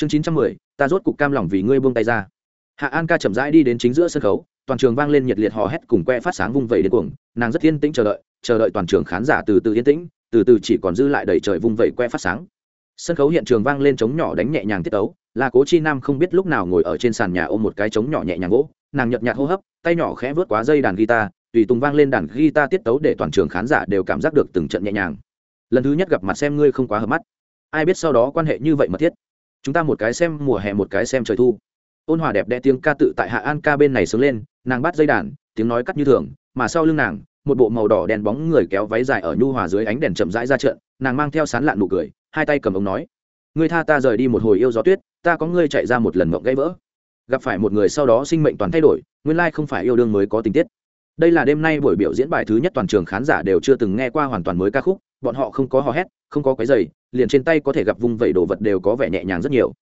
chương chín trăm mười, ta rốt cục cam lòng vì ngươi buông tay ra. Hạ an ca chậm rãi đi đến chính giữa sân khấu, toàn trường vang lên nhiệt liệt hò hét cùng que phát sáng vung vẩy đến cuồng, nàng rất yên tĩnh chờ đợi chờ đợi toàn trường khán giả từ từ yên tĩnh, từ từ chỉ còn dư lại đầy trời vung vẩy que phát sáng. Sân khấu hiện trường vang lên trống nhỏ đánh nhẹ nhàng tiết tấu là cố chi nam không biết lúc nào ngồi ở trên sàn nhà ôm một cái trống nhỏ nhẹ nhàng gỗ, nàng nhợt nhạt hô hấp, tay nhỏ khẽ vớt quá dây đàn guitar, tùy tùng vang lên đàn guitar tiết tấu để toàn trường khán giả đều cảm giác được từng trận nhẹ nhàng. Lần thứ nhất gặp mặt xem ngươi không quá hợp mắt. Ai biết sau đó quan hệ như vậy mật thiết chúng ta một cái xem mùa hè một cái xem trời thu. Ôn hòa đẹp đẽ tiếng ca tự tại hạ an ca bên này sướng lên, nàng bắt dây đàn, tiếng nói cắt như thường, mà sau lưng nàng, một bộ màu đỏ đèn bóng người kéo váy dài ở nhu hòa dưới ánh đèn chậm rãi ra trận, nàng mang theo sán lạn nụ cười, hai tay cầm ống nói. Ngươi tha ta rời đi một hồi yêu gió tuyết, ta có ngươi chạy ra một lần mộng gãy vỡ. Gặp phải một người sau đó sinh mệnh toàn thay đổi, nguyên lai không phải yêu đương mới có tình tiết. Đây là đêm nay buổi biểu diễn bài thứ nhất toàn trường khán giả đều chưa từng nghe qua hoàn toàn mới ca khúc, bọn họ không có hò hét, không có cái giày liền trên tay có thể gặp vung vẩy đồ vật đều có vẻ nhẹ nhàng rất nhiều.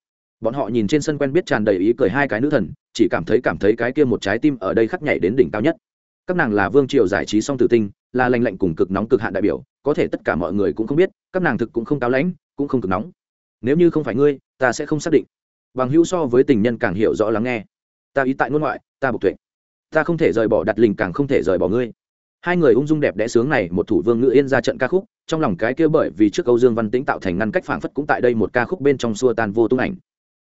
Bọn họ nhìn trên sân quen biết tràn đầy ý cười hai cái nữ thần, chỉ cảm thấy cảm thấy cái kia một trái tim ở đây khắc nhảy đến đỉnh cao nhất. Các nàng là vương triều giải trí song tử tinh, là lành lạnh cùng cực nóng cực hạn đại biểu, có thể tất cả mọi người cũng không biết, các nàng thực cũng không cao lãnh, cũng không cực nóng. Nếu như không phải ngươi, ta sẽ không xác định. Bằng hữu so với tình nhân càng hiểu rõ lắng nghe. Ta ý tại ngôn ngoại, ta bộc tuệ. Ta không thể rời bỏ đặt lình càng không thể rời bỏ ngươi hai người ung dung đẹp đẽ sướng này một thủ vương ngự yên ra trận ca khúc, trong lòng cái kia bởi vì trước câu dương văn tĩnh tạo thành ngăn cách phảng phất cũng tại đây một ca khúc bên trong xua tan vô tung ảnh.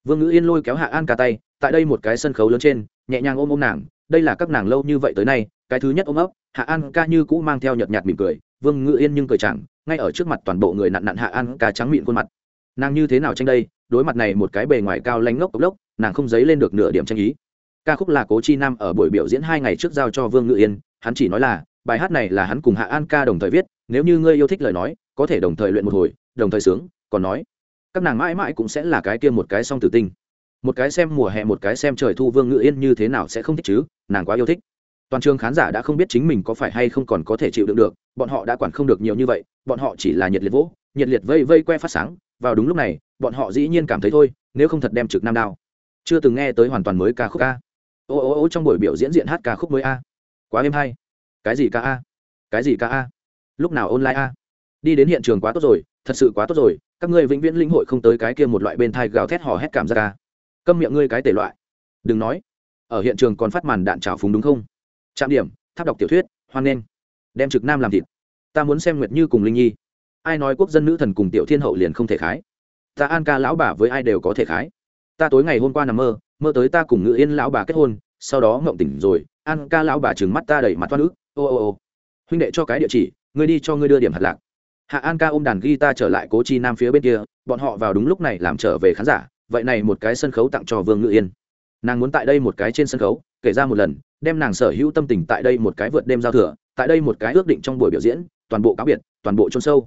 Vương ngữ yên lôi kéo hạ an cả tay, tại đây một cái sân khấu lớn trên, nhẹ nhàng ôm ôm nàng, đây là các nàng lâu như vậy tới nay, cái thứ nhất ôm ấp, hạ an ca như cũ mang theo nhợt nhạt mỉm cười, vương ngữ yên nhưng cười chẳng, ngay ở trước mặt toàn bộ người nặn nặn hạ an ca trắng miệng khuôn mặt. Nàng như thế nào tranh đây, đối mặt này một cái bề ngoài cao lánh ngốc lốc, nàng không dấy lên được nửa điểm tranh ý. Ca khúc là cố chi nam ở buổi biểu diễn hai ngày trước giao cho vương ngự yên, hắn chỉ nói là bài hát này là hắn cùng hạ an ca đồng thời viết, nếu như ngươi yêu thích lời nói, có thể đồng thời luyện một hồi, đồng thời sướng, còn nói, các nàng mãi mãi cũng sẽ là cái kia một cái song tử tinh. Một cái xem mùa hè, một cái xem trời thu vương ngự yên như thế nào sẽ không thích chứ, nàng quá yêu thích. Toàn trường khán giả đã không biết chính mình có phải hay không còn có thể chịu đựng được, bọn họ đã quản không được nhiều như vậy, bọn họ chỉ là nhiệt liệt vỗ, nhiệt liệt vây vây que phát sáng. Vào đúng lúc này, bọn họ dĩ nhiên cảm thấy thôi, nếu không thật đem trực nam đao. Chưa từng nghe tới hoàn toàn mới ca khúc ca. Ô ô ô, trong buổi biểu diễn diện hát ca khúc mới a. Quá êm hay cái gì ca a? Cái gì ca a? Lúc nào online a? Đi đến hiện trường quá tốt rồi, thật sự quá tốt rồi, các ngươi vĩnh viễn linh hội không tới cái kia một loại bên thai gào thét hò hét cảm giác ca câm miệng ngươi cái tể loại. Đừng nói. Ở hiện trường còn phát màn đạn trào phúng đúng không? Trạm điểm, tháp đọc tiểu thuyết, hoan nghênh. Đem trực nam làm thịt. Ta muốn xem nguyệt như cùng linh nhi. Ai nói quốc dân nữ thần cùng tiểu thiên hậu liền không thể khái? Ta an ca lão bà với ai đều có thể khái. Ta tối ngày hôm qua nằm mơ mơ tới ta cùng ngự yên lão bà kết hôn, sau đó ngộng tỉnh rồi, an ca lão bà trừng mắt ta đẩy mặt toát ức ô ô ô. Huynh đệ cho cái địa chỉ, ngươi đi cho ngươi đưa điểm hạt lạc. Hạ an ca ôm đàn guitar trở lại cố chi nam phía bên kia, bọn họ vào đúng lúc này làm trở về khán giả, vậy này một cái sân khấu tặng cho vương ngự yên. Nàng muốn tại đây một cái trên sân khấu, kể ra một lần, đem nàng sở hữu tâm tình tại đây một cái vượt đêm giao thừa, tại đây một cái ước định trong buổi biểu diễn, toàn bộ cáo biệt, toàn bộ chôn sâu.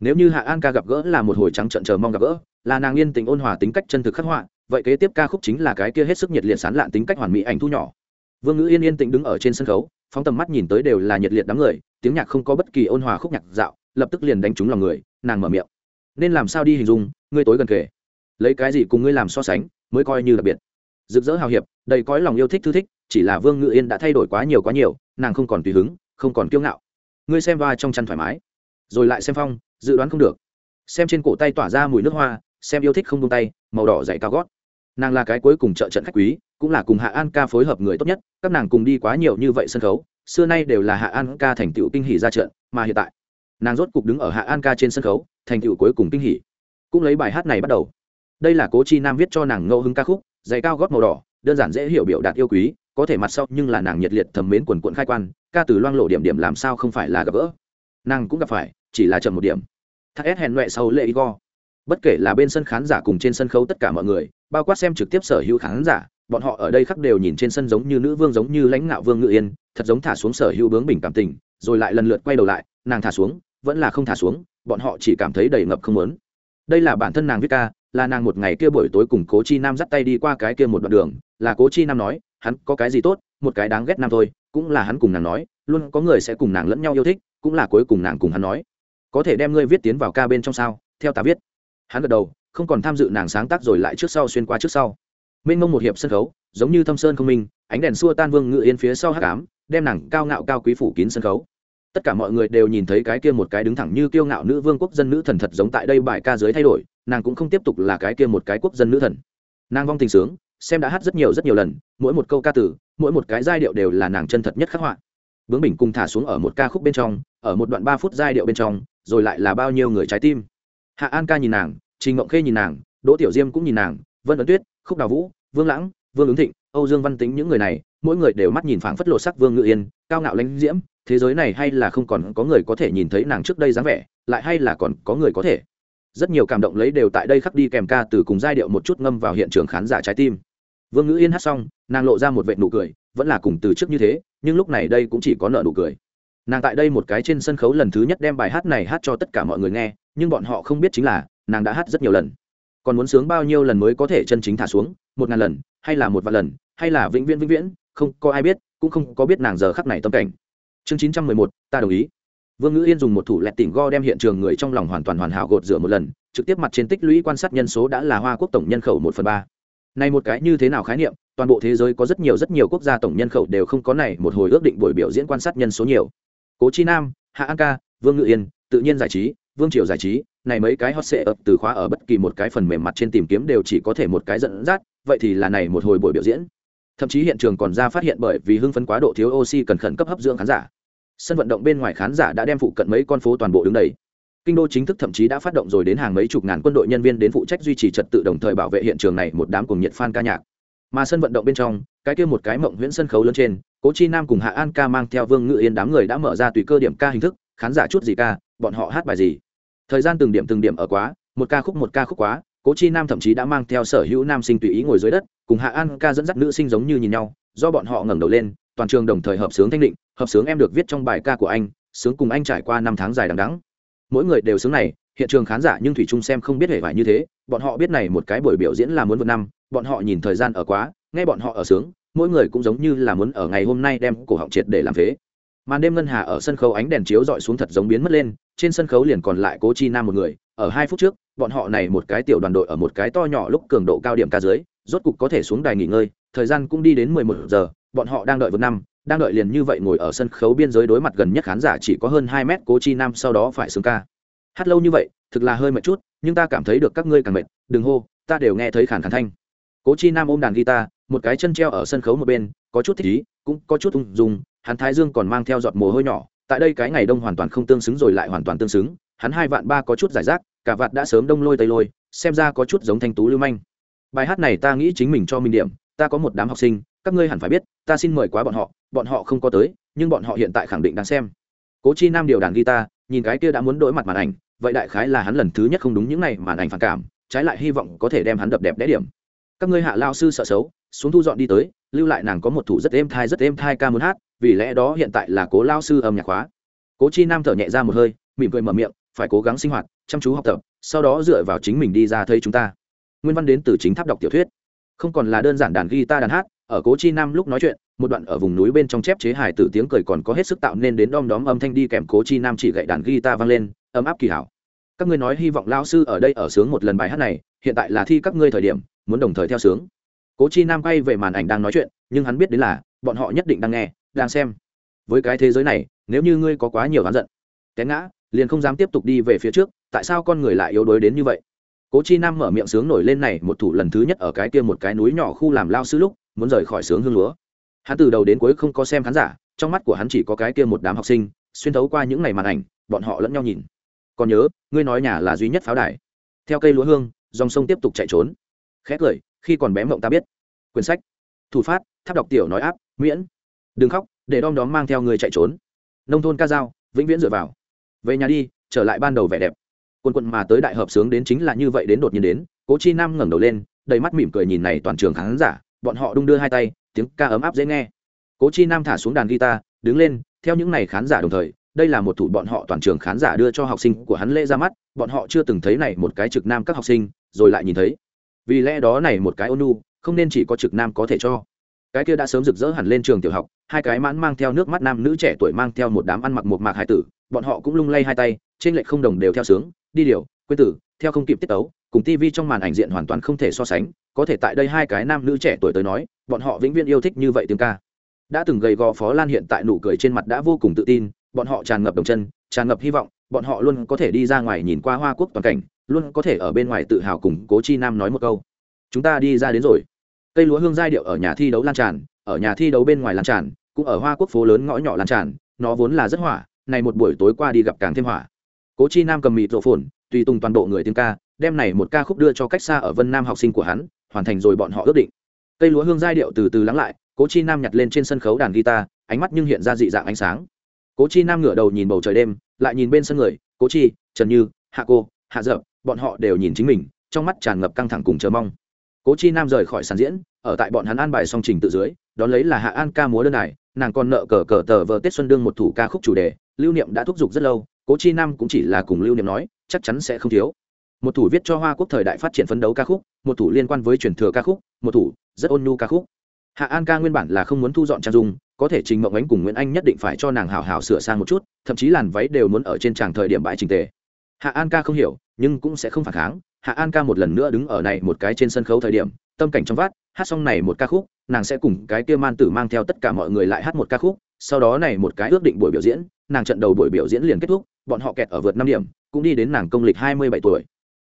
Nếu như hạ an ca gặp gỡ là một hồi trắng trận chờ mong gặp gỡ, là nàng yên tình ôn hòa tính cách chân thực khắc họa, vậy kế tiếp ca khúc chính là cái kia hết sức nhiệt liệt sán lạn tính cách hoàn mỹ ảnh thu nhỏ vương ngữ yên yên tĩnh đứng ở trên sân khấu, phóng tầm mắt nhìn tới đều là nhiệt liệt đám người, tiếng nhạc không có bất kỳ ôn hòa khúc nhạc dạo, lập tức liền đánh trúng lòng người, nàng mở miệng. Nên làm sao đi hình dung, ngươi tối gần kề. Lấy cái gì cùng ngươi làm so sánh, mới coi như đặc biệt. Rực rỡ hào hiệp, đầy cõi lòng yêu thích thư thích, chỉ là vương ngự yên đã thay đổi quá nhiều quá nhiều, nàng không còn tùy hứng, không còn kiêu ngạo. Ngươi xem va trong chăn thoải mái, rồi lại xem phong, dự đoán không được. Xem trên cổ tay tỏa ra mùi nước hoa, xem yêu thích không tung tay, màu đỏ dày cao gót. Nàng là cái cuối cùng trợ trận khách quý cũng là cùng hạ an ca phối hợp người tốt nhất, các nàng cùng đi quá nhiều như vậy sân khấu, xưa nay đều là hạ an ca thành tựu kinh hỷ ra trận, mà hiện tại, nàng rốt cục đứng ở hạ an ca trên sân khấu, thành tựu cuối cùng kinh hỷ cũng lấy bài hát này bắt đầu. Đây là cố chi nam viết cho nàng ngẫu hứng ca khúc, giày cao gót màu đỏ, đơn giản dễ hiểu biểu đạt yêu quý, có thể mặt sau nhưng là nàng nhiệt liệt thầm mến quần quận khai quan, ca từ loang lộ điểm điểm làm sao không phải là gặp gỡ. Nàng cũng gặp phải, chỉ là chậm một điểm. Thật ép hèn loẹ sau lệ igor. Bất kể là bên sân khán giả cùng trên sân khấu tất cả mọi người, bao quát xem trực tiếp sở hữu khán giả bọn họ ở đây khắc đều nhìn trên sân giống như nữ vương giống như lãnh ngạo vương ngự yên, thật giống thả xuống sở hữu bướng bình cảm tình, rồi lại lần lượt quay đầu lại, nàng thả xuống, vẫn là không thả xuống, bọn họ chỉ cảm thấy đầy ngập không lớn đây là bản thân nàng viết ca, là nàng một ngày kia buổi tối cùng cố chi nam dắt tay đi qua cái kia một đoạn đường, là cố chi nam nói, hắn có cái gì tốt, một cái đáng ghét nam thôi, cũng là hắn cùng nàng nói, luôn có người sẽ cùng nàng lẫn nhau yêu thích, cũng là cuối cùng nàng cùng hắn nói. Có thể đem ngươi viết tiến vào ca bên trong sao, theo ta viết. Hắn gật đầu, không còn tham dự nàng sáng tác rồi lại trước sau xuyên qua trước sau mênh mông một hiệp sân khấu, giống như thâm sơn không minh, ánh đèn xua tan vương ngự yên phía sau hát cám đem nàng cao ngạo cao quý phủ kín sân khấu. Tất cả mọi người đều nhìn thấy cái kia một cái đứng thẳng như kiêu ngạo nữ vương quốc dân nữ thần thật giống tại đây bài ca dưới thay đổi, nàng cũng không tiếp tục là cái kia một cái quốc dân nữ thần. Nàng vong tình sướng, xem đã hát rất nhiều rất nhiều lần, mỗi một câu ca từ, mỗi một cái giai điệu đều là nàng chân thật nhất khắc họa. Bướng bình cùng thả xuống ở một ca khúc bên trong, ở một đoạn ba phút giai điệu bên trong, rồi lại là bao nhiêu người trái tim. Hạ an ca nhìn nàng, trình ngộng khê nhìn nàng, đỗ tiểu diêm cũng nhìn nàng, vân ấn tuyết khúc đào vũ, vương lãng, vương ứng thịnh, âu dương văn tính những người này, mỗi người đều mắt nhìn phảng phất lộ sắc vương ngự yên, cao ngạo lãnh diễm, thế giới này hay là không còn có người có thể nhìn thấy nàng trước đây dáng vẻ, lại hay là còn có người có thể. Rất nhiều cảm động lấy đều tại đây khắc đi kèm ca từ cùng giai điệu một chút ngâm vào hiện trường khán giả trái tim. Vương ngữ yên hát xong, nàng lộ ra một vệ nụ cười, vẫn là cùng từ trước như thế, nhưng lúc này đây cũng chỉ có nợ nụ cười. Nàng tại đây một cái trên sân khấu lần thứ nhất đem bài hát này hát cho tất cả mọi người nghe, nhưng bọn họ không biết chính là, nàng đã hát rất nhiều lần còn muốn sướng bao nhiêu lần mới có thể chân chính thả xuống, một ngàn lần, hay là một vạn lần, hay là vĩnh viễn vĩnh viễn, không có ai biết, cũng không có biết nàng giờ khắc này tâm cảnh. Chương chín trăm mười một, ta đồng ý. Vương ngữ yên dùng một thủ lẹt tỉnh go đem hiện trường người trong lòng hoàn toàn hoàn hảo gột rửa một lần, trực tiếp mặt trên tích lũy quan sát nhân số đã là hoa quốc tổng nhân khẩu một phần ba. Này một cái như thế nào khái niệm, toàn bộ thế giới có rất nhiều rất nhiều quốc gia tổng nhân khẩu đều không có này một hồi ước định buổi biểu diễn quan sát nhân số nhiều. Cố chi nam, hạ an ca, vương ngự yên, tự nhiên giải trí vương triều giải trí, này mấy cái hot sẽ ập từ khóa ở bất kỳ một cái phần mềm mặt trên tìm kiếm đều chỉ có thể một cái dẫn dắt, vậy thì là này một hồi buổi biểu diễn. Thậm chí hiện trường còn ra phát hiện bởi vì hưng phấn quá độ thiếu oxy cần khẩn cấp hấp dưỡng khán giả. Sân vận động bên ngoài khán giả đã đem phụ cận mấy con phố toàn bộ đứng đầy. Kinh đô chính thức thậm chí đã phát động rồi đến hàng mấy chục ngàn quân đội nhân viên đến phụ trách duy trì trật tự đồng thời bảo vệ hiện trường này một đám cùng nhiệt fan ca nhạc. Mà sân vận động bên trong, cái kia một cái mộng huyễn sân khấu lớn trên, cố chi nam cùng hạ an ca mang theo vương ngự yên đám người đã mở ra tùy cơ điểm ca hình thức, khán giả chút gì ca bọn họ hát bài gì? Thời gian từng điểm từng điểm ở quá, một ca khúc một ca khúc quá, cố chi nam thậm chí đã mang theo sở hữu nam sinh tùy ý ngồi dưới đất, cùng hạ an ca dẫn dắt nữ sinh giống như nhìn nhau, do bọn họ ngẩng đầu lên, toàn trường đồng thời hợp sướng thanh định, hợp sướng em được viết trong bài ca của anh, sướng cùng anh trải qua năm tháng dài đằng đắng mỗi người đều sướng này, hiện trường khán giả nhưng thủy trung xem không biết hề phải như thế, bọn họ biết này một cái buổi biểu diễn là muốn vượt năm, bọn họ nhìn thời gian ở quá, nghe bọn họ ở sướng, mỗi người cũng giống như là muốn ở ngày hôm nay đem cổ họng triệt để làm phế màn đêm ngân hà ở sân khấu ánh đèn chiếu dọi xuống thật giống biến mất lên, trên sân khấu liền còn lại cố chi nam một người, ở hai phút trước, bọn họ này một cái tiểu đoàn đội ở một cái to nhỏ lúc cường độ cao điểm ca dưới, rốt cục có thể xuống đài nghỉ ngơi, thời gian cũng đi đến mười một giờ, bọn họ đang đợi vượt năm, đang đợi liền như vậy ngồi ở sân khấu biên giới đối mặt gần nhất khán giả chỉ có hơn hai mét cố chi nam sau đó phải xứng ca. Hát lâu như vậy, thực là hơi mệt chút, nhưng ta cảm thấy được các ngươi càng mệt, đừng hô, ta đều nghe thấy khản khản thanh. Cố chi nam ôm đàn guitar, một cái chân treo ở sân khấu một bên, có chút thích ý, cũng có chút ung dung hắn thái dương còn mang theo giọt mồ hôi nhỏ, tại đây cái ngày đông hoàn toàn không tương xứng rồi lại hoàn toàn tương xứng, hắn hai vạn ba có chút giải rác, cả vạt đã sớm đông lôi tây lôi, xem ra có chút giống thanh tú lưu manh. Bài hát này ta nghĩ chính mình cho mình điểm, ta có một đám học sinh, các ngươi hẳn phải biết, ta xin mời quá bọn họ bọn họ không có tới, nhưng bọn họ hiện tại khẳng định đang xem. Cố chi nam điều đàn guitar, nhìn cái kia đã muốn đổi mặt màn ảnh, vậy đại khái là hắn lần thứ nhất không đúng những này màn ảnh phản cảm, trái lại hy vọng có thể đem hắn đập đẹp đẽ điểm. Các ngươi hạ lao sư sợ xấu, xuống thu dọn đi tới, lưu lại nàng có một thủ rất êm thai, rất êm thai ca muốn hát vì lẽ đó hiện tại là cố lao sư âm nhạc khóa. Cố chi nam thở nhẹ ra một hơi, mỉm cười mở miệng, phải cố gắng sinh hoạt, chăm chú học tập, sau đó dựa vào chính mình đi ra thấy chúng ta. Nguyên văn đến từ chính tháp đọc tiểu thuyết. Không còn là đơn giản đàn guitar, đàn hát, ở cố chi nam lúc nói chuyện, một đoạn ở vùng núi bên trong chép chế hài tử tiếng cười còn có hết sức tạo nên đến đom đóm âm thanh đi kèm cố chi nam chỉ gậy đàn guitar vang lên, ấm áp kỳ hảo. Các ngươi nói hy vọng lao sư ở đây ở sướng một lần bài hát này, hiện tại là thi các ngươi thời điểm, muốn đồng thời theo sướng. Cố chi nam quay về màn ảnh đang nói chuyện, nhưng hắn biết đến là, bọn họ nhất định đang nghe đang xem. Với cái thế giới này, nếu như ngươi có quá nhiều oán giận, té ngã, liền không dám tiếp tục đi về phía trước, tại sao con người lại yếu đuối đến như vậy? Cố chi nam mở miệng sướng nổi lên này một thủ lần thứ nhất ở cái kia một cái núi nhỏ khu làm lao sư lúc, muốn rời khỏi sướng hương lúa. Hắn từ đầu đến cuối không có xem khán giả, trong mắt của hắn chỉ có cái kia một đám học sinh, xuyên thấu qua những ngày màn ảnh, bọn họ lẫn nhau nhìn. Còn nhớ, ngươi nói nhà là duy nhất pháo đài. Theo cây lúa hương, dòng sông tiếp tục chạy trốn. Khẽ cười, khi còn bé mộng ta biết. Quyển sách, thủ phát, tháp đọc tiểu nói áp, miễn đừng khóc, để đom đóm mang theo người chạy trốn. Nông thôn ca dao, vĩnh viễn dựa vào. Về nhà đi, trở lại ban đầu vẻ đẹp. Quân quân mà tới đại hợp sướng đến chính là như vậy đến đột nhiên đến, cố chi nam ngẩng đầu lên, đầy mắt mỉm cười nhìn này toàn trường khán giả, bọn họ đung đưa hai tay, tiếng ca ấm áp dễ nghe. Cố chi nam thả xuống đàn guitar, đứng lên, theo những này khán giả đồng thời, đây là một thủ bọn họ toàn trường khán giả đưa cho học sinh của hắn lễ ra mắt, bọn họ chưa từng thấy này một cái trực nam các học sinh, rồi lại nhìn thấy. Vì lẽ đó này một cái ônu không nên chỉ có trực nam có thể cho. Cái kia đã sớm rực rỡ hẳn lên trường tiểu học hai cái mãn mang theo nước mắt nam nữ trẻ tuổi mang theo một đám ăn mặc một mạc hải tử, bọn họ cũng lung lay hai tay, trên lệch không đồng đều theo sướng, đi điều, quên tử, theo không kịp tiết tấu, cùng tivi trong màn ảnh diện hoàn toàn không thể so sánh, có thể tại đây hai cái nam nữ trẻ tuổi tới nói, bọn họ vĩnh viễn yêu thích như vậy tiếng ca. Đã từng gầy gò phó lan hiện tại nụ cười trên mặt đã vô cùng tự tin, bọn họ tràn ngập đồng chân, tràn ngập hy vọng, bọn họ luôn có thể đi ra ngoài nhìn qua hoa quốc toàn cảnh, luôn có thể ở bên ngoài tự hào cùng cố chi nam nói một câu. Chúng ta đi ra đến rồi. Cây lúa hương giai điệu ở nhà thi đấu lan tràn, ở nhà thi đấu bên ngoài lan tràn cũng ở hoa quốc phố lớn ngõ nhỏ lan tràn, nó vốn là rất hỏa, này một buổi tối qua đi gặp càng thêm hỏa. Cố chi nam cầm mịt rộ phồn, tùy tùng toàn bộ người tiếng ca, đem này một ca khúc đưa cho cách xa ở vân nam học sinh của hắn, hoàn thành rồi bọn họ ước định. Cây lúa hương giai điệu từ từ lắng lại, cố chi nam nhặt lên trên sân khấu đàn guitar, ánh mắt nhưng hiện ra dị dạng ánh sáng. Cố chi nam ngửa đầu nhìn bầu trời đêm, lại nhìn bên sân người, cố chi, trần như, hạ cô, hạ dợ bọn họ đều nhìn chính mình, trong mắt tràn ngập căng thẳng cùng chờ mong. Cố chi nam rời khỏi sàn diễn, ở tại bọn hắn an bài song trình tự dưới, đón lấy là hạ an ca múa đơn này nàng còn nợ cờ cờ tờ vợ tết xuân đương một thủ ca khúc chủ đề, lưu niệm đã thúc giục rất lâu, cố chi nam cũng chỉ là cùng lưu niệm nói, chắc chắn sẽ không thiếu. Một thủ viết cho hoa quốc thời đại phát triển phấn đấu ca khúc, một thủ liên quan với truyền thừa ca khúc, một thủ rất ôn nhu ca khúc. Hạ an ca nguyên bản là không muốn thu dọn trang dung, có thể trình mộng ánh cùng nguyễn anh nhất định phải cho nàng hào hào sửa sang một chút, thậm chí làn váy đều muốn ở trên tràng thời điểm bãi trình tề. Hạ an ca không hiểu, nhưng cũng sẽ không phản kháng. Hạ an ca một lần nữa đứng ở này một cái trên sân khấu thời điểm, tâm cảnh trong vát hát xong này một ca khúc, nàng sẽ cùng cái kia man tử mang theo tất cả mọi người lại hát một ca khúc, sau đó này một cái ước định buổi biểu diễn, nàng trận đầu buổi biểu diễn liền kết thúc, bọn họ kẹt ở vượt năm điểm, cũng đi đến nàng công lịch hai mươi bảy tuổi.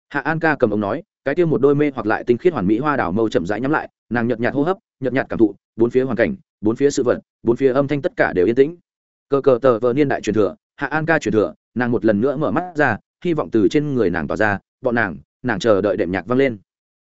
Hạ an ca cầm ông nói, cái kia một đôi mê hoặc lại tinh khiết hoàn mỹ hoa đảo mâu chậm rãi nhắm lại, nàng nhợt nhạt hô hấp, nhợt nhạt cảm thụ, bốn phía hoàn cảnh, bốn phía sự vật, bốn phía âm thanh tất cả đều yên tĩnh. Cờ cờ tờ vờ niên đại truyền thừa, hạ an ca truyền thừa, nàng một lần nữa mở mắt ra, hy vọng từ trên người nàng tỏa ra, bọn nàng nàng chờ đợi đệm nhạc vang lên.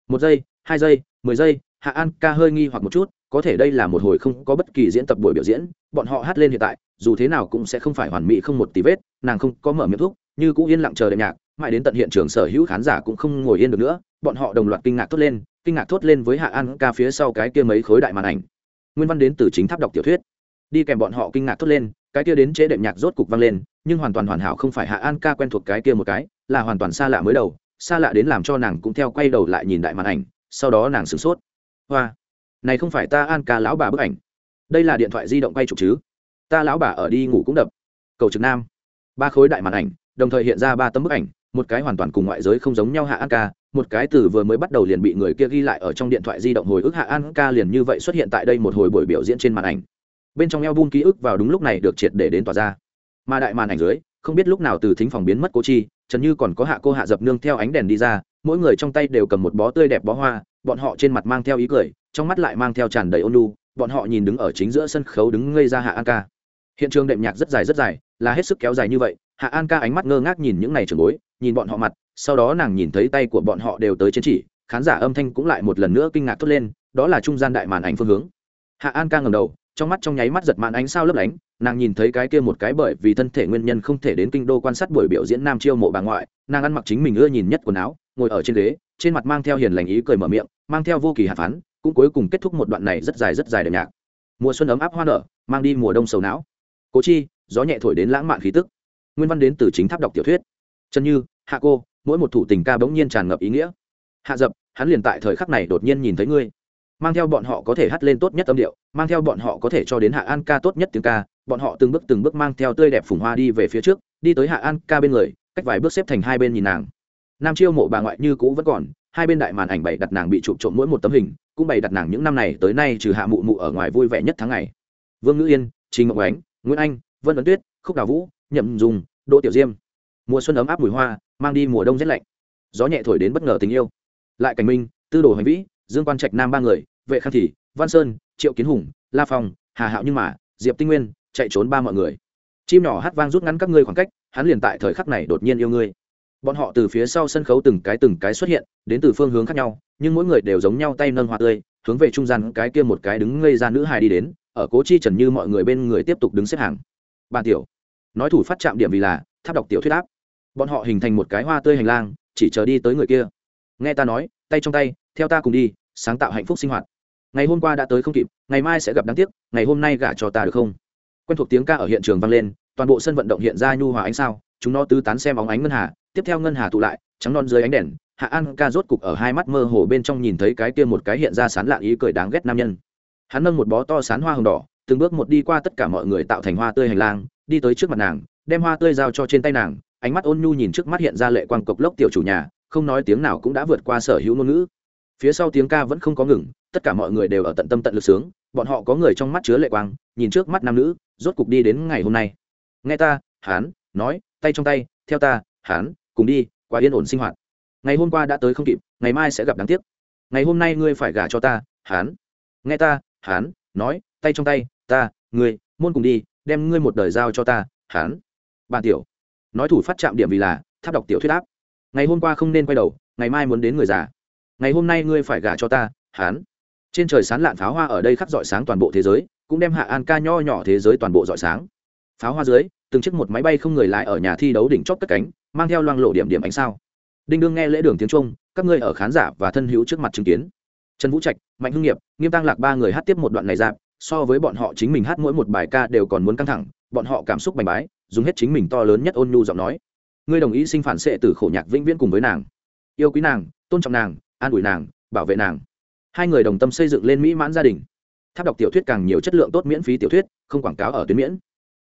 Một giây, hai giây, mười giây hạ an ca hơi nghi hoặc một chút, có thể đây là một hồi không có bất kỳ diễn tập buổi biểu diễn, bọn họ hát lên hiện tại, dù thế nào cũng sẽ không phải hoàn mỹ không một tí vết, nàng không có mở miệng thuốc, như cũng yên lặng chờ đệm nhạc, mãi đến tận hiện trường sở hữu khán giả cũng không ngồi yên được nữa, bọn họ đồng loạt kinh ngạc thốt lên, kinh ngạc thốt lên với hạ an ca phía sau cái kia mấy khối đại màn ảnh. Nguyên văn đến từ chính tháp đọc tiểu thuyết. Đi kèm bọn họ kinh ngạc thốt lên, cái kia đến chế đệm nhạc rốt cục vang lên, nhưng hoàn toàn hoàn hảo không phải hạ an ca quen thuộc cái kia một cái, là hoàn toàn xa lạ mới đầu, xa lạ đến làm cho nàng cũng theo quay đầu lại nhìn đại màn ảnh, sau đó nàng sửng sốt hoa. Này không phải ta an ca lão bà bức ảnh. Đây là điện thoại di động quay chụp chứ? Ta lão bà ở đi ngủ cũng đập. Cầu trực nam. Ba khối đại màn ảnh, đồng thời hiện ra ba tấm bức ảnh, một cái hoàn toàn cùng ngoại giới không giống nhau hạ an ca, một cái từ vừa mới bắt đầu liền bị người kia ghi lại ở trong điện thoại di động hồi ức hạ an ca liền như vậy xuất hiện tại đây một hồi buổi biểu diễn trên màn ảnh. Bên trong eo bung ký ức vào đúng lúc này được triệt để đến tỏa ra. Mà đại màn ảnh dưới, không biết lúc nào từ thính phòng biến mất cố chi trần như còn có hạ cô hạ dập nương theo ánh đèn đi ra, mỗi người trong tay đều cầm một bó tươi đẹp bó hoa, bọn họ trên mặt mang theo ý cười, trong mắt lại mang theo tràn đầy ôn lu bọn họ nhìn đứng ở chính giữa sân khấu đứng ngây ra hạ an ca. Hiện trường đệm nhạc rất dài rất dài, là hết sức kéo dài như vậy, hạ an ca ánh mắt ngơ ngác nhìn những n à y trường bối, nhìn bọn họ mặt, sau đó nàng nhìn thấy tay của bọn họ đều tới chiến chỉ, khán giả âm thanh cũng lại một lần nữa kinh ngạc thốt lên, đó là trung gian đại màn ảnh phương hướng. Hạ an ca ngầm đầu trong mắt trong nháy mắt giật màn ánh sao lấp lánh, nàng nhìn thấy cái kia một cái bởi vì thân thể nguyên nhân không thể đến kinh đô quan sát buổi biểu diễn nam chiêu mộ bà ngoại, nàng ăn mặc chính mình ưa nhìn nhất quần áo, ngồi ở trên ghế, trên mặt mang theo hiền lành ý cười mở miệng, mang theo vô kỳ hạ phán cũng cuối cùng kết thúc một đoạn này rất dài rất dài đẹp nhạc. Mùa xuân ấm áp hoa nở, mang đi mùa đông sầu não. Cố chi, gió nhẹ thổi đến lãng mạn khí tức. Nguyên văn đến từ chính tháp đọc tiểu thuyết. Chân như, hạ cô, mỗi một thủ tình ca bỗng nhiên tràn ngập ý nghĩa. Hạ dập, hắn liền tại thời khắc này đột nhiên nhìn thấy ngươi mang theo bọn họ có thể hát lên tốt nhất âm điệu, mang theo bọn họ có thể cho đến hạ an ca tốt nhất tiếng ca, bọn họ từng bước từng bước mang theo tươi đẹp phùng hoa đi về phía trước, đi tới hạ an ca bên người, cách vài bước xếp thành hai bên nhìn nàng. Nam chiêu mộ bà ngoại như cũ vẫn còn, hai bên đại màn ảnh bày đặt nàng bị chụp trộm mỗi một tấm hình, cũng bày đặt nàng những năm này tới nay trừ hạ mụ mụ ở ngoài vui vẻ nhất tháng ngày. Vương ngữ yên, trình ngọc ánh, nguyễn anh, vân ấn tuyết, khúc đào vũ, nhậm dùng đỗ tiểu diêm. Mùa xuân ấm áp mùi hoa, mang đi mùa đông rét lạnh. Gió nhẹ thổi đến bất ngờ tình yêu. Lại cảnh minh, tư đồ hành vĩ dương quan trạch nam ba người, vệ khang thị văn sơn, triệu kiến hùng, la phong, hà hạo nhưng mà, diệp tinh nguyên chạy trốn ba mọi người. Chim nhỏ hát vang rút ngắn các ngươi khoảng cách, hắn liền tại thời khắc này đột nhiên yêu ngươi. Bọn họ từ phía sau sân khấu từng cái từng cái xuất hiện, đến từ phương hướng khác nhau, nhưng mỗi người đều giống nhau tay nâng hoa tươi, hướng về trung gian cái kia một cái đứng ngây ra nữ hài đi đến, ở cố chi trần như mọi người bên người tiếp tục đứng xếp hàng. Bàn tiểu, nói thủ phát chạm điểm vì là, tháp đọc tiểu thuyết áp. Bọn họ hình thành một cái hoa tươi hành lang, chỉ chờ đi tới người kia. Nghe ta nói tay trong tay, theo ta cùng đi, sáng tạo hạnh phúc sinh hoạt. Ngày hôm qua đã tới không kịp, ngày mai sẽ gặp đáng tiếc, ngày hôm nay gả cho ta được không? Quen thuộc tiếng ca ở hiện trường vang lên, toàn bộ sân vận động hiện ra nhu hòa ánh sao, chúng nó tứ tán xem óng ánh ngân hà, tiếp theo ngân hà tụ lại, trắng non dưới ánh đèn, hạ an ca rốt cục ở hai mắt mơ hồ bên trong nhìn thấy cái kia một cái hiện ra sán lạ ý cười đáng ghét nam nhân. Hắn nâng một bó to sán hoa hồng đỏ, từng bước một đi qua tất cả mọi người tạo thành hoa tươi hành lang, đi tới trước mặt nàng, đem hoa tươi giao cho trên tay nàng, ánh mắt ôn nhu nhìn trước mắt hiện ra lệ quang cộc lốc tiểu chủ nhà không nói tiếng nào cũng đã vượt qua sở hữu ngôn ngữ. Phía sau tiếng ca vẫn không có ngừng, tất cả mọi người đều ở tận tâm tận lực sướng, bọn họ có người trong mắt chứa lệ quang, nhìn trước mắt nam nữ, rốt cục đi đến ngày hôm nay. Nghe ta, hán, nói, tay trong tay, theo ta, hán, cùng đi, qua yên ổn sinh hoạt. Ngày hôm qua đã tới không kịp, ngày mai sẽ gặp đáng tiếc. Ngày hôm nay ngươi phải gả cho ta, hán. Nghe ta, hán, nói, tay trong tay, ta, ngươi, môn cùng đi, đem ngươi một đời giao cho ta, hán. Bàn tiểu, nói thủ phát chạm điểm vì là, tháp đọc tiểu thuyết áp ngày hôm qua không nên quay đầu, ngày mai muốn đến người già. Ngày hôm nay ngươi phải gả cho ta, hán. Trên trời sán lạn pháo hoa ở đây khắc dọi sáng toàn bộ thế giới, cũng đem hạ an ca nho nhỏ thế giới toàn bộ dọi sáng. Pháo hoa dưới, từng chiếc một máy bay không người lái ở nhà thi đấu đỉnh chóp cất cánh, mang theo loang lộ điểm điểm ánh sao. Đinh đương nghe lễ đường tiếng trung các ngươi ở khán giả và thân hữu trước mặt chứng kiến. Trần vũ trạch, mạnh hưng nghiệp, nghiêm tăng lạc ba người hát tiếp một đoạn này dạp so với bọn họ chính mình hát mỗi một bài ca đều còn muốn căng thẳng, bọn họ cảm xúc bành bái, dùng hết chính mình to lớn nhất ôn nhu giọng nói ngươi đồng ý sinh phản xệ từ khổ nhạc vĩnh viễn cùng với nàng. Yêu quý nàng, tôn trọng nàng, an ủi nàng, bảo vệ nàng. Hai người đồng tâm xây dựng lên mỹ mãn gia đình. Tháp đọc tiểu thuyết càng nhiều chất lượng tốt miễn phí tiểu thuyết, không quảng cáo ở tuyến miễn.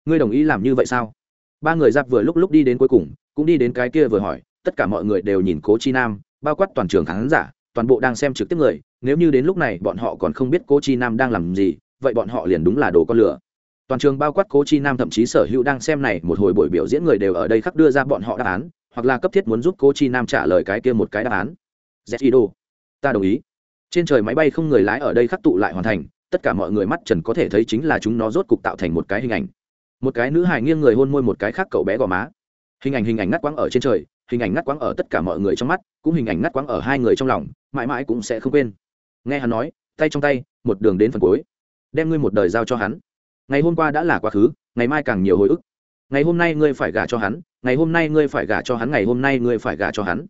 Ngươi đồng ý làm như vậy sao? Ba người giáp vừa lúc lúc đi đến cuối cùng, cũng đi đến cái kia vừa hỏi, tất cả mọi người đều nhìn cố chi nam, bao quát toàn trường khán giả, toàn bộ đang xem trực tiếp người, nếu như đến lúc này bọn họ còn không biết cố chi nam đang làm gì, vậy bọn họ liền đúng là đồ con lửa toàn trường bao quát cố chi nam thậm chí sở hữu đang xem này một hồi buổi biểu diễn người đều ở đây khắc đưa ra bọn họ đáp án, hoặc là cấp thiết muốn giúp cố chi nam trả lời cái kia một cái đáp án. Zido ta đồng ý. Trên trời máy bay không người lái ở đây khắc tụ lại hoàn thành, tất cả mọi người mắt trần có thể thấy chính là chúng nó rốt cục tạo thành một cái hình ảnh. Một cái nữ hài nghiêng người hôn môi một cái khác cậu bé gò má. Hình ảnh hình ảnh ngắt quãng ở trên trời, hình ảnh ngắt quãng ở tất cả mọi người trong mắt, cũng hình ảnh ngắt quãng ở hai người trong lòng, mãi mãi cũng sẽ không quên. Nghe hắn nói, tay trong tay, một đường đến phần cuối. Đem ngươi một đời giao cho hắn ngày hôm qua đã là quá khứ, ngày mai càng nhiều hồi ức. Ngày hôm nay ngươi phải gả cho hắn, ngày hôm nay ngươi phải gả cho hắn, ngày hôm nay ngươi phải gả cho hắn.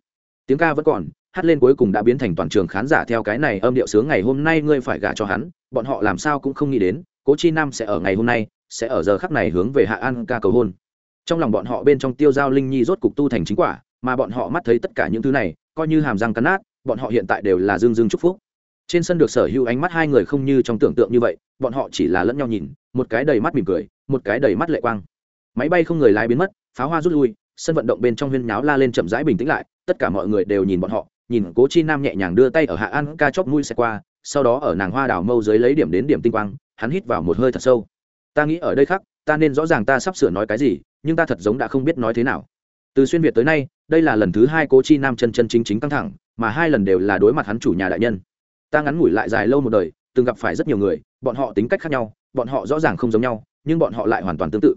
Tiếng ca vẫn còn, hát lên cuối cùng đã biến thành toàn trường khán giả theo cái này âm điệu sướng, ngày hôm nay ngươi phải gả cho hắn, bọn họ làm sao cũng không nghĩ đến, cố chi nam sẽ ở ngày hôm nay, sẽ ở giờ khắc này hướng về hạ an ca cầu hôn. Trong lòng bọn họ bên trong tiêu giao linh nhi rốt cục tu thành chính quả, mà bọn họ mắt thấy tất cả những thứ này, coi như hàm răng cắn nát, bọn họ hiện tại đều là dương dương chúc phúc trên sân được sở hữu ánh mắt hai người không như trong tưởng tượng như vậy, bọn họ chỉ là lẫn nhau nhìn, một cái đầy mắt mỉm cười, một cái đầy mắt lệ quang. Máy bay không người lái biến mất, pháo hoa rút lui, sân vận động bên trong huyên náo la lên chậm rãi bình tĩnh lại, tất cả mọi người đều nhìn bọn họ, nhìn cố chi nam nhẹ nhàng đưa tay ở hạ an ca chóp mũi xe qua, sau đó ở nàng hoa đào mâu dưới lấy điểm đến điểm tinh quang, hắn hít vào một hơi thật sâu. Ta nghĩ ở đây khác, ta nên rõ ràng ta sắp sửa nói cái gì, nhưng ta thật giống đã không biết nói thế nào. Từ xuyên việt tới nay, đây là lần thứ hai cố chi nam chân chân chính chính căng thẳng, mà hai lần đều là đối mặt hắn chủ nhà đại nhân ta ngắn ngủi lại dài lâu một đời, từng gặp phải rất nhiều người, bọn họ tính cách khác nhau, bọn họ rõ ràng không giống nhau, nhưng bọn họ lại hoàn toàn tương tự.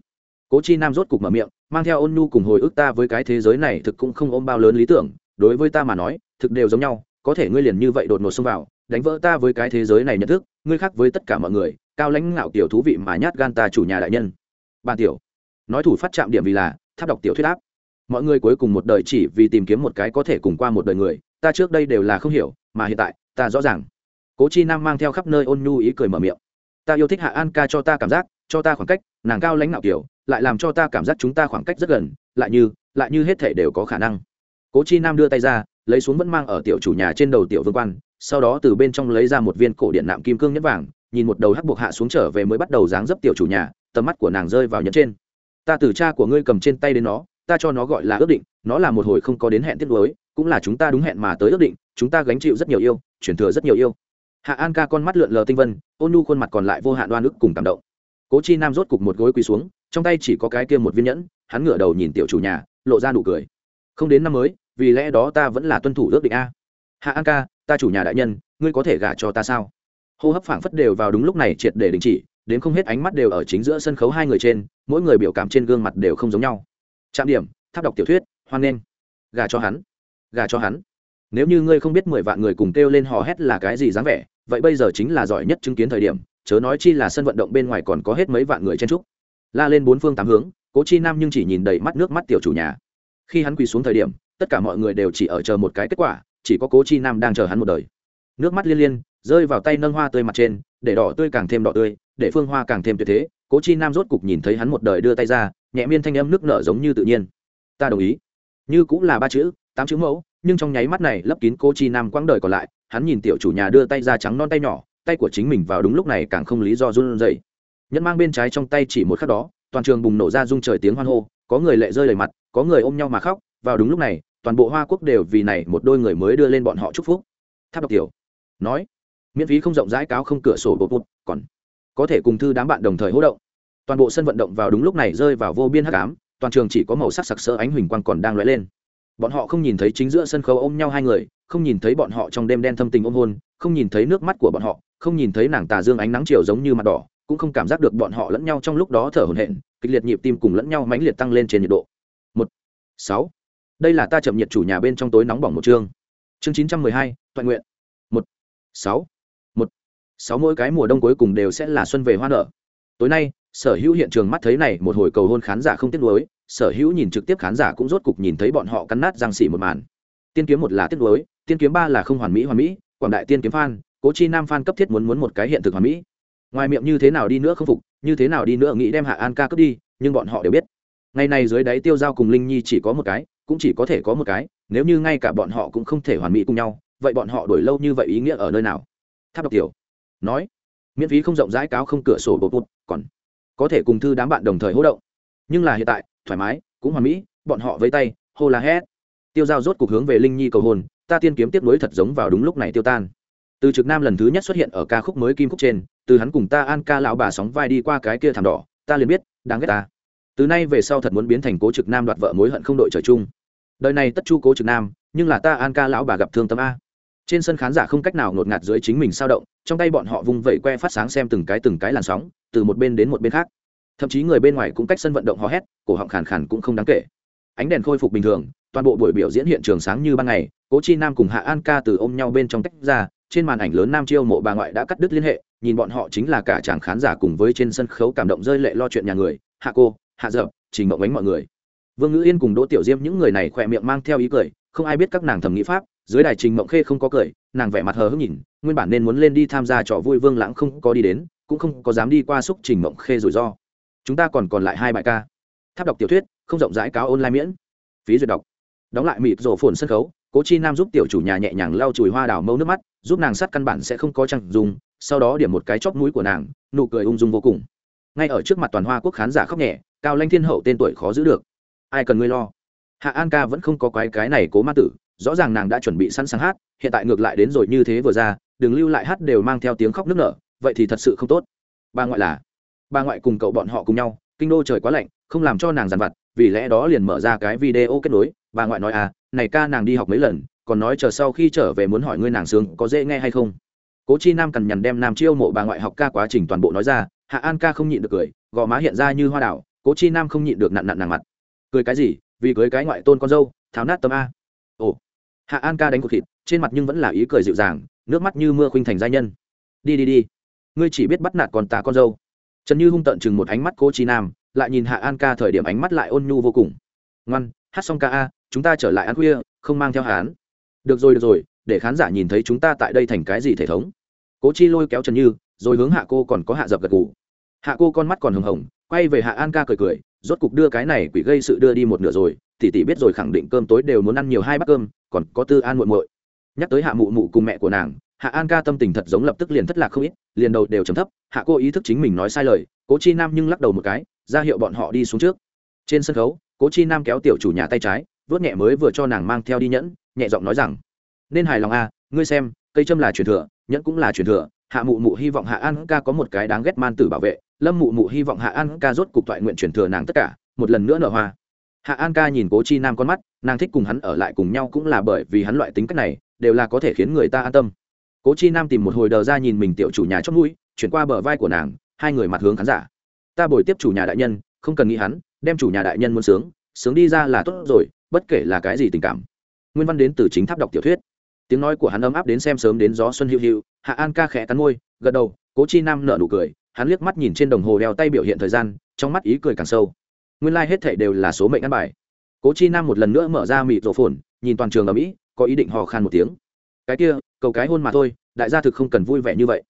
Cố chi nam rốt cục mở miệng, mang theo ôn nhu cùng hồi ức ta với cái thế giới này thực cũng không ôm bao lớn lý tưởng, đối với ta mà nói, thực đều giống nhau, có thể ngươi liền như vậy đột ngột xông vào, đánh vỡ ta với cái thế giới này nhận thức, ngươi khác với tất cả mọi người, cao lãnh ngạo tiểu thú vị mà nhát gan ta chủ nhà đại nhân. Ban tiểu, nói thủ phát chạm điểm vì là, tháp đọc tiểu thuyết áp. Mọi người cuối cùng một đời chỉ vì tìm kiếm một cái có thể cùng qua một đời người, ta trước đây đều là không hiểu, mà hiện tại ta rõ ràng. Cố chi nam mang theo khắp nơi ôn nhu ý cười mở miệng. Ta yêu thích hạ an ca cho ta cảm giác, cho ta khoảng cách, nàng cao lãnh ngạo kiểu, lại làm cho ta cảm giác chúng ta khoảng cách rất gần, lại như lại như hết thể đều có khả năng. Cố chi nam đưa tay ra, lấy xuống vẫn mang ở tiểu chủ nhà trên đầu tiểu vương quan, sau đó từ bên trong lấy ra một viên cổ điện nạm kim cương nhất vàng, nhìn một đầu hắc buộc hạ xuống trở về mới bắt đầu dáng dấp tiểu chủ nhà, tầm mắt của nàng rơi vào nhẫn trên. Ta từ cha của ngươi cầm trên tay đến nó, ta cho nó gọi là ước định nó là một hồi không có đến hẹn tiết lối, cũng là chúng ta đúng hẹn mà tới ước định, chúng ta gánh chịu rất nhiều yêu chuyển thừa rất nhiều yêu. Hạ an ca con mắt lượn lờ tinh vân, ôn nhu khuôn mặt còn lại vô hạn đoan ức cùng cảm động. Cố chi nam rốt cục một gối quỳ xuống, trong tay chỉ có cái kia một viên nhẫn, hắn ngửa đầu nhìn tiểu chủ nhà, lộ ra nụ cười. Không đến năm mới, vì lẽ đó ta vẫn là tuân thủ ước định a. Hạ an ca, ta chủ nhà đại nhân, ngươi có thể gả cho ta sao? Hô hấp phảng phất đều vào đúng lúc này triệt để đình chỉ, đến không hết ánh mắt đều ở chính giữa sân khấu hai người trên, mỗi người biểu cảm trên gương mặt đều không giống nhau. Trạm điểm, tháp đọc tiểu thuyết hoan nghênh. Gà cho hắn. Gà cho hắn. Nếu như ngươi không biết mười vạn người cùng kêu lên hò hét là cái gì dáng vẻ, vậy bây giờ chính là giỏi nhất chứng kiến thời điểm, chớ nói chi là sân vận động bên ngoài còn có hết mấy vạn người chen trúc la lên bốn phương tám hướng, cố chi nam nhưng chỉ nhìn đầy mắt nước mắt tiểu chủ nhà. Khi hắn quỳ xuống thời điểm, tất cả mọi người đều chỉ ở chờ một cái kết quả, chỉ có cố chi nam đang chờ hắn một đời. Nước mắt liên liên, rơi vào tay nâng hoa tươi mặt trên, để đỏ tươi càng thêm đỏ tươi, để phương hoa càng thêm tuyệt thế. Cố chi nam rốt cục nhìn thấy hắn một đời đưa tay ra, nhẹ miên thanh âm nước nở giống như tự nhiên. Ta đồng ý như cũng là ba chữ, tám chữ mẫu, nhưng trong nháy mắt này lấp kín cô chi nam quãng đời còn lại, hắn nhìn tiểu chủ nhà đưa tay ra trắng non tay nhỏ, tay của chính mình vào đúng lúc này càng không lý do run rẩy. Nhẫn mang bên trái trong tay chỉ một khắc đó, toàn trường bùng nổ ra rung trời tiếng hoan hô, có người lệ rơi đầy mặt, có người ôm nhau mà khóc, vào đúng lúc này, toàn bộ hoa quốc đều vì này một đôi người mới đưa lên bọn họ chúc phúc. Tháp đọc tiểu, nói, miễn phí không rộng rãi cáo không cửa sổ bột bột, còn có thể cùng thư đám bạn đồng thời hỗ động. Toàn bộ sân vận động vào đúng lúc này rơi vào vô biên hắc ám toàn trường chỉ có màu sắc sặc sỡ ánh huỳnh quang còn đang lóe lên. Bọn họ không nhìn thấy chính giữa sân khấu ôm nhau hai người, không nhìn thấy bọn họ trong đêm đen thâm tình ôm hôn, không nhìn thấy nước mắt của bọn họ, không nhìn thấy nàng tà dương ánh nắng chiều giống như mặt đỏ, cũng không cảm giác được bọn họ lẫn nhau trong lúc đó thở hổn hển, kịch liệt nhịp tim cùng lẫn nhau mãnh liệt tăng lên trên nhiệt độ. Một, sáu. Đây là ta chậm nhiệt chủ nhà bên trong tối nóng bỏng một chương. Chương chín trăm mười hai toàn nguyện. Một, sáu. Một, sáu mỗi cái mùa đông cuối cùng đều sẽ là xuân về hoa nở. Tối nay sở hữu hiện trường mắt thấy này một hồi cầu hôn khán giả không tiếc nuối, sở hữu nhìn trực tiếp khán giả cũng rốt cục nhìn thấy bọn họ cắn nát răng xỉ một màn. Tiên kiếm một là tiếc nuối, tiên kiếm ba là không hoàn mỹ hoàn mỹ, quảng đại tiên kiếm phan cố chi nam phan cấp thiết muốn muốn một cái hiện thực hoàn mỹ. Ngoài miệng như thế nào đi nữa không phục, như thế nào đi nữa nghĩ đem hạ an ca cướp đi, nhưng bọn họ đều biết. Ngày nay dưới đáy tiêu giao cùng linh nhi chỉ có một cái, cũng chỉ có thể có một cái, nếu như ngay cả bọn họ cũng không thể hoàn mỹ cùng nhau, vậy bọn họ đổi lâu như vậy ý nghĩa ở nơi nào? Tháp độc tiểu nói, miễn phí không rộng rãi cáo không cửa sổ bột bột, còn có thể cùng thư đám bạn đồng thời hỗ động. Nhưng là hiện tại, thoải mái, cũng hoàn mỹ, bọn họ với tay, hô la hét. Tiêu giao rốt cuộc hướng về linh nhi cầu hôn ta tiên kiếm tiếp nối thật giống vào đúng lúc này tiêu tan. Từ trực nam lần thứ nhất xuất hiện ở ca khúc mới kim khúc trên, từ hắn cùng ta an ca lão bà sóng vai đi qua cái kia thảm đỏ, ta liền biết, đáng ghét ta. Từ nay về sau thật muốn biến thành cố trực nam đoạt vợ mối hận không đội trời chung. Đời này tất chu cố trực nam, nhưng là ta an ca lão bà gặp thương tâm a trên sân khán giả không cách nào ngột ngạt dưới chính mình sao động, trong tay bọn họ vung vẩy que phát sáng xem từng cái từng cái làn sóng, từ một bên đến một bên khác. Thậm chí người bên ngoài cũng cách sân vận động hò hét, cổ họng khàn khàn cũng không đáng kể. Ánh đèn khôi phục bình thường, toàn bộ buổi biểu diễn hiện trường sáng như ban ngày, cố chi nam cùng hạ an ca từ ôm nhau bên trong tách ra, trên màn ảnh lớn nam chiêu mộ bà ngoại đã cắt đứt liên hệ, nhìn bọn họ chính là cả chàng khán giả cùng với trên sân khấu cảm động rơi lệ lo chuyện nhà người, hạ cô, hạ dợp trình mộng bánh mọi người. Vương ngữ yên cùng đỗ tiểu diêm những người này khỏe miệng mang theo ý cười, không ai biết các nàng thẩm nghĩ pháp dưới đài trình mộng khê không có cười, nàng vẻ mặt hờ hững nhìn, nguyên bản nên muốn lên đi tham gia trò vui vương lãng không có đi đến, cũng không có dám đi qua xúc trình mộng khê rủi ro. Chúng ta còn còn lại hai bài ca. Tháp đọc tiểu thuyết, không rộng rãi cáo online miễn. Phí duyệt đọc. Đóng lại mịt rổ phồn sân khấu, cố chi nam giúp tiểu chủ nhà nhẹ nhàng lau chùi hoa đào mâu nước mắt, giúp nàng sắt căn bản sẽ không có chăn dùng, sau đó điểm một cái chóp mũi của nàng, nụ cười ung dung vô cùng. Ngay ở trước mặt toàn hoa quốc khán giả khóc nhẹ, cao lanh thiên hậu tên tuổi khó giữ được. Ai cần ngươi lo? Hạ an ca vẫn không có quái cái này cố ma tử rõ ràng nàng đã chuẩn bị sẵn sàng hát, hiện tại ngược lại đến rồi như thế vừa ra, đừng lưu lại hát đều mang theo tiếng khóc nức nở, vậy thì thật sự không tốt. Bà ngoại là, bà ngoại cùng cậu bọn họ cùng nhau, kinh đô trời quá lạnh, không làm cho nàng dằn vặt, vì lẽ đó liền mở ra cái video kết nối, bà ngoại nói à này ca nàng đi học mấy lần, còn nói chờ sau khi trở về muốn hỏi ngươi nàng sướng, có dễ nghe hay không? Cố chi nam cằn nhằn đem nam chiêu mộ bà ngoại học ca quá trình toàn bộ nói ra, hạ an ca không nhịn được cười, gò má hiện ra như hoa đảo cố chi nam không nhịn được nặn nặn nàng mặt. Cười cái gì? Vì cưới cái ngoại tôn con dâu, tháo nát tâm a. Ồ hạ an ca đánh cuộc thịt, trên mặt nhưng vẫn là ý cười dịu dàng, nước mắt như mưa khuynh thành giai nhân. Đi đi đi. Ngươi chỉ biết bắt nạt còn ta con dâu. Trần như hung tợn chừng một ánh mắt cô chi nam, lại nhìn hạ an ca thời điểm ánh mắt lại ôn nhu vô cùng. Ngoan, hát xong ca a, chúng ta trở lại ăn khuya, không mang theo hán được rồi được rồi, để khán giả nhìn thấy chúng ta tại đây thành cái gì thể thống. Cố chi lôi kéo trần như, rồi hướng hạ cô còn có hạ dập gật gù. Hạ cô con mắt còn hừng hồng, quay về hạ an ca cười cười, rốt cục đưa cái này quỷ gây sự đưa đi một nửa rồi, tỷ tỷ biết rồi khẳng định cơm tối đều muốn ăn nhiều hai bát cơm còn có tư an muộn muội. Nhắc tới hạ mụ mụ cùng mẹ của nàng hạ an ca tâm tình thật giống lập tức liền thất lạc không ít liền đầu đều trầm thấp hạ cô ý thức chính mình nói sai lời cố chi nam nhưng lắc đầu một cái ra hiệu bọn họ đi xuống trước. Trên sân khấu cố chi nam kéo tiểu chủ nhà tay trái vớt nhẹ mới vừa cho nàng mang theo đi nhẫn nhẹ giọng nói rằng nên hài lòng a à, ngươi xem cây châm là truyền thừa nhẫn cũng là truyền thừa hạ mụ mụ hy vọng hạ an ca có một cái đáng ghét man tử bảo vệ lâm mụ mụ hy vọng hạ an ca rốt cục thoại nguyện truyền thừa nàng tất cả một lần nữa nở hoa hạ an ca nhìn cố chi nam con mắt, nàng thích cùng hắn ở lại cùng nhau cũng là bởi vì hắn loại tính cách này, đều là có thể khiến người ta an tâm. Cố chi nam tìm một hồi đờ ra nhìn mình tiểu chủ nhà chót mũi, chuyển qua bờ vai của nàng, hai người mặt hướng khán giả. Ta bồi tiếp chủ nhà đại nhân, không cần nghĩ hắn, đem chủ nhà đại nhân muốn sướng sướng đi ra là tốt rồi, bất kể là cái gì tình cảm. Nguyên văn đến từ chính tháp đọc tiểu thuyết. Tiếng nói của hắn ấm áp đến xem sớm đến gió xuân hữu hữu hạ an ca khẽ cắn môi, gật đầu, cố chi nam nở nụ cười, hắn liếc mắt nhìn trên đồng hồ đeo tay biểu hiện thời gian, trong mắt ý cười càng sâu nguyên lai、like、hết thể đều là số mệnh ăn bài. Cố chi nam một lần nữa mở ra mịt rổ phồn, nhìn toàn trường ở mỹ có ý định hò khan một tiếng. Cái kia, cầu cái hôn mà thôi, đại gia thực không cần vui vẻ như vậy.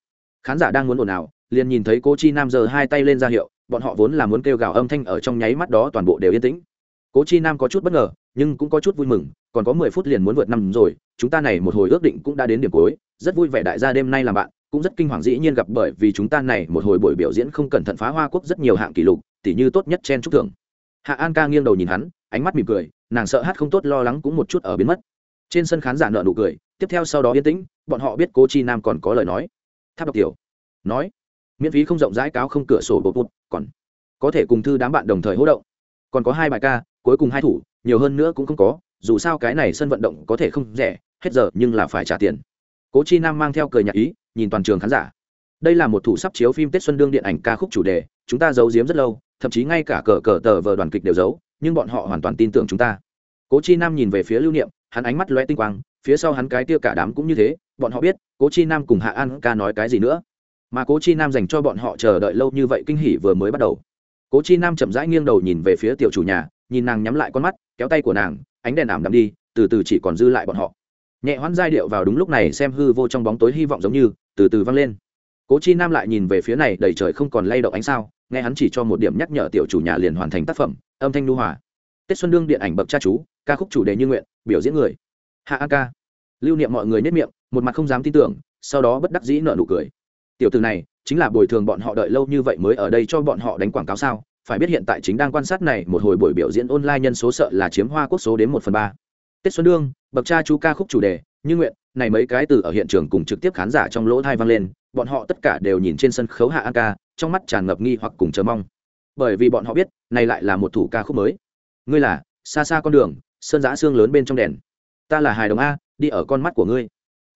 Khán giả đang muốn ồn ào, liền nhìn thấy cố chi nam giơ hai tay lên ra hiệu, bọn họ vốn là muốn kêu gào âm thanh ở trong nháy mắt đó toàn bộ đều yên tĩnh. Cố chi nam có chút bất ngờ, nhưng cũng có chút vui mừng, còn có mười phút liền muốn vượt năm rồi, chúng ta này một hồi ước định cũng đã đến điểm cuối, rất vui vẻ đại gia đêm nay làm bạn cũng rất kinh hoàng dĩ nhiên gặp bởi vì chúng ta này một hồi buổi biểu diễn không cẩn thận phá hoa quốc rất nhiều hạng kỷ lục, tỉ như tốt nhất chen trúc thưởng. Hạ an ca nghiêng đầu nhìn hắn, ánh mắt mỉm cười, nàng sợ hát không tốt lo lắng cũng một chút ở biến mất. Trên sân khán giả nợ nụ cười, tiếp theo sau đó yên tĩnh, bọn họ biết cô chi nam còn có lời nói. Tháp đọc tiểu, nói, miễn phí không rộng rãi cáo không cửa sổ bột bột, còn có thể cùng thư đám bạn đồng thời hỗ động. Còn có hai bài ca, cuối cùng hai thủ, nhiều hơn nữa cũng không có, dù sao cái này sân vận động có thể không rẻ, hết giờ nhưng là phải trả tiền. Cố chi nam mang theo cười nhạc ý nhìn toàn trường khán giả. Đây là một thủ sắp chiếu phim tết xuân đương điện ảnh ca khúc chủ đề, chúng ta giấu giếm rất lâu, thậm chí ngay cả cờ cờ tờ vờ đoàn kịch đều giấu, nhưng bọn họ hoàn toàn tin tưởng chúng ta. Cố chi nam nhìn về phía lưu niệm, hắn ánh mắt loe tinh quang, phía sau hắn cái tia cả đám cũng như thế, bọn họ biết, cố chi nam cùng hạ an ca nói cái gì nữa. Mà cố chi nam dành cho bọn họ chờ đợi lâu như vậy kinh hỉ vừa mới bắt đầu. Cố chi nam chậm rãi nghiêng đầu nhìn về phía tiểu chủ nhà, nhìn nàng nhắm lại con mắt, kéo tay của nàng, ánh đèn ảm đạm đi, từ từ chỉ còn dư lại bọn họ nhẹ hoãn giai điệu vào đúng lúc này xem hư vô trong bóng tối hy vọng giống như từ từ vang lên. Cố chi nam lại nhìn về phía này, đầy trời không còn lay động ánh sao, nghe hắn chỉ cho một điểm nhắc nhở tiểu chủ nhà liền hoàn thành tác phẩm, âm thanh nu hòa. Tết xuân đương điện ảnh bậc cha chú, ca khúc chủ đề như nguyện, biểu diễn người. Hạ a ca. Lưu niệm mọi người nết miệng, một mặt không dám tin tưởng, sau đó bất đắc dĩ nợ nụ cười. Tiểu từ này, chính là bồi thường bọn họ đợi lâu như vậy mới ở đây cho bọn họ đánh quảng cáo sao? Phải biết hiện tại chính đang quan sát này, một hồi buổi biểu diễn online nhân số sợ là chiếm hoa quốc số đến một phần ba tết xuân đương, bậc cha chú ca khúc chủ đề, như nguyện, này mấy cái từ ở hiện trường cùng trực tiếp khán giả trong lỗ thai vang lên, bọn họ tất cả đều nhìn trên sân khấu hạ an ca, trong mắt tràn ngập nghi hoặc cùng chờ mong. Bởi vì bọn họ biết, này lại là một thủ ca khúc mới. Ngươi là, xa xa con đường, sơn giã xương lớn bên trong đèn. Ta là hài đồng a, đi ở con mắt của ngươi.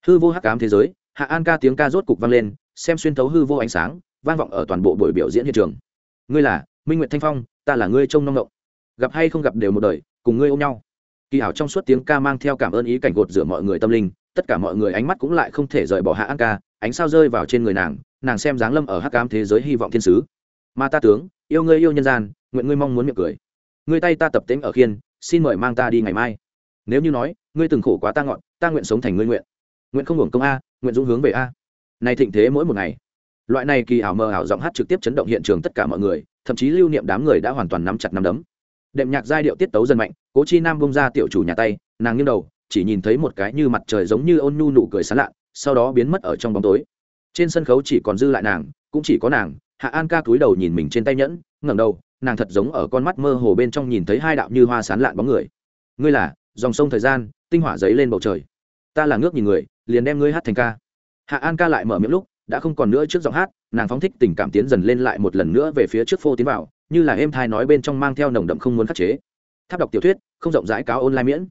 Hư vô hắc cám thế giới, hạ an ca tiếng ca rốt cục vang lên, xem xuyên thấu hư vô ánh sáng, vang vọng ở toàn bộ buổi biểu diễn hiện trường. Ngươi là, minh nguyệt thanh phong, ta là ngươi trông nông động gặp hay không gặp đều một đời, cùng ngươi ôm nhau kỳ hảo trong suốt tiếng ca mang theo cảm ơn ý cảnh gột rửa mọi người tâm linh, tất cả mọi người ánh mắt cũng lại không thể rời bỏ hạ an ca, ánh sao rơi vào trên người nàng nàng xem dáng lâm ở hắc cám thế giới hy vọng thiên sứ. Ma ta tướng, yêu ngươi yêu nhân gian, nguyện ngươi mong muốn miệng cười. Ngươi tay ta tập tễnh ở khiên, xin mời mang ta đi ngày mai. Nếu như nói, ngươi từng khổ quá ta ngọn, ta nguyện sống thành ngươi nguyện. Nguyện không hưởng công a, nguyện dũng hướng về a. Này thịnh thế mỗi một ngày. Loại này kỳ ảo mờ ảo giọng hát trực tiếp chấn động hiện trường tất cả mọi người, thậm chí lưu niệm đám người đã hoàn toàn nắm chặt nắm đấm đệm nhạc giai điệu tiết tấu dần mạnh, cố chi nam bông ra tiểu chủ nhà tay, nàng nghiêng đầu, chỉ nhìn thấy một cái như mặt trời giống như ôn nhu nụ cười sán lạ sau đó biến mất ở trong bóng tối. Trên sân khấu chỉ còn dư lại nàng, cũng chỉ có nàng, hạ an ca cúi đầu nhìn mình trên tay nhẫn, ngẩng đầu, nàng thật giống ở con mắt mơ hồ bên trong nhìn thấy hai đạo như hoa sán lạn bóng người. Ngươi là, dòng sông thời gian, tinh hỏa giấy lên bầu trời. Ta là ngước nhìn người, liền đem ngươi hát thành ca. Hạ an ca lại mở miệng lúc, đã không còn nữa trước giọng hát, nàng phóng thích tình cảm tiến dần lên lại một lần nữa về phía trước phô tiến vào như là êm thai nói bên trong mang theo nồng đậm không muốn khắc chế. Tháp đọc tiểu thuyết, không rộng rãi cáo online miễn.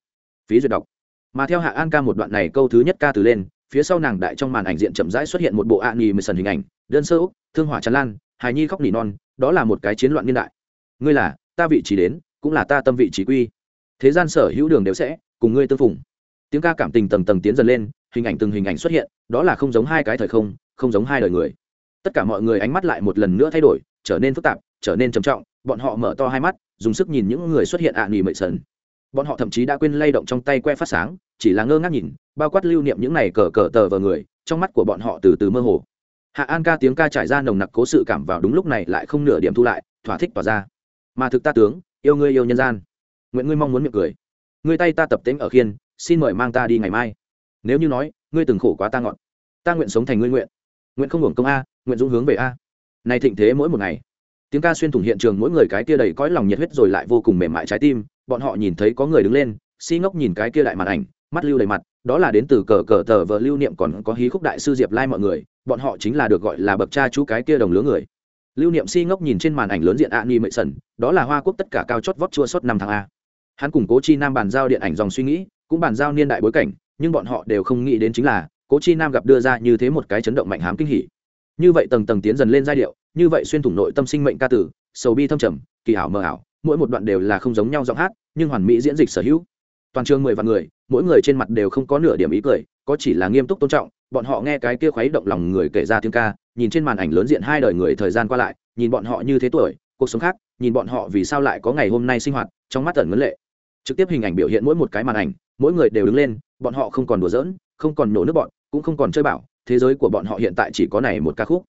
Phí duyệt đọc. Mà theo hạ an ca một đoạn này câu thứ nhất ca từ lên, phía sau nàng đại trong màn ảnh diện chậm rãi xuất hiện một bộ ạ nhì mười sần hình ảnh, đơn sơ úc, thương hỏa tràn lan, hài nhi khóc nỉ non, đó là một cái chiến loạn niên đại. Ngươi là, ta vị trí đến, cũng là ta tâm vị trí quy. Thế gian sở hữu đường đều sẽ, cùng ngươi tương phùng. Tiếng ca cảm tình tầng tầng tiến dần lên, hình ảnh từng hình ảnh xuất hiện, đó là không giống hai cái thời không không giống hai đời người. Tất cả mọi người ánh mắt lại một lần nữa thay đổi, trở nên phức tạp trở nên trầm trọng, bọn họ mở to hai mắt, dùng sức nhìn những người xuất hiện ạ à nghỉ mậy sần. Bọn họ thậm chí đã quên lay động trong tay que phát sáng, chỉ là ngơ ngác nhìn, bao quát lưu niệm những này cờ cờ tờ vào người, trong mắt của bọn họ từ từ mơ hồ. Hạ an ca tiếng ca trải ra nồng nặc cố sự cảm vào đúng lúc này lại không nửa điểm thu lại, thỏa thích tỏa ra. Mà thực ta tướng, yêu ngươi yêu nhân gian. Nguyện ngươi mong muốn miệng cười. Ngươi tay ta tập tính ở khiên, xin mời mang ta đi ngày mai. Nếu như nói, ngươi từng khổ quá ta ngọn. Ta nguyện sống thành ngươi nguyện. Nguyện không hưởng công a, nguyện dũng hướng về a. Này thịnh thế mỗi một ngày tiếng ca xuyên thủng hiện trường mỗi người cái kia đầy cõi lòng nhiệt huyết rồi lại vô cùng mềm mại trái tim, bọn họ nhìn thấy có người đứng lên, si ngốc nhìn cái kia đại màn ảnh, mắt lưu đầy mặt, đó là đến từ cờ cờ tờ vợ lưu niệm còn có hí khúc đại sư diệp lai mọi người, bọn họ chính là được gọi là bậc cha chú cái kia đồng lứa người. Lưu niệm si ngốc nhìn trên màn ảnh lớn diện a ni mệ sần đó là hoa quốc tất cả cao chót vót chua suốt năm tháng a. Hắn cùng cố chi nam bàn giao điện ảnh dòng suy nghĩ, cũng bàn giao niên đại bối cảnh, nhưng bọn họ đều không nghĩ đến chính là, cố chi nam gặp đưa ra như thế một cái chấn động mạnh hám kinh hỉ như vậy tầng tầng tiến dần lên giai điệu, như vậy xuyên thủng nội tâm sinh mệnh ca tử sầu bi thâm trầm, kỳ ảo mờ ảo, mỗi một đoạn đều là không giống nhau giọng hát, nhưng hoàn mỹ diễn dịch sở hữu. Toàn trường mười vạn người, mỗi người trên mặt đều không có nửa điểm ý cười, có chỉ là nghiêm túc tôn trọng, bọn họ nghe cái kia khuấy động lòng người kể ra tiếng ca, nhìn trên màn ảnh lớn diện hai đời người thời gian qua lại, nhìn bọn họ như thế tuổi, cuộc sống khác, nhìn bọn họ vì sao lại có ngày hôm nay sinh hoạt, trong mắt tẩn ngấn lệ. Trực tiếp hình ảnh biểu hiện mỗi một cái màn ảnh, mỗi người đều đứng lên, bọn họ không còn đùa giỡn, không còn nổ nước bọn, cũng không còn chơi bảo thế giới của bọn họ hiện tại chỉ có này một ca khúc.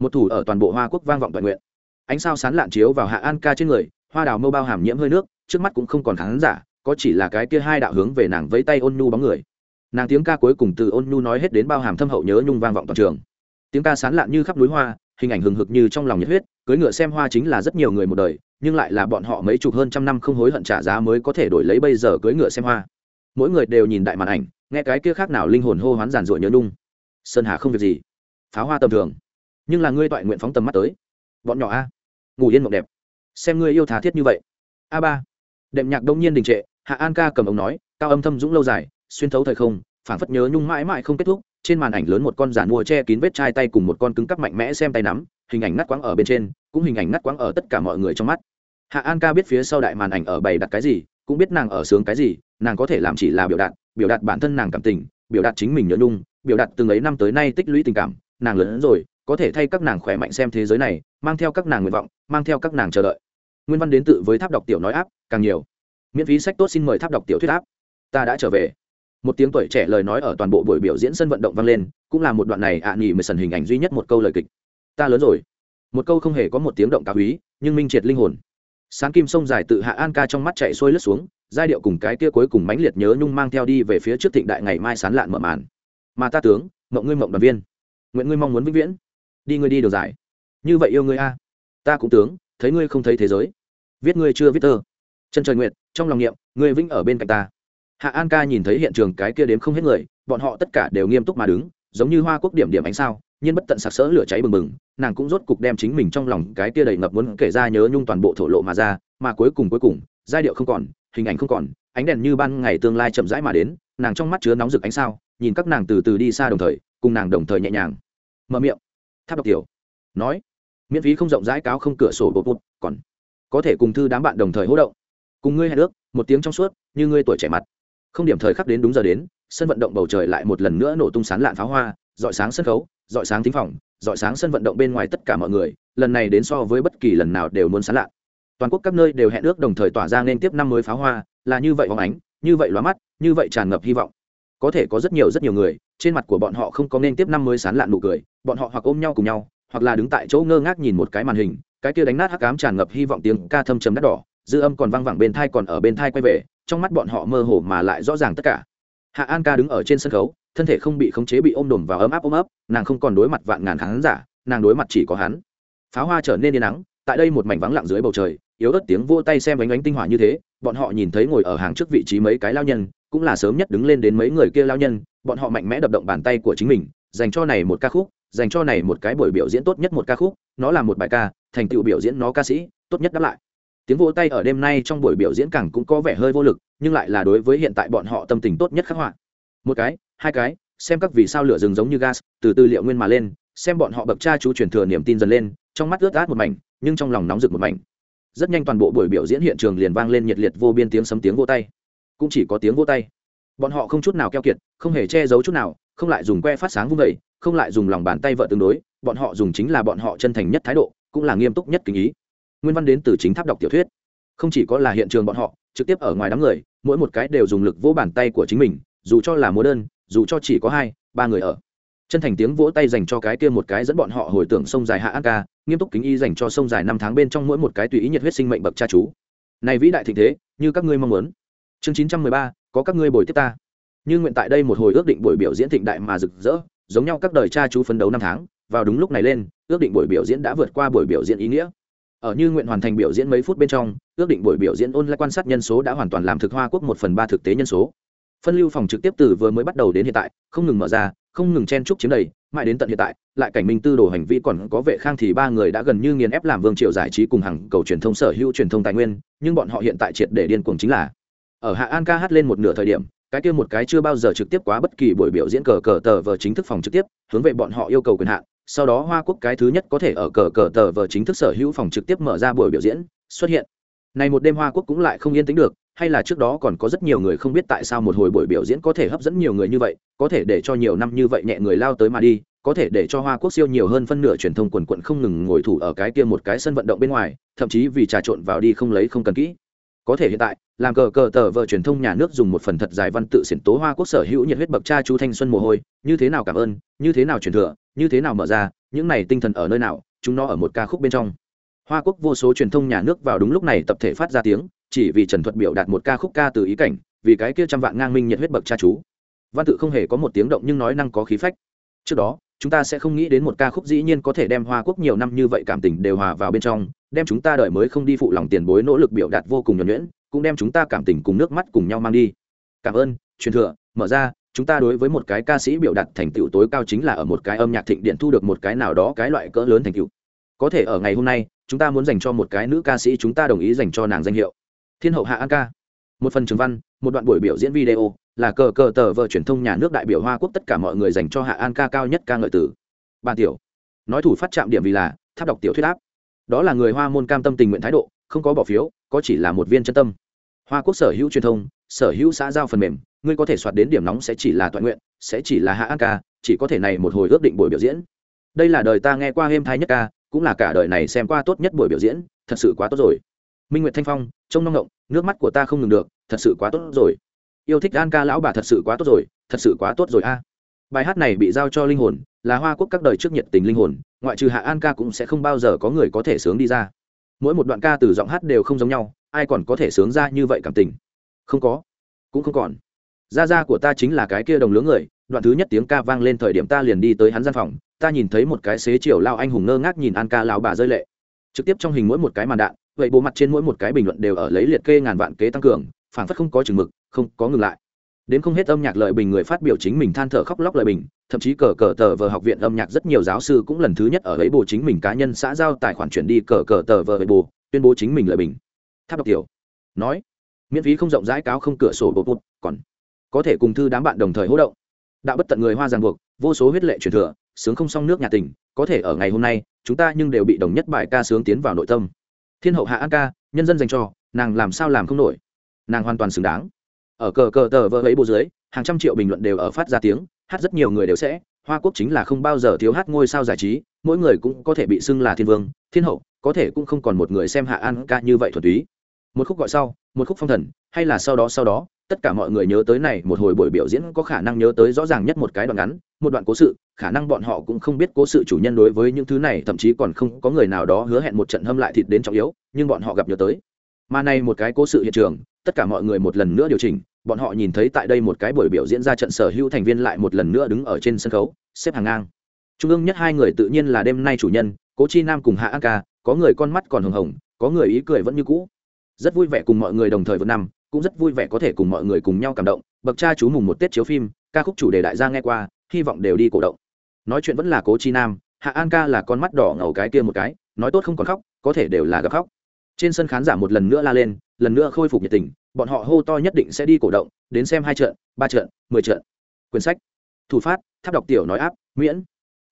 Một thủ ở toàn bộ hoa quốc vang vọng toàn nguyện. Ánh sao sán lạn chiếu vào hạ an ca trên người, hoa đào mâu bao hàm nhiễm hơi nước, trước mắt cũng không còn khán giả, có chỉ là cái kia hai đạo hướng về nàng vẫy tay ôn nhu bóng người. Nàng tiếng ca cuối cùng từ ôn nhu nói hết đến bao hàm thâm hậu nhớ nhung vang vọng toàn trường. Tiếng ca sán lạn như khắp núi hoa, hình ảnh hừng hực như trong lòng nhiệt huyết cưới ngựa xem hoa chính là rất nhiều người một đời, nhưng lại là bọn họ mấy chục hơn trăm năm không hối hận trả giá mới có thể đổi lấy bây giờ cưới ngựa xem hoa. Mỗi người đều nhìn đại màn ảnh, nghe cái kia khác nào linh hồn hô hoán giàn ruộng nhớ nhung sơn hà không việc gì, pháo hoa tầm thường, nhưng là ngươi toại nguyện phóng tầm mắt tới, bọn nhỏ a, ngủ yên mộng đẹp, xem ngươi yêu thà thiết như vậy. A ba, đệm nhạc đông nhiên đình trệ, hạ an ca cầm ông nói, cao âm thâm dũng lâu dài, xuyên thấu thời không, phảng phất nhớ nhung mãi mãi không kết thúc, trên màn ảnh lớn một con giản mua che kín vết chai tay cùng một con cứng cắp mạnh mẽ xem tay nắm, hình ảnh ngắt quãng ở bên trên, cũng hình ảnh ngắt quãng ở tất cả mọi người trong mắt. Hạ an ca biết phía sau đại màn ảnh ở bày đặt cái gì, cũng biết nàng ở sướng cái gì, nàng có thể làm chỉ là biểu đạt biểu đạt bản thân nàng cảm tình, biểu đạt chính mình nhớ nhung biểu đạt từng ấy năm tới nay tích lũy tình cảm, nàng lớn hơn rồi, có thể thay các nàng khỏe mạnh xem thế giới này, mang theo các nàng nguyện vọng, mang theo các nàng chờ đợi. Nguyên văn đến tự với tháp đọc tiểu nói áp, càng nhiều. Miễn phí sách tốt xin mời tháp đọc tiểu thuyết áp. Ta đã trở về. Một tiếng tuổi trẻ lời nói ở toàn bộ buổi biểu diễn sân vận động vang lên, cũng là một đoạn này ạ à nghỉ mười sần hình ảnh duy nhất một câu lời kịch. Ta lớn rồi. Một câu không hề có một tiếng động cao húy nhưng minh triệt linh hồn. Sáng kim sông dài tự hạ an ca trong mắt chạy xuôi lướt xuống, giai điệu cùng cái kia cuối cùng mãnh liệt nhớ nhung mang theo đi về phía trước thịnh đại ngày mai sán lạn mở màn mà ta tướng, mộng ngươi mộng đoàn viên. Nguyện ngươi mong muốn vĩnh viễn. Đi ngươi đi đường dài. Như vậy yêu ngươi a. Ta cũng tướng, thấy ngươi không thấy thế giới. Viết ngươi chưa viết tơ. Chân trời nguyện trong lòng niệm, ngươi vĩnh ở bên cạnh ta. Hạ an ca nhìn thấy hiện trường cái kia đếm không hết người, bọn họ tất cả đều nghiêm túc mà đứng, giống như hoa quốc điểm điểm ánh sao, nhiên bất tận sặc sỡ lửa cháy bừng bừng, nàng cũng rốt cục đem chính mình trong lòng cái kia đầy ngập muốn kể ra nhớ nhung toàn bộ thổ lộ mà ra, mà cuối cùng cuối cùng, giai điệu không còn, hình ảnh không còn, ánh đèn như ban ngày tương lai chậm rãi mà đến, nàng trong mắt chứa nóng rực ánh sao nhìn các nàng từ từ đi xa đồng thời, cùng nàng đồng thời nhẹ nhàng. Mở miệng. Tháp đọc tiểu. Nói. Miễn phí không rộng rãi cáo không cửa sổ bột bột, còn có thể cùng thư đám bạn đồng thời hỗ động. Cùng ngươi hẹn ước, một tiếng trong suốt, như ngươi tuổi trẻ mặt. Không điểm thời khắc đến đúng giờ đến, sân vận động bầu trời lại một lần nữa nổ tung sán lạn pháo hoa, dọi sáng sân khấu, dọi sáng thính phòng, dọi sáng sân vận động bên ngoài tất cả mọi người, lần này đến so với bất kỳ lần nào đều muốn sán lạn. Toàn quốc các nơi đều hẹn ước đồng thời tỏa ra nên tiếp năm mới pháo hoa, là như vậy hóng ánh, như vậy lóa mắt, như vậy tràn ngập hy vọng có thể có rất nhiều rất nhiều người, trên mặt của bọn họ không có nên tiếp năm mới sán lạn nụ cười, bọn họ hoặc ôm nhau cùng nhau, hoặc là đứng tại chỗ ngơ ngác nhìn một cái màn hình, cái kia đánh nát hắc ám tràn ngập hy vọng tiếng ca thâm trầm đắt đỏ, dư âm còn vang vẳng bên thai còn ở bên thai quay về, trong mắt bọn họ mơ hồ mà lại rõ ràng tất cả. Hạ an ca đứng ở trên sân khấu, thân thể không bị khống chế bị ôm đồm và ấm áp ôm ấp, nàng không còn đối mặt vạn ngàn khán giả, nàng đối mặt chỉ có hắn. Pháo hoa trở nên yên nắng, tại đây một mảnh vắng lặng dưới bầu trời, yếu ớt tiếng vô tay xem bánh bánh tinh hỏa như thế, bọn họ nhìn thấy ngồi ở hàng trước vị trí mấy cái lao nhân cũng là sớm nhất đứng lên đến mấy người kia lao nhân, bọn họ mạnh mẽ đập động bàn tay của chính mình, dành cho này một ca khúc, dành cho này một cái buổi biểu diễn tốt nhất một ca khúc, nó là một bài ca, thành tựu biểu diễn nó ca sĩ, tốt nhất đáp lại. Tiếng vỗ tay ở đêm nay trong buổi biểu diễn càng cũng có vẻ hơi vô lực, nhưng lại là đối với hiện tại bọn họ tâm tình tốt nhất khắc họa. Một cái, hai cái, xem các vì sao lửa rừng giống như gas, từ tư liệu nguyên mà lên, xem bọn họ bậc cha chú truyền thừa niềm tin dần lên, trong mắt ướt át một mảnh, nhưng trong lòng nóng rực một mảnh. Rất nhanh toàn bộ buổi biểu diễn hiện trường liền vang lên nhiệt liệt vô biên tiếng sấm tiếng vô tay cũng chỉ có tiếng vô tay. Bọn họ không chút nào keo kiệt, không hề che giấu chút nào, không lại dùng que phát sáng vung vẩy không lại dùng lòng bàn tay vợ tương đối, bọn họ dùng chính là bọn họ chân thành nhất thái độ, cũng là nghiêm túc nhất kính ý. Nguyên văn đến từ chính tháp đọc tiểu thuyết. Không chỉ có là hiện trường bọn họ, trực tiếp ở ngoài đám người, mỗi một cái đều dùng lực vỗ bàn tay của chính mình, dù cho là múa đơn, dù cho chỉ có hai, ba người ở. Chân thành tiếng vỗ tay dành cho cái kia một cái dẫn bọn họ hồi tưởng sông dài hạ an ca, nghiêm túc kính y dành cho sông dài năm tháng bên trong mỗi một cái tùy ý nhiệt huyết sinh mệnh bậc cha chú. Này vĩ đại thịnh thế, như các ngươi mong muốn chương chín trăm mười ba, có các ngươi bồi tiếp ta. Như nguyện tại đây một hồi ước định buổi biểu diễn thịnh đại mà rực rỡ, giống nhau các đời cha chú phấn đấu năm tháng, vào đúng lúc này lên, ước định buổi biểu diễn đã vượt qua buổi biểu diễn ý nghĩa. Ở như nguyện hoàn thành biểu diễn mấy phút bên trong, ước định buổi biểu diễn ôn lại quan sát nhân số đã hoàn toàn làm thực hoa quốc một phần ba thực tế nhân số. Phân lưu phòng trực tiếp từ vừa mới bắt đầu đến hiện tại, không ngừng mở ra, không ngừng chen trúc chiếm đầy, mãi đến tận hiện tại, lại cảnh minh tư đồ hành vi còn có vệ khang thì ba người đã gần như nghiền ép làm vương triều giải trí cùng hàng cầu truyền thông sở hữu truyền thông tài nguyên, nhưng bọn họ hiện tại triệt để điên cuồng chính là ở hạ an ca hát lên một nửa thời điểm, cái kia một cái chưa bao giờ trực tiếp quá bất kỳ buổi biểu diễn cờ cờ tờ vờ chính thức phòng trực tiếp, hướng về bọn họ yêu cầu quyền hạn. Sau đó hoa quốc cái thứ nhất có thể ở cờ cờ tờ vờ chính thức sở hữu phòng trực tiếp mở ra buổi biểu diễn, xuất hiện. Này một đêm hoa quốc cũng lại không yên tĩnh được, hay là trước đó còn có rất nhiều người không biết tại sao một hồi buổi biểu diễn có thể hấp dẫn nhiều người như vậy, có thể để cho nhiều năm như vậy nhẹ người lao tới mà đi, có thể để cho hoa quốc siêu nhiều hơn phân nửa truyền thông quần quận không ngừng ngồi thủ ở cái kia một cái sân vận động bên ngoài, thậm chí vì trà trộn vào đi không lấy không cần kỹ có thể hiện tại, làm cờ cờ tờ vợ truyền thông nhà nước dùng một phần thật dài văn tự xiển tố hoa quốc sở hữu nhiệt huyết bậc cha chú thanh xuân mồ hôi, như thế nào cảm ơn, như thế nào truyền thừa, như thế nào mở ra, những này tinh thần ở nơi nào, chúng nó ở một ca khúc bên trong. Hoa quốc vô số truyền thông nhà nước vào đúng lúc này tập thể phát ra tiếng, chỉ vì trần thuật biểu đạt một ca khúc ca từ ý cảnh, vì cái kia trăm vạn ngang minh nhiệt huyết bậc cha chú. Văn tự không hề có một tiếng động nhưng nói năng có khí phách. Trước đó, chúng ta sẽ không nghĩ đến một ca khúc dĩ nhiên có thể đem hoa quốc nhiều năm như vậy cảm tình đều hòa vào bên trong đem chúng ta đợi mới không đi phụ lòng tiền bối nỗ lực biểu đạt vô cùng nhuẩn nhuyễn, cũng đem chúng ta cảm tình cùng nước mắt cùng nhau mang đi. Cảm ơn, truyền thừa, mở ra, chúng ta đối với một cái ca sĩ biểu đạt thành tựu tối cao chính là ở một cái âm nhạc thịnh điện thu được một cái nào đó cái loại cỡ lớn thành tựu. Có thể ở ngày hôm nay, chúng ta muốn dành cho một cái nữ ca sĩ chúng ta đồng ý dành cho nàng danh hiệu. Thiên hậu hạ an ca. Một phần trường văn, một đoạn buổi biểu diễn video, là cờ cờ tờ vợ truyền thông nhà nước đại biểu hoa quốc tất cả mọi người dành cho hạ an ca cao nhất ca ngợi tử. Ba tiểu, nói thủ phát chạm điểm vì là, tháp đọc tiểu thuyết áp đó là người hoa môn cam tâm tình nguyện thái độ, không có bỏ phiếu, có chỉ là một viên chân tâm. Hoa quốc sở hữu truyền thông, sở hữu xã giao phần mềm, ngươi có thể soạt đến điểm nóng sẽ chỉ là toàn nguyện, sẽ chỉ là hạ an ca, chỉ có thể này một hồi ước định buổi biểu diễn. Đây là đời ta nghe qua êm thai nhất ca, cũng là cả đời này xem qua tốt nhất buổi biểu diễn, thật sự quá tốt rồi. Minh nguyệt thanh phong, trông nông ngộng nước mắt của ta không ngừng được, thật sự quá tốt rồi. Yêu thích an ca lão bà thật sự quá tốt rồi, thật sự quá tốt rồi a. Bài hát này bị giao cho linh hồn, là hoa quốc các đời trước nhiệt tình linh hồn ngoại trừ hạ an ca cũng sẽ không bao giờ có người có thể sướng đi ra. Mỗi một đoạn ca từ giọng hát đều không giống nhau, ai còn có thể sướng ra như vậy cảm tình? Không có. Cũng không còn. Gia gia của ta chính là cái kia đồng lứa người, đoạn thứ nhất tiếng ca vang lên thời điểm ta liền đi tới hắn gian phòng, ta nhìn thấy một cái xế chiều lao anh hùng ngơ ngác nhìn an ca lao bà rơi lệ. Trực tiếp trong hình mỗi một cái màn đạn, vậy bộ mặt trên mỗi một cái bình luận đều ở lấy liệt kê ngàn vạn kế tăng cường phản phất không có chừng mực, không có ngừng lại đến không hết âm nhạc lợi bình người phát biểu chính mình than thở khóc lóc lời bình, thậm chí cờ cờ tờ vờ học viện âm nhạc rất nhiều giáo sư cũng lần thứ nhất ở ấy bồ chính mình cá nhân xã giao tài khoản chuyển đi cờ cờ tờ vờ ấy bồ tuyên bố chính mình lời bình. Tháp đọc tiểu. Nói, miễn phí không rộng rãi cáo không cửa sổ bột bột, còn có thể cùng thư đám bạn đồng thời hỗ động. Đạo bất tận người hoa ràng buộc, vô số huyết lệ truyền thừa, sướng không xong nước nhà tình, có thể ở ngày hôm nay, chúng ta nhưng đều bị đồng nhất bài ca sướng tiến vào nội tâm. Thiên hậu hạ an ca, nhân dân dành cho, nàng làm sao làm không nổi. Nàng hoàn toàn xứng đáng ở cờ cờ tờ vỡ ấy bộ dưới, hàng trăm triệu bình luận đều ở phát ra tiếng, hát rất nhiều người đều sẽ, hoa quốc chính là không bao giờ thiếu hát ngôi sao giải trí, mỗi người cũng có thể bị xưng là thiên vương, thiên hậu, có thể cũng không còn một người xem hạ an ca như vậy thuần túy. Một khúc gọi sau, một khúc phong thần, hay là sau đó sau đó, tất cả mọi người nhớ tới này, một hồi buổi biểu diễn có khả năng nhớ tới rõ ràng nhất một cái đoạn ngắn, một đoạn cố sự, khả năng bọn họ cũng không biết cố sự chủ nhân đối với những thứ này, thậm chí còn không có người nào đó hứa hẹn một trận hâm lại thịt đến trọng yếu, nhưng bọn họ gặp nhớ tới. Mà này một cái cố sự hiện trường, tất cả mọi người một lần nữa điều chỉnh bọn họ nhìn thấy tại đây một cái buổi biểu diễn ra trận sở hữu thành viên lại một lần nữa đứng ở trên sân khấu, xếp hàng ngang. Trung ương nhất hai người tự nhiên là đêm nay chủ nhân, cố chi nam cùng hạ an ca, có người con mắt còn hồng hồng, có người ý cười vẫn như cũ. Rất vui vẻ cùng mọi người đồng thời vượt năm, cũng rất vui vẻ có thể cùng mọi người cùng nhau cảm động, bậc cha chú mùng một tết chiếu phim, ca khúc chủ đề đại gia nghe qua, hy vọng đều đi cổ động. Nói chuyện vẫn là cố chi nam, hạ an ca là con mắt đỏ ngầu cái kia một cái, nói tốt không còn khóc, có thể đều là gặp khóc trên sân khán giả một lần nữa la lên, lần nữa khôi phục nhiệt tình, bọn họ hô to nhất định sẽ đi cổ động, đến xem hai trận, ba trận, mười trận. Quyển sách, thủ phát, tháp đọc tiểu nói áp, miễn.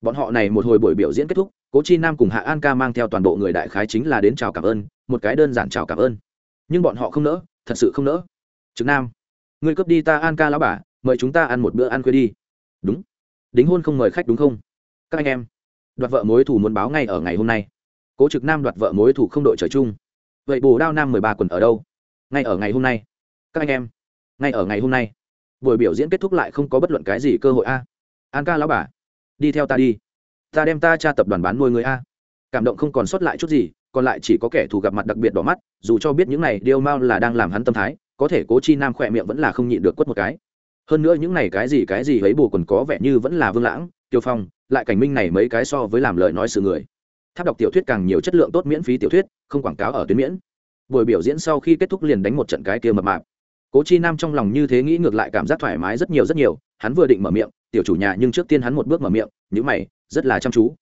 Bọn họ này một hồi buổi biểu diễn kết thúc, cố chi nam cùng hạ an ca mang theo toàn bộ người đại khái chính là đến chào cảm ơn, một cái đơn giản chào cảm ơn. Nhưng bọn họ không nỡ, thật sự không nỡ. Trực nam người cướp đi ta an ca lão bà, mời chúng ta ăn một bữa ăn khuya đi. Đúng. Đính hôn không mời khách đúng không? Các anh em, đoạt vợ mối thủ muốn báo ngay ở ngày hôm nay. Cố trực nam đoạt vợ mối thủ không đội trời chung vậy bồ đao nam mười ba quần ở đâu? Ngay ở ngày hôm nay. Các anh em, ngay ở ngày hôm nay. Buổi biểu diễn kết thúc lại không có bất luận cái gì cơ hội a. An ca lão bà, đi theo ta đi. Ta đem ta tra tập đoàn bán nuôi người a. Cảm động không còn sót lại chút gì, còn lại chỉ có kẻ thù gặp mặt đặc biệt đỏ mắt, dù cho biết những này điêu mao là đang làm hắn tâm thái, có thể cố chi nam khỏe miệng vẫn là không nhịn được quất một cái. Hơn nữa những này cái gì cái gì ấy bù còn có vẻ như vẫn là vương lãng, tiêu phong, lại cảnh minh này mấy cái so với làm lời nói sự người tháp đọc tiểu thuyết càng nhiều chất lượng tốt miễn phí tiểu thuyết, không quảng cáo ở tuyến miễn. Buổi biểu diễn sau khi kết thúc liền đánh một trận cái kia mập mạp. Cố chi nam trong lòng như thế nghĩ ngược lại cảm giác thoải mái rất nhiều rất nhiều, hắn vừa định mở miệng, tiểu chủ nhà, nhưng trước tiên hắn một bước mở miệng nhữ mày, rất là chăm chú.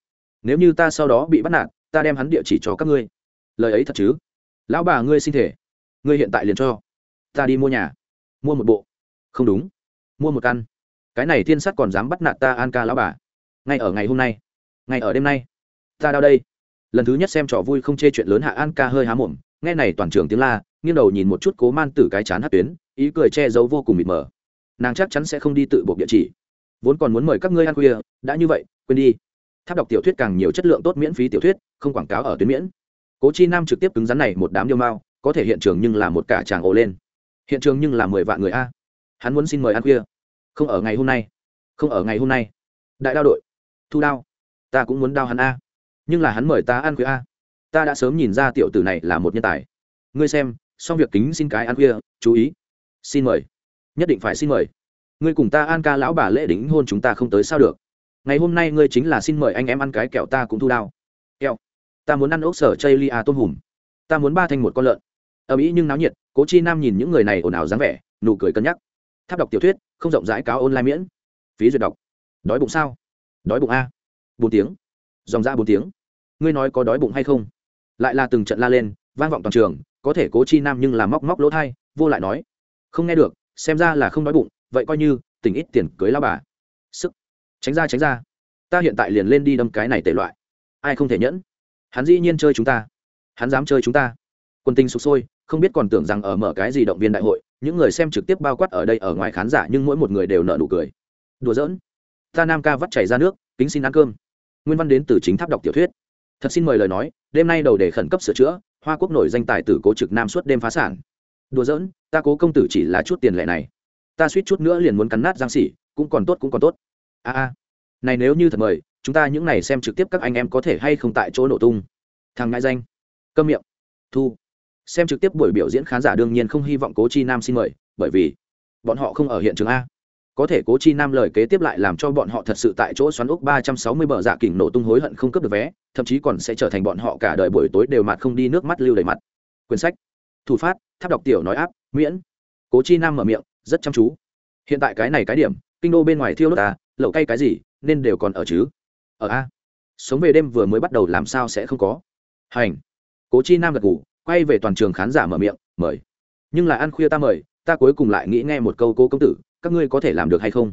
Nếu như ta sau đó bị bắt nạt, ta đem hắn địa chỉ cho các ngươi. Lời ấy thật chứ? Lão bà ngươi xin thể. Ngươi hiện tại liền cho. Ta đi mua nhà. Mua một bộ. Không đúng. Mua một căn. Cái này thiên sắt còn dám bắt nạt ta an ca lão bà. Ngay ở ngày hôm nay. Ngay ở đêm nay ta đau đây. Lần thứ nhất xem trò vui không chê chuyện lớn hạ an ca hơi há mồm, nghe này toàn trường tiếng la, nghiêng đầu nhìn một chút cố man tử cái chán hát tuyến, ý cười che giấu vô cùng mịt mờ. Nàng chắc chắn sẽ không đi tự buộc địa chỉ. Vốn còn muốn mời các ngươi ăn khuya, đã như vậy, quên đi. Tháp đọc tiểu thuyết càng nhiều chất lượng tốt miễn phí tiểu thuyết, không quảng cáo ở tuyến miễn. Cố chi nam trực tiếp cứng rắn này một đám điêu mao có thể hiện trường nhưng là một cả chàng ồ lên. Hiện trường nhưng là mười vạn người a. Hắn muốn xin mời ăn khuya. Không ở ngày hôm nay. Không ở ngày hôm nay. Đại đao đội. Thu đao. Ta cũng muốn đao hắn a nhưng là hắn mời ta ăn khuya a. Ta đã sớm nhìn ra tiểu tử này là một nhân tài. Ngươi xem, xong việc kính xin cái ăn khuya, chú ý. Xin mời. Nhất định phải xin mời. Ngươi cùng ta an ca lão bà lễ đính hôn chúng ta không tới sao được. Ngày hôm nay ngươi chính là xin mời anh em ăn cái kẹo ta cũng thu đao. Kẹo. Ta muốn ăn ốc sở chây lia tôm hùm. Ta muốn ba thành một con lợn. Ở mỹ nhưng náo nhiệt, cố chi nam nhìn những người này ồn ào dáng vẻ, nụ cười cân nhắc. Tháp đọc tiểu thuyết, không rộng rãi cáo online miễn. Phí duyệt đọc. Đói bụng sao? Đói bụng a. Bốn tiếng. Dòng ra bốn tiếng ngươi nói có đói bụng hay không? Lại là từng trận la lên, vang vọng toàn trường, có thể cố chi nam nhưng là móc móc lỗ thai, vô lại nói, không nghe được, xem ra là không đói bụng, vậy coi như, tỉnh ít tiền cưới lao bà. Sức. Tránh ra tránh ra. Ta hiện tại liền lên đi đâm cái này tệ loại. Ai không thể nhẫn? Hắn dĩ nhiên chơi chúng ta. Hắn dám chơi chúng ta. Quân tinh sụp sôi, không biết còn tưởng rằng ở mở cái gì động viên đại hội, những người xem trực tiếp bao quát ở đây ở ngoài khán giả nhưng mỗi một người đều nợ nụ cười. Đùa giỡn. Ta nam ca vắt chảy ra nước, kính xin ăn cơm. Nguyên văn đến từ chính tháp đọc tiểu thuyết thật xin mời lời nói, đêm nay đầu để khẩn cấp sửa chữa, hoa quốc nổi danh tài tử cố trực nam suốt đêm phá sản. Đùa giỡn, ta cố công tử chỉ là chút tiền lệ này. Ta suýt chút nữa liền muốn cắn nát giang xỉ cũng còn tốt, cũng còn tốt. A a. Này nếu như thật mời, chúng ta những này xem trực tiếp các anh em có thể hay không tại chỗ nổ tung. Thằng ngại danh. Câm miệng. Thu. Xem trực tiếp buổi biểu diễn khán giả đương nhiên không hy vọng cố chi nam xin mời, bởi vì bọn họ không ở hiện trường a có thể cố chi nam lời kế tiếp lại làm cho bọn họ thật sự tại chỗ xoắn úc ba trăm sáu mươi bờ dạ kỉnh nổ tung hối hận không cướp được vé, thậm chí còn sẽ trở thành bọn họ cả đời buổi tối đều mặt không đi nước mắt lưu đầy mặt. Quyển sách, thủ phát, tháp đọc tiểu nói áp, miễn. Cố chi nam mở miệng, rất chăm chú. Hiện tại cái này cái điểm, kinh đô bên ngoài thiêu đốt ta, lậu cay cái gì, nên đều còn ở chứ? Ở a. Sống về đêm vừa mới bắt đầu làm sao sẽ không có? Hành. Cố chi nam gật ngủ quay về toàn trường khán giả mở miệng, mời. Nhưng là ăn khuya ta mời, ta cuối cùng lại nghĩ nghe một câu cô công tử các ngươi có thể làm được hay không?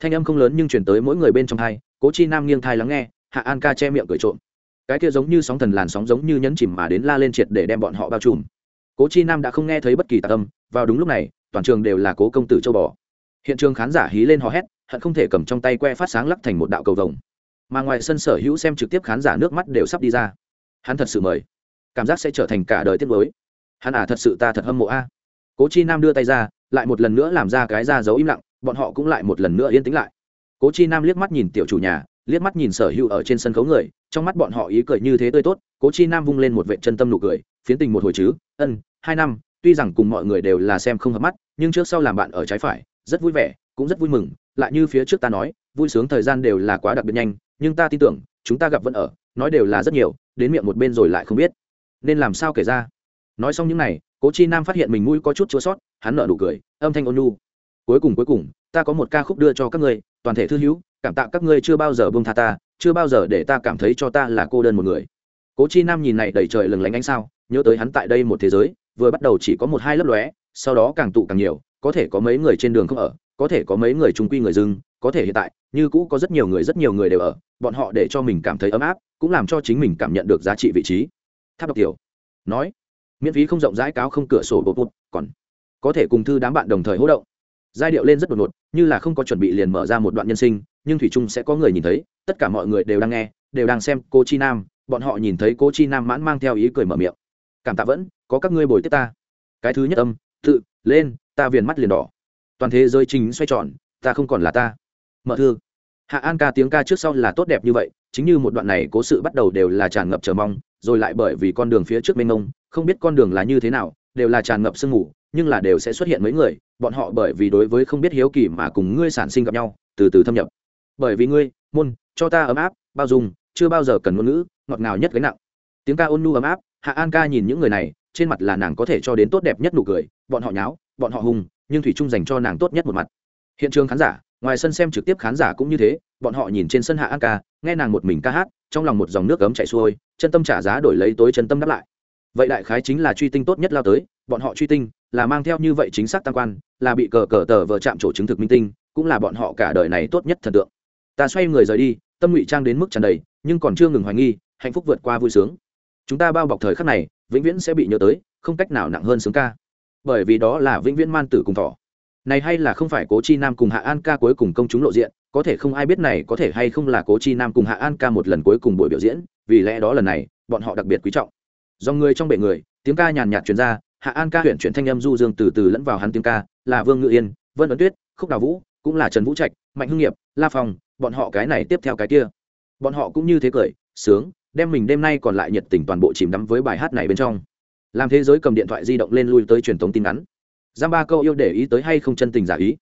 Thanh âm không lớn nhưng chuyển tới mỗi người bên trong hai, cố chi nam nghiêng thai lắng nghe, hạ an ca che miệng cười trộm. Cái kia giống như sóng thần làn sóng giống như nhấn chìm mà đến la lên triệt để đem bọn họ bao trùm. Cố chi nam đã không nghe thấy bất kỳ tạ âm, vào đúng lúc này, toàn trường đều là cố công tử châu bò. Hiện trường khán giả hí lên hò hét, hận không thể cầm trong tay que phát sáng lắc thành một đạo cầu vồng. Mà ngoài sân sở hữu xem trực tiếp khán giả nước mắt đều sắp đi ra. Hắn thật sự mời. Cảm giác sẽ trở thành cả đời tiết mới hắn à thật sự ta thật hâm mộ a. Cố chi nam đưa tay ra lại một lần nữa làm ra cái ra dấu im lặng, bọn họ cũng lại một lần nữa yên tĩnh lại. Cố chi nam liếc mắt nhìn tiểu chủ nhà, liếc mắt nhìn sở hữu ở trên sân khấu người, trong mắt bọn họ ý cười như thế tươi tốt, cố chi nam vung lên một vệ chân tâm nụ cười, phiến tình một hồi chứ, ân, hai năm, tuy rằng cùng mọi người đều là xem không hợp mắt, nhưng trước sau làm bạn ở trái phải, rất vui vẻ, cũng rất vui mừng, lại như phía trước ta nói, vui sướng thời gian đều là quá đặc biệt nhanh, nhưng ta tin tưởng, chúng ta gặp vẫn ở, nói đều là rất nhiều, đến miệng một bên rồi lại không biết. Nên làm sao kể ra? Nói xong những này, cố chi nam phát hiện mình mũi có chút chua sót hắn nở nụ cười, âm thanh ôn nhu. Cuối cùng cuối cùng, ta có một ca khúc đưa cho các ngươi, toàn thể thư hữu, cảm tạ các ngươi chưa bao giờ buông tha ta, chưa bao giờ để ta cảm thấy cho ta là cô đơn một người. Cố chi nam nhìn này đầy trời lừng lánh ánh sao, nhớ tới hắn tại đây một thế giới, vừa bắt đầu chỉ có một hai lớp lóe, sau đó càng tụ càng nhiều, có thể có mấy người trên đường không ở, có thể có mấy người trung quy người dưng, có thể hiện tại, như cũ có rất nhiều người, rất nhiều người đều ở, bọn họ để cho mình cảm thấy ấm áp, cũng làm cho chính mình cảm nhận được giá trị vị trí. Tháp đọc tiểu nói, miễn phí không rộng rãi, cáo không cửa sổ bột bột, còn có thể cùng thư đám bạn đồng thời hỗ động. Giai điệu lên rất đột ngột, như là không có chuẩn bị liền mở ra một đoạn nhân sinh, nhưng thủy trung sẽ có người nhìn thấy, tất cả mọi người đều đang nghe, đều đang xem cô chi nam, bọn họ nhìn thấy cô chi nam mãn mang theo ý cười mở miệng. Cảm tạ vẫn, có các ngươi bồi tiếp ta. Cái thứ nhất âm, tự, lên, ta viền mắt liền đỏ. Toàn thế giới chính xoay tròn, ta không còn là ta. Mở thư. Hạ an ca tiếng ca trước sau là tốt đẹp như vậy, chính như một đoạn này cố sự bắt đầu đều là tràn ngập chờ mong, rồi lại bởi vì con đường phía trước mênh mông, không biết con đường là như thế nào đều là tràn ngập sương mù, nhưng là đều sẽ xuất hiện mấy người, bọn họ bởi vì đối với không biết hiếu kỳ mà cùng ngươi sản sinh gặp nhau, từ từ thâm nhập. Bởi vì ngươi, môn, cho ta ấm áp, bao dung, chưa bao giờ cần ngôn ngữ, ngọt ngào nhất gánh nặng. Tiếng ca ôn nu ấm áp, hạ an ca nhìn những người này, trên mặt là nàng có thể cho đến tốt đẹp nhất nụ cười, bọn họ nháo, bọn họ hùng, nhưng thủy trung dành cho nàng tốt nhất một mặt. Hiện trường khán giả, ngoài sân xem trực tiếp khán giả cũng như thế, bọn họ nhìn trên sân hạ an ca, nghe nàng một mình ca hát, trong lòng một dòng nước cấm chảy xuôi, chân tâm trả giá đổi lấy tối chân tâm đáp lại vậy đại khái chính là truy tinh tốt nhất lao tới, bọn họ truy tinh là mang theo như vậy chính xác tăng quan, là bị cờ cờ tờ vờ chạm trổ chứng thực minh tinh, cũng là bọn họ cả đời này tốt nhất thần tượng. Ta xoay người rời đi, tâm ngụy trang đến mức tràn đầy, nhưng còn chưa ngừng hoài nghi, hạnh phúc vượt qua vui sướng. Chúng ta bao bọc thời khắc này, vĩnh viễn sẽ bị nhớ tới, không cách nào nặng hơn sướng ca. Bởi vì đó là vĩnh viễn man tử cùng thỏ. Này hay là không phải cố chi nam cùng hạ an ca cuối cùng công chúng lộ diện, có thể không ai biết này có thể hay không là cố chi nam cùng hạ an ca một lần cuối cùng buổi biểu diễn, vì lẽ đó lần này, bọn họ đặc biệt quý trọng do người trong bệ người tiếng ca nhàn nhạt truyền ra hạ an ca huyện chuyển thanh âm du dương từ từ lẫn vào hắn tiếng ca là vương ngự yên vân ấn tuyết khúc đào vũ cũng là trần vũ trạch mạnh hưng nghiệp la Phòng, bọn họ cái này tiếp theo cái kia. Bọn họ cũng như thế cười sướng đem mình đêm nay còn lại nhiệt tình toàn bộ chìm đắm với bài hát này bên trong. Làm thế giới cầm điện thoại di động lên lui tới truyền thống tin ngắn. Giam ba câu yêu để ý tới hay không chân tình giả ý?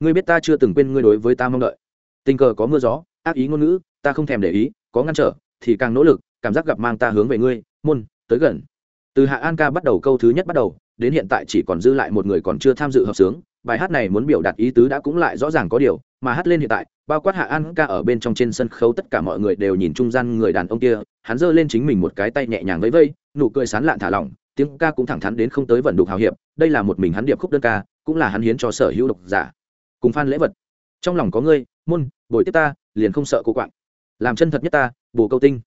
Ngươi biết ta chưa từng quên ngươi đối với ta mong đợi. Tình cờ có mưa gió ác ý ngôn ngữ ta không thèm để ý có ngăn trở thì càng nỗ lực cảm giác gặp mang ta hướng về ngươi môn tới gần. Từ hạ an ca bắt đầu câu thứ nhất bắt đầu, đến hiện tại chỉ còn dư lại một người còn chưa tham dự hợp sướng. Bài hát này muốn biểu đạt ý tứ đã cũng lại rõ ràng có điều, mà hát lên hiện tại, bao quát hạ an ca ở bên trong trên sân khấu tất cả mọi người đều nhìn trung gian người đàn ông kia, hắn giơ lên chính mình một cái tay nhẹ nhàng vẫy vây nụ cười sán lạn thả lỏng, tiếng ca cũng thẳng thắn đến không tới vận đục hào hiệp, đây là một mình hắn điệp khúc đơn ca, cũng là hắn hiến cho sở hữu độc giả. Cùng phan lễ vật. Trong lòng có ngươi môn bồi tiếp ta, liền không sợ cô quạng. Làm chân thật nhất ta, bồ câu tinh.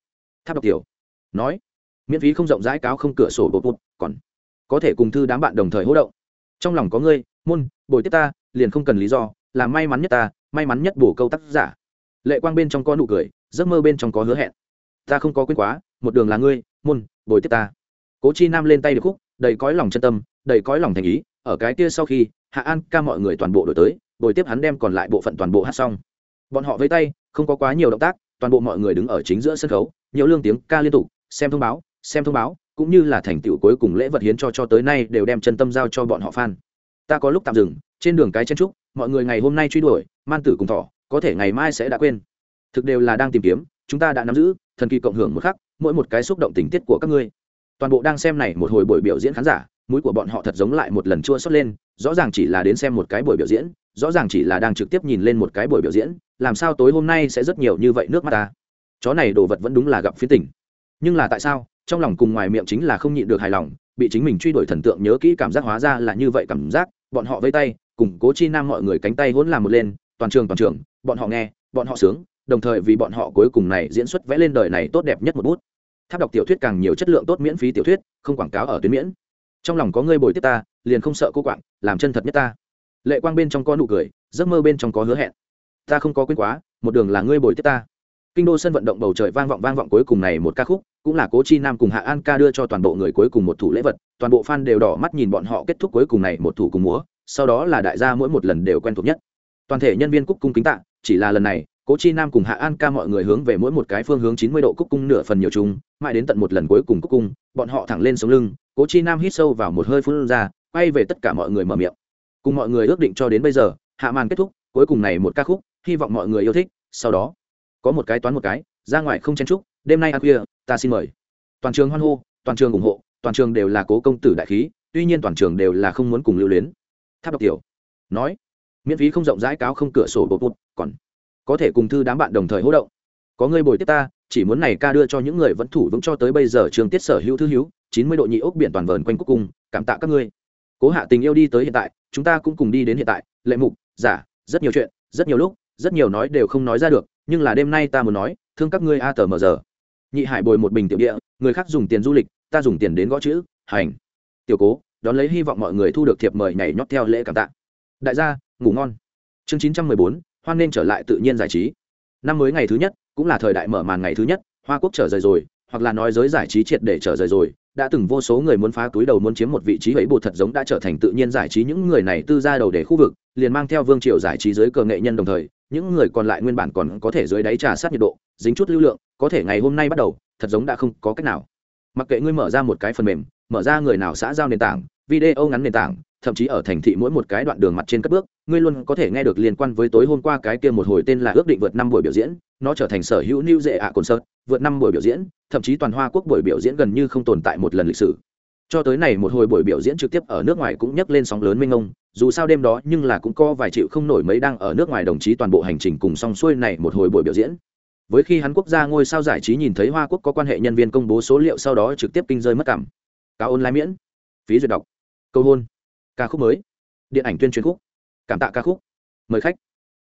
Tháp độc tiểu. Nói miễn phí không rộng rãi cáo không cửa sổ bột bột, còn có thể cùng thư đám bạn đồng thời hỗ động. Trong lòng có ngươi, môn, bồi tiếp ta, liền không cần lý do, là may mắn nhất ta, may mắn nhất bổ câu tác giả. Lệ quang bên trong có nụ cười, giấc mơ bên trong có hứa hẹn. Ta không có quên quá, một đường là ngươi, môn, bồi tiếp ta. Cố chi nam lên tay được khúc, đầy cõi lòng chân tâm, đầy cõi lòng thành ý, ở cái kia sau khi, hạ an, ca mọi người toàn bộ đổi tới, bồi tiếp hắn đem còn lại bộ phận toàn bộ hát xong. Bọn họ với tay, không có quá nhiều động tác, toàn bộ mọi người đứng ở chính giữa sân khấu, nhiều lương tiếng ca liên tục, xem thông báo xem thông báo, cũng như là thành tựu cuối cùng lễ vật hiến cho cho tới nay đều đem chân tâm giao cho bọn họ fan. Ta có lúc tạm dừng, trên đường cái chen trúc mọi người ngày hôm nay truy đuổi, man tử cùng thỏ, có thể ngày mai sẽ đã quên. Thực đều là đang tìm kiếm, chúng ta đã nắm giữ, thần kỳ cộng hưởng một khắc, mỗi một cái xúc động tình tiết của các ngươi. Toàn bộ đang xem này một hồi buổi biểu diễn khán giả, mũi của bọn họ thật giống lại một lần chua xuất lên, rõ ràng chỉ là đến xem một cái buổi biểu diễn, rõ ràng chỉ là đang trực tiếp nhìn lên một cái buổi biểu diễn, làm sao tối hôm nay sẽ rất nhiều như vậy nước mắt ta. Chó này đồ vật vẫn đúng là gặp phía tỉnh nhưng là tại sao? Trong lòng cùng ngoài miệng chính là không nhịn được hài lòng, bị chính mình truy đuổi thần tượng nhớ kỹ cảm giác hóa ra là như vậy cảm giác, bọn họ vây tay cùng cố chi nam mọi người cánh tay hỗn làm một lên, toàn trường toàn trường, bọn họ nghe, bọn họ sướng, đồng thời vì bọn họ cuối cùng này diễn xuất vẽ lên đời này tốt đẹp nhất một bút. Tháp đọc tiểu thuyết càng nhiều chất lượng tốt miễn phí tiểu thuyết, không quảng cáo ở tuyến miễn. Trong lòng có ngươi bồi tiếp ta, liền không sợ cô quạng, làm chân thật nhất ta. Lệ quang bên trong có nụ cười, giấc mơ bên trong có hứa hẹn. Ta không có quên quá, một đường là ngươi bồi tiếp ta. Kinh đô sân vận động bầu trời vang vọng vang vọng cuối cùng này một ca khúc cũng là cố chi nam cùng hạ an ca đưa cho toàn bộ người cuối cùng một thủ lễ vật, toàn bộ fan đều đỏ mắt nhìn bọn họ kết thúc cuối cùng này một thủ cùng múa, sau đó là đại gia mỗi một lần đều quen thuộc nhất. Toàn thể nhân viên cúc cung kính tạ, chỉ là lần này, cố chi nam cùng hạ an ca mọi người hướng về mỗi một cái phương hướng chín mươi độ cúc cung nửa phần nhiều chung, mãi đến tận một lần cuối cùng cúc cung, bọn họ thẳng lên sống lưng, cố chi nam hít sâu vào một hơi phun ra, quay về tất cả mọi người mở miệng. Cùng mọi người ước định cho đến bây giờ, hạ màn kết thúc, cuối cùng này một ca khúc, hy vọng mọi người yêu thích, sau đó, có một cái toán một cái, ra ngoài không chen trúc đêm nay ăn khuya, ta xin mời. Toàn trường hoan hô, toàn trường ủng hộ, toàn trường đều là cố công tử đại khí, tuy nhiên toàn trường đều là không muốn cùng lưu luyến. Tháp đọc tiểu nói, miễn phí không rộng rãi cáo không cửa sổ bột bột còn có thể cùng thư đám bạn đồng thời hỗ động. Có người bồi tiếp ta, chỉ muốn này ca đưa cho những người vẫn thủ vững cho tới bây giờ trường tiết sở hữu thư hữu, chín mươi độ nhị ốc biển toàn vờn quanh quốc cung, cảm tạ các ngươi. Cố hạ tình yêu đi tới hiện tại, chúng ta cũng cùng đi đến hiện tại. Lệ mục, giả, rất nhiều chuyện, rất nhiều lúc, rất nhiều nói đều không nói ra được, nhưng là đêm nay ta muốn nói, thương các ngươi a tờ mờ giờ nhị hải bồi một bình tiểu địa, người khác dùng tiền du lịch, ta dùng tiền đến gõ chữ, hành. Tiểu cố, đón lấy hy vọng mọi người thu được thiệp mời nhảy nhót theo lễ cảm tạ. Đại gia, ngủ ngon. Chương chín trăm mười bốn, hoan nên trở lại tự nhiên giải trí. Năm mới ngày thứ nhất, cũng là thời đại mở màn ngày thứ nhất, hoa quốc trở rời rồi, hoặc là nói giới giải trí triệt để trở rời rồi, đã từng vô số người muốn phá túi đầu muốn chiếm một vị trí ấy bột thật giống đã trở thành tự nhiên giải trí những người này tư ra đầu để khu vực, liền mang theo vương triều giải trí giới cờ nghệ nhân đồng thời những người còn lại nguyên bản còn có thể dưới đáy trà sát nhiệt độ, dính chút lưu lượng, có thể ngày hôm nay bắt đầu, thật giống đã không có cách nào. Mặc kệ ngươi mở ra một cái phần mềm, mở ra người nào xã giao nền tảng, video ngắn nền tảng, thậm chí ở thành thị mỗi một cái đoạn đường mặt trên các bước, ngươi luôn có thể nghe được liên quan với tối hôm qua cái kia một hồi tên là ước định vượt năm buổi biểu diễn, nó trở thành sở hữu new dễ ạ concert, vượt năm buổi biểu diễn, thậm chí toàn hoa quốc buổi biểu diễn gần như không tồn tại một lần lịch sử cho tới này một hồi buổi biểu diễn trực tiếp ở nước ngoài cũng nhấc lên sóng lớn minh ông dù sao đêm đó nhưng là cũng có vài triệu không nổi mấy đang ở nước ngoài đồng chí toàn bộ hành trình cùng song xuôi này một hồi buổi biểu diễn. Với khi hắn quốc gia ngôi sao giải trí nhìn thấy hoa quốc có quan hệ nhân viên công bố số liệu sau đó trực tiếp kinh rơi mất cảm. Cao ôn lái miễn. Phí duyệt đọc. Câu hôn. Ca khúc mới. Điện ảnh tuyên truyền khúc. Cảm tạ ca khúc. Mời khách.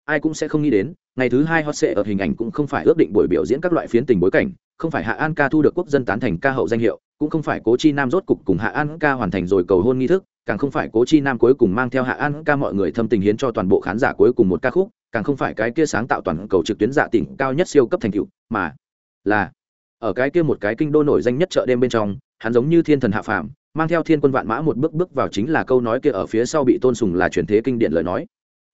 Ai cũng sẽ không nghĩ đến, ngày thứ hai hot sệ ở hình ảnh cũng không phải ước định buổi biểu diễn các loại phiến tình bối cảnh không phải hạ an ca thu được quốc dân tán thành ca hậu danh hiệu, cũng không phải cố chi nam rốt cục cùng hạ an ca hoàn thành rồi cầu hôn nghi thức, càng không phải cố chi nam cuối cùng mang theo hạ an ca mọi người thâm tình hiến cho toàn bộ khán giả cuối cùng một ca khúc, càng không phải cái kia sáng tạo toàn cầu trực tuyến dạ tỉnh cao nhất siêu cấp thành tựu, mà là ở cái kia một cái kinh đô nổi danh nhất chợ đêm bên trong, hắn giống như thiên thần hạ phàm, mang theo thiên quân vạn mã một bước bước vào chính là câu nói kia ở phía sau bị tôn sùng là truyền thế kinh điển lời nói.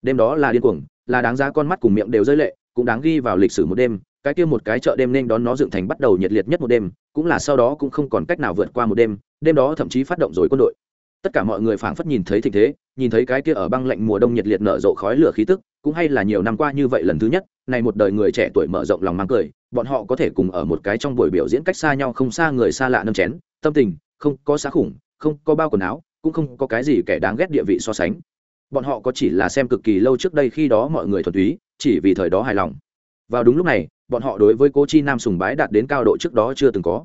Đêm đó là điên cuồng, là đáng giá con mắt cùng miệng đều rơi lệ, cũng đáng ghi vào lịch sử một đêm cái kia một cái chợ đêm nên đón nó dựng thành bắt đầu nhiệt liệt nhất một đêm, cũng là sau đó cũng không còn cách nào vượt qua một đêm đêm đó thậm chí phát động rồi quân đội. Tất cả mọi người phảng phất nhìn thấy thịnh thế, nhìn thấy cái kia ở băng lạnh mùa đông nhiệt liệt nở rộ khói lửa khí tức, cũng hay là nhiều năm qua như vậy lần thứ nhất, này một đời người trẻ tuổi mở rộng lòng mang cười, bọn họ có thể cùng ở một cái trong buổi biểu diễn cách xa nhau không xa người xa lạ nâm chén, tâm tình, không có xá khủng, không có bao quần áo, cũng không có cái gì kẻ đáng ghét địa vị so sánh. Bọn họ có chỉ là xem cực kỳ lâu trước đây khi đó mọi người thuần túy, chỉ vì thời đó hài lòng vào đúng lúc này, bọn họ đối với cố chi nam sùng bái đạt đến cao độ trước đó chưa từng có.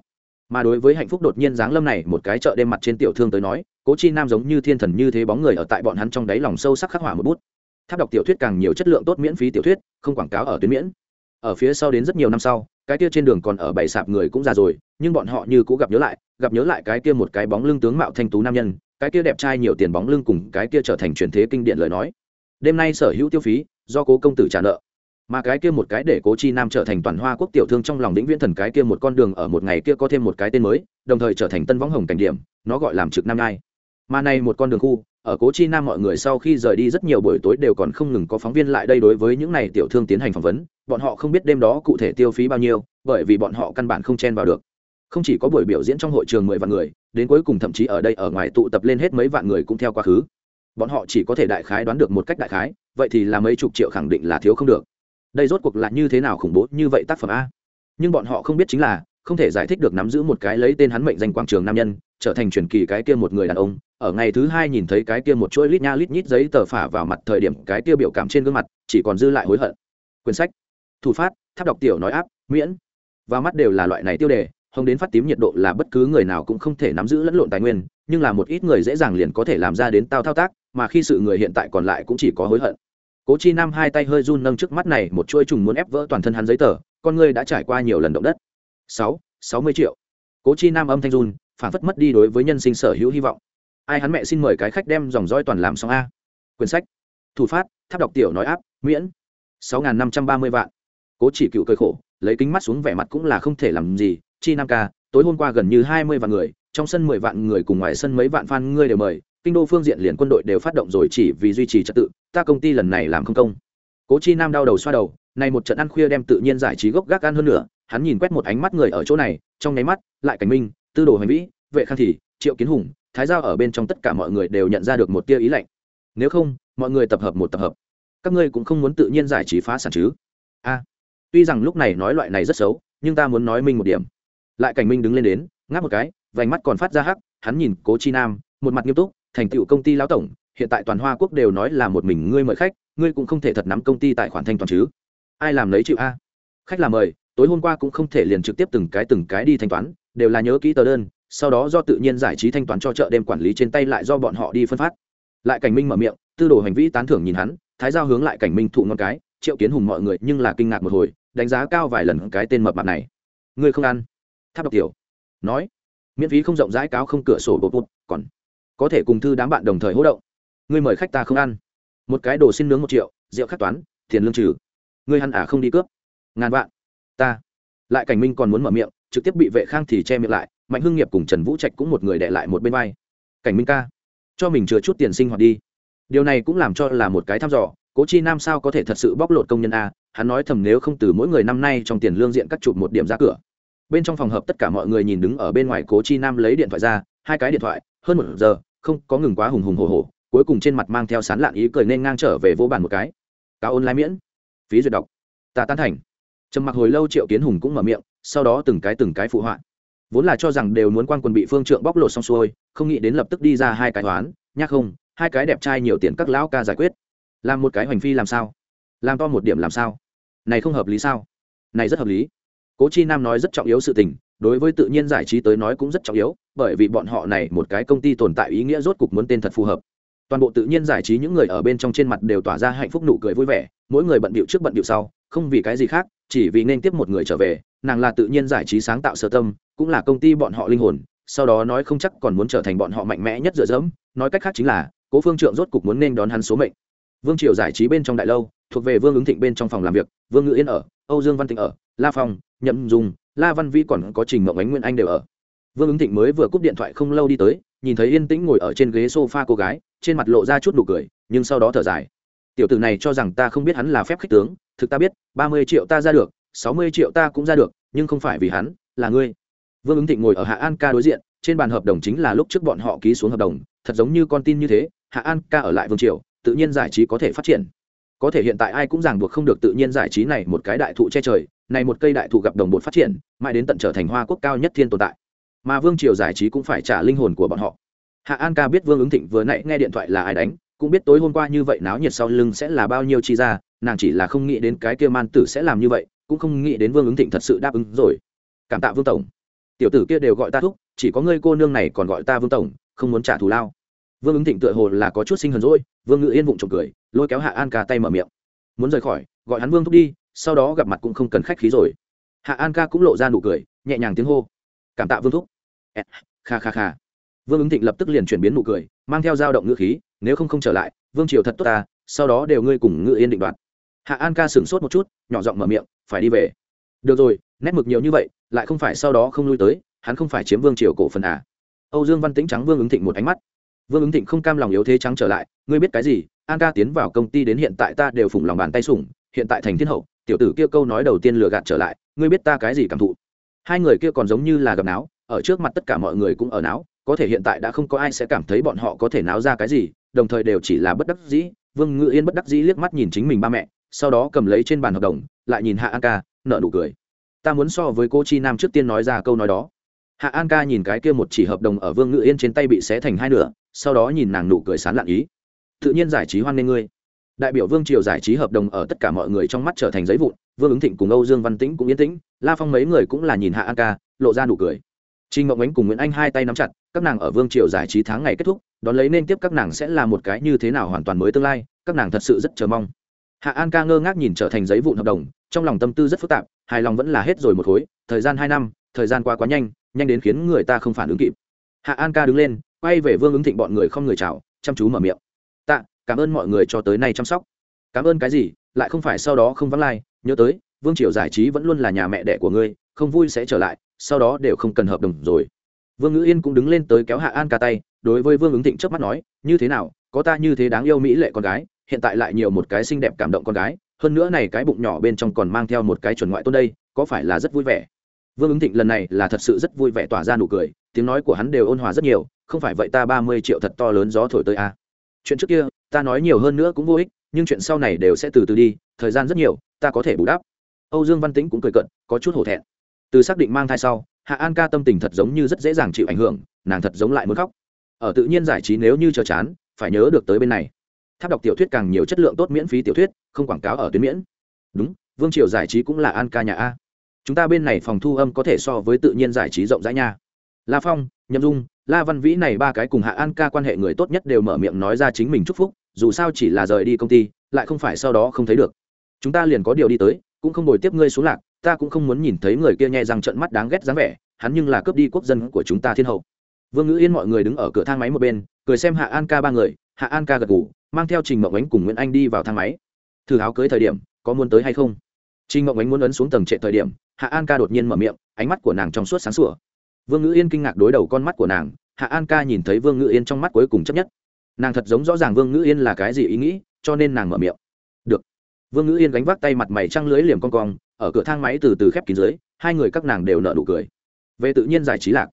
Mà đối với hạnh phúc đột nhiên giáng lâm này một cái chợ đêm mặt trên tiểu thương tới nói, cố chi nam giống như thiên thần như thế bóng người ở tại bọn hắn trong đáy lòng sâu sắc khắc hỏa một bút. Tháp đọc tiểu thuyết càng nhiều chất lượng tốt miễn phí tiểu thuyết, không quảng cáo ở tuyến miễn. Ở phía sau đến rất nhiều năm sau, cái kia trên đường còn ở bảy sạp người cũng già rồi, nhưng bọn họ như cũ gặp nhớ lại, gặp nhớ lại cái kia một cái bóng lưng tướng mạo thanh tú nam nhân, cái kia đẹp trai nhiều tiền bóng lưng cùng cái kia trở thành truyền thế kinh điển lời nói. Đêm nay sở hữu tiêu phí, do cố công tử trả nợ mà cái kia một cái để cố chi nam trở thành toàn hoa quốc tiểu thương trong lòng lĩnh viễn thần cái kia một con đường ở một ngày kia có thêm một cái tên mới, đồng thời trở thành tân võng hồng cảnh điểm, nó gọi làm trực nam nai. Mà này một con đường khu, ở cố chi nam mọi người sau khi rời đi rất nhiều buổi tối đều còn không ngừng có phóng viên lại đây đối với những này tiểu thương tiến hành phỏng vấn, bọn họ không biết đêm đó cụ thể tiêu phí bao nhiêu, bởi vì bọn họ căn bản không chen vào được. Không chỉ có buổi biểu diễn trong hội trường mười vạn người, đến cuối cùng thậm chí ở đây ở ngoài tụ tập lên hết mấy vạn người cũng theo quá khứ. Bọn họ chỉ có thể đại khái đoán được một cách đại khái, vậy thì là mấy chục triệu khẳng định là thiếu không được đây rốt cuộc là như thế nào khủng bố như vậy tác phẩm a? Nhưng bọn họ không biết chính là, không thể giải thích được nắm giữ một cái lấy tên hắn mệnh danh quảng trường nam nhân, trở thành truyền kỳ cái kia một người đàn ông, ở ngày thứ hai nhìn thấy cái kia một chuỗi lít nha lít nhít giấy tờ phả vào mặt thời điểm cái kia biểu cảm trên gương mặt, chỉ còn dư lại hối hận. Quyển sách, thủ phát, tháp đọc tiểu nói áp, miễn. Và mắt đều là loại này tiêu đề hồng đến phát tím nhiệt độ là bất cứ người nào cũng không thể nắm giữ lẫn lộn tài nguyên, nhưng là một ít người dễ dàng liền có thể làm ra đến tao thao tác, mà khi sự người hiện tại còn lại cũng chỉ có hối hận cố chi nam hai tay hơi run nâng trước mắt này một chuỗi trùng muốn ép vỡ toàn thân hắn giấy tờ, con người đã trải qua nhiều lần động đất. Sáu sáu mươi triệu. Cố chi nam âm thanh run, phản phất mất đi đối với nhân sinh sở hữu hy vọng. Ai hắn mẹ xin mời cái khách đem dòng roi toàn làm xong a. Quyển sách, thủ phát, tháp đọc tiểu nói áp, miễn. Sáu n năm trăm ba mươi vạn. Cố chỉ cựu cơi khổ, lấy kính mắt xuống vẻ mặt cũng là không thể làm gì. Chi nam ca, tối hôm qua gần như hai mươi vạn người, trong sân mười vạn người cùng ngoài sân mấy vạn fan ngươi đều mời kinh đô phương diện liền quân đội đều phát động rồi chỉ vì duy trì trật tự, ta công ty lần này làm không công. Cố chi nam đau đầu xoa đầu, này một trận ăn khuya đem tự nhiên giải trí gốc gác ăn hơn nữa hắn nhìn quét một ánh mắt người ở chỗ này, trong nháy mắt, lại cảnh minh, tư đồ hành vĩ, vệ khang thị triệu kiến hùng, thái giao ở bên trong tất cả mọi người đều nhận ra được một tia ý lạnh. Nếu không, mọi người tập hợp một tập hợp. Các ngươi cũng không muốn tự nhiên giải trí phá sản chứ? A, tuy rằng lúc này nói loại này rất xấu, nhưng ta muốn nói minh một điểm. Lại cảnh minh đứng lên đến, ngáp một cái, vành mắt còn phát ra hắc, hắn nhìn cố chi nam, một mặt nghiêm túc thành tựu công ty lão tổng, hiện tại toàn hoa quốc đều nói là một mình ngươi mời khách, ngươi cũng không thể thật nắm công ty tài khoản thanh toán chứ. Ai làm lấy chịu a? Khách làm mời, tối hôm qua cũng không thể liền trực tiếp từng cái từng cái đi thanh toán, đều là nhớ kỹ tờ đơn, sau đó do tự nhiên giải trí thanh toán cho chợ đêm quản lý trên tay lại do bọn họ đi phân phát. Lại cảnh minh mở miệng, tư đồ hành vi tán thưởng nhìn hắn, thái giao hướng lại cảnh minh thụ ngon cái, triệu kiến hùng mọi người nhưng là kinh ngạc một hồi, đánh giá cao vài lần cái tên mập mặt này. Ngươi không ăn? Tháp đọc tiểu, nói, miễn phí không rộng rãi cáo không cửa sổ bột bột còn có thể cùng thư đám bạn đồng thời hỗ động. Ngươi mời khách ta không ăn. Một cái đồ xin nướng một triệu, rượu khắc toán, tiền lương trừ. Ngươi hăn ả à không đi cướp. Ngàn vạn. Ta. Lại cảnh minh còn muốn mở miệng, trực tiếp bị vệ khang thì che miệng lại, mạnh hưng nghiệp cùng trần vũ trạch cũng một người đệ lại một bên vai. Cảnh minh ca, cho mình chừa chút tiền sinh hoạt đi. Điều này cũng làm cho là một cái thăm dò, cố chi nam sao có thể thật sự bóc lột công nhân a? Hắn nói thầm nếu không từ mỗi người năm nay trong tiền lương diện cắt chụp một điểm ra cửa. Bên trong phòng hợp tất cả mọi người nhìn đứng ở bên ngoài cố chi nam lấy điện thoại ra, hai cái điện thoại, hơn một giờ không có ngừng quá hùng hùng hổ hổ, cuối cùng trên mặt mang theo sán lạn ý cười nên ngang trở về vô bàn một cái. Cao ôn lai miễn. Phí duyệt đọc. Ta tán thành. Trầm mặc hồi lâu triệu kiến hùng cũng mở miệng, sau đó từng cái từng cái phụ họa. Vốn là cho rằng đều muốn quan quân bị phương trượng bóc lột xong xuôi, không nghĩ đến lập tức đi ra hai cái toán, nhắc không, hai cái đẹp trai nhiều tiền các lão ca giải quyết. Làm một cái hoành phi làm sao? Làm to một điểm làm sao? Này không hợp lý sao? Này rất hợp lý. Cố chi nam nói rất trọng yếu sự tình đối với tự nhiên giải trí tới nói cũng rất trọng yếu, bởi vì bọn họ này một cái công ty tồn tại ý nghĩa rốt cục muốn tên thật phù hợp. Toàn bộ tự nhiên giải trí những người ở bên trong trên mặt đều tỏa ra hạnh phúc nụ cười vui vẻ, mỗi người bận bịu trước bận bịu sau, không vì cái gì khác, chỉ vì nên tiếp một người trở về, nàng là tự nhiên giải trí sáng tạo sơ tâm, cũng là công ty bọn họ linh hồn, sau đó nói không chắc còn muốn trở thành bọn họ mạnh mẽ nhất dựa dẫm, nói cách khác chính là, cố phương trượng rốt cục muốn nên đón hắn số mệnh. Vương triều giải trí bên trong đại lâu, thuộc về vương ứng thịnh bên trong phòng làm việc, vương ngự yên ở, âu dương văn tịnh ở, la phong nhậm dùng la văn vi còn có trình mộng ánh, nguyên anh đều ở. Vương ứng thịnh mới vừa cúp điện thoại không lâu đi tới, nhìn thấy yên tĩnh ngồi ở trên ghế s o f a cô gái, trên mặt lộ ra chút nụ cười, nhưng sau đó thở dài. Tiểu tử này cho rằng ta không biết hắn là phép khích tướng, thực ta biết, ba mươi triệu ta ra được, sáu mươi triệu ta cũng ra được, nhưng không phải vì hắn, là ngươi. Vương ứng thịnh ngồi ở hạ an ca đối diện, trên bàn hợp đồng chính là lúc trước bọn họ ký xuống hợp đồng, thật giống như con tin như thế, hạ an ca ở lại vương triều, tự nhiên giải trí có thể phát triển có thể hiện tại ai cũng ràng buộc không được tự nhiên giải trí này một cái đại thụ che trời, này một cây đại thụ gặp đồng bột phát triển, mãi đến tận trở thành hoa quốc cao nhất thiên tồn tại. Mà vương triều giải trí cũng phải trả linh hồn của bọn họ. Hạ an ca biết vương ứng thịnh vừa nãy nghe điện thoại là ai đánh, cũng biết tối hôm qua như vậy náo nhiệt sau lưng sẽ là bao nhiêu chi ra, nàng chỉ là không nghĩ đến cái kia man tử sẽ làm như vậy, cũng không nghĩ đến vương ứng thịnh thật sự đáp ứng rồi. Cảm tạ vương tổng. Tiểu tử kia đều gọi ta thúc, chỉ có ngươi cô nương này còn gọi ta vương tổng, không muốn trả thù lao vương ứng thịnh tựa hồ là có chút sinh hờn rỗi vương ngự yên vụng trộm cười, lôi kéo hạ an ca tay mở miệng. Muốn rời khỏi, gọi hắn vương thúc đi, sau đó gặp mặt cũng không cần khách khí rồi. Hạ an ca cũng lộ ra nụ cười, nhẹ nhàng tiếng hô. Cảm tạ vương thúc. Kha kha kha. Vương ứng thịnh lập tức liền chuyển biến nụ cười, mang theo dao động ngữ khí, nếu không không trở lại, vương triều thật tốt ta, sau đó đều ngươi cùng ngự yên định đoạt. Hạ an ca sửng sốt một chút, nhỏ giọng mở miệng, phải đi về. Được rồi, nét mực nhiều như vậy, lại không phải sau đó không lui tới, hắn không phải chiếm vương triều cổ phần à. Âu dương văn tĩnh trắng vương ứng thịnh một ánh mắt vương ứng thịnh không cam lòng yếu thế trắng trở lại, ngươi biết cái gì? An ca tiến vào công ty đến hiện tại ta đều phủng lòng bàn tay sủng, hiện tại thành thiên hậu, tiểu tử kia câu nói đầu tiên lừa gạt trở lại, ngươi biết ta cái gì cảm thụ? Hai người kia còn giống như là gặp náo, ở trước mặt tất cả mọi người cũng ở náo, có thể hiện tại đã không có ai sẽ cảm thấy bọn họ có thể náo ra cái gì, đồng thời đều chỉ là bất đắc dĩ. Vương ngự yên bất đắc dĩ liếc mắt nhìn chính mình ba mẹ, sau đó cầm lấy trên bàn hợp đồng, lại nhìn hạ an ca nợ nụ cười. Ta muốn so với cô chi nam trước tiên nói ra câu nói đó. Hạ an ca nhìn cái kia một chỉ hợp đồng ở vương ngự yên trên tay bị xé thành hai nửa sau đó nhìn nàng nụ cười sán lạn ý. Tự nhiên giải trí hoan nghê ngươi. Đại biểu vương triều giải trí hợp đồng ở tất cả mọi người trong mắt trở thành giấy vụn, vương ứng thịnh cùng âu dương văn tĩnh cũng yên tĩnh, la phong mấy người cũng là nhìn hạ an ca, lộ ra nụ cười. Trinh ngọc ánh cùng nguyễn anh hai tay nắm chặt, các nàng ở vương triều giải trí tháng ngày kết thúc, đón lấy nên tiếp các nàng sẽ là một cái như thế nào hoàn toàn mới tương lai, các nàng thật sự rất chờ mong. Hạ an ca ngơ ngác nhìn trở thành giấy vụn hợp đồng, trong lòng tâm tư rất phức tạp, hài lòng vẫn là hết rồi một khối, thời gian hai năm, thời gian qua quá nhanh nhanh đến khiến người ta không phản ứng kịp. Hạ an ca đứng lên quay về vương ứng thịnh bọn người không người chào, chăm chú mở miệng. Tạ, cảm ơn mọi người cho tới nay chăm sóc. Cảm ơn cái gì, lại không phải sau đó không vắng lai, nhớ tới, vương triều giải trí vẫn luôn là nhà mẹ đẻ của ngươi, không vui sẽ trở lại, sau đó đều không cần hợp đồng rồi. Vương ngữ yên cũng đứng lên tới kéo hạ an ca tay, đối với vương ứng thịnh trước mắt nói, như thế nào, có ta như thế đáng yêu mỹ lệ con gái, hiện tại lại nhiều một cái xinh đẹp cảm động con gái, hơn nữa này cái bụng nhỏ bên trong còn mang theo một cái chuẩn ngoại tôn đây, có phải là rất vui vẻ? Vương ứng thịnh lần này là thật sự rất vui vẻ tỏa ra nụ cười, tiếng nói của hắn đều ôn hòa rất nhiều không phải vậy ta ba mươi triệu thật to lớn gió thổi tới a à. chuyện trước kia, ta nói nhiều hơn nữa cũng vô ích, nhưng chuyện sau này đều sẽ từ từ đi, thời gian rất nhiều, ta có thể bù đắp. Âu dương văn tĩnh cũng cười cận có chút hổ thẹn. Từ xác định mang thai sau, hạ an ca tâm tình thật giống như rất dễ dàng chịu ảnh hưởng, nàng thật giống lại muốn khóc. Ở tự nhiên giải trí nếu như chờ chán, phải nhớ được tới bên này. Tháp đọc tiểu thuyết càng nhiều chất lượng tốt miễn phí tiểu thuyết, không quảng cáo ở tuyến miễn. Đúng, vương triều giải trí cũng là an ca nhà a. Chúng ta bên này phòng thu âm có thể so với tự nhiên giải trí rộng rãi nha. La phong, nhậm dung la văn vĩ này ba cái cùng hạ an ca quan hệ người tốt nhất đều mở miệng nói ra chính mình chúc phúc, dù sao chỉ là rời đi công ty, lại không phải sau đó không thấy được. Chúng ta liền có điều đi tới, cũng không đổi tiếp ngươi xuống lạc, ta cũng không muốn nhìn thấy người kia nhẹ rằng trận mắt đáng ghét dáng vẻ, hắn nhưng là cướp đi quốc dân của chúng ta thiên hậu. Vương ngữ yên mọi người đứng ở cửa thang máy một bên, cười xem hạ an ca ba người, hạ an ca gật ngủ mang theo trình mộng ánh cùng nguyễn anh đi vào thang máy. Thử áo cưới thời điểm, có muốn tới hay không? Trình mộng ánh muốn ấn xuống tầng trệ thời điểm, hạ an ca đột nhiên mở miệng, ánh mắt của nàng trong suốt sáng sủa vương ngữ yên kinh ngạc đối đầu con mắt của nàng, hạ an ca nhìn thấy vương ngữ yên trong mắt cuối cùng chấp nhất. Nàng thật giống rõ ràng vương ngữ yên là cái gì ý nghĩ, cho nên nàng mở miệng. Được. Vương ngữ yên gánh vác tay mặt mày trăng lưới liềm con cong, ở cửa thang máy từ từ khép kín dưới, hai người các nàng đều nợ nụ cười. Về tự nhiên giải trí lạc,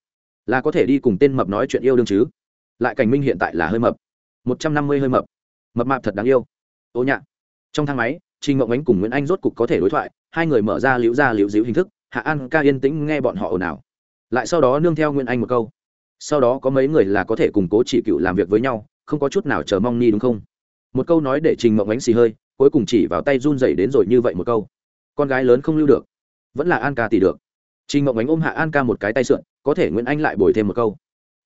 là có thể đi cùng tên mập nói chuyện yêu đương chứ. Lại cảnh minh hiện tại là hơi mập. Một trăm năm mươi hơi mập. Mập mạp thật đáng yêu. Ô nhạ. Trong thang máy, trình ngộng ánh cùng nguyễn anh rốt cục có thể đối thoại, hai người mở ra liễu ra liễu dĩu hình thức, hạ an ca yên tĩnh nghe bọn họ ồn ào lại sau đó nương theo nguyễn anh một câu. Sau đó có mấy người là có thể cùng cố chỉ cựu làm việc với nhau, không có chút nào chờ mong ni đúng không? Một câu nói để trình mộng ánh xì hơi, cuối cùng chỉ vào tay run dày đến rồi như vậy một câu. Con gái lớn không lưu được. Vẫn là an ca tỷ được. Trình mộng ánh ôm hạ an ca một cái tay sượn, có thể nguyễn anh lại bồi thêm một câu.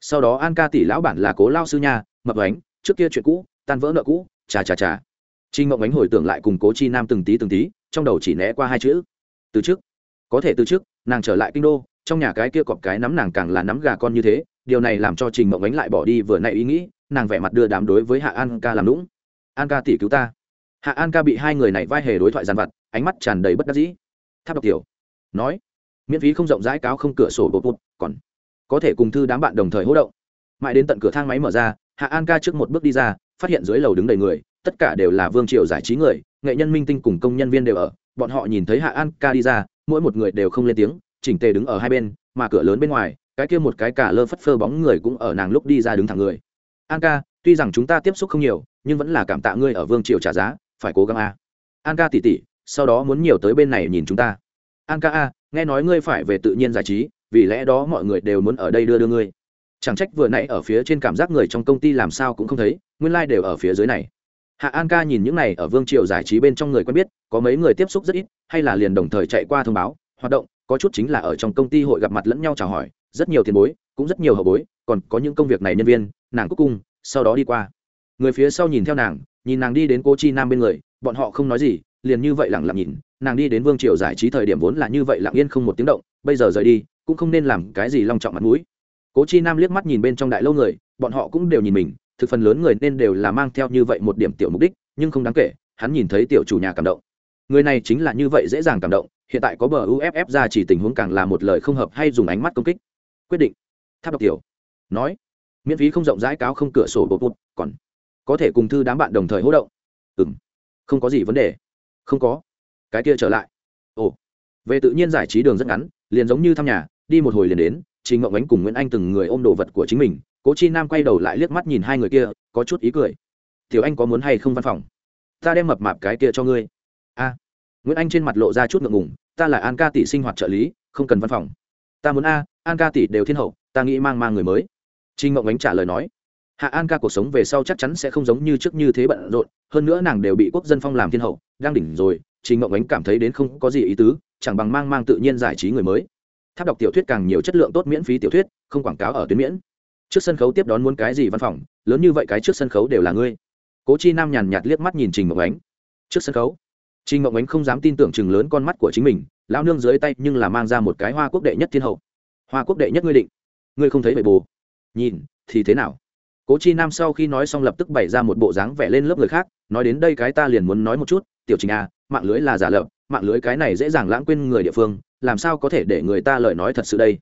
Sau đó an ca tỷ lão bản là cố lao sư nha, mập ánh, trước kia chuyện cũ, tan vỡ nợ cũ, chà chà chà. Trình mộng ánh hồi tưởng lại cùng cố chi nam từng tí từng tí, trong đầu chỉ né qua hai chữ. Từ trước có thể từ trước nàng trở lại kinh đô trong nhà cái kia cọp cái nắm nàng càng là nắm gà con như thế, điều này làm cho trình mộng ánh lại bỏ đi vừa nãy ý nghĩ, nàng vẻ mặt đưa đám đối với hạ an ca làm lũng an ca tỷ cứu ta. Hạ an ca bị hai người này vai hề đối thoại dàn vặt, ánh mắt tràn đầy bất đắc dĩ. Tháp độc tiểu, nói. Miễn phí không rộng rãi cáo không cửa sổ bột bột, còn có thể cùng thư đám bạn đồng thời hỗ động. Mãi đến tận cửa thang máy mở ra, hạ an ca trước một bước đi ra, phát hiện dưới lầu đứng đầy người, tất cả đều là vương triều giải trí người, nghệ nhân minh tinh cùng công nhân viên đều ở, bọn họ nhìn thấy hạ an ca đi ra, mỗi một người đều không lên tiếng chỉnh tề đứng ở hai bên, mà cửa lớn bên ngoài, cái kia một cái cả lơ phất phơ bóng người cũng ở nàng lúc đi ra đứng thẳng người. An ca, tuy rằng chúng ta tiếp xúc không nhiều, nhưng vẫn là cảm tạ ngươi ở vương triều trả giá, phải cố gắng a. An ca tỉ tỉ, sau đó muốn nhiều tới bên này nhìn chúng ta. An ca a, nghe nói ngươi phải về tự nhiên giải trí, vì lẽ đó mọi người đều muốn ở đây đưa đưa ngươi. Chẳng trách vừa nãy ở phía trên cảm giác người trong công ty làm sao cũng không thấy, nguyên lai、like、đều ở phía dưới này. Hạ an ca nhìn những này ở vương triều giải trí bên trong người quen biết, có mấy người tiếp xúc rất ít, hay là liền đồng thời chạy qua thông báo, hoạt động có chút chính là ở trong công ty hội gặp mặt lẫn nhau chào hỏi, rất nhiều tiền bối, cũng rất nhiều hậu bối, còn có những công việc này nhân viên, nàng cúc cung sau đó đi qua. Người phía sau nhìn theo nàng, nhìn nàng đi đến cô chi nam bên người, bọn họ không nói gì, liền như vậy lẳng lặng nhìn, nàng đi đến vương triều giải trí thời điểm vốn là như vậy lặng yên không một tiếng động, bây giờ rời đi, cũng không nên làm cái gì long trọng mặt mũi. Cố chi nam liếc mắt nhìn bên trong đại lâu người, bọn họ cũng đều nhìn mình, thực phần lớn người nên đều là mang theo như vậy một điểm tiểu mục đích, nhưng không đáng kể, hắn nhìn thấy tiểu chủ nhà cảm động. Người này chính là như vậy dễ dàng cảm động hiện tại có bờ uff ra chỉ tình huống càng là một lời không hợp hay dùng ánh mắt công kích. Quyết định. Tháp đọc tiểu. Nói. Miễn phí không rộng rãi cáo không cửa sổ bột bột, còn có thể cùng thư đám bạn đồng thời hỗ động. Ừ m không có gì vấn đề. Không có. Cái kia trở lại. Ồ. Về tự nhiên giải trí đường rất ngắn, liền giống như thăm nhà, đi một hồi liền đến chị ngậu ánh cùng nguyễn anh từng người ôm đồ vật của chính mình, cố chi nam quay đầu lại liếc mắt nhìn hai người kia, có chút ý cười. Tiểu anh có muốn hay không văn phòng? Ta đem mập mạp cái kia cho ngươi. A nguyễn anh trên mặt lộ ra chút ngượng ngùng, ta là an ca tỷ sinh hoạt trợ lý, không cần văn phòng. Ta muốn a, an ca tỷ đều thiên hậu, ta nghĩ mang mang người mới. Trinh mộng ánh trả lời nói, hạ an ca cuộc sống về sau chắc chắn sẽ không giống như trước như thế bận rộn, hơn nữa nàng đều bị quốc dân phong làm thiên hậu, đang đỉnh rồi. Trình mộng ánh cảm thấy đến không có gì ý tứ, chẳng bằng mang mang tự nhiên giải trí người mới. Tháp đọc tiểu thuyết càng nhiều chất lượng tốt miễn phí tiểu thuyết, không quảng cáo ở tuyến miễn. Trước sân khấu tiếp đón muốn cái gì văn phòng, lớn như vậy cái trước sân khấu đều là ngươi. Cố chi nam nhàn nhạt liếc mắt nhìn trình mộng ánh. Trước sân khấu trinh mộng ánh không dám tin tưởng chừng lớn con mắt của chính mình, lão nương dưới tay nhưng là mang ra một cái hoa quốc đệ nhất thiên hậu. Hoa quốc đệ nhất ngươi định. Ngươi không thấy bệ bồ. Nhìn, thì thế nào? Cố chi nam sau khi nói xong lập tức bày ra một bộ dáng vẽ lên lớp người khác, nói đến đây cái ta liền muốn nói một chút, tiểu trình à mạng lưới là giả lập, mạng lưới cái này dễ dàng lãng quên người địa phương, làm sao có thể để người ta lời nói thật sự đây?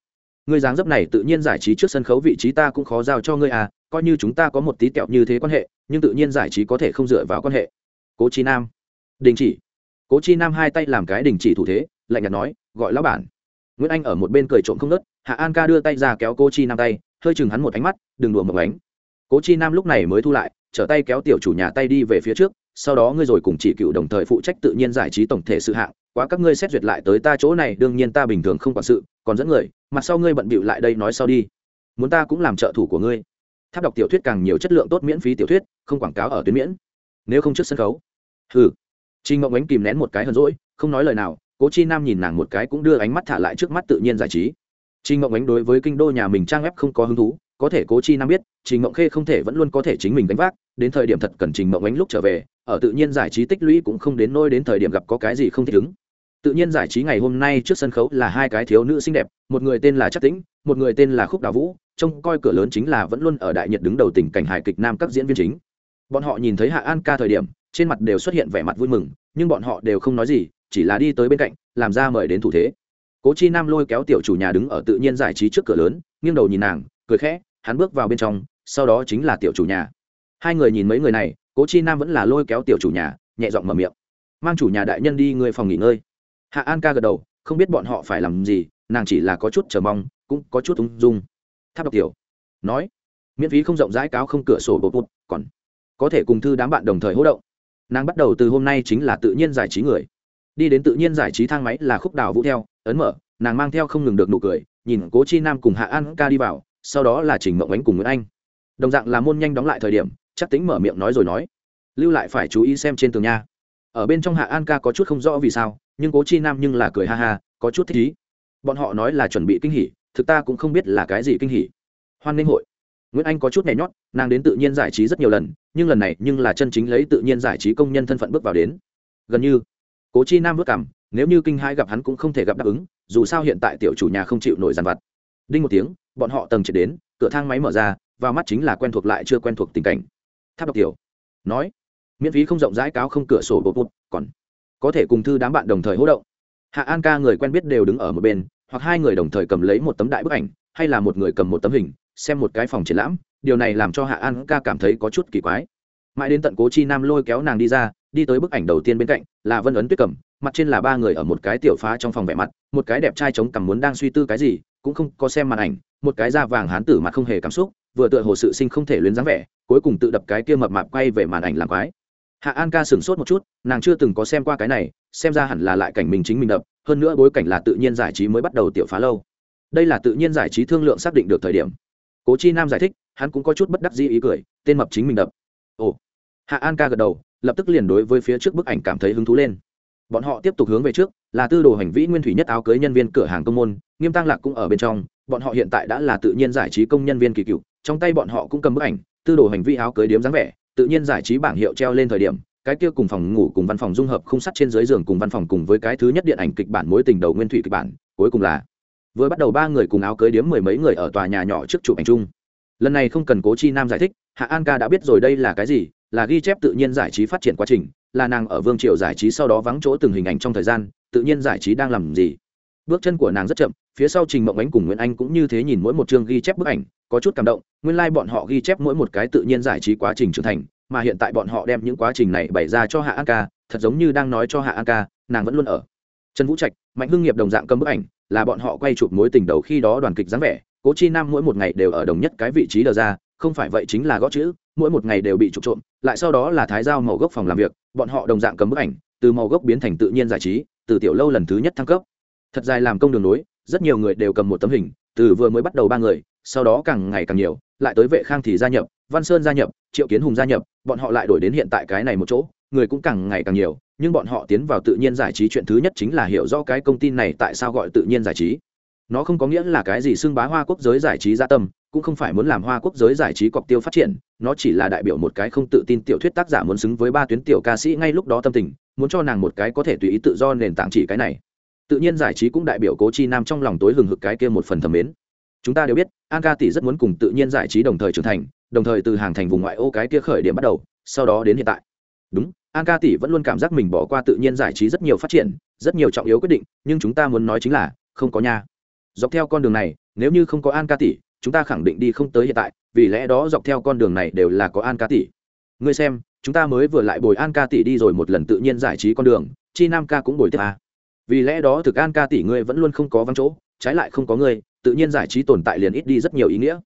Ngươi dáng dấp này tự nhiên giải trí trước sân khấu vị trí ta cũng khó giao cho ngươi à coi như chúng ta có một tí kẹo như thế quan hệ, nhưng tự nhiên giải trí có thể không dựa vào quan hệ. Cố chi nam, đình chỉ cố chi nam hai tay làm cái đình chỉ thủ thế, lạnh nhạt nói, gọi lão bản. Nguyễn anh ở một bên cười trộm không nớt hạ an ca đưa tay ra kéo cô chi nam tay, hơi chừng hắn một ánh mắt, đừng đùa một ánh cố chi nam lúc này mới thu lại, trở tay kéo tiểu chủ nhà tay đi về phía trước, sau đó ngươi rồi cùng chỉ cựu đồng thời phụ trách tự nhiên giải trí tổng thể sự hạng, quá các ngươi xét duyệt lại tới ta chỗ này, đương nhiên ta bình thường không quản sự, còn dẫn người mặt sau ngươi bận bịu lại đây nói sau đi. Muốn ta cũng làm trợ thủ của ngươi. Tháp đọc tiểu thuyết càng nhiều chất lượng tốt miễn phí tiểu thuyết, không quảng cáo ở tuyến miễn, nếu không trước sân khấu. Ừ trinh ngộng ánh kìm nén một cái hờn rỗi không nói lời nào, cố chi nam nhìn nàng một cái cũng đưa ánh mắt thả lại trước mắt tự nhiên giải trí. Trinh ngộng ánh đối với kinh đô nhà mình trang web không có hứng thú, có thể cố chi nam biết trình ngộng khê không thể vẫn luôn có thể chính mình gánh vác, đến thời điểm thật cần trình ngộng ánh lúc trở về, ở tự nhiên giải trí tích lũy cũng không đến nôi đến thời điểm gặp có cái gì không thích ứng. Tự nhiên giải trí ngày hôm nay trước sân khấu là hai cái thiếu nữ xinh đẹp, một người tên là chắc tĩnh, một người tên là khúc đào vũ, trông coi cửa lớn chính là vẫn luôn ở đại nhật đứng đầu tình cảnh hài kịch nam các diễn viên chính. Bọn họ nhìn thấy hạ an ca thời điểm trên mặt đều xuất hiện vẻ mặt vui mừng, nhưng bọn họ đều không nói gì, chỉ là đi tới bên cạnh, làm ra mời đến thủ thế. Cố chi nam lôi kéo tiểu chủ nhà đứng ở tự nhiên giải trí trước cửa lớn, nghiêng đầu nhìn nàng, cười khẽ, hắn bước vào bên trong, sau đó chính là tiểu chủ nhà. Hai người nhìn mấy người này, cố chi nam vẫn là lôi kéo tiểu chủ nhà, nhẹ giọng mở miệng. Mang chủ nhà đại nhân đi người phòng nghỉ ngơi. Hạ an ca gật đầu, không biết bọn họ phải làm gì, nàng chỉ là có chút chờ mong, cũng có chút ung dung. Tháp đọc tiểu, nói, miễn phí không rộng rãi cáo không cửa sổ bột bột, còn có thể cùng thư đám bạn đồng thời hỗ động nàng bắt đầu từ hôm nay chính là tự nhiên giải trí người. Đi đến tự nhiên giải trí thang máy là khúc đào vũ theo, ấn mở, nàng mang theo không ngừng được nụ cười, nhìn cố chi nam cùng hạ an ca đi vào, sau đó là trình mộng ánh cùng nguyễn anh. Đồng dạng là môn nhanh đóng lại thời điểm, chắc tính mở miệng nói rồi nói, lưu lại phải chú ý xem trên tường nha. Ở bên trong hạ an ca có chút không rõ vì sao, nhưng cố chi nam nhưng là cười ha ha, có chút thích ý. Bọn họ nói là chuẩn bị kinh hỉ, thực ta cũng không biết là cái gì kinh hỉ. Hoan nghênh hội. Nguyễn anh có chút nhảy nhót, nàng đến tự nhiên giải trí rất nhiều lần nhưng lần này nhưng là chân chính lấy tự nhiên giải trí công nhân thân phận bước vào đến. Gần như, cố chi nam vất cảm, nếu như kinh hai gặp hắn cũng không thể gặp đáp ứng, dù sao hiện tại tiểu chủ nhà không chịu nổi dàn vặt. Đinh một tiếng, bọn họ tầng triệt đến, cửa thang máy mở ra và mắt chính là quen thuộc lại chưa quen thuộc tình cảnh. Tháp đọc tiểu nói, miễn phí không rộng rãi cáo không cửa sổ bột bột, còn có thể cùng thư đám bạn đồng thời hỗ động. Hạ an ca người quen biết đều đứng ở một bên, hoặc hai người đồng thời cầm lấy một tấm đại bức ảnh, hay là một người cầm một tấm hình, xem một cái phòng triển lãm điều này làm cho hạ an ca cảm thấy có chút kỳ quái. Mãi đến tận cố chi nam lôi kéo nàng đi ra, đi tới bức ảnh đầu tiên bên cạnh, là vân ấn tuyết cầm mặt trên là ba người ở một cái tiểu phá trong phòng vẻ mặt, một cái đẹp trai chống cằm muốn đang suy tư cái gì, cũng không có xem màn ảnh, một cái da vàng hán tử mặt không hề cảm xúc, vừa tựa hồ sự sinh không thể luyến dáng vẻ, cuối cùng tự đập cái kia mập mạp quay về màn ảnh làm quái. Hạ an ca sửng sốt một chút, nàng chưa từng có xem qua cái này, xem ra hẳn là lại cảnh mình chính mình đập, hơn nữa bối cảnh là tự nhiên giải trí mới bắt đầu tiểu phá lâu. Đây là tự nhiên giải trí thương lượng xác định được thời điểm cố chi nam giải thích, hắn cũng có chút bất đắc dĩ ý cười, tên mập chính mình đập. Ồ. Hạ an ca gật đầu, lập tức liền đối với phía trước bức ảnh cảm thấy hứng thú lên. Bọn họ tiếp tục hướng về trước, là tư đồ hành vĩ nguyên thủy nhất áo cưới nhân viên cửa hàng công môn, nghiêm tăng lạc cũng ở bên trong, bọn họ hiện tại đã là tự nhiên giải trí công nhân viên kỳ cựu, trong tay bọn họ cũng cầm bức ảnh, tư đồ hành vi áo cưới điếm dáng vẻ, tự nhiên giải trí bảng hiệu treo lên thời điểm, cái kia cùng phòng ngủ cùng văn phòng dung hợp không sắt trên dưới giường cùng văn phòng cùng với cái thứ nhất điện ảnh kịch bản mối tình đầu nguyên thủy kịch bản, cuối cùng là vừa bắt đầu ba người cùng áo cưới điếm mười mấy người ở tòa nhà nhỏ trước chụp ảnh chung. Lần này không cần cố chi nam giải thích, hạ an ca đã biết rồi đây là cái gì, là ghi chép tự nhiên giải trí phát triển quá trình, là nàng ở vương triều giải trí sau đó vắng chỗ từng hình ảnh trong thời gian, tự nhiên giải trí đang làm gì. Bước chân của nàng rất chậm, phía sau trình mộng ánh cùng nguyễn anh cũng như thế nhìn mỗi một chương ghi chép bức ảnh, có chút cảm động, nguyên lai、like、bọn họ ghi chép mỗi một cái tự nhiên giải trí quá trình trưởng thành, mà hiện tại bọn họ đem những quá trình này bày ra cho hạ an ca, thật giống như đang nói cho hạ an ca, nàng vẫn luôn ở trần vũ trạch, mạnh hưng nghiệp đồng dạng cầm bức ảnh, là bọn họ quay chụp mối tình đầu khi đó đoàn kịch dáng vẻ. Cố chi nam mỗi một ngày đều ở đồng nhất cái vị trí đờ ra, không phải vậy chính là gót chữ, mỗi một ngày đều bị trục trộm, lại sau đó là thái giao màu gốc phòng làm việc, bọn họ đồng dạng cầm bức ảnh, từ màu gốc biến thành tự nhiên giải trí, từ tiểu lâu lần thứ nhất thăng cấp. Thật dài làm công đường nối, rất nhiều người đều cầm một tấm hình, từ vừa mới bắt đầu ba người, sau đó càng ngày càng nhiều, lại tới vệ khang thì gia nhập, văn sơn gia nhập, triệu kiến hùng gia nhập, bọn họ lại đổi đến hiện tại cái này một chỗ, người cũng càng ngày càng nhiều nhưng bọn họ tiến vào tự nhiên giải trí chuyện thứ nhất chính là hiểu rõ cái công ty này tại sao gọi tự nhiên giải trí. Nó không có nghĩa là cái gì xưng bá hoa quốc giới giải trí gia tâm, cũng không phải muốn làm hoa quốc giới giải trí cọc tiêu phát triển, nó chỉ là đại biểu một cái không tự tin tiểu thuyết tác giả muốn xứng với ba tuyến tiểu ca sĩ ngay lúc đó tâm tình, muốn cho nàng một cái có thể tùy ý tự do nền tảng chỉ cái này. Tự nhiên giải trí cũng đại biểu cố chi nam trong lòng tối hừng hực cái kia một phần thầm mến. Chúng ta đều biết, an ca tỷ rất muốn cùng tự nhiên giải trí đồng thời trưởng thành, đồng thời từ hàng thành vùng ngoại ô cái kia khởi điểm bắt đầu, sau đó đến hiện tại. Đúng an ca tỷ vẫn luôn cảm giác mình bỏ qua tự nhiên giải trí rất nhiều phát triển, rất nhiều trọng yếu quyết định, nhưng chúng ta muốn nói chính là, không có nha. Dọc theo con đường này, nếu như không có an ca tỷ, chúng ta khẳng định đi không tới hiện tại, vì lẽ đó dọc theo con đường này đều là có an ca tỷ. Ngươi xem, chúng ta mới vừa lại bồi an ca tỷ đi rồi một lần tự nhiên giải trí con đường, chi nam ca cũng bồi tiếp à. vì lẽ đó thực an ca tỷ ngươi vẫn luôn không có vắng chỗ, trái lại không có ngươi, tự nhiên giải trí tồn tại liền ít đi rất nhiều ý nghĩa.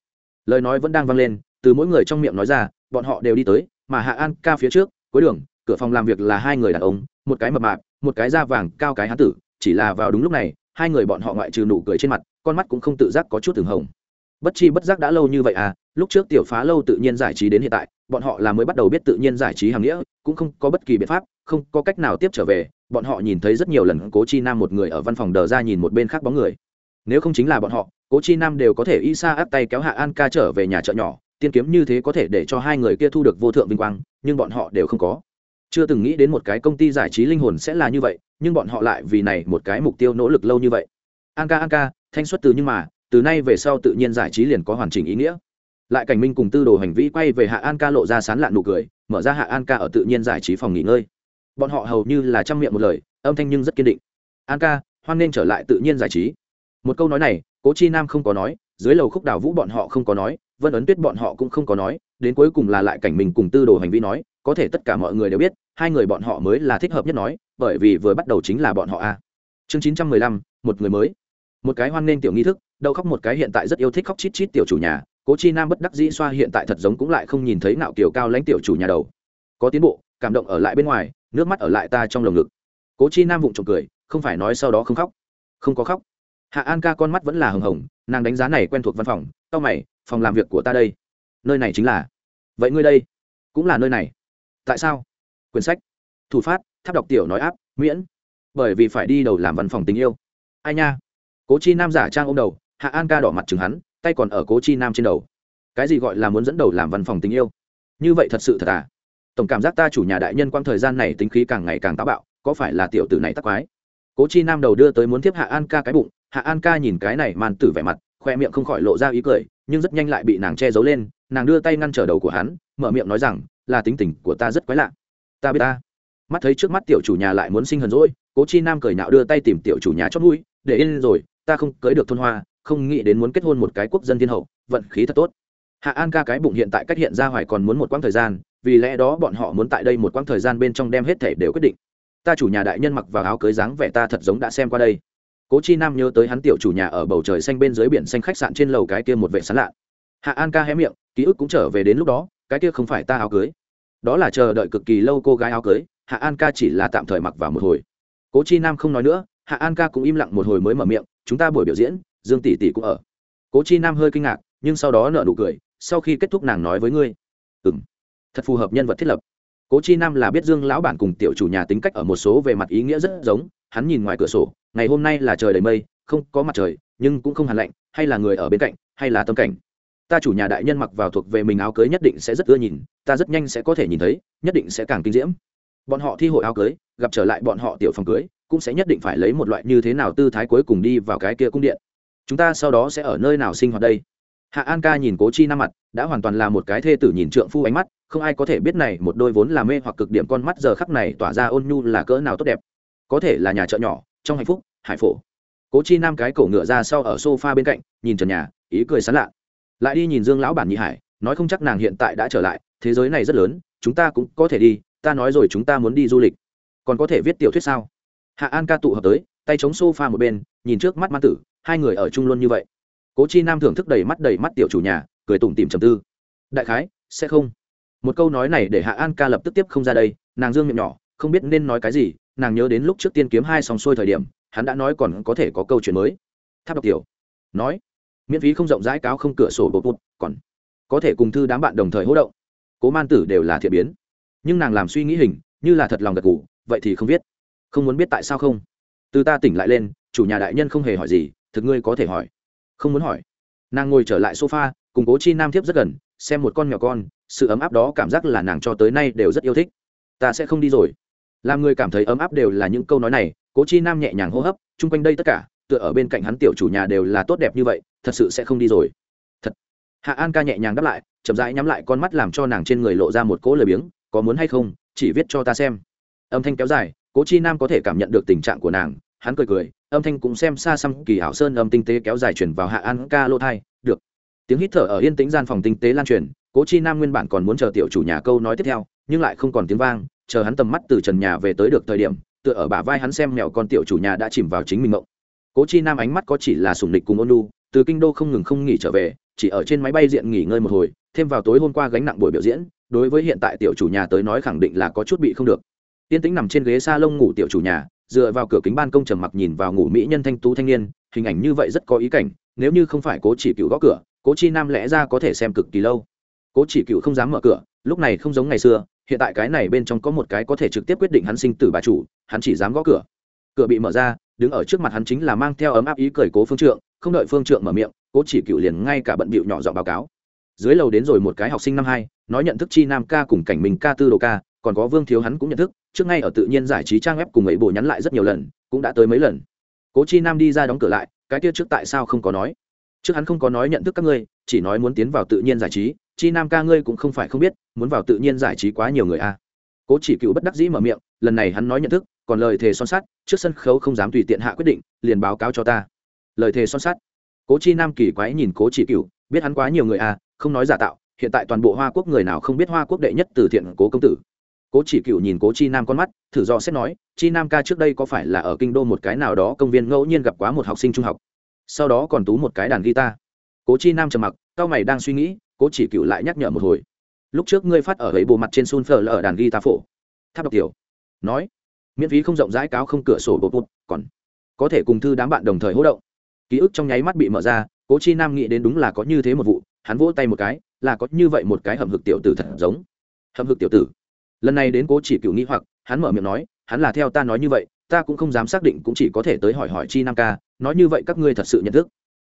Lời nói vẫn đang vang lên, từ mỗi người trong miệng nói ra, bọn họ đều đi tới, mà hạ an ca phía trước, cuối đường cửa phòng làm việc là hai người đàn ông, một cái mập mạp, một cái da vàng, cao cái hán tử. Chỉ là vào đúng lúc này, hai người bọn họ ngoại trừ nụ cười trên mặt, con mắt cũng không tự giác có chút từng hồng. Bất chi bất giác đã lâu như vậy à lúc trước tiểu phá lâu tự nhiên giải trí đến hiện tại, bọn họ là mới bắt đầu biết tự nhiên giải trí hàng nghĩa, cũng không có bất kỳ biện pháp, không có cách nào tiếp trở về. Bọn họ nhìn thấy rất nhiều lần cố chi nam một người ở văn phòng đờ ra nhìn một bên khác bóng người. Nếu không chính là bọn họ, cố chi nam đều có thể y sa áp tay kéo hạ an ca trở về nhà chợ nhỏ, tiên kiếm như thế có thể để cho hai người kia thu được vô thượng vinh quang, nhưng bọn họ đều không có chưa từng nghĩ đến một cái công ty giải trí linh hồn sẽ là như vậy, nhưng bọn họ lại vì này một cái mục tiêu nỗ lực lâu như vậy. An ca an ca, thanh xuất từ nhưng mà, từ nay về sau tự nhiên giải trí liền có hoàn chỉnh ý nghĩa. Lại cảnh minh cùng tư đồ hành vi quay về hạ an ca lộ ra sán lạn nụ cười, mở ra hạ an ca ở tự nhiên giải trí phòng nghỉ ngơi. Bọn họ hầu như là chăm miệng một lời, âm thanh nhưng rất kiên định. An ca, hoan nên trở lại tự nhiên giải trí. Một câu nói này, cố chi nam không có nói, dưới lầu khúc đào vũ bọn họ không có nói, vân ấn tuyết bọn họ cũng không có nói, đến cuối cùng là lại cảnh mình cùng tư đồ hành vi nói có thể tất cả mọi người đều biết, hai người bọn họ mới là thích hợp nhất nói, bởi vì vừa bắt đầu chính là bọn họ a. Chương chín trăm mười lăm, một người mới. Một cái hoan nghênh tiểu nghi thức đậu khóc một cái hiện tại rất yêu thích khóc chít chít tiểu chủ nhà, cố chi nam bất đắc dĩ xoa hiện tại thật giống cũng lại không nhìn thấy nạo kiểu cao lãnh tiểu chủ nhà đầu. Có tiến bộ, cảm động ở lại bên ngoài, nước mắt ở lại ta trong lồng ngực. Cố chi nam vụng trộm cười, không phải nói sau đó không khóc. Không có khóc. Hạ an ca con mắt vẫn là hồng hồng, nàng đánh giá này quen thuộc văn phòng, tao mày, phòng làm việc của ta đây. Nơi này chính là. Vậy ngươi đây, cũng là nơi này tại sao? Quyển sách. Thủ phát, tháp đọc tiểu nói áp, miễn. Bởi vì phải đi đầu làm văn phòng tình yêu. Ai nha? Cố chi nam giả trang ô m đầu, hạ an ca đỏ mặt chừng hắn, tay còn ở cố chi nam trên đầu. Cái gì gọi là muốn dẫn đầu làm văn phòng tình yêu? Như vậy thật sự thật à? Tổng cảm giác ta chủ nhà đại nhân quang thời gian này tính khí càng ngày càng táo bạo, có phải là tiểu tử này tắc quái? Cố chi nam đầu đưa tới muốn tiếp hạ an ca cái bụng, hạ an ca nhìn cái này man tử vẻ mặt, khoe miệng không khỏi lộ ra ý cười, nhưng rất nhanh lại bị nàng che giấu lên, nàng đưa tay ngăn trở đầu của hắn, mở miệng nói rằng là tính tình của ta rất quái lạ. Ta biết ta. Mắt thấy trước mắt tiểu chủ nhà lại muốn sinh hờn rỗi cố chi nam cười nhạo đưa tay tìm tiểu chủ nhà chót mũi, để yên rồi, ta không cưới được thôn hoa, không nghĩ đến muốn kết hôn một cái quốc dân thiên hậu, vận khí thật tốt. Hạ an ca cái bụng hiện tại cách hiện ra hoài còn muốn một quãng thời gian, vì lẽ đó bọn họ muốn tại đây một quãng thời gian bên trong đem hết thể đều quyết định. Ta chủ nhà đại nhân mặc vào áo cưới dáng vẻ ta thật giống đã xem qua đây. Cố chi nam nhớ tới hắn tiểu chủ nhà ở bầu trời xanh bên dưới biển xanh khách sạn trên lầu cái kia một vệ sán lạ. Hạ an ca hé miệng, ký ức cũng trở về đến lúc đó cái kia không phải ta áo cưới. Đó là chờ đợi cực kỳ lâu cô gái áo cưới, hạ an ca chỉ là tạm thời mặc vào một hồi. Cố chi nam không nói nữa, hạ an ca cũng im lặng một hồi mới mở miệng, chúng ta buổi biểu diễn, dương tỷ tỷ cũng ở. Cố chi nam hơi kinh ngạc, nhưng sau đó nợ nụ cười, sau khi kết thúc nàng nói với ngươi. Ừ m thật phù hợp nhân vật thiết lập. Cố chi nam là biết dương lão bản cùng tiểu chủ nhà tính cách ở một số về mặt ý nghĩa rất giống, hắn nhìn ngoài cửa sổ, ngày hôm nay là trời đầy mây, không có mặt trời, nhưng cũng không hẳn lạnh, hay là người ở bên cạnh, hay là tâm cảnh ta chủ nhà đại nhân mặc vào thuộc về mình áo cưới nhất định sẽ rất ưa nhìn, ta rất nhanh sẽ có thể nhìn thấy, nhất định sẽ càng kinh diễm. Bọn họ thi hội áo cưới, gặp trở lại bọn họ tiểu phòng cưới, cũng sẽ nhất định phải lấy một loại như thế nào tư thái cuối cùng đi vào cái kia cung điện. Chúng ta sau đó sẽ ở nơi nào sinh hoạt đây? Hạ an ca nhìn cố chi nam mặt, đã hoàn toàn là một cái thê tử nhìn trượng phu ánh mắt, không ai có thể biết này, một đôi vốn là mê hoặc cực điểm con mắt giờ khắc này tỏa ra ôn nhu là cỡ nào tốt đẹp. Có thể là nhà chợ nhỏ, trong hạnh phúc, hải phổ. Cố chi nam cái cổ ngựa ra sau ở sofa bên cạnh, nhìn trần nhà, ý cười sán lạ lại đi nhìn dương lão bản nhị hải, nói không chắc nàng hiện tại đã trở lại, thế giới này rất lớn, chúng ta cũng có thể đi, ta nói rồi chúng ta muốn đi du lịch. Còn có thể viết tiểu thuyết sao? Hạ an ca tụ hợp tới, tay chống sofa một bên, nhìn trước mắt ma tử, hai người ở chung luôn như vậy. Cố chi nam thưởng thức đầy mắt đầy mắt tiểu chủ nhà, cười tủm tìm trầm tư. Đại khái, sẽ không. Một câu nói này để hạ an ca lập tức tiếp không ra đây, nàng dương miệng nhỏ, không biết nên nói cái gì, nàng nhớ đến lúc trước tiên kiếm hai sòng xuôi thời điểm, hắn đã nói còn có thể có câu chuyện mới. Tháp đọc tiểu, nói miễn phí không rộng rãi cáo không cửa sổ bột bột, còn có thể cùng thư đám bạn đồng thời hỗ động. Cố man tử đều là thiện biến. Nhưng nàng làm suy nghĩ hình, như là thật lòng gật ngủ vậy thì không biết. Không muốn biết tại sao không? Từ ta tỉnh lại lên, chủ nhà đại nhân không hề hỏi gì, thực ngươi có thể hỏi. Không muốn hỏi. Nàng ngồi trở lại sofa, cùng cố chi nam thiếp rất gần, xem một con nhỏ con, sự ấm áp đó cảm giác là nàng cho tới nay đều rất yêu thích. Ta sẽ không đi rồi. Làm người cảm thấy ấm áp đều là những câu nói này, cố chi nam nhẹ nhàng hô hấp, chung quanh đây tất cả, tựa ở bên cạnh hắn tiểu chủ nhà đều là tốt đẹp như vậy thật sự sẽ không đi rồi. Thật. Hạ an ca nhẹ nhàng đáp lại, chậm rãi nhắm lại con mắt làm cho nàng trên người lộ ra một cỗ lời biếng, có muốn hay không, chỉ viết cho ta xem. Âm thanh kéo dài, cố chi nam có thể cảm nhận được tình trạng của nàng, hắn cười cười, âm thanh cũng xem xa xăm, kỳ hảo sơn âm tinh tế kéo dài chuyển vào hạ an ca lô thai được. Tiếng hít thở ở yên tĩnh gian phòng tinh tế lan truyền, cố chi nam nguyên bản còn muốn chờ tiểu chủ nhà câu nói tiếp theo, nhưng lại không còn tiếng vang, chờ hắn tầm mắt từ trần nhà về tới được thời điểm, tựa ở bả vai hắn xem mèo con tiểu chủ nhà đã chìm vào chính mình mộng. Cố chi nam ánh mắt có chỉ là sùng địch cùng ôn lu từ kinh đô không ngừng không nghỉ trở về, chỉ ở trên máy bay diện nghỉ ngơi một hồi, thêm vào tối hôm qua gánh nặng buổi biểu diễn, đối với hiện tại tiểu chủ nhà tới nói khẳng định là có chút bị không được. Tiên tĩnh nằm trên ghế s a lông ngủ tiểu chủ nhà, dựa vào cửa kính ban công trầm mặc nhìn vào ngủ mỹ nhân thanh tú thanh niên, hình ảnh như vậy rất có ý cảnh, nếu như không phải cố chỉ cựu gõ cửa, cố chi nam lẽ ra có thể xem cực kỳ lâu. Cố chỉ cựu không dám mở cửa, lúc này không giống ngày xưa, hiện tại cái này bên trong có một cái có thể trực tiếp quyết định hắn sinh tử bà chủ, hắn chỉ dám gõ cửa. Cửa bị mở ra, đứng ở trước mặt hắn chính là mang theo ấm áp ý cười cố phương trượng không đợi phương trượng mở miệng, cố chỉ cựu liền ngay cả bận bịu nhỏ giọng báo cáo. Dưới lầu đến rồi một cái học sinh năm hai, nói nhận thức chi nam ca cùng cảnh mình ca tư đồ ca, còn có vương thiếu hắn cũng nhận thức, trước ngay ở tự nhiên giải trí trang web cùng ấy bồ nhắn lại rất nhiều lần, cũng đã tới mấy lần. Cố chi nam đi ra đóng cửa lại, cái kia trước tại sao không có nói? Trước hắn không có nói nhận thức các ngươi, chỉ nói muốn tiến vào tự nhiên giải trí, chi nam ca ngươi cũng không phải không biết, muốn vào tự nhiên giải trí quá nhiều người a cố chỉ cựu bất đắc dĩ mở miệng, lần này hắn nói nhận thức, còn lời thề son sắt, trước sân khấu không dám tùy tiện hạ quyết định, liền báo cáo cho ta lời thề son sắt. Cố chi nam kỳ quái nhìn cố chỉ cựu biết hắn quá nhiều người à? không nói giả tạo, hiện tại toàn bộ hoa quốc người nào không biết hoa quốc đệ nhất từ thiện cố công tử. Cố chỉ cựu nhìn cố chi nam con mắt, thử do xét nói, chi nam ca trước đây có phải là ở kinh đô một cái nào đó công viên ngẫu nhiên gặp quá một học sinh trung học? Sau đó còn tú một cái đàn guitar. Cố chi nam trầm mặc cao mày đang suy nghĩ, cố chỉ cựu lại nhắc nhở một hồi. Lúc trước ngươi phát ở ấy bộ mặt trên sun phở là ở đàn guitar phổ. Tháp đọc tiểu. Nói, miễn phí không rộng rãi cáo không cửa sổ bột bột, còn có thể cùng thư đám bạn đồng thời hỗ động ký ức trong nháy mắt bị mở ra, cố chi nam nghĩ đến đúng là có như thế một vụ, hắn vỗ tay một cái, là có như vậy một cái hầm hực tiểu tử thật giống. Hầm hực tiểu tử. Lần này đến cố chỉ cựu nghĩ hoặc, hắn mở miệng nói, hắn là theo ta nói như vậy, ta cũng không dám xác định cũng chỉ có thể tới hỏi hỏi chi nam ca, nói như vậy các ngươi thật sự nhận thức.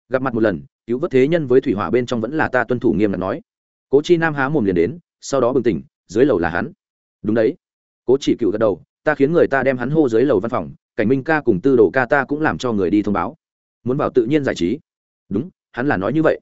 Gặp mặt một lần, cứu vớt thế nhân với thủy hỏa bên trong vẫn là ta tuân thủ nghiêm ngặt nói. Cố chi nam há mồm liền đến, sau đó bừng tỉnh, dưới lầu là hắn. Đúng đấy. Cố chỉ cựu gật đầu, ta khiến người ta đem hắn hô dưới lầu văn phòng, cảnh minh ca cùng tư đồ ca ta cũng làm cho người đi thông báo muốn vào tự nhiên giải trí đúng, hắn là nói như vậy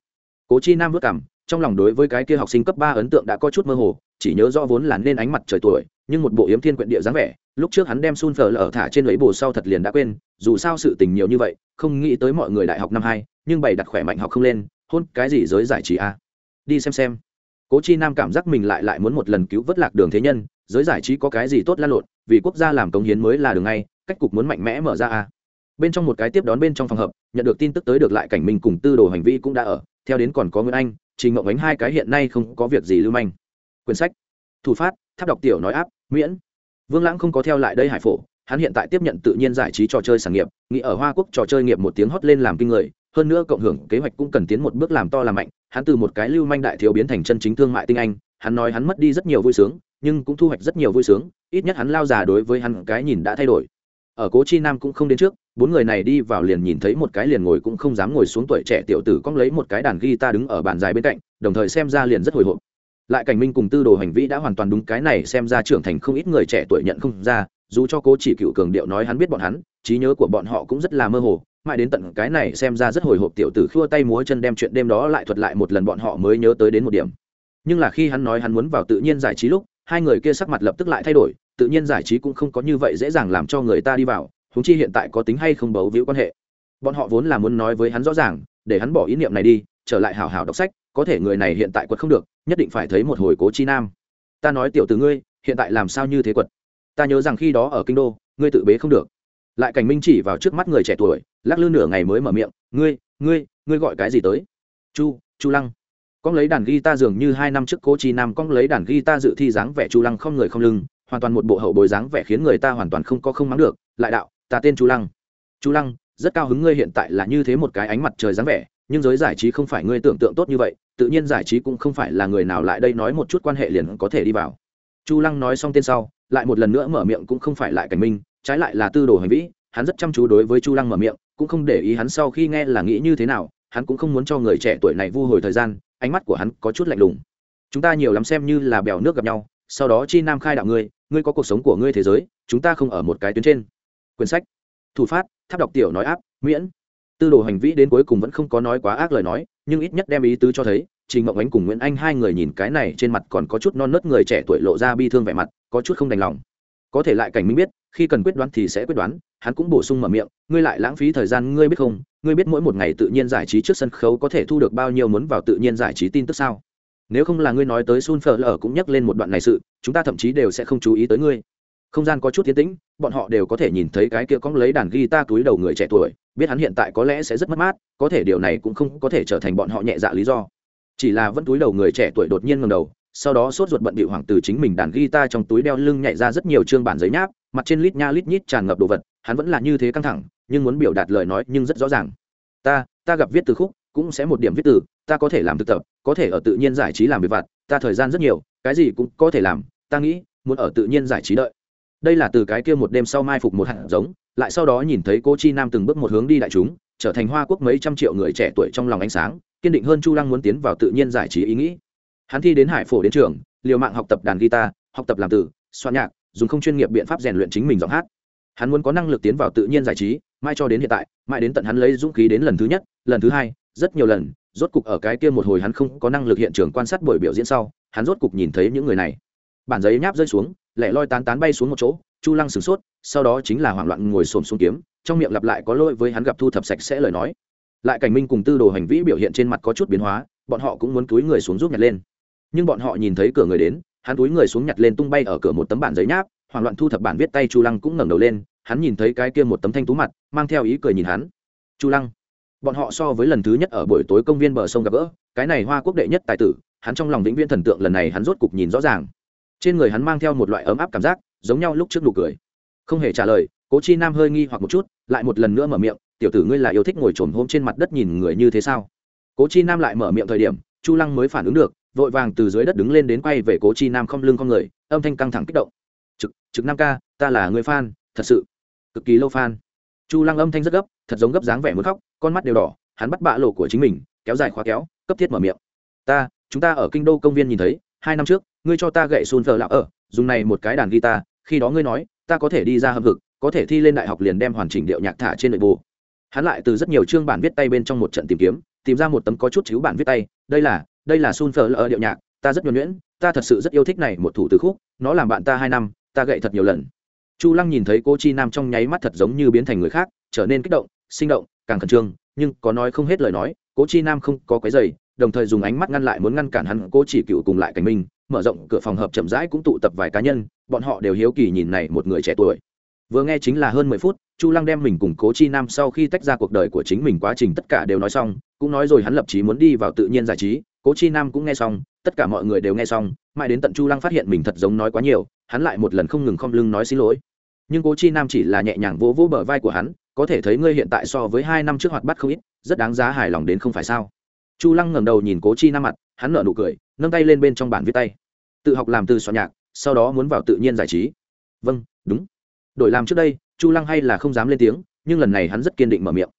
cố chi nam vất cảm, trong lòng đối với cái kia học sinh cấp ba ấn tượng đã có chút mơ hồ, chỉ nhớ rõ vốn là nên ánh mặt trời tuổi, nhưng một bộ yếm thiên quyện địa dáng vẻ, lúc trước hắn đem sun phở lở thả trên lấy bồ sau thật liền đã quên, dù sao sự tình nhiều như vậy, không nghĩ tới mọi người đại học năm hai, nhưng bày đặt khỏe mạnh học không lên, hôn cái gì giới giải trí a à? đi xem xem cố chi nam cảm giác mình lại lại muốn một lần cứu vớt lạc đường thế nhân, giới giải trí có cái gì tốt lan lộn, vì quốc gia làm công hiến mới là đường ngay, cách cục muốn mạnh mẽ mở ra a à? Bên trong một cái tiếp đón bên trong phòng hợp, nhận được tin tức tới được lại cảnh minh cùng tư đồ hành vi cũng đã ở. Theo đến còn có nguyễn anh, trình ngộng ánh hai cái hiện nay không có việc gì lưu manh. Quyển sách, thủ phát, tháp đọc tiểu nói áp, miễn. Vương lãng không có theo lại đây hải phổ, hắn hiện tại tiếp nhận tự nhiên giải trí trò chơi sản nghiệp, nghĩ ở hoa quốc trò chơi nghiệp một tiếng hót lên làm kinh người, hơn nữa cộng hưởng kế hoạch cũng cần tiến một bước làm to làm mạnh. Hắn từ một cái lưu manh đại thiếu biến thành chân chính thương mại tinh anh, hắn nói hắn mất đi rất nhiều vui sướng, nhưng cũng thu hoạch rất nhiều vui sướng, ít nhất hắn lao già đối với hắn cái nhìn đã thay đổi. Ở cố chi nam cũng không đến trước bốn người này đi vào liền nhìn thấy một cái liền ngồi cũng không dám ngồi xuống tuổi trẻ tiểu tử cong lấy một cái đàn guitar đứng ở bàn dài bên cạnh, đồng thời xem ra liền rất hồi hộp. Lại cảnh minh cùng tư đồ hành vi đã hoàn toàn đúng cái này xem ra trưởng thành không ít người trẻ tuổi nhận không ra, dù cho cố chỉ cựu cường điệu nói hắn biết bọn hắn, trí nhớ của bọn họ cũng rất là mơ hồ, mãi đến tận cái này xem ra rất hồi hộp tiểu tử khua tay múa chân đem chuyện đêm đó lại thuật lại một lần bọn họ mới nhớ tới đến một điểm. Nhưng là khi hắn nói hắn muốn vào tự nhiên giải trí lúc, hai người kia sắc mặt lập tức lại thay đổi, tự nhiên giải trí cũng không có như vậy dễ dàng làm cho người ta đi vào húng chi hiện tại có tính hay không bấu víu quan hệ. Bọn họ vốn là muốn nói với hắn rõ ràng, để hắn bỏ ý niệm này đi, trở lại hào hào đọc sách, có thể người này hiện tại quật không được, nhất định phải thấy một hồi cố chi nam. Ta nói tiểu từ ngươi, hiện tại làm sao như thế quật? Ta nhớ rằng khi đó ở kinh đô, ngươi tự bế không được. Lại cảnh minh chỉ vào trước mắt người trẻ tuổi, lắc lư nửa ngày mới mở miệng, ngươi ngươi ngươi gọi cái gì tới? Chu chu lăng. Con lấy đàn guitar dường như hai năm trước cố chi nam con lấy đàn guitar dự thi dáng vẻ chu lăng không người không lưng, hoàn toàn một bộ hậu bồi dáng vẻ khiến người ta hoàn toàn không có không mắng được, lại đạo ta tên chu lăng. Chu lăng, rất cao hứng ngươi hiện tại là như thế một cái ánh mặt trời dáng vẻ, nhưng giới giải trí không phải ngươi tưởng tượng tốt như vậy, tự nhiên giải trí cũng không phải là người nào lại đây nói một chút quan hệ liền có thể đi vào. Chu lăng nói xong tên sau, lại một lần nữa mở miệng cũng không phải lại cảnh minh, trái lại là tư đồ hành vĩ, hắn rất chăm chú đối với chu lăng mở miệng, cũng không để ý hắn sau khi nghe là nghĩ như thế nào, hắn cũng không muốn cho người trẻ tuổi này vu hồi thời gian, ánh mắt của hắn có chút lạnh lùng. Chúng ta nhiều lắm xem như là bèo nước gặp nhau, sau đó chi nam khai đạo ngươi ngươi có cuộc sống của ngươi thế giới, chúng ta không ở một cái tuyến trên quyển sách. Thủ phát, tháp đọc tiểu nói áp miễn. Tư đồ hành vĩ đến cuối cùng vẫn không có nói quá ác lời nói, nhưng ít nhất đem ý tứ cho thấy, trình mộng ánh cùng nguyễn anh hai người nhìn cái này trên mặt còn có chút non nớt người trẻ tuổi lộ ra bi thương vẻ mặt, có chút không đành lòng. Có thể lại cảnh minh biết, khi cần quyết đoán thì sẽ quyết đoán, hắn cũng bổ sung mở miệng, ngươi lại lãng phí thời gian, ngươi biết không? Ngươi biết mỗi một ngày tự nhiên giải trí trước sân khấu có thể thu được bao nhiêu muốn vào tự nhiên giải trí tin tức sao? Nếu không là ngươi nói tới sun phở lở cũng nhắc lên một đoạn này sự, chúng ta thậm chí đều sẽ không chú ý tới ngươi không gian có chút tiến tĩnh, bọn họ đều có thể nhìn thấy cái kia cóng lấy đàn guitar túi đầu người trẻ tuổi, biết hắn hiện tại có lẽ sẽ rất mất mát, có thể điều này cũng không có thể trở thành bọn họ nhẹ dạ lý do. Chỉ là vẫn túi đầu người trẻ tuổi đột nhiên ngầm đầu, sau đó sốt ruột bận bị hoàng từ chính mình đàn guitar trong túi đeo lưng nhảy ra rất nhiều chương bản giấy nháp, mặt trên lít nha lít nhít tràn ngập đồ vật, hắn vẫn là như thế căng thẳng, nhưng muốn biểu đạt lời nói nhưng rất rõ ràng. Ta ta gặp viết từ khúc, cũng sẽ một điểm viết từ, ta có thể làm thực tập, có thể ở tự nhiên giải trí làm việc vặt, ta thời gian rất nhiều, cái gì cũng có thể làm, ta nghĩ, muốn ở tự nhiên giải trí đợi đây là từ cái kia một đêm sau mai phục một hạt giống, lại sau đó nhìn thấy cô chi nam từng bước một hướng đi đại chúng, trở thành hoa quốc mấy trăm triệu người trẻ tuổi trong lòng ánh sáng, kiên định hơn chu lăng muốn tiến vào tự nhiên giải trí ý nghĩ. Hắn thi đến hải phổ đến trường, liều mạng học tập đàn guitar, học tập làm từ, soạn nhạc, dùng không chuyên nghiệp biện pháp rèn luyện chính mình giọng hát. Hắn muốn có năng lực tiến vào tự nhiên giải trí, mai cho đến hiện tại, mãi đến tận hắn lấy dũng khí đến lần thứ nhất, lần thứ hai, rất nhiều lần, rốt cục ở cái kia một hồi hắn không có năng lực hiện trường quan sát buổi biểu diễn sau, hắn rốt cục nhìn thấy những người này. Bản giấy nháp rơi xuống lẻ loi tán tán bay xuống một chỗ, chu lăng sửng sốt, sau đó chính là hoảng loạn ngồi xổm xuống kiếm, trong miệng lặp lại có lỗi với hắn gặp thu thập sạch sẽ lời nói. Lại cảnh minh cùng tư đồ hành vĩ biểu hiện trên mặt có chút biến hóa, bọn họ cũng muốn túi người xuống giúp nhặt lên. Nhưng bọn họ nhìn thấy cửa người đến, hắn túi người xuống nhặt lên tung bay ở cửa một tấm bản giấy nháp, hoảng loạn thu thập bản viết tay chu lăng cũng ngẩng đầu lên, hắn nhìn thấy cái kia một tấm thanh tú mặt, mang theo ý cười nhìn hắn. Chu lăng, bọn họ so với lần thứ nhất ở buổi tối công viên bờ sông gặp gỡ, cái này hoa quốc đệ nhất tài tử, hắn trong lòng vĩnh viễn thần tượng lần này hắn rốt cục nhìn rõ ràng trên người hắn mang theo một loại ấm áp cảm giác, giống nhau lúc trước nụ cười. Không hề trả lời, cố chi nam hơi nghi hoặc một chút, lại một lần nữa mở miệng, tiểu tử ngươi là yêu thích ngồi trồm hôm trên mặt đất nhìn người như thế sao? Cố chi nam lại mở miệng thời điểm, chu lăng mới phản ứng được, vội vàng từ dưới đất đứng lên đến quay về cố chi nam không lưng không người, âm thanh căng thẳng kích động. Trực trực nam ca, ta là người fan, thật sự, cực kỳ lâu fan. Chu lăng âm thanh rất gấp, thật giống gấp dáng vẻ muốn khóc, con mắt đều đỏ, hắn bắt bạ lộ của chính mình, kéo dài khóa kéo, cấp thiết mở miệng. Ta, chúng ta ở kinh đô công viên nhìn thấy, hai năm trước ngươi cho ta gậy xôn Phở lạc ở, dùng này một cái đàn guitar, khi đó ngươi nói, ta có thể đi ra hâm hực, có thể thi lên đại học liền đem hoàn chỉnh điệu nhạc thả trên nội bộ. Hắn lại từ rất nhiều chương bản viết tay bên trong một trận tìm kiếm, tìm ra một tấm có chút chiếu bản viết tay, đây là đây là sun Phở lỡ điệu nhạc, ta rất nhuẩn nhuyễn, ta thật sự rất yêu thích này một thủ từ khúc, nó làm bạn ta hai năm, ta gậy thật nhiều lần. Chu lăng nhìn thấy cô chi nam trong nháy mắt thật giống như biến thành người khác, trở nên kích động, sinh động, càng khẩn trương, nhưng có nói không hết lời nói cố chi nam không có quấy giày đồng thời dùng ánh mắt ngăn lại muốn ngăn cản hắn cố chỉ cựu cùng lại cảnh minh mở rộng cửa phòng hợp chậm rãi cũng tụ tập vài cá nhân, bọn họ đều hiếu kỳ nhìn này một người trẻ tuổi. Vừa nghe chính là hơn mười phút, chu lăng đem mình cùng cố chi nam sau khi tách ra cuộc đời của chính mình quá trình tất cả đều nói xong, cũng nói rồi hắn lập chí muốn đi vào tự nhiên giải trí, cố chi nam cũng nghe xong, tất cả mọi người đều nghe xong, mãi đến tận chu lăng phát hiện mình thật giống nói quá nhiều, hắn lại một lần không ngừng không lưng nói xin lỗi. Nhưng cố chi nam chỉ là nhẹ nhàng vỗ vỗ bờ vai của hắn, có thể thấy ngươi hiện tại so với hai năm trước hoạt bắt không ít, rất đáng giá hài lòng đến không phải sao? Chu lăng ngẩng đầu nhìn cố chi nam mặt, hắn nở nụ cười nâng tay lên bên trong bản viết tay. Tự học làm từ soạn nhạc, sau đó muốn vào tự nhiên giải trí. Vâng đúng. Đổi làm trước đây, chu lăng hay là không dám lên tiếng, nhưng lần này hắn rất kiên định mở miệng.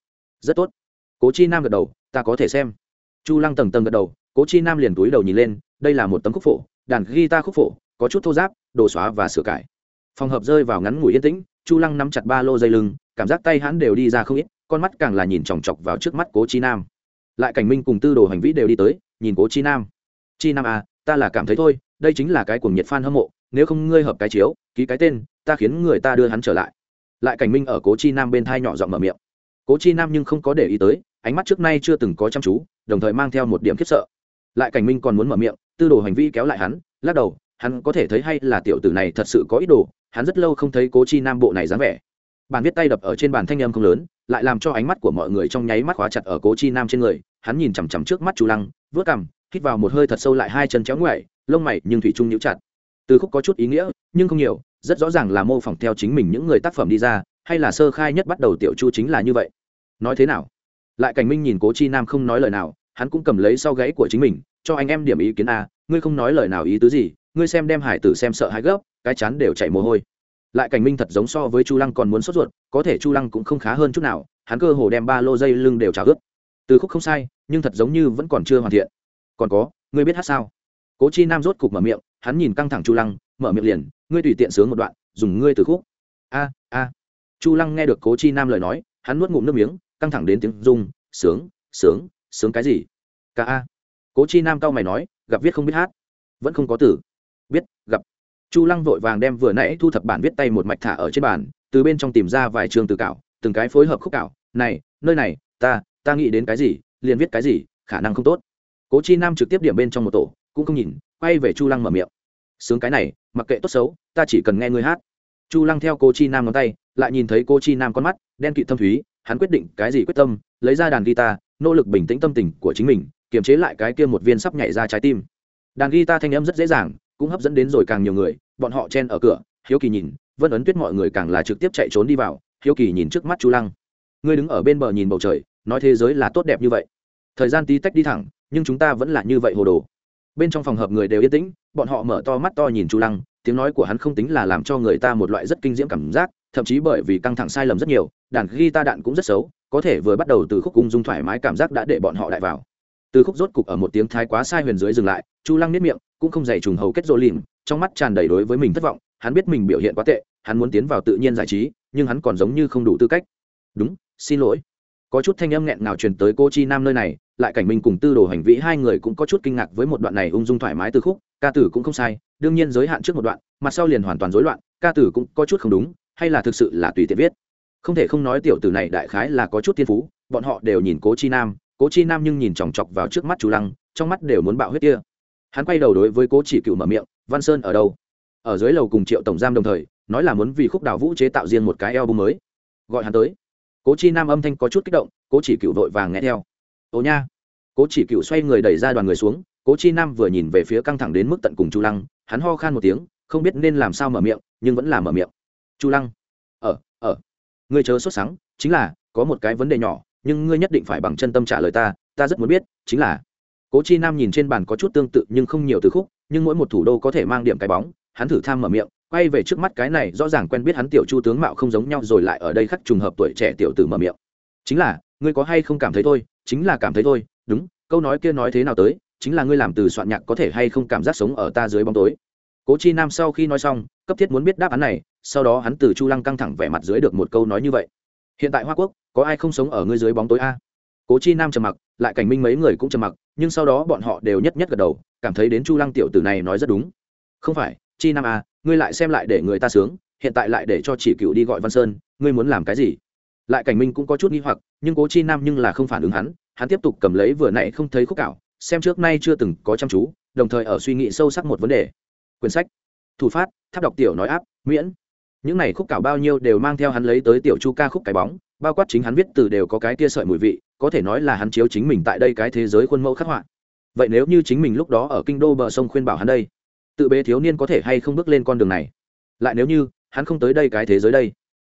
Rất tốt. Cố chi nam gật đầu, ta có thể xem. Chu lăng tầng tầng gật đầu, cố chi nam liền túi đầu nhìn lên, đây là một tấm khúc phổ, đàn guitar khúc phổ, có chút thô giáp, đồ xóa và sửa cải. Phòng hợp rơi vào ngắn ngủi yên tĩnh, chu lăng nắm chặt ba lô dây lưng, cảm giác tay hắn đều đi ra không ít, con mắt càng là nhìn chòng chọc vào trước mắt cố chi nam. Lại cảnh minh cùng tư đồ hành vĩ đều đi tới, nhìn cố chi nam chi nam à ta là cảm thấy thôi, đây chính là cái cuồng nhiệt fan hâm mộ, nếu không ngươi hợp cái chiếu, ký cái tên, ta khiến người ta đưa hắn trở lại. Lại cảnh minh ở cố chi nam bên thai nhỏ giọng mở miệng. Cố chi nam nhưng không có để ý tới, ánh mắt trước nay chưa từng có chăm chú, đồng thời mang theo một điểm khiếp sợ. Lại cảnh minh còn muốn mở miệng, tư đồ hành vi kéo lại hắn, lắc đầu, hắn có thể thấy hay là tiểu tử này thật sự có ý đồ, hắn rất lâu không thấy cố chi nam bộ này dáng vẻ. Bàn viết tay đập ở trên bàn thanh âm không lớn, lại làm cho ánh mắt của mọi người trong nháy mắt khóa chặt ở cố chi nam trên người, hắn nhìn chằm chằm trước mắt chu lăng, vớt cằm hít vào một hơi thật sâu lại hai chân chéo ngoại lông mày nhưng thủy trung nhíu chặt. Từ khúc có chút ý nghĩa, nhưng không nhiều, rất rõ ràng là mô phỏng theo chính mình những người tác phẩm đi ra, hay là sơ khai nhất bắt đầu tiểu chu chính là như vậy. Nói thế nào? Lại cảnh minh nhìn cố chi nam không nói lời nào, hắn cũng cầm lấy sau gáy của chính mình, cho anh em điểm ý kiến a, ngươi không nói lời nào ý tứ gì, ngươi xem đem hải tử xem sợ hãi gấp, cái chán đều chảy mồ hôi. Lại cảnh minh thật giống so với chu lăng còn muốn sốt ruột, có thể chu lăng cũng không khá hơn chút nào, hắn cơ hồ đem ba lô dây lưng đều trào ướt. Từ khúc không sai, nhưng thật giống như vẫn còn chưa hoàn thiện còn có, ngươi biết hát sao? Cố chi nam rốt cục mở miệng, hắn nhìn căng thẳng chu lăng, mở miệng liền, ngươi tùy tiện sướng một đoạn, dùng ngươi từ khúc. A a. Chu lăng nghe được cố chi nam lời nói, hắn nuốt ngụm nước miếng, căng thẳng đến tiếng rung, sướng sướng sướng cái gì? Ca a. Cố chi nam cao mày nói, gặp viết không biết hát, vẫn không có từ. Biết, gặp. Chu lăng vội vàng đem vừa nãy thu thập bản viết tay một mạch thả ở trên bàn, từ bên trong tìm ra vài trường từ cạo, từng cái phối hợp khúc cạo. Này, nơi này, ta ta nghĩ đến cái gì, liền viết cái gì, khả năng không tốt cố chi nam trực tiếp điểm bên trong một tổ, cũng không nhìn, quay về chu lăng mở miệng. Sướng cái này, mặc kệ tốt xấu, ta chỉ cần nghe ngươi hát. Chu lăng theo cô chi nam ngón tay, lại nhìn thấy cô chi nam con mắt, đen kịt thâm thúy, hắn quyết định cái gì quyết tâm, lấy ra đàn guitar, nỗ lực bình tĩnh tâm tình của chính mình, kiềm chế lại cái kia một viên sắp nhảy ra trái tim. Đàn guitar thanh âm rất dễ dàng, cũng hấp dẫn đến rồi càng nhiều người, bọn họ chen ở cửa, hiếu kỳ nhìn vân ấn tuyết mọi người càng là trực tiếp chạy trốn đi vào, hiếu kỳ nhìn trước mắt chu lăng. Ngươi đứng ở bên bờ nhìn bầu trời, nói thế giới là tốt đẹp như vậy. Thời gian tí tách đi thẳng nhưng chúng ta vẫn là như vậy hồ đồ. Bên trong phòng hợp người đều yên tĩnh, bọn họ mở to mắt to nhìn chu lăng, tiếng nói của hắn không tính là làm cho người ta một loại rất kinh diễm cảm giác, thậm chí bởi vì căng thẳng sai lầm rất nhiều, đàn ghi ta đạn cũng rất xấu, có thể vừa bắt đầu từ khúc cung dung thoải mái cảm giác đã để bọn họ đại vào. Từ khúc rốt cục ở một tiếng thái quá sai huyền dưới dừng lại, chu lăng nếp miệng, cũng không dày trùng hầu kết rô lìm trong mắt tràn đầy đối với mình thất vọng, hắn biết mình biểu hiện quá tệ, hắn muốn tiến vào tự nhiên giải trí, nhưng hắn còn giống như không đủ tư cách. Đúng, xin lỗi. Có chút thanh âm nghẹn nào truyền tới cô chi nam nơi này lại cảnh minh cùng tư đồ hành vĩ hai người cũng có chút kinh ngạc với một đoạn này ung dung thoải mái từ khúc, ca tử cũng không sai, đương nhiên giới hạn trước một đoạn, mặt sau liền hoàn toàn rối loạn, ca tử cũng có chút không đúng, hay là thực sự là tùy tiện viết. Không thể không nói tiểu tử này đại khái là có chút thiên phú, bọn họ đều nhìn cố chi nam, cố chi nam nhưng nhìn chòng chọc vào trước mắt chú lăng, trong mắt đều muốn bạo huyết kia. Hắn quay đầu đối với cố chỉ cựu mở miệng, văn sơn ở đâu? Ở dưới lầu cùng triệu tổng giam đồng thời, nói là muốn vì khúc đào vũ chế tạo riêng một cái album mới. Gọi hắn tới. Cố chi nam âm thanh có chút kích động, cố chỉ cựu vội vàng nghe theo ồ nha. Cố chỉ cựu xoay người đẩy ra đoàn người xuống, cố chi nam vừa nhìn về phía căng thẳng đến mức tận cùng chu lăng, hắn ho khan một tiếng, không biết nên làm sao mở miệng, nhưng vẫn là mở miệng. Chu lăng, ở ở. Ngươi chớ sốt sắng, chính là, có một cái vấn đề nhỏ, nhưng ngươi nhất định phải bằng chân tâm trả lời ta ta rất muốn biết, chính là. Cố chi nam nhìn trên bàn có chút tương tự nhưng không nhiều từ khúc, nhưng mỗi một thủ đô có thể mang điểm cái bóng, hắn thử tham mở miệng, quay về trước mắt cái này rõ ràng quen biết hắn tiểu chu tướng mạo không giống nhau rồi lại ở đây khắc trùng hợp tuổi trẻ tiểu tử mở miệng. Chính là, ngươi có hay không cảm thấy thôi chính là cảm thấy thôi, đúng, câu nói kia nói thế nào tới, chính là ngươi làm từ soạn nhạc có thể hay không cảm giác sống ở ta dưới bóng tối. Cố chi nam sau khi nói xong, cấp thiết muốn biết đáp án này, sau đó hắn từ chu lăng căng thẳng vẻ mặt dưới được một câu nói như vậy. Hiện tại hoa quốc, có ai không sống ở ngươi dưới bóng tối a? Cố chi nam trầm mặc, lại cảnh minh mấy người cũng trầm mặc, nhưng sau đó bọn họ đều nhất nhất gật đầu, cảm thấy đến chu lăng tiểu tử này nói rất đúng. Không phải, chi nam a ngươi lại xem lại để người ta sướng, hiện tại lại để cho chỉ cựu đi gọi văn sơn, ngươi muốn làm cái gì? Lại cảnh minh cũng có chút nghi hoặc, nhưng cố chi nam nhưng là không phản ứng hắn hắn tiếp tục cầm lấy vừa nãy không thấy khúc cạo xem trước nay chưa từng có chăm chú, đồng thời ở suy nghĩ sâu sắc một vấn đề. Quyển sách, thủ phát, tháp đọc tiểu nói áp, miễn. Những này khúc cảo bao nhiêu đều mang theo hắn lấy tới tiểu chu ca khúc cái bóng, bao quát chính hắn viết từ đều có cái tia sợi mùi vị, có thể nói là hắn chiếu chính mình tại đây cái thế giới khuôn mẫu khắc họa. Vậy nếu như chính mình lúc đó ở kinh đô bờ sông khuyên bảo hắn đây, tự bế thiếu niên có thể hay không bước lên con đường này? Lại nếu như hắn không tới đây cái thế giới đây,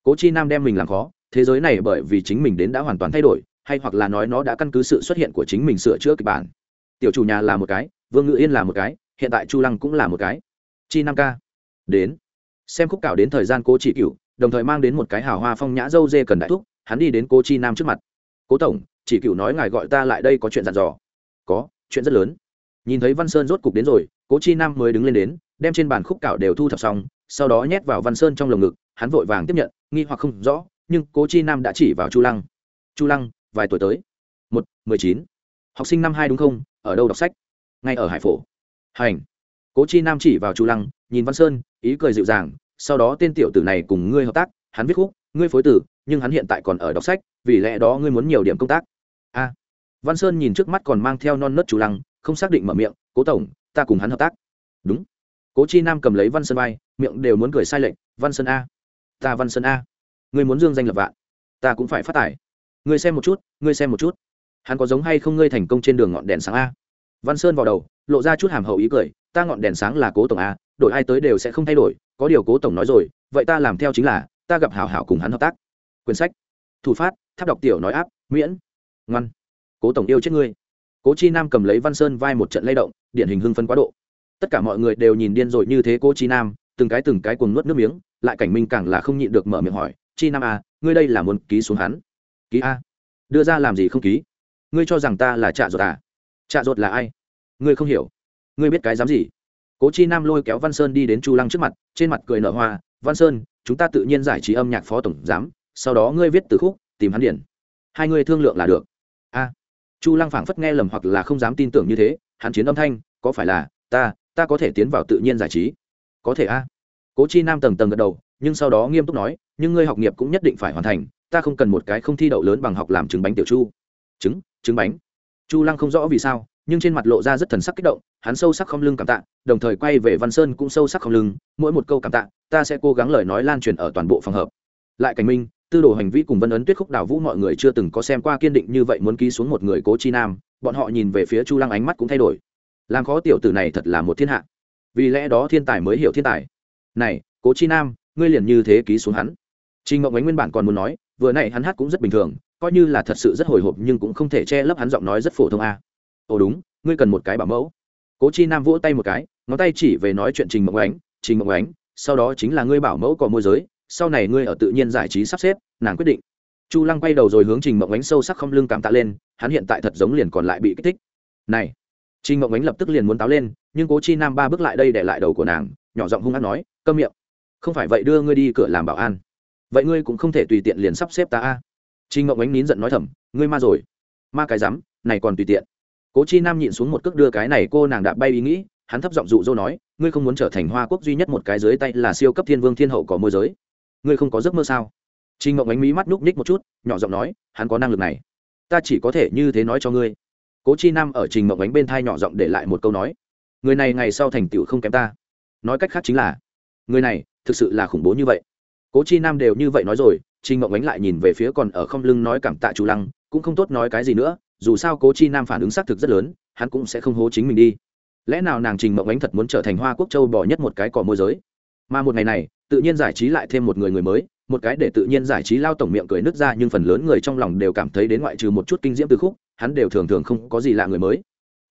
cố chi nam đem mình làm khó thế giới này bởi vì chính mình đến đã hoàn toàn thay đổi, hay hoặc là nói nó đã căn cứ sự xuất hiện của chính mình sửa chữa kịch bản. Tiểu chủ nhà là một cái, vương ngự yên là một cái, hiện tại chu lăng cũng là một cái. Chi năm ca. Đến. Xem khúc cảo đến thời gian cố chỉ cựu đồng thời mang đến một cái hào hoa phong nhã dâu dê cần đại thúc, hắn đi đến cô chi nam trước mặt. Cố tổng, chỉ cựu nói ngài gọi ta lại đây có chuyện dặn dò. Có, chuyện rất lớn. Nhìn thấy văn sơn rốt cục đến rồi, cố chi nam mới đứng lên đến, đem trên bàn khúc cảo đều thu thập xong, sau đó nhét vào văn sơn trong lồng ngực, hắn vội vàng tiếp nhận, nghi hoặc không rõ nhưng cố chi nam đã chỉ vào chu lăng. Chu lăng, vài tuổi tới? Một, mười chín. Học sinh năm hai đúng không? Ở đâu đọc sách? Ngay ở hải phổ. Hành. Cố chi nam chỉ vào chu lăng, nhìn văn sơn, ý cười dịu dàng, sau đó tên tiểu tử này cùng ngươi hợp tác, hắn viết khúc, ngươi phối tử, nhưng hắn hiện tại còn ở đọc sách, vì lẽ đó ngươi muốn nhiều điểm công tác. A. Văn sơn nhìn trước mắt còn mang theo non nớt chu lăng, không xác định mở miệng, cố tổng, ta cùng hắn hợp tác. Đúng. Cố chi nam cầm lấy văn sơn vai, miệng đều muốn cười sai lệnh văn sơn a. Ta văn sơn a ngươi muốn dương danh lập vạn, ta cũng phải phát tài. Ngươi xem một chút, ngươi xem một chút. Hắn có giống hay không ngươi thành công trên đường ngọn đèn sáng a? Văn sơn vào đầu, lộ ra chút hàm hậu ý cười, ta ngọn đèn sáng là cố tổng a, đổi ai tới đều sẽ không thay đổi, có điều cố tổng nói rồi, vậy ta làm theo chính là, ta gặp hảo hảo cùng hắn hợp tác. Quyển sách, thủ phát, tháp đọc tiểu nói áp, miễn, ngoan. Cố tổng yêu chết ngươi. Cố chi nam cầm lấy văn sơn vai một trận lay động, điển hình hưng phân quá độ. Tất cả mọi người đều nhìn điên rồi như thế cố chi nam, từng cái từng cái cuồng nuốt nước miếng, lại cảnh minh càng là không nhịn được mở miệng hỏi chi nam a ngươi đây là muốn ký xuống hắn. Ký a. Đưa ra làm gì không ký? Ngươi cho rằng ta là trạ ruột à? Trạ ruột là ai? Ngươi không hiểu. Ngươi biết cái dám gì? Cố chi nam lôi kéo văn sơn đi đến chu lăng trước mặt, trên mặt cười nở hoa, văn sơn, chúng ta tự nhiên giải trí âm nhạc phó tổng giám, sau đó ngươi viết từ khúc, tìm hắn điển. Hai ngươi thương lượng là được. A. Chu lăng phảng phất nghe lầm hoặc là không dám tin tưởng như thế, hắn chiến âm thanh, có phải là ta ta có thể tiến vào tự nhiên giải trí? Có thể a. Cố chi nam tầng tầng gật đầu, nhưng sau đó nghiêm túc nói nhưng ngươi học nghiệp cũng nhất định phải hoàn thành, ta không cần một cái không thi đậu lớn bằng học làm trứng bánh tiểu chu. Trứng? Trứng bánh? Chu lăng không rõ vì sao, nhưng trên mặt lộ ra rất thần sắc kích động, hắn sâu sắc không lưng cảm tạ, đồng thời quay về văn sơn cũng sâu sắc không lưng, mỗi một câu cảm tạ, ta sẽ cố gắng lời nói lan truyền ở toàn bộ phòng hợp lại cảnh minh, tư đồ hành vi cùng vân ấn tuyết khúc đào vũ mọi người chưa từng có xem qua kiên định như vậy muốn ký xuống một người cố chi nam, bọn họ nhìn về phía chu lăng ánh mắt cũng thay đổi. Làm khó tiểu tử này thật là một thiên hạ. Vì lẽ đó thiên tài mới hiểu thiên tài. Này, cố chi nam, ngươi liền như thế ký xuống hắn trình Ngộng ánh nguyên bản còn muốn nói, vừa nãy hắn hát cũng rất bình thường, coi như là thật sự rất hồi hộp nhưng cũng không thể che lấp hắn giọng nói rất phổ thông a. Ồ đúng, ngươi cần một cái bảo mẫu. Cố chi nam vỗ tay một cái, ngón tay chỉ về nói chuyện trình mộng ánh, trình mộng ánh, sau đó chính là ngươi bảo mẫu có môi giới, sau này ngươi ở tự nhiên giải trí sắp xếp, nàng quyết định. Chu lăng quay đầu rồi hướng trình mộng ánh sâu sắc không lưng cảm tạ lên, hắn hiện tại thật giống liền còn lại bị kích thích. Này. Trình mộng ánh lập tức liền muốn táo lên, nhưng cố chi nam ba bước lại đây để lại đầu của nàng, nhỏ giọng hung hăng nói, câm miệng. Không phải vậy đưa ngươi đi cửa làm bảo an vậy ngươi cũng không thể tùy tiện liền sắp xếp ta a. Trinh mộng ánh nín giận nói thầm, ngươi ma rồi. Ma cái rắm, này còn tùy tiện. Cố chi nam nhịn xuống một cước đưa cái này cô nàng đạp bay ý nghĩ, hắn thấp giọng dụ dỗ nói, ngươi không muốn trở thành hoa quốc duy nhất một cái dưới tay là siêu cấp thiên vương thiên hậu có môi giới. Ngươi không có giấc mơ sao? Trinh ngộng ánh mí mắt núp ních một chút, nhỏ giọng nói, hắn có năng lực này. Ta chỉ có thể như thế nói cho ngươi. Cố chi nam ở trình ngộng ánh bên thai nhỏ giọng để lại một câu nói, người này ngày sau thành tựu không kém ta. Nói cách khác chính là, người này thực sự là khủng bố như vậy cố chi nam đều như vậy nói rồi, trình Mộng ánh lại nhìn về phía còn ở không lưng nói cảm tạ chủ lăng, cũng không tốt nói cái gì nữa, dù sao cố chi nam phản ứng xác thực rất lớn, hắn cũng sẽ không hố chính mình đi. Lẽ nào nàng trình mộng ánh thật muốn trở thành hoa quốc châu bỏ nhất một cái cỏ môi giới? Mà một ngày này, tự nhiên giải trí lại thêm một người người mới, một cái để tự nhiên giải trí lao tổng miệng cười nứt ra nhưng phần lớn người trong lòng đều cảm thấy đến ngoại trừ một chút kinh diễm từ khúc, hắn đều thường thường không có gì lạ người mới.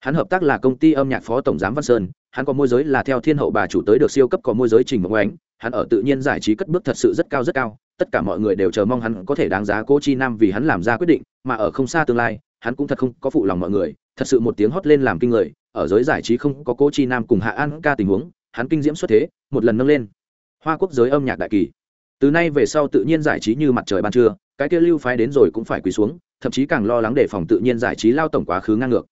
Hắn hợp tác là công ty âm nhạc phó tổng giám văn sơn hắn có môi giới là theo thiên hậu bà chủ tới được siêu cấp có môi giới trình mộng ánh, hắn ở tự nhiên giải trí cất bước thật sự rất cao rất cao, tất cả mọi người đều chờ mong hắn có thể đáng giá cô chi nam vì hắn làm ra quyết định, mà ở không xa tương lai, hắn cũng thật không có phụ lòng mọi người, thật sự một tiếng hót lên làm kinh người, ở giới giải trí không có cô chi nam cùng hạ an ca tình huống, hắn kinh diễm xuất thế, một lần nâng lên. Hoa quốc giới âm nhạc đại kỳ. Từ nay về sau tự nhiên giải trí như mặt trời ban trưa, cái kia lưu phái đến rồi cũng phải quỳ xuống, thậm chí càng lo lắng để phòng tự nhiên giải trí lao tổng quá khứ ngang ngược.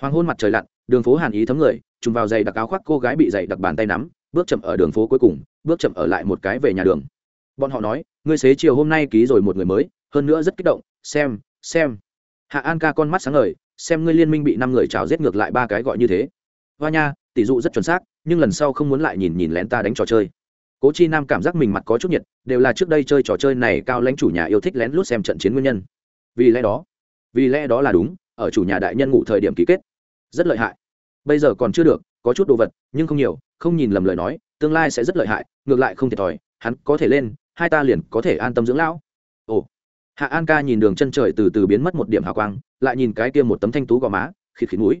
Hoàng hôn mặt trời lặn đường phố hàn ý thấm người trùng vào giày đặc áo khoác cô gái bị giày đặc bàn tay nắm, bước chậm ở đường phố cuối cùng, bước chậm ở lại một cái về nhà đường. Bọn họ nói, ngươi xế chiều hôm nay ký rồi một người mới, hơn nữa rất kích động, xem xem. Hạ an ca con mắt sáng ngời, xem ngươi liên minh bị năm người trào giết ngược lại ba cái gọi như thế. Hoa nha, tỷ dụ rất chuẩn xác, nhưng lần sau không muốn lại nhìn nhìn lén ta đánh trò chơi. Cố chi nam cảm giác mình mặt có chút nhiệt, đều là trước đây chơi trò chơi này cao lãnh chủ nhà yêu thích lén lút xem trận chiến nguyên nhân. Vì lẽ đó, vì lẽ đó là đúng, ở chủ nhà đại nhân ngủ thời điểm ký kết rất lợi hại. Bây giờ còn chưa được, có chút đồ vật, nhưng không nhiều, không nhìn lầm lời nói, tương lai sẽ rất lợi hại, ngược lại không thiệt thòi, hắn có thể lên, hai ta liền có thể an tâm dưỡng lão. Ồ. Hạ an ca nhìn đường chân trời từ từ biến mất một điểm hào quang, lại nhìn cái kia một tấm thanh tú gò má, khịt khịt mũi.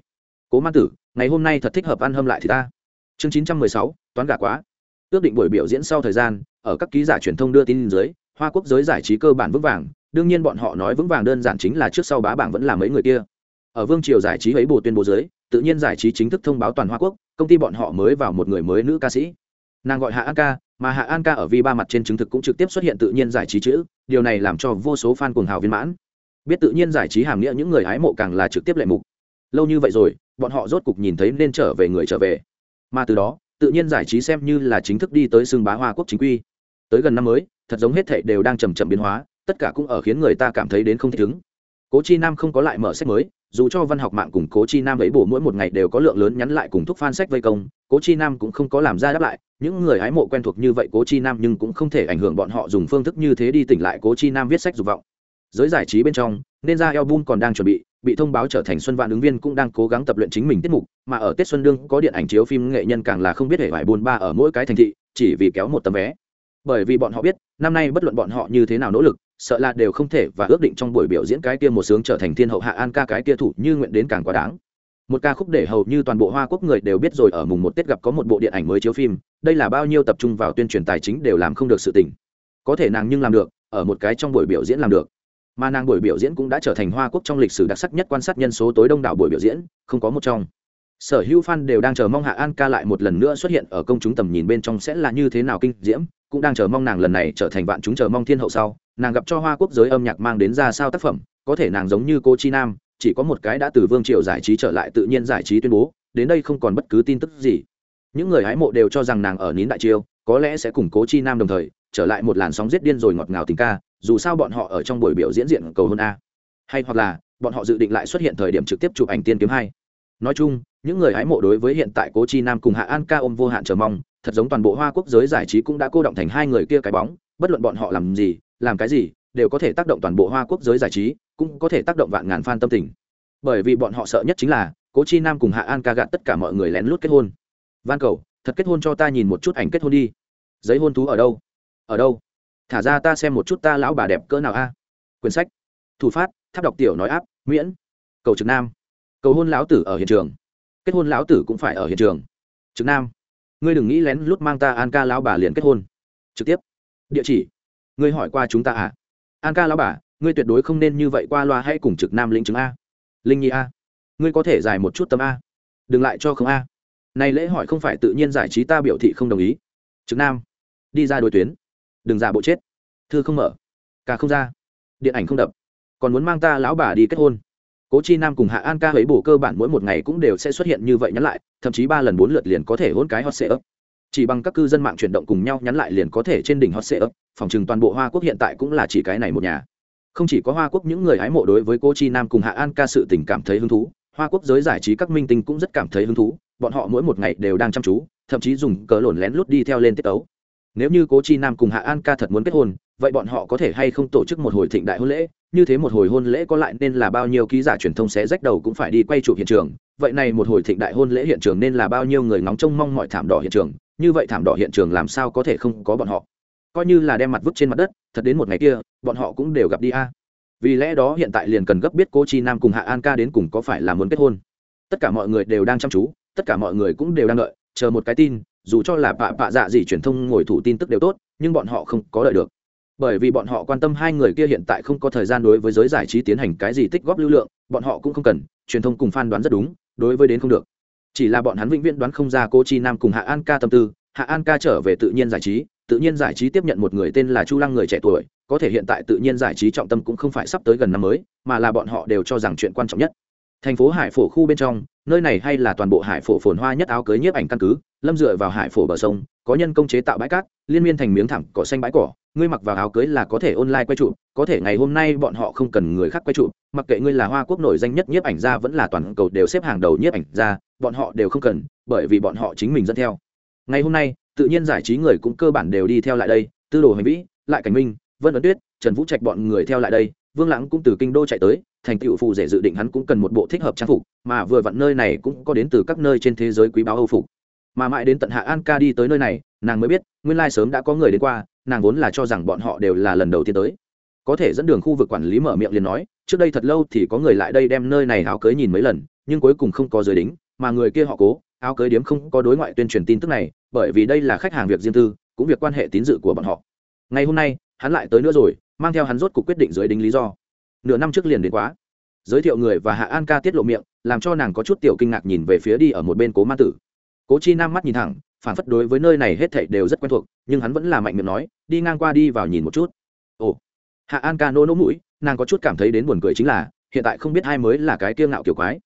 Cố man tử, ngày hôm nay thật thích hợp ăn hâm lại thì ta. Chương chín trăm mười sáu, toán gà quá. Ước định buổi biểu diễn sau thời gian, ở các ký giả truyền thông đưa tin dưới, hoa quốc giới giải trí cơ bản vững vàng, đương nhiên bọn họ nói vững vàng đơn giản chính là trước sau bá bảng vẫn là mấy người kia ở vương triều giải trí ấy bồ tuyên bố dưới, tự nhiên giải trí chính thức thông báo toàn hoa quốc, công ty bọn họ mới vào một người mới nữ ca sĩ. Nàng gọi hạ an ca, mà hạ an ca ở vi ba mặt trên chứng thực cũng trực tiếp xuất hiện tự nhiên giải trí chữ, điều này làm cho vô số fan cuồng hào viên mãn. Biết tự nhiên giải trí hàm nghĩa những người hái mộ càng là trực tiếp lệ mục. Lâu như vậy rồi, bọn họ rốt cục nhìn thấy nên trở về người trở về. Mà từ đó, tự nhiên giải trí xem như là chính thức đi tới xương bá hoa quốc chính quy. Tới gần năm mới, thật giống hết thệ đều đang chầm chậm biến hóa, tất cả cũng ở khiến người ta cảm thấy đến không thích ứng cố chi nam không có lại mở sách mới, dù cho văn học mạng cùng cố chi nam ấy bổ mỗi một ngày đều có lượng lớn nhắn lại cùng thúc fan sách vây công, cố chi nam cũng không có làm ra đáp lại. Những người hái mộ quen thuộc như vậy cố chi nam nhưng cũng không thể ảnh hưởng bọn họ dùng phương thức như thế đi tỉnh lại cố chi nam viết sách dục vọng. Giới giải trí bên trong, nên ra album còn đang chuẩn bị bị thông báo trở thành xuân vạn ứng viên cũng đang cố gắng tập luyện chính mình tiết mục, mà ở tết xuân đương có điện ảnh chiếu phim nghệ nhân càng là không biết hệ vải buôn ba ở mỗi cái thành thị, chỉ vì kéo một tấm vé. Bởi vì bọn họ biết, năm nay bất luận bọn họ như thế nào nỗ lực sợ là đều không thể và ước định trong buổi biểu diễn cái kia một sướng trở thành thiên hậu hạ an ca cái kia thủ như nguyện đến càng quá đáng. Một ca khúc để hầu như toàn bộ hoa quốc người đều biết rồi ở mùng một tết gặp có một bộ điện ảnh mới chiếu phim, đây là bao nhiêu tập trung vào tuyên truyền tài chính đều làm không được sự tình. Có thể nàng nhưng làm được, ở một cái trong buổi biểu diễn làm được. Mà nàng buổi biểu diễn cũng đã trở thành hoa quốc trong lịch sử đặc sắc nhất quan sát nhân số tối đông đảo buổi biểu diễn, không có một trong sở hữu fan đều đang chờ mong hạ an ca lại một lần nữa xuất hiện ở công chúng tầm nhìn bên trong sẽ là như thế nào kinh diễm, cũng đang chờ mong nàng lần này trở thành vạn chúng chờ mong thiên hậu sau. Nàng gặp cho hoa quốc giới âm nhạc mang đến ra sao tác phẩm, có thể nàng giống như cô chi nam, chỉ có một cái đã từ vương triều giải trí trở lại tự nhiên giải trí tuyên bố, đến đây không còn bất cứ tin tức gì. Những người hái mộ đều cho rằng nàng ở nín đại chiêu có lẽ sẽ củng cố chi nam đồng thời, trở lại một làn sóng giết điên rồi ngọt ngào tình ca, dù sao bọn họ ở trong buổi biểu diễn diện cầu hôn a. Hay hoặc là, bọn họ dự định lại xuất hiện thời điểm trực tiếp chụp ảnh tiên kiếm hai. Nói chung những người hái mộ đối với hiện tại cố chi nam cùng hạ an ca ôm vô hạn chờ mong, thật giống toàn bộ hoa quốc giới giải trí cũng đã cô động thành hai người kia cái bóng, bất luận bọn họ làm gì, làm cái gì, đều có thể tác động toàn bộ hoa quốc giới giải trí, cũng có thể tác động vạn ngàn fan tâm tình. Bởi vì bọn họ sợ nhất chính là, cố chi nam cùng hạ an ca gạt tất cả mọi người lén lút kết hôn. Van cầu, thật kết hôn cho ta nhìn một chút ảnh kết hôn đi. Giấy hôn thú ở đâu? Ở đâu? Thả ra ta xem một chút ta lão bà đẹp cỡ nào a. Quyển sách. Thủ phát, tháp đọc tiểu nói áp, miễn. Cầu trực nam. Cầu hôn lão tử ở hiện trường kết hôn lão tử cũng phải ở hiện trường. Trực nam, ngươi đừng nghĩ lén lút mang ta an ca lão bà liền kết hôn. Trực tiếp. Địa chỉ. Ngươi hỏi qua chúng ta à? An ca lão bà, ngươi tuyệt đối không nên như vậy qua loa hay cùng trực nam lĩnh chứng a. Linh nhi a. Ngươi có thể giải một chút tâm a. Đừng lại cho không a. Này lễ hỏi không phải tự nhiên giải trí ta biểu thị không đồng ý. Trực nam, đi ra đối tuyến. Đừng giả bộ chết. Thư không mở. Cả không ra. Điện ảnh không đập. Còn muốn mang ta lão bà đi kết hôn cố chi nam cùng hạ an ca ấy bổ cơ bản mỗi một ngày cũng đều sẽ xuất hiện như vậy nhắn lại, thậm chí ba lần bốn lượt liền có thể hôn cái hot sệ ấp chỉ bằng các cư dân mạng chuyển động cùng nhau nhắn lại liền có thể trên đỉnh hot sệ ấp phòng chừng toàn bộ hoa quốc hiện tại cũng là chỉ cái này một nhà. Không chỉ có hoa quốc, những người hái mộ đối với cô chi nam cùng hạ an ca sự tình cảm thấy hứng thú, hoa quốc giới giải trí các minh tinh cũng rất cảm thấy hứng thú, bọn họ mỗi một ngày đều đang chăm chú, thậm chí dùng cờ lổn lén lút đi theo lên tiết tấu. Nếu như cố chi nam cùng hạ an ca thật muốn kết hôn, vậy bọn họ có thể hay không tổ chức một hồi thịnh đại hôn lễ? Như thế một hồi hôn lễ có lại nên là bao nhiêu ký giả truyền thông sẽ rách đầu cũng phải đi quay chụp hiện trường. Vậy này một hồi thịnh đại hôn lễ hiện trường nên là bao nhiêu người ngóng trông mong mọi thảm đỏ hiện trường. Như vậy thảm đỏ hiện trường làm sao có thể không có bọn họ? Coi như là đem mặt vứt trên mặt đất, thật đến một ngày kia, bọn họ cũng đều gặp đi a. Vì lẽ đó hiện tại liền cần gấp biết cô chi nam cùng hạ an ca đến cùng có phải là muốn kết hôn. Tất cả mọi người đều đang chăm chú, tất cả mọi người cũng đều đang đợi, chờ một cái tin, dù cho là bạ bạ dạ gì truyền thông ngồi thủ tin tức đều tốt, nhưng bọn họ không có đợi được bởi vì bọn họ quan tâm hai người kia hiện tại không có thời gian đối với giới giải trí tiến hành cái gì tích góp lưu lượng, bọn họ cũng không cần, truyền thông cùng phán đoán rất đúng, đối với đến không được. Chỉ là bọn hắn vĩnh viễn đoán không ra cô chi nam cùng hạ an ca tâm tư, hạ an ca trở về tự nhiên giải trí, tự nhiên giải trí tiếp nhận một người tên là chu lăng người trẻ tuổi, có thể hiện tại tự nhiên giải trí trọng tâm cũng không phải sắp tới gần năm mới, mà là bọn họ đều cho rằng chuyện quan trọng nhất. Thành phố hải phổ khu bên trong, nơi này hay là toàn bộ hải phổ phồn hoa nhất áo cưới nhiếp ảnh căn cứ, lâm dựa vào hải phổ bờ sông, có nhân công chế tạo bãi cát, liên miên thành miếng thẳng cỏ xanh bãi cỏ ngươi mặc vào áo cưới là có thể online quay trụ, có thể ngày hôm nay bọn họ không cần người khác quay trụ, mặc kệ ngươi là hoa quốc nổi danh nhất nhiếp ảnh gia vẫn là toàn cầu đều xếp hàng đầu nhiếp ảnh gia, bọn họ đều không cần, bởi vì bọn họ chính mình dẫn theo. Ngày hôm nay, tự nhiên giải trí người cũng cơ bản đều đi theo lại đây, tư đồ hành vĩ, lại cảnh minh, vân ấn tuyết, trần vũ trạch bọn người theo lại đây, vương lãng cũng từ kinh đô chạy tới, thành tựu phù rể dự định hắn cũng cần một bộ thích hợp trang phục, mà vừa vặn nơi này cũng có đến từ các nơi trên thế giới quý báo âu phục. Mà mãi đến tận hạ an ca đi tới nơi này, nàng mới biết, nguyên lai sớm đã có người đến qua nàng vốn là cho rằng bọn họ đều là lần đầu tiên tới. Có thể dẫn đường khu vực quản lý mở miệng liền nói, trước đây thật lâu thì có người lại đây đem nơi này áo cưới nhìn mấy lần, nhưng cuối cùng không có giới đính, mà người kia họ cố, áo cưới điếm không có đối ngoại tuyên truyền tin tức này, bởi vì đây là khách hàng việc riêng tư, cũng việc quan hệ tín dự của bọn họ. Ngày hôm nay, hắn lại tới nữa rồi, mang theo hắn rốt cuộc quyết định giới đính lý do. Nửa năm trước liền đến quá. Giới thiệu người và hạ an ca tiết lộ miệng, làm cho nàng có chút tiểu kinh ngạc nhìn về phía đi ở một bên cố ma tử. Cố chi nam mắt nhìn thẳng phản phất đối với nơi này hết thảy đều rất quen thuộc, nhưng hắn vẫn là mạnh miệng nói, đi ngang qua đi vào nhìn một chút. Ồ, hạ an ca nô nỗ mũi, nàng có chút cảm thấy đến buồn cười chính là, hiện tại không biết ai mới là cái kiêng ngạo kiểu quái.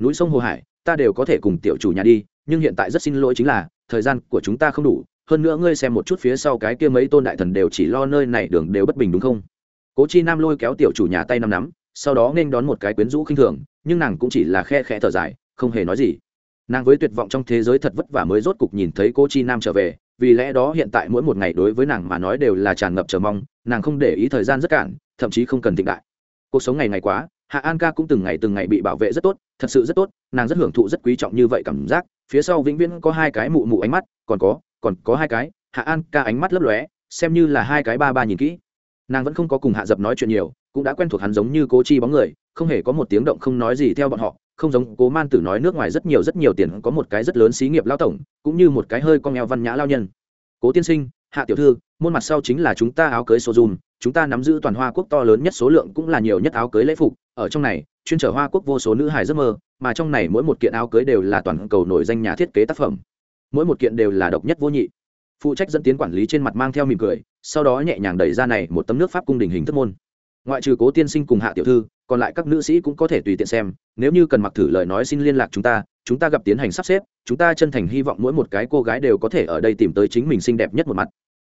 Núi sông hồ hải, ta đều có thể cùng tiểu chủ nhà đi, nhưng hiện tại rất xin lỗi chính là, thời gian của chúng ta không đủ, hơn nữa ngươi xem một chút phía sau cái kia mấy tôn đại thần đều chỉ lo nơi này đường đều bất bình đúng không? Cố chi nam lôi kéo tiểu chủ nhà tay nắm nắm, sau đó nên đón một cái quyến rũ khinh thường, nhưng nàng cũng chỉ là khe khẽ thở dài, không hề nói gì nàng với tuyệt vọng trong thế giới thật vất vả mới rốt cục nhìn thấy cô chi nam trở về, vì lẽ đó hiện tại mỗi một ngày đối với nàng mà nói đều là tràn ngập chờ mong, nàng không để ý thời gian rất cản thậm chí không cần tịnh đại cuộc sống ngày ngày quá, hạ an ca cũng từng ngày từng ngày bị bảo vệ rất tốt, thật sự rất tốt, nàng rất hưởng thụ rất quý trọng như vậy cảm giác. Phía sau vĩnh viễn có hai cái mụ mụ ánh mắt, còn có còn có hai cái, hạ an ca ánh mắt lấp lóe, xem như là hai cái ba ba nhìn kỹ. Nàng vẫn không có cùng hạ dập nói chuyện nhiều, cũng đã quen thuộc hắn giống như cố chi bóng người, không hề có một tiếng động không nói gì theo bọn họ không giống cố man tử nói nước ngoài rất nhiều rất nhiều tiền có một cái rất lớn xí nghiệp lao tổng, cũng như một cái hơi con nghèo văn nhã lao nhân. Cố tiên sinh, hạ tiểu thư, môn mặt sau chính là chúng ta áo cưới số dùm, chúng ta nắm giữ toàn hoa quốc to lớn nhất số lượng cũng là nhiều nhất áo cưới lễ phục, ở trong này, chuyên trở hoa quốc vô số nữ hài giấc mơ, mà trong này mỗi một kiện áo cưới đều là toàn cầu nổi danh nhà thiết kế tác phẩm. Mỗi một kiện đều là độc nhất vô nhị. Phụ trách dẫn tiến quản lý trên mặt mang theo mỉm cười, sau đó nhẹ nhàng đẩy ra này một tấm nước pháp cung đình hình thức môn. Ngoại trừ cố tiên sinh cùng hạ tiểu thư còn lại các nữ sĩ cũng có thể tùy tiện xem, nếu như cần mặc thử lời nói xin liên lạc chúng ta chúng ta gặp tiến hành sắp xếp, chúng ta chân thành hy vọng mỗi một cái cô gái đều có thể ở đây tìm tới chính mình xinh đẹp nhất một mặt.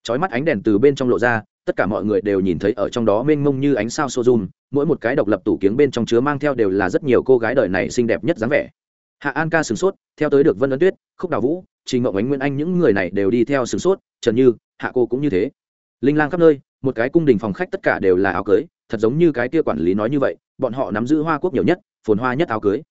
Chói mắt ánh đèn từ bên trong lộ ra, tất cả mọi người đều nhìn thấy ở trong đó mênh mông như ánh sao sozum mỗi một cái độc lập tủ kiếng bên trong chứa mang theo đều là rất nhiều cô gái đời này xinh đẹp nhất dáng vẻ. Hạ an ca sửng sốt, theo tới được vân ấn tuyết, khúc đào vũ, trình ngộng ánh nguyên anh, những người này đều đi theo sửng sốt, trần như, hạ cô cũng như thế. Linh lang khắp nơi, một cái cung đình phòng khách tất cả đều là áo cưới, thật giống như cái kia quản lý nói như vậy bọn họ nắm giữ hoa quốc nhiều nhất, phồn hoa nhất áo cưới.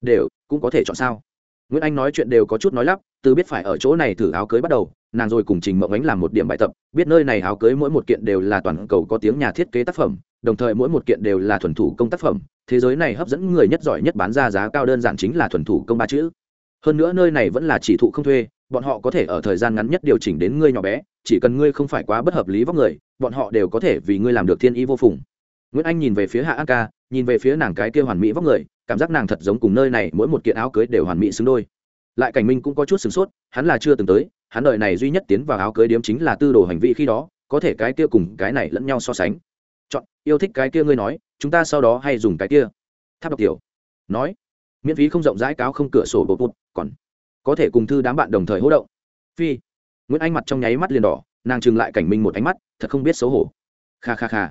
Đều, cũng có thể chọn sao? Nguyễn anh nói chuyện đều có chút nói lắp, từ biết phải ở chỗ này thử áo cưới bắt đầu, nàng rồi cùng trình mộng ánh làm một điểm bài tập, biết nơi này áo cưới mỗi một kiện đều là toàn cầu có tiếng nhà thiết kế tác phẩm, đồng thời mỗi một kiện đều là thuần thủ công tác phẩm, thế giới này hấp dẫn người nhất giỏi nhất bán ra giá cao đơn giản chính là thuần thủ công ba chữ. Hơn nữa nơi này vẫn là chỉ thụ không thuê, bọn họ có thể ở thời gian ngắn nhất điều chỉnh đến ngươi nhỏ bé, chỉ cần ngươi không phải quá bất hợp lý vóc người, bọn họ đều có thể vì ngươi làm được thiên ý vô phùng. Nguyễn anh nhìn về phía hạ an ca nhìn về phía nàng cái kia hoàn mỹ vóc người, cảm giác nàng thật giống cùng nơi này mỗi một kiện áo cưới đều hoàn mỹ xứng đôi. Lại cảnh minh cũng có chút sửng sốt, hắn là chưa từng tới, hắn đợi này duy nhất tiến vào áo cưới điếm chính là tư đồ hành vi khi đó, có thể cái kia cùng cái này lẫn nhau so sánh. Chọn, yêu thích cái kia ngươi nói, chúng ta sau đó hay dùng cái kia. Tháp độc tiểu, nói, miễn phí không rộng rãi cáo không cửa sổ bột bột, còn có thể cùng thư đám bạn đồng thời hỗ động. Phi, nguyễn anh mặt trong nháy mắt liền đỏ, nàng trừng lại cảnh minh một ánh mắt, thật không biết xấu hổ. Kha kha kha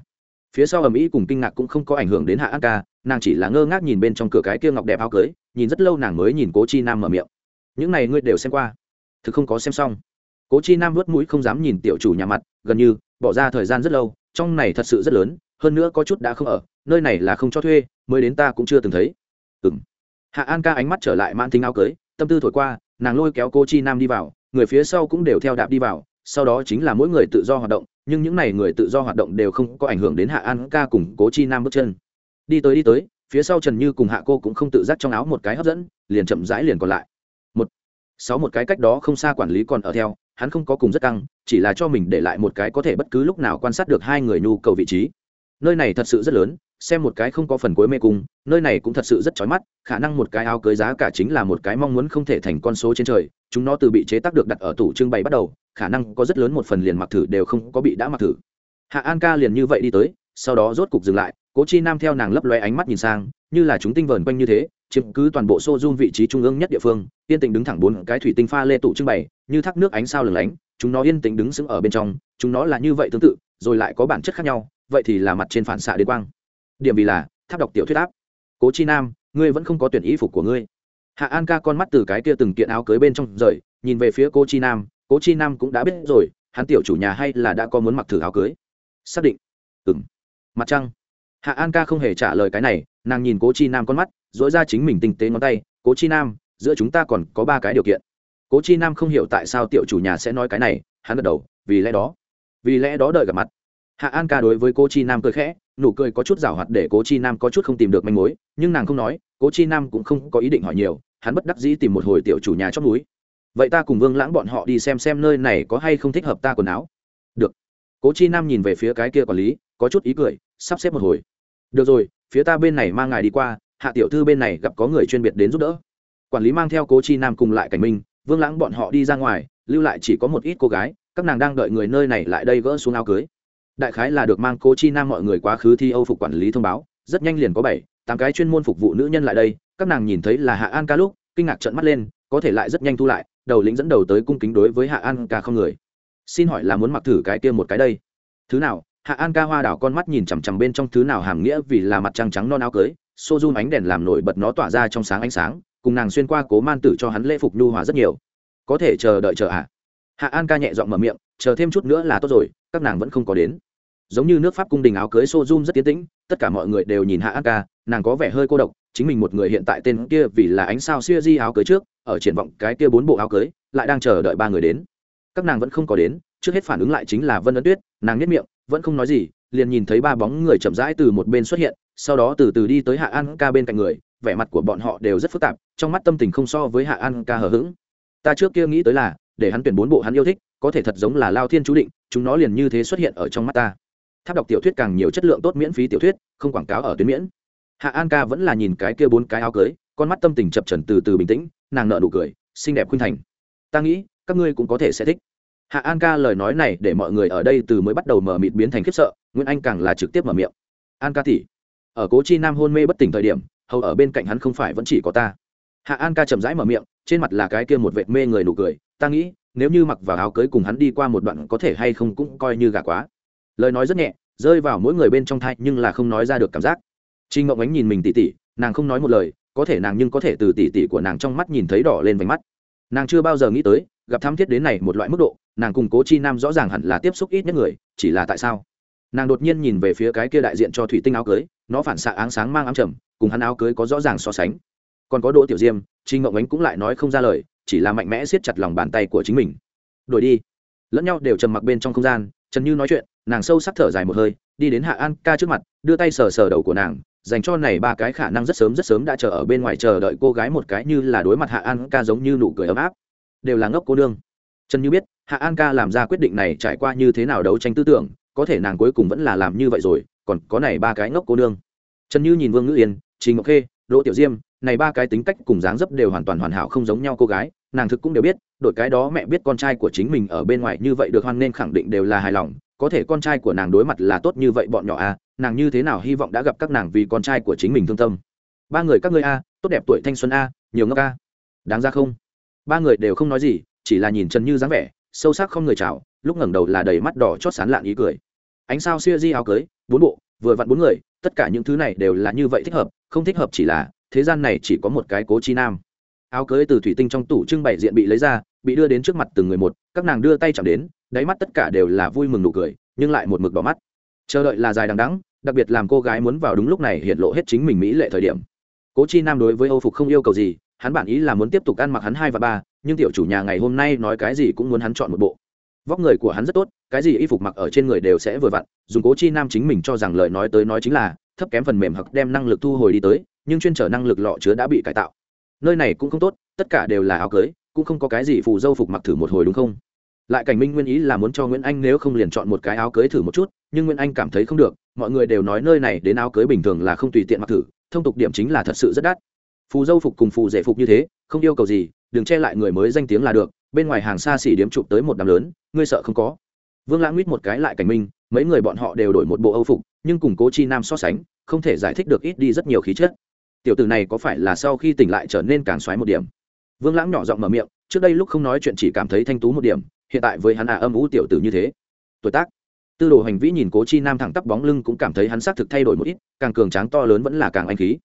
phía sau ầm ĩ cùng kinh ngạc cũng không có ảnh hưởng đến hạ an ca, nàng chỉ là ngơ ngác nhìn bên trong cửa cái kia ngọc đẹp áo cưới, nhìn rất lâu nàng mới nhìn cố chi nam mở miệng. Những này ngươi đều xem qua? Thực không có xem xong. Cố chi nam vớt mũi không dám nhìn tiểu chủ nhà mặt, gần như bỏ ra thời gian rất lâu, trong này thật sự rất lớn, hơn nữa có chút đã không ở, nơi này là không cho thuê, mới đến ta cũng chưa từng thấy. Ừng hạ an ca ánh mắt trở lại mãn thính áo cưới, tâm tư thổi qua, nàng lôi kéo cô chi nam đi vào, người phía sau cũng đều theo đạp đi vào sau đó chính là mỗi người tự do hoạt động, nhưng những n à y người tự do hoạt động đều không có ảnh hưởng đến hạ an ca cùng cố chi nam bước chân. Đi tới đi tới, phía sau trần như cùng hạ cô cũng không tự giác trong áo một cái hấp dẫn, liền chậm rãi liền còn lại. Một, sáu một cái cách đó không xa quản lý còn ở theo, hắn không có cùng rất căng, chỉ là cho mình để lại một cái có thể bất cứ lúc nào quan sát được hai người nhu cầu vị trí. Nơi này thật sự rất lớn, xem một cái không có phần cuối mê cung, nơi này cũng thật sự rất chói mắt, khả năng một cái áo cưới giá cả chính là một cái mong muốn không thể thành con số trên trời, chúng nó từ bị chế tác được đặt ở tủ trưng bày bắt đầu khả năng có rất lớn một phần liền mặc thử đều không có bị đã mặc thử. Hạ an ca liền như vậy đi tới, sau đó rốt cục dừng lại, cố chi nam theo nàng lấp loe ánh mắt nhìn sang, như là chúng tinh vờn quanh như thế, chiếm cứ toàn bộ xô dung vị trí trung ương nhất địa phương, yên tĩnh đứng thẳng bốn cái thủy tinh pha lê tủ trưng bày, như thác nước ánh sao lừng lánh, chúng nó yên tĩnh đứng sững ở bên trong, chúng nó là như vậy tương tự, rồi lại có bản chất khác nhau, vậy thì là mặt trên phản xạ đến quang. Điểm vì là, tháp đọc tiểu thuyết áp. Cố chi nam, ngươi vẫn không có tuyển ý phục của ngươi. Hạ an ca con mắt từ cái kia từng kiện áo cưới bên trong rời, nhìn về phía cô chi nam cố chi nam cũng đã biết rồi, hắn tiểu chủ nhà hay là đã có muốn mặc thử áo cưới? Xác định. Ừ m mặt trăng. Hạ an ca không hề trả lời cái này, nàng nhìn cố chi nam con mắt dỗi ra chính mình tinh tế ngón tay, cố chi nam, giữa chúng ta còn có ba cái điều kiện. Cố chi nam không hiểu tại sao tiểu chủ nhà sẽ nói cái này, hắn gật đầu, vì lẽ đó. Vì lẽ đó đợi gặp mặt. Hạ an ca đối với cô chi nam cười khẽ, nụ cười có chút rào hoạt để cố chi nam có chút không tìm được manh mối, nhưng nàng không nói, cố chi nam cũng không có ý định hỏi nhiều, hắn bất đắc dĩ tìm một hồi tiểu chủ nhà chót núi vậy ta cùng vương lãng bọn họ đi xem xem nơi này có hay không thích hợp ta quần áo. Được. Cố chi nam nhìn về phía cái kia quản lý, có chút ý cười, sắp xếp một hồi. Được rồi, phía ta bên này mang ngài đi qua, hạ tiểu thư bên này gặp có người chuyên biệt đến giúp đỡ. Quản lý mang theo cố chi nam cùng lại cảnh minh, vương lãng bọn họ đi ra ngoài, lưu lại chỉ có một ít cô gái, các nàng đang đợi người nơi này lại đây gỡ xuống áo cưới. Đại khái là được mang cố chi nam mọi người quá khứ thi âu phục quản lý thông báo, rất nhanh liền có bảy, tám cái chuyên môn phục vụ nữ nhân lại đây, các nàng nhìn thấy là hạ an ca lúc, kinh ngạc trận mắt lên, có thể lại rất nhanh thu lại đầu lĩnh dẫn đầu tới cung kính đối với hạ an ca không người. Xin hỏi là muốn mặc thử cái kia một cái đây? Thứ nào? Hạ an ca hoa đảo con mắt nhìn chằm chằm bên trong thứ nào hàm nghĩa vì là mặt trăng trắng non áo cưới, xô run ánh đèn làm nổi bật nó tỏa ra trong sáng ánh sáng, cùng nàng xuyên qua cố man tử cho hắn lễ phục nhu hòa rất nhiều. Có thể chờ đợi chờ ạ? À. hạ an ca nhẹ giọng mở miệng, chờ thêm chút nữa là tốt rồi, các nàng vẫn không có đến. Giống như nước pháp cung đình áo cưới xô run rất tiến tĩnh, tất cả mọi người đều nhìn hạ an ca, nàng có vẻ hơi cô độc chính mình một người hiện tại tên kia vì là ánh sao xuya di áo cưới trước, ở triển vọng cái kia bốn bộ áo cưới, lại đang chờ đợi ba người đến. Các nàng vẫn không có đến, trước hết phản ứng lại chính là vân ấn tuyết, nàng nhất miệng, vẫn không nói gì, liền nhìn thấy ba bóng người chậm rãi từ một bên xuất hiện, sau đó từ từ đi tới hạ an ca bên cạnh người, vẻ mặt của bọn họ đều rất phức tạp, trong mắt tâm tình không so với hạ an ca hờ hững. Ta trước kia nghĩ tới là, để hắn tuyển bốn bộ hắn yêu thích, có thể thật giống là lao thiên chú định, chúng nó liền như thế xuất hiện ở trong mắt ta. Tháp đọc tiểu thuyết càng nhiều chất lượng tốt miễn phí tiểu thuyết, không quảng cáo ở tuyến miễn hạ an ca vẫn là nhìn cái kia bốn cái áo cưới, con mắt tâm tình chập trần từ từ bình tĩnh, nàng nợ nụ cười, xinh đẹp khuynh thành. Ta nghĩ, các ngươi cũng có thể sẽ thích. Hạ an ca lời nói này để mọi người ở đây từ mới bắt đầu mở mịt biến thành khiếp sợ, nguyễn anh càng là trực tiếp mở miệng. An ca tỉ ở cố chi nam hôn mê bất tỉnh thời điểm, hầu ở bên cạnh hắn không phải vẫn chỉ có ta. Hạ an ca chậm rãi mở miệng, trên mặt là cái kia một vệt mê người nụ cười, ta nghĩ, nếu như mặc vào áo cưới cùng hắn đi qua một đoạn có thể hay không cũng coi như gà quá. Lời nói rất nhẹ, rơi vào mỗi người bên trong thai nhưng là không nói ra được cảm giác trinh ngộng ánh nhìn mình tỉ tỉ, nàng không nói một lời, có thể nàng nhưng có thể từ tỉ tỉ của nàng trong mắt nhìn thấy đỏ lên vành mắt. Nàng chưa bao giờ nghĩ tới, gặp tham thiết đến này một loại mức độ, nàng cùng cố chi nam rõ ràng hẳn là tiếp xúc ít nhất người, chỉ là tại sao? Nàng đột nhiên nhìn về phía cái kia đại diện cho thủy tinh áo cưới, nó phản xạ áng sáng mang ám trầm, cùng hắn áo cưới có rõ ràng so sánh. Còn có đỗ tiểu diêm trinh ngộng ánh cũng lại nói không ra lời, chỉ là mạnh mẽ siết chặt lòng bàn tay của chính mình. Đổi đi. Lẫn nhau đều trầm mặc bên trong không gian, trần như nói chuyện, nàng sâu sắc thở dài một hơi, đi đến hạ an ca trước mặt, đưa tay sờ sờ đầu của nàng dành cho này ba cái khả năng rất sớm rất sớm đã chờ ở bên ngoài chờ đợi cô gái một cái như là đối mặt hạ an ca giống như nụ cười ấm áp đều là ngốc cô đương trần như biết, hạ an ca làm ra quyết định này trải qua như thế nào đấu tranh tư tưởng, có thể nàng cuối cùng vẫn là làm như vậy rồi, còn có này ba cái ngốc cô đương trần như nhìn vương ngữ yên, trình ngọc khê, đỗ tiểu diêm, này ba cái tính cách cùng dáng dấp đều hoàn toàn hoàn hảo không giống nhau cô gái, nàng thực cũng đều biết, đội cái đó mẹ biết con trai của chính mình ở bên ngoài như vậy được hoan nên khẳng định đều là hài lòng, có thể con trai của nàng đối mặt là tốt như vậy bọn nhỏ à nàng như thế nào hy vọng đã gặp các nàng vì con trai của chính mình thương tâm. Ba người các ngươi a, tốt đẹp tuổi thanh xuân a, nhiều ngốc a. Đáng ra không? Ba người đều không nói gì, chỉ là nhìn trần như dáng vẻ, sâu sắc không người chào, lúc ngẩng đầu là đầy mắt đỏ chót sán lạn ý cười. Ánh sao xia di áo cưới, bốn bộ, vừa vặn bốn người, tất cả những thứ này đều là như vậy thích hợp, không thích hợp chỉ là, thế gian này chỉ có một cái cố chi nam. Áo cưới từ thủy tinh trong tủ trưng bày diện bị lấy ra, bị đưa đến trước mặt từng người một, các nàng đưa tay chạm đến, đáy mắt tất cả đều là vui mừng nụ cười, nhưng lại một mực đỏ mắt. Chờ đợi là dài đằng đắng đặc biệt làm cô gái muốn vào đúng lúc này hiện lộ hết chính mình mỹ lệ thời điểm. Cố chi nam đối với âu phục không yêu cầu gì, hắn bản ý là muốn tiếp tục ăn mặc hắn hai và ba, nhưng tiểu chủ nhà ngày hôm nay nói cái gì cũng muốn hắn chọn một bộ. Vóc người của hắn rất tốt, cái gì y phục mặc ở trên người đều sẽ vừa vặn, dùng cố chi nam chính mình cho rằng lời nói tới nói chính là, thấp kém phần mềm hoặc đem năng lực thu hồi đi tới, nhưng chuyên trở năng lực lọ chứa đã bị cải tạo. Nơi này cũng không tốt, tất cả đều là áo cưới, cũng không có cái gì phù dâu phục mặc thử một hồi đúng không? Lại cảnh minh nguyên ý là muốn cho nguyễn anh nếu không liền chọn một cái áo cưới thử một chút, nhưng nguyễn anh cảm thấy không được, mọi người đều nói nơi này đến áo cưới bình thường là không tùy tiện mặc thử, thông tục điểm chính là thật sự rất đắt. Phù dâu phục cùng phù rể phục như thế, không yêu cầu gì, đừng che lại người mới danh tiếng là được, bên ngoài hàng xa xỉ điếm chụp tới một đám lớn, ngươi sợ không có. Vương lãng nguyết một cái lại cảnh minh, mấy người bọn họ đều đổi một bộ âu phục, nhưng cùng cố chi nam so sánh, không thể giải thích được ít đi rất nhiều khí chất. Tiểu tử này có phải là sau khi tỉnh lại trở nên càng xoáy một điểm? Vương lãng nhỏ giọng mở miệng, trước đây lúc không nói chuyện chỉ cảm thấy thanh tú một điểm hiện tại với hắn à âm ú tiểu tử như thế. Tuổi tác. Tư đồ hành vĩ nhìn cố chi nam thẳng tắp bóng lưng cũng cảm thấy hắn xác thực thay đổi một ít, càng cường tráng to lớn vẫn là càng anh khí.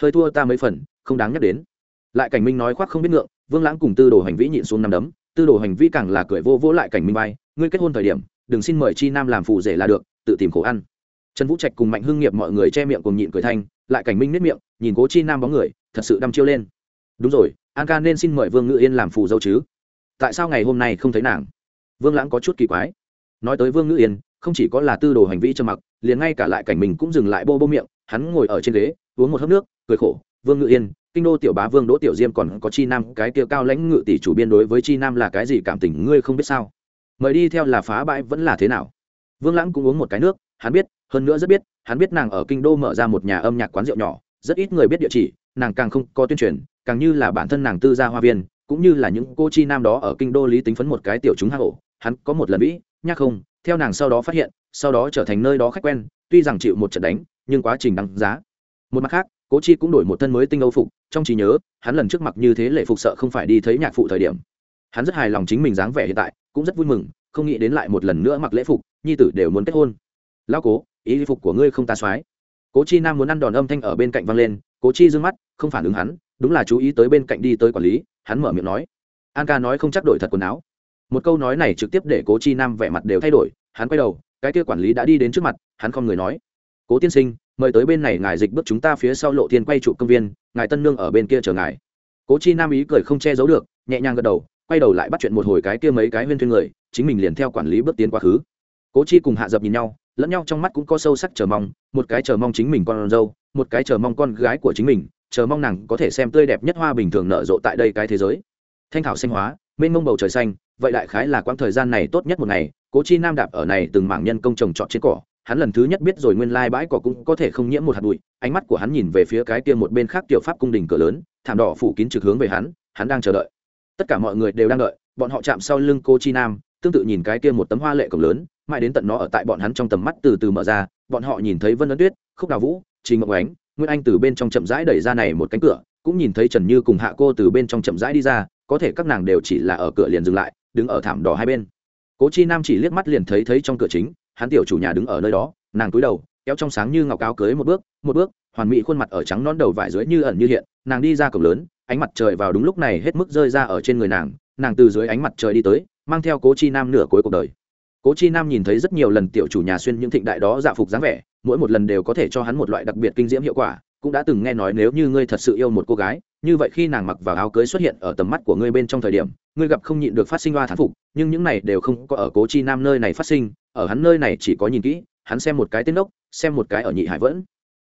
Hơi thua ta mấy phần, không đáng nhắc đến. Lại cảnh minh nói khoác không biết ngượng, vương lãng cùng tư đồ hành vĩ nhịn xuống năm đấm. Tư đồ hành vĩ càng là cười vô vô lại cảnh minh bay ngươi kết hôn thời điểm, đừng xin mời chi nam làm phụ rể là được, tự tìm khổ ăn. Trần vũ trạch cùng mạnh hưng nghiệp mọi người che miệng cùng nhịn cười thanh, lại cảnh minh nếp miệng, nhìn cố chi nam bóng người, thật sự đăm chiêu lên. Đúng rồi, an ca nên xin mời vương ngự yên làm phù dâu chứ? Tại sao ngày hôm nay không thấy nàng? Vương lãng có chút kỳ quái. Nói tới vương ngữ yên, không chỉ có là tư đồ hành vi trầm mặc, liền ngay cả lại cảnh mình cũng dừng lại bô bô miệng, hắn ngồi ở trên ghế, uống một hớp nước, cười khổ, vương ngự yên, kinh đô tiểu bá vương đỗ tiểu diêm còn có chi nam, cái tiêu cao lãnh ngự tỷ chủ biên đối với chi nam là cái gì cảm tình, ngươi không biết sao? Mời đi theo là phá bãi vẫn là thế nào? Vương lãng cũng uống một cái nước, hắn biết, hơn nữa rất biết, hắn biết nàng ở kinh đô mở ra một nhà âm nhạc quán rượu nhỏ, rất ít người biết địa chỉ, nàng càng không có tuyên truyền, càng như là bản thân nàng tư gia hoa viên cũng như là những cô chi nam đó ở kinh đô lý tính phấn một cái tiểu chúng hang ổ, hắn có một lần vĩ nhắc không, theo nàng sau đó phát hiện, sau đó trở thành nơi đó khách quen, tuy rằng chịu một trận đánh, nhưng quá trình đăng giá. Một mặt khác, cố chi cũng đổi một thân mới tinh âu phục, trong trí nhớ, hắn lần trước mặc như thế lệ phục sợ không phải đi thấy nhạc phụ thời điểm. Hắn rất hài lòng chính mình dáng vẻ hiện tại, cũng rất vui mừng, không nghĩ đến lại một lần nữa mặc lễ phục, nhi tử đều muốn kết hôn. Lão cố, ý phục của ngươi không ta soái cố chi nam muốn ăn đòn âm thanh ở bên cạnh vang lên, cố chi d mắt, không phản ứng hắn đúng là chú ý tới bên cạnh đi tới quản lý, hắn mở miệng nói. An ca nói không chắc đổi thật quần áo. Một câu nói này trực tiếp để cố chi nam vẻ mặt đều thay đổi, hắn quay đầu, cái kia quản lý đã đi đến trước mặt, hắn không người nói. Cố tiên sinh, mời tới bên này ngài dịch bước chúng ta phía sau lộ thiên quay trụ công viên, ngài tân nương ở bên kia chờ ngài. Cố chi nam ý cười không che giấu được, nhẹ nhàng gật đầu, quay đầu lại bắt chuyện một hồi cái kia mấy cái huyên thuyên người, chính mình liền theo quản lý bước tiến quá khứ. Cố chi cùng hạ dập nhìn nhau, lẫn nhau trong mắt cũng có sâu sắc chờ mong, một cái chờ mong chính mình con dâu, một cái chờ mong con gái của chính mình chờ mong nàng có thể xem tươi đẹp nhất hoa bình thường nở rộ tại đây cái thế giới. Thanh thảo xanh hóa, mênh mông bầu trời xanh, vậy đại khái là quãng thời gian này tốt nhất một ngày. Cố chi nam đạp ở này từng mảng nhân công trồng trọt trên cỏ, hắn lần thứ nhất biết rồi nguyên lai bãi cỏ cũng có thể không nhiễm một hạt bụi. Ánh mắt của hắn nhìn về phía cái kia một bên khác tiểu pháp cung đình cửa lớn, thảm đỏ phủ kín trực hướng về hắn hắn đang chờ đợi. Tất cả mọi người đều đang đợi, bọn họ chạm sau lưng cô chi nam, tương tự nhìn cái kia một tấm hoa lệ cổng lớn, mãi đến tận nó ở tại bọn hắn trong tầm mắt từ từ mở ra, bọn họ nhìn thấy vân ấn tuyết, khúc đào vũ, trình ngọc ánh nguyên anh từ bên trong chậm rãi đẩy ra này một cánh cửa, cũng nhìn thấy trần như cùng hạ cô từ bên trong chậm rãi đi ra, có thể các nàng đều chỉ là ở cửa liền dừng lại, đứng ở thảm đỏ hai bên. Cố chi nam chỉ liếc mắt liền thấy thấy trong cửa chính, hắn tiểu chủ nhà đứng ở nơi đó, nàng cúi đầu, kéo trong sáng như ngọc áo cưới một bước một bước, hoàn mỹ khuôn mặt ở trắng non đầu vải dưới như ẩn như hiện, nàng đi ra cổng lớn, ánh mặt trời vào đúng lúc này hết mức rơi ra ở trên người nàng nàng từ dưới ánh mặt trời đi tới, mang theo cố chi nam nửa cuối cuộc đời. Cố chi nam nhìn thấy rất nhiều lần tiểu chủ nhà xuyên những thịnh đại đó dạ phục dáng vẻ mỗi một lần đều có thể cho hắn một loại đặc biệt kinh diễm hiệu quả, cũng đã từng nghe nói nếu như ngươi thật sự yêu một cô gái, như vậy khi nàng mặc vào áo cưới xuất hiện ở tầm mắt của ngươi bên trong thời điểm, ngươi gặp không nhịn được phát sinh hoa thán phục, nhưng những này đều không có ở cố chi nam nơi này phát sinh, ở hắn nơi này chỉ có nhìn kỹ, hắn xem một cái tên ốc xem một cái ở nhị hải vẫn.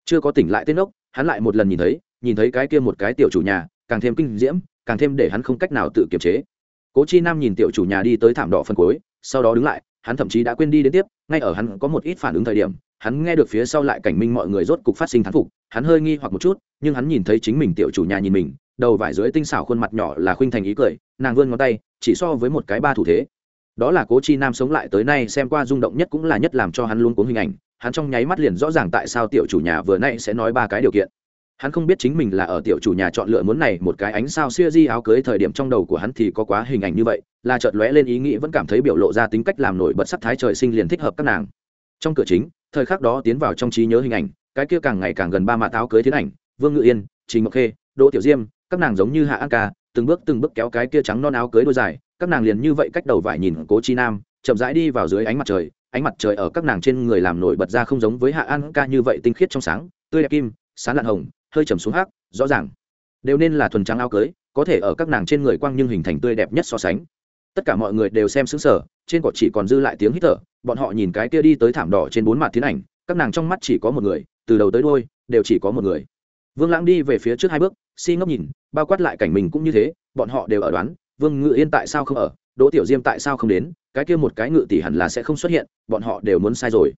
Chưa có tỉnh lại tên ốc hắn lại một lần nhìn thấy nhìn thấy cái kia một cái tiểu chủ nhà, càng thêm kinh diễm, càng thêm để hắn không cách nào tự kiềm chế. Cố chi nam nhìn tiểu chủ nhà đi tới thảm đỏ phân cối sau đó đứng lại, hắn thậm chí đã quên đi đến tiếp ngay ở hắn có một ít phản ứng thời điểm, hắn nghe được phía sau lại cảnh minh mọi người rốt cục phát sinh thán phục, hắn hơi nghi hoặc một chút, nhưng hắn nhìn thấy chính mình tiểu chủ nhà nhìn mình, đầu vải dưới tinh xảo khuôn mặt nhỏ là khuynh thành ý cười, nàng vươn ngón tay, chỉ so với một cái ba thủ thế. Đó là cố chi nam sống lại tới nay xem qua rung động nhất cũng là nhất làm cho hắn luôn cuống hình ảnh, hắn trong nháy mắt liền rõ ràng tại sao tiểu chủ nhà vừa nay sẽ nói ba cái điều kiện hắn không biết chính mình là ở tiểu chủ nhà chọn lựa muốn này một cái ánh sao xưa di áo cưới thời điểm trong đầu của hắn thì có quá hình ảnh như vậy, là chợt lóe lên ý nghĩ vẫn cảm thấy biểu lộ ra tính cách làm nổi bật sắc thái trời sinh liền thích hợp các nàng. Trong cửa chính, thời khắc đó tiến vào trong trí nhớ hình ảnh, cái kia càng ngày càng gần ba mạ áo cưới tiến ảnh, vương ngự yên, trình mộc khê, đỗ tiểu diêm, các nàng giống như hạ an ca, từng bước từng bước kéo cái kia trắng non áo cưới đôi dài, các nàng liền như vậy cách đầu vải nhìn cố chi nam, chậm rãi đi vào dưới ánh mặt trời, ánh mặt trời ở các nàng trên người làm nổi bật ra không giống với hạ an ca như vậy tinh khiết trong sáng, tươi đẹp kim sáng lạn hồng hơi trầm xuống hắc, rõ ràng. Đều nên là thuần trắng áo cưới, có thể ở các nàng trên người quang nhưng hình thành tươi đẹp nhất so sánh. Tất cả mọi người đều xem xứng sở trên cỏ chỉ còn dư lại tiếng hít thở, bọn họ nhìn cái kia đi tới thảm đỏ trên bốn mặt tiến ảnh, các nàng trong mắt chỉ có một người, từ đầu tới đôi đều chỉ có một người. Vương lãng đi về phía trước hai bước, si ngốc nhìn, bao quát lại cảnh mình cũng như thế, bọn họ đều ở đoán, vương ngự yên tại sao không ở, đỗ tiểu diêm tại sao không đến, cái kia một cái ngự tỷ hẳn là sẽ không xuất hiện, bọn họ đều muốn sai rồi.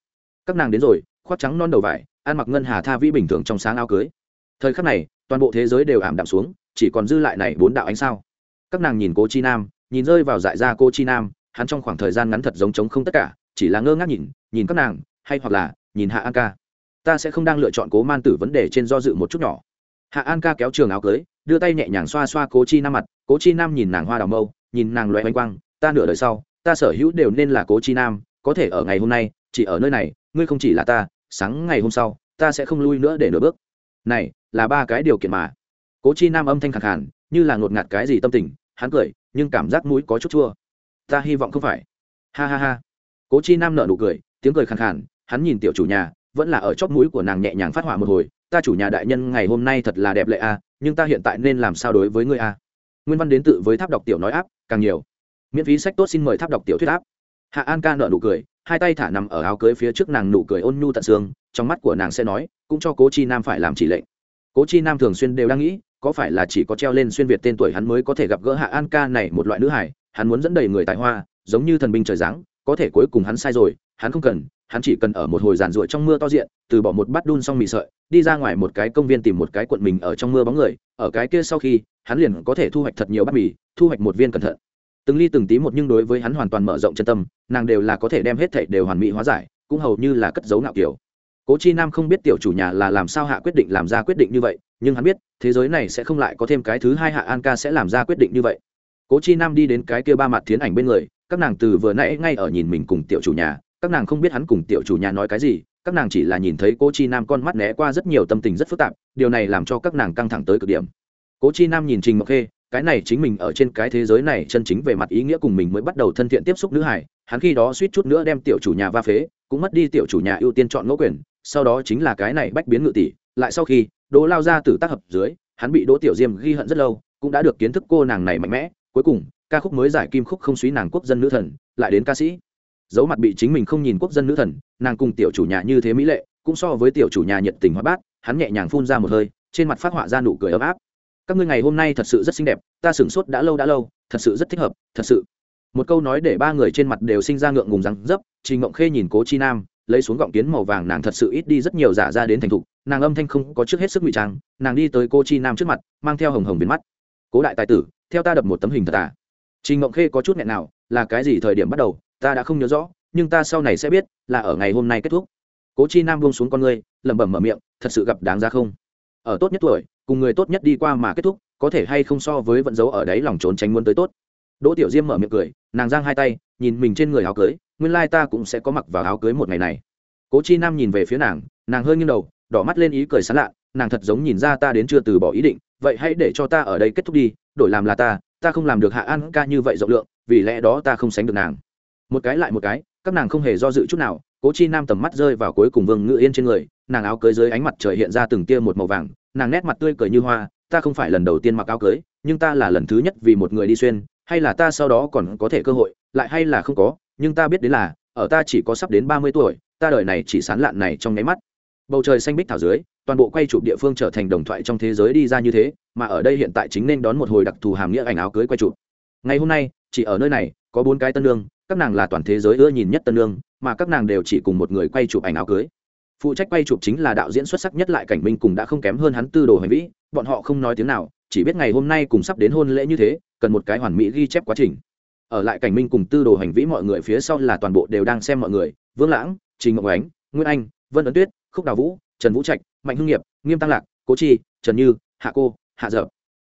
Các nàng đến rồi, khoác trắng non đầu vải, ăn mặc ngân hà tha vĩ bình thường trong sáng áo cưới thời khắc này, toàn bộ thế giới đều ảm đạm xuống, chỉ còn dư lại này bốn đạo ánh sao. Các nàng nhìn cô chi nam, nhìn rơi vào dại ra cô chi nam, hắn trong khoảng thời gian ngắn thật giống trống không tất cả, chỉ là ngơ ngác nhìn nhìn các nàng, hay hoặc là nhìn hạ an ca. Ta sẽ không đang lựa chọn cố man tử vấn đề trên do dự một chút nhỏ. Hạ an ca kéo trường áo cưới, đưa tay nhẹ nhàng xoa xoa cố chi nam mặt, cố chi nam nhìn nàng hoa đào mâu, nhìn nàng loẹ oanh quang, ta nửa đời sau, ta sở hữu đều nên là cố chi nam, có thể ở ngày hôm nay, chỉ ở nơi này, ngươi không chỉ là ta, sáng ngày hôm sau, ta sẽ không lui nữa để nửa bước. Này là ba cái điều kiện mà. Cố chi nam âm thanh khẳng hẳn như là ngột ngạt cái gì tâm tình hắn cười nhưng cảm giác mũi có chút chua. Ta hy vọng không phải. Ha ha ha. Cố chi nam nợ nụ cười tiếng cười khẳng hẳn, hắn nhìn tiểu chủ nhà vẫn là ở chóp mũi của nàng nhẹ nhàng phát hỏa một hồi. Ta chủ nhà đại nhân ngày hôm nay thật là đẹp lệ a nhưng ta hiện tại nên làm sao đối với ngươi a? Nguyên văn đến tự với tháp đọc tiểu nói áp càng nhiều. Miễn phí sách tốt xin mời tháp đọc tiểu thuyết áp. Hạ an ca nợ nụ cười hai tay thả nằm ở áo cưới phía trước nàng nụ cười ôn nhu tận xương trong mắt của nàng sẽ nói cũng cho cố chi nam phải làm chỉ lệnh cố chi nam thường xuyên đều đang nghĩ, có phải là chỉ có treo lên xuyên việt tên tuổi hắn mới có thể gặp gỡ hạ an ca này một loại nữ hải hắn muốn dẫn đầy người tài hoa, giống như thần binh trời giáng, có thể cuối cùng hắn sai rồi, hắn không cần, hắn chỉ cần ở một hồi giàn ruộng trong mưa to diện, từ bỏ một bát đun xong mì sợi, đi ra ngoài một cái công viên tìm một cái cuộn mình ở trong mưa bóng người, ở cái kia sau khi, hắn liền có thể thu hoạch thật nhiều bát mì, thu hoạch một viên cẩn thận. Từng ly từng tí một nhưng đối với hắn hoàn toàn mở rộng chân tâm, nàng đều là có thể đem hết thảy đều hoàn mỹ hóa giải, cũng hầu như là cất giấu ngạo kiểu cố chi nam không biết tiểu chủ nhà là làm sao hạ quyết định làm ra quyết định như vậy, nhưng hắn biết, thế giới này sẽ không lại có thêm cái thứ hai hạ an ca sẽ làm ra quyết định như vậy. Cố chi nam đi đến cái kia ba mặt thiến ảnh bên người, các nàng từ vừa nãy ngay ở nhìn mình cùng tiểu chủ nhà, các nàng không biết hắn cùng tiểu chủ nhà nói cái gì, các nàng chỉ là nhìn thấy cố chi nam con mắt né qua rất nhiều tâm tình rất phức tạp, điều này làm cho các nàng căng thẳng tới cực điểm. Cố chi nam nhìn trình mộc khê, cái này chính mình ở trên cái thế giới này chân chính về mặt ý nghĩa cùng mình mới bắt đầu thân thiện tiếp xúc nữ hải, hắn khi đó suýt chút nữa đem tiểu chủ nhà va phế, cũng mất đi tiểu chủ nhà ưu tiên chọn ngỗ quyền sau đó chính là cái này bách biến ngự tỷ, lại sau khi đỗ lao ra từ tác hợp dưới, hắn bị đỗ tiểu diêm ghi hận rất lâu, cũng đã được kiến thức cô nàng này mạnh mẽ, cuối cùng, ca khúc mới giải kim khúc không suý nàng quốc dân nữ thần, lại đến ca sĩ. Dấu mặt bị chính mình không nhìn quốc dân nữ thần, nàng cùng tiểu chủ nhà như thế mỹ lệ, cũng so với tiểu chủ nhà nhiệt tình hoa bát, hắn nhẹ nhàng phun ra một hơi, trên mặt phát họa ra nụ cười ấm áp. Các ngươi ngày hôm nay thật sự rất xinh đẹp, ta sửng sốt đã lâu đã lâu, thật sự rất thích hợp, thật sự. Một câu nói để ba người trên mặt đều sinh ra ngượng ngùng răng dấp, trình ngộng khê nhìn cố chi nam lấy xuống gọng kiến màu vàng nàng thật sự ít đi rất nhiều giả ra đến thành thục, nàng âm thanh không có trước hết sức ngụy trang, nàng đi tới cô chi nam trước mặt, mang theo hồng hồng biến mắt. Cố đại tài tử, theo ta đập một tấm hình thật à? Trình ngộng khê có chút nghẹn nào, là cái gì thời điểm bắt đầu, ta đã không nhớ rõ, nhưng ta sau này sẽ biết, là ở ngày hôm nay kết thúc. Cố chi nam buông xuống con ngươi, lẩm bẩm mở miệng, thật sự gặp đáng ra không? Ở tốt nhất tuổi, cùng người tốt nhất đi qua mà kết thúc, có thể hay không so với vận dấu ở đấy lòng trốn tránh muốn tới tốt? Đỗ tiểu diêm mở miệng cười, nàng giang hai tay, nhìn mình trên người áo cưới nguyên lai ta cũng sẽ có mặc vào áo cưới một ngày này. Cố chi nam nhìn về phía nàng nàng hơi nghiêng đầu, đỏ mắt lên ý cười sán lạ, nàng thật giống nhìn ra ta đến chưa từ bỏ ý định, vậy hãy để cho ta ở đây kết thúc đi, đổi làm là ta ta không làm được hạ an ca như vậy rộng lượng, vì lẽ đó ta không sánh được nàng. Một cái lại một cái, các nàng không hề do dự chút nào, cố chi nam tầm mắt rơi vào cuối cùng vương ngự yên trên người, nàng áo cưới dưới ánh mặt trời hiện ra từng tia một màu vàng, nàng nét mặt tươi cười như hoa, ta không phải lần đầu tiên mặc áo cưới, nhưng ta là lần thứ nhất vì một người đi xuyên, hay là ta sau đó còn có thể cơ hội lại hay là không có, nhưng ta biết đến là, ở ta chỉ có sắp đến ba mươi tuổi, ta đời này chỉ sán lạn này trong nháy mắt. Bầu trời xanh bích thảo dưới, toàn bộ quay chụp địa phương trở thành đồng thoại trong thế giới đi ra như thế, mà ở đây hiện tại chính nên đón một hồi đặc thù hàm nghĩa ảnh áo cưới quay chụp. Ngày hôm nay, chỉ ở nơi này, có bốn cái tân lương các nàng là toàn thế giới ưa nhìn nhất tân lương mà các nàng đều chỉ cùng một người quay chụp ảnh áo cưới. Phụ trách quay chụp chính là đạo diễn xuất sắc nhất lại cảnh minh cùng đã không kém hơn hắn tư đồ hành vĩ, bọn họ không nói tiếng nào, chỉ biết ngày hôm nay cùng sắp đến hôn lễ như thế, cần một cái hoàn mỹ ghi chép quá trình ở lại cảnh minh cùng tư đồ hành vĩ mọi người phía sau là toàn bộ đều đang xem mọi người, vương lãng, trình ngọc ánh nguyễn anh, vân ấn tuyết, khúc đào vũ, trần vũ trạch, mạnh hưng nghiệp, nghiêm tăng lạc, cố chi, trần như, hạ cô, hạ dợ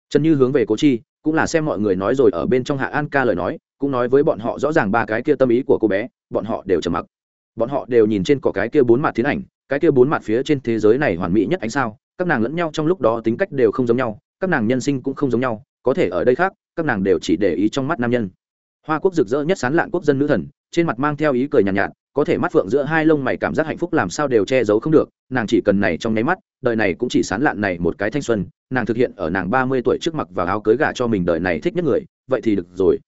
trần như hướng về cố chi, cũng là xem mọi người nói rồi ở bên trong hạ an ca lời nói, cũng nói với bọn họ rõ ràng ba cái kia tâm ý của cô bé, bọn họ đều trầm mặc. Bọn họ đều nhìn trên cỏ cái kia bốn mặt tiến ảnh, cái kia bốn mặt phía trên thế giới này hoàn mỹ nhất ánh sao, các nàng lẫn nhau trong lúc đó tính cách đều không giống nhau, các nàng nhân sinh cũng không giống nhau, có thể ở đây khác, các nàng đều chỉ để ý trong mắt nam nhân hoa quốc rực rỡ nhất sán lạn quốc dân nữ thần trên mặt mang theo ý cười nhàn nhạt, nhạt có thể mắt phượng giữa hai lông mày cảm giác hạnh phúc làm sao đều che giấu không được nàng chỉ cần này trong nháy mắt đời này cũng chỉ sán lạn này một cái thanh xuân nàng thực hiện ở nàng ba mươi tuổi trước mặt và áo cưới gả cho mình đời này thích nhất người vậy thì được rồi.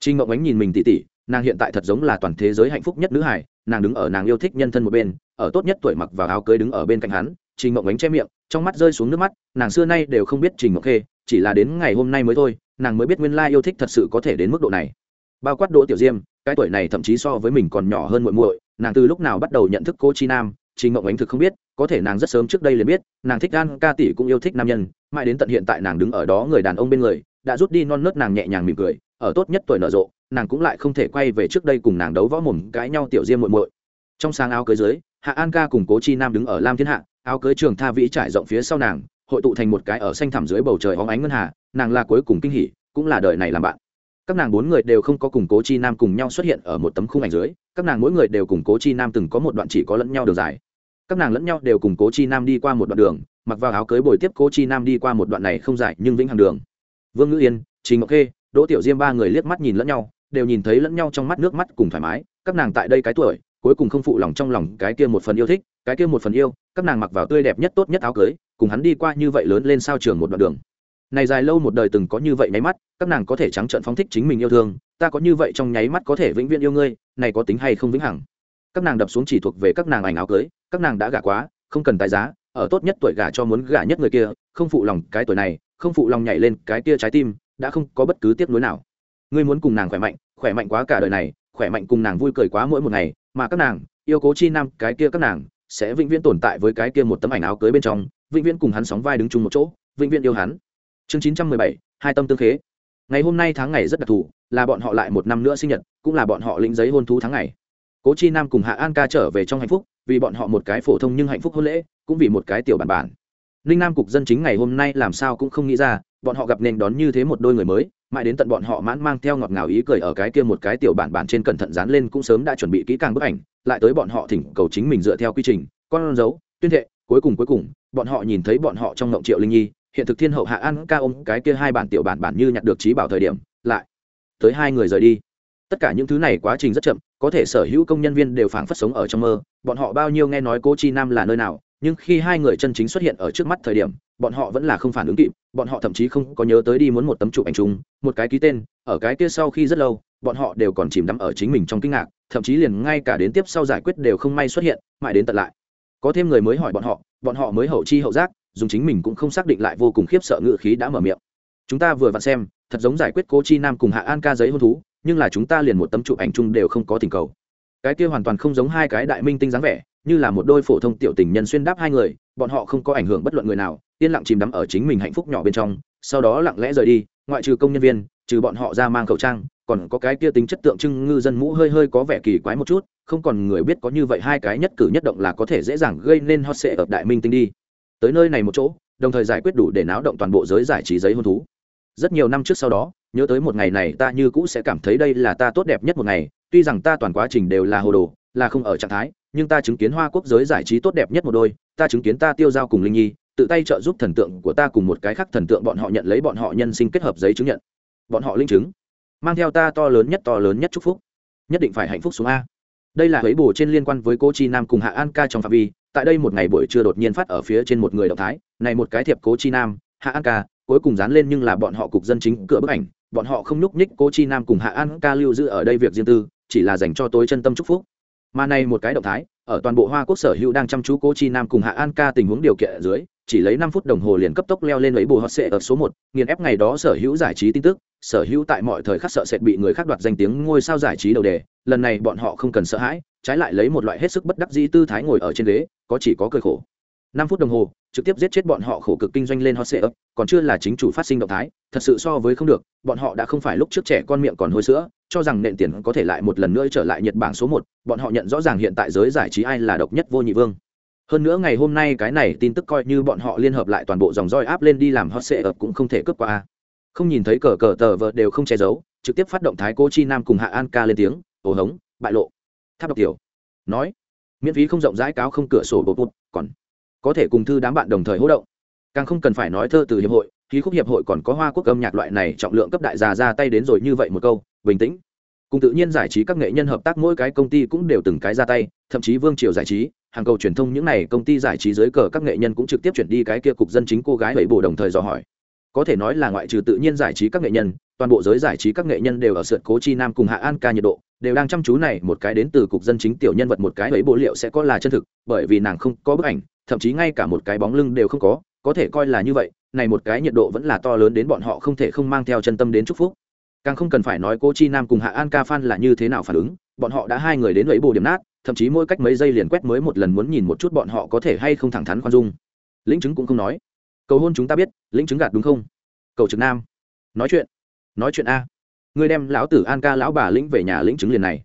Trinh ngọc ánh nhìn mình tỉ tỉ nàng hiện tại thật giống là toàn thế giới hạnh phúc nhất nữ hải nàng đứng ở nàng yêu thích nhân thân một bên ở tốt nhất tuổi mặc vào áo cưới đứng ở bên cạnh hắn trình ngọc ánh che miệng trong mắt rơi xuống nước mắt nàng xưa nay đều không biết trình ngọc khê chỉ là đến ngày hôm nay mới thôi nàng mới biết nguyên lai yêu thích thật sự có thể đến mức độ này bao quát đỗ tiểu diêm, cái tuổi này thậm chí so với mình còn nhỏ hơn muội muội, nàng từ lúc nào bắt đầu nhận thức cô chi nam, trình mộng ánh thực không biết, có thể nàng rất sớm trước đây liền biết, nàng thích gan ca tỷ cũng yêu thích nam nhân, mãi đến tận hiện tại nàng đứng ở đó người đàn ông bên người, đã rút đi non nớt nàng nhẹ nhàng mỉm cười, ở tốt nhất tuổi nở rộ, nàng cũng lại không thể quay về trước đây cùng nàng đấu võ mồm cãi nhau tiểu diêm muội muội. Trong sáng áo cưới dưới, hạ an ca cùng cố chi nam đứng ở lam thiên hạ, áo cưới trường tha vĩ trải rộng phía sau nàng, hội tụ thành một cái ở xanh thẳm dưới bầu trời hóng ánh ngân hà, nàng là cuối cùng kinh hỉ, cũng là đời này làm bạn các nàng bốn người đều không có cùng cố chi nam cùng nhau xuất hiện ở một tấm khung ảnh dưới, các nàng mỗi người đều cùng cố chi nam từng có một đoạn chỉ có lẫn nhau đường dài. Các nàng lẫn nhau đều cùng cố chi nam đi qua một đoạn đường, mặc vào áo cưới bồi tiếp cố chi nam đi qua một đoạn này không dài nhưng vĩnh hằng đường. Vương ngữ yên, trình ngọc khê, đỗ tiểu diêm ba người liếc mắt nhìn lẫn nhau, đều nhìn thấy lẫn nhau trong mắt nước mắt cùng thoải mái, các nàng tại đây cái tuổi, cuối cùng không phụ lòng trong lòng cái kia một phần yêu thích, cái kia một phần yêu, các nàng mặc vào tươi đẹp nhất tốt nhất áo cưới, cùng hắn đi qua như vậy lớn lên sao trường một đoạn đường này dài lâu một đời từng có như vậy nháy mắt, các nàng có thể trắng trợn phóng thích chính mình yêu thương, ta có như vậy trong nháy mắt có thể vĩnh viễn yêu ngươi, này có tính hay không vĩnh hằng? Các nàng đập xuống chỉ thuộc về các nàng ảnh áo cưới, các nàng đã gả quá, không cần tài giá, ở tốt nhất tuổi gả cho muốn gả nhất người kia, không phụ lòng cái tuổi này, không phụ lòng nhảy lên cái kia trái tim, đã không có bất cứ tiếc nuối nào. Ngươi muốn cùng nàng khỏe mạnh khỏe mạnh quá cả đời này, khỏe mạnh cùng nàng vui cười quá mỗi một ngày, mà các nàng, yêu cố chi nam, cái kia các nàng, sẽ vĩnh viễn tồn tại với cái kia một tấm ảnh áo cưới bên trong, vĩnh viễn cùng hắn sóng vai đứng chung một chỗ, vĩnh viễn yêu hắn chương chín trăm mười bảy, hai tâm tương khế. Ngày hôm nay tháng ngày rất đặc thù, là bọn họ lại một năm nữa sinh nhật, cũng là bọn họ lĩnh giấy hôn thú tháng ngày. Cố chi nam cùng hạ an ca trở về trong hạnh phúc, vì bọn họ một cái phổ thông nhưng hạnh phúc hôn lễ, cũng vì một cái tiểu bản bản. Ninh nam cục dân chính ngày hôm nay làm sao cũng không nghĩ ra, bọn họ gặp nên đón như thế một đôi người mới, mãi đến tận bọn họ mãn mang theo ngọt ngào ý cười ở cái kia một cái tiểu bản bản trên cẩn thận dán lên cũng sớm đã chuẩn bị kỹ càng bức ảnh, lại tới bọn họ thỉnh cầu chính mình dựa theo quy trình, con dấu, tuyên thệ, cuối cùng cuối cùng, bọn họ nhìn thấy bọn họ trong ngộng triệu linh nhi hiện thực thiên hậu hạ an ca ôm cái kia hai bản tiểu bản bản như nhặt được trí bảo thời điểm, lại tới hai người rời đi. Tất cả những thứ này quá trình rất chậm, có thể sở hữu công nhân viên đều phảng phất sống ở trong mơ, bọn họ bao nhiêu nghe nói cô chi nam là nơi nào, nhưng khi hai người chân chính xuất hiện ở trước mắt thời điểm, bọn họ vẫn là không phản ứng kịp, bọn họ thậm chí không có nhớ tới đi muốn một tấm chụp ảnh chung, một cái ký tên, ở cái kia sau khi rất lâu, bọn họ đều còn chìm đắm ở chính mình trong kinh ngạc, thậm chí liền ngay cả đến tiếp sau giải quyết đều không may xuất hiện, mãi đến tận lại. Có thêm người mới hỏi bọn họ bọn họ mới hậu chi hậu giác dùng chính mình cũng không xác định lại vô cùng khiếp sợ ngự khí đã mở miệng. Chúng ta vừa vặn xem, thật giống giải quyết cố chi nam cùng hạ an ca giấy hôn thú, nhưng là chúng ta liền một tấm chụp ảnh chung đều không có tình cầu. Cái kia hoàn toàn không giống hai cái đại minh tinh dáng vẻ, như là một đôi phổ thông tiểu tình nhân xuyên đáp hai người, bọn họ không có ảnh hưởng bất luận người nào, yên lặng chìm đắm ở chính mình hạnh phúc nhỏ bên trong, sau đó lặng lẽ rời đi, ngoại trừ công nhân viên, trừ bọn họ ra mang khẩu trang, còn có cái kia tính chất tượng trưng ngư dân mũ hơi hơi có vẻ kỳ quái một chút, không còn người biết có như vậy hai cái nhất cử nhất động là có thể dễ dàng gây nên hot sệ ở đại minh tinh đi tới nơi này một chỗ, đồng thời giải quyết đủ để náo động toàn bộ giới giải trí giấy hôn thú. Rất nhiều năm trước sau đó, nhớ tới một ngày này ta như cũ sẽ cảm thấy đây là ta tốt đẹp nhất một ngày, tuy rằng ta toàn quá trình đều là hồ đồ, là không ở trạng thái, nhưng ta chứng kiến hoa quốc giới giải trí tốt đẹp nhất một đôi, ta chứng kiến ta tiêu giao cùng linh nhi, tự tay trợ giúp thần tượng của ta cùng một cái khác thần tượng bọn họ nhận lấy bọn họ nhân sinh kết hợp giấy chứng nhận. Bọn họ linh chứng, mang theo ta to lớn nhất to lớn nhất chúc phúc. Nhất định phải hạnh phúc xuống a. Đây là ấy bổ trên liên quan với cô chi nam cùng hạ an ca trong phạm vi tại đây một ngày buổi trưa đột nhiên phát ở phía trên một người động thái, này một cái thiệp cố chi nam, hạ an ca, cuối cùng dán lên nhưng là bọn họ cục dân chính cửa bức ảnh, bọn họ không nhúc nhích cố chi nam cùng hạ an ca lưu giữ ở đây việc riêng tư, chỉ là dành cho tối chân tâm chúc phúc. Mà này một cái động thái, ở toàn bộ hoa quốc sở hữu đang chăm chú cố chi nam cùng hạ an ca tình huống điều kiện ở dưới, chỉ lấy năm phút đồng hồ liền cấp tốc leo lên lấy bù hot sệ ở số một, nghiền ép ngày đó sở hữu giải trí tin tức, sở hữu tại mọi thời khắc sợ sệt bị người khác đoạt danh tiếng ngôi sao giải trí đầu đề, lần này bọn họ không cần sợ hãi trái lại lấy một loại hết sức bất đắc dĩ tư thái ngồi ở trên ghế, có chỉ có cười khổ. Năm phút đồng hồ, trực tiếp giết chết bọn họ khổ cực kinh doanh lên hot sệ ấp còn chưa là chính chủ phát sinh động thái, thật sự so với không được, bọn họ đã không phải lúc trước trẻ con miệng còn hôi sữa, cho rằng nện tiền có thể lại một lần nữa trở lại nhật bản số một, bọn họ nhận rõ ràng hiện tại giới giải trí ai là độc nhất vô nhị vương. Hơn nữa ngày hôm nay cái này tin tức coi như bọn họ liên hợp lại toàn bộ dòng roi áp lên đi làm hot sệ ập cũng không thể cướp qua không nhìn thấy cờ cờ tờ vợ đều không che giấu, trực tiếp phát động thái cô chi nam cùng hạ an ca lên tiếng ồ hống, bại lộ tháp đọc tiểu. Nói, miễn phí không rộng rãi cáo không cửa sổ bột bột, còn có thể cùng thư đám bạn đồng thời hỗ động. Càng không cần phải nói thơ từ hiệp hội khí khúc hiệp hội còn có hoa quốc âm nhạc loại này trọng lượng cấp đại già ra tay đến rồi như vậy một câu, bình tĩnh. Cùng tự nhiên giải trí các nghệ nhân hợp tác mỗi cái công ty cũng đều từng cái ra tay, thậm chí vương triều giải trí, hàng cầu truyền thông những n à y công ty giải trí dưới cờ các nghệ nhân cũng trực tiếp chuyển đi cái kia cục dân chính cô gái bảy bồ đồng thời dò hỏi. Có thể nói là ngoại trừ tự nhiên giải trí các nghệ nhân toàn bộ giới giải trí các nghệ nhân đều ở sượt cố chi nam cùng hạ an ca nhiệt độ, đều đang chăm chú này một cái đến từ cục dân chính tiểu nhân vật một cái ấy bộ liệu sẽ có là chân thực, bởi vì nàng không có bức ảnh, thậm chí ngay cả một cái bóng lưng đều không có có thể coi là như vậy, này một cái nhiệt độ vẫn là to lớn đến bọn họ không thể không mang theo chân tâm đến chúc phúc. Càng không cần phải nói cô chi nam cùng hạ an ca phan là như thế nào phản ứng, bọn họ đã hai người đến lấy bồ điểm nát, thậm chí mỗi cách mấy giây liền quét mới một lần muốn nhìn một chút bọn họ có thể hay không thẳng thắn khoan dung. Lĩnh chứng cũng không nói. Cầu hôn chúng ta biết, lĩnh chứng gạt đúng không? Cầu trực nam. Nói chuyện nói chuyện a. Người đem lão tử an ca lão bà lĩnh về nhà lĩnh chứng liền này.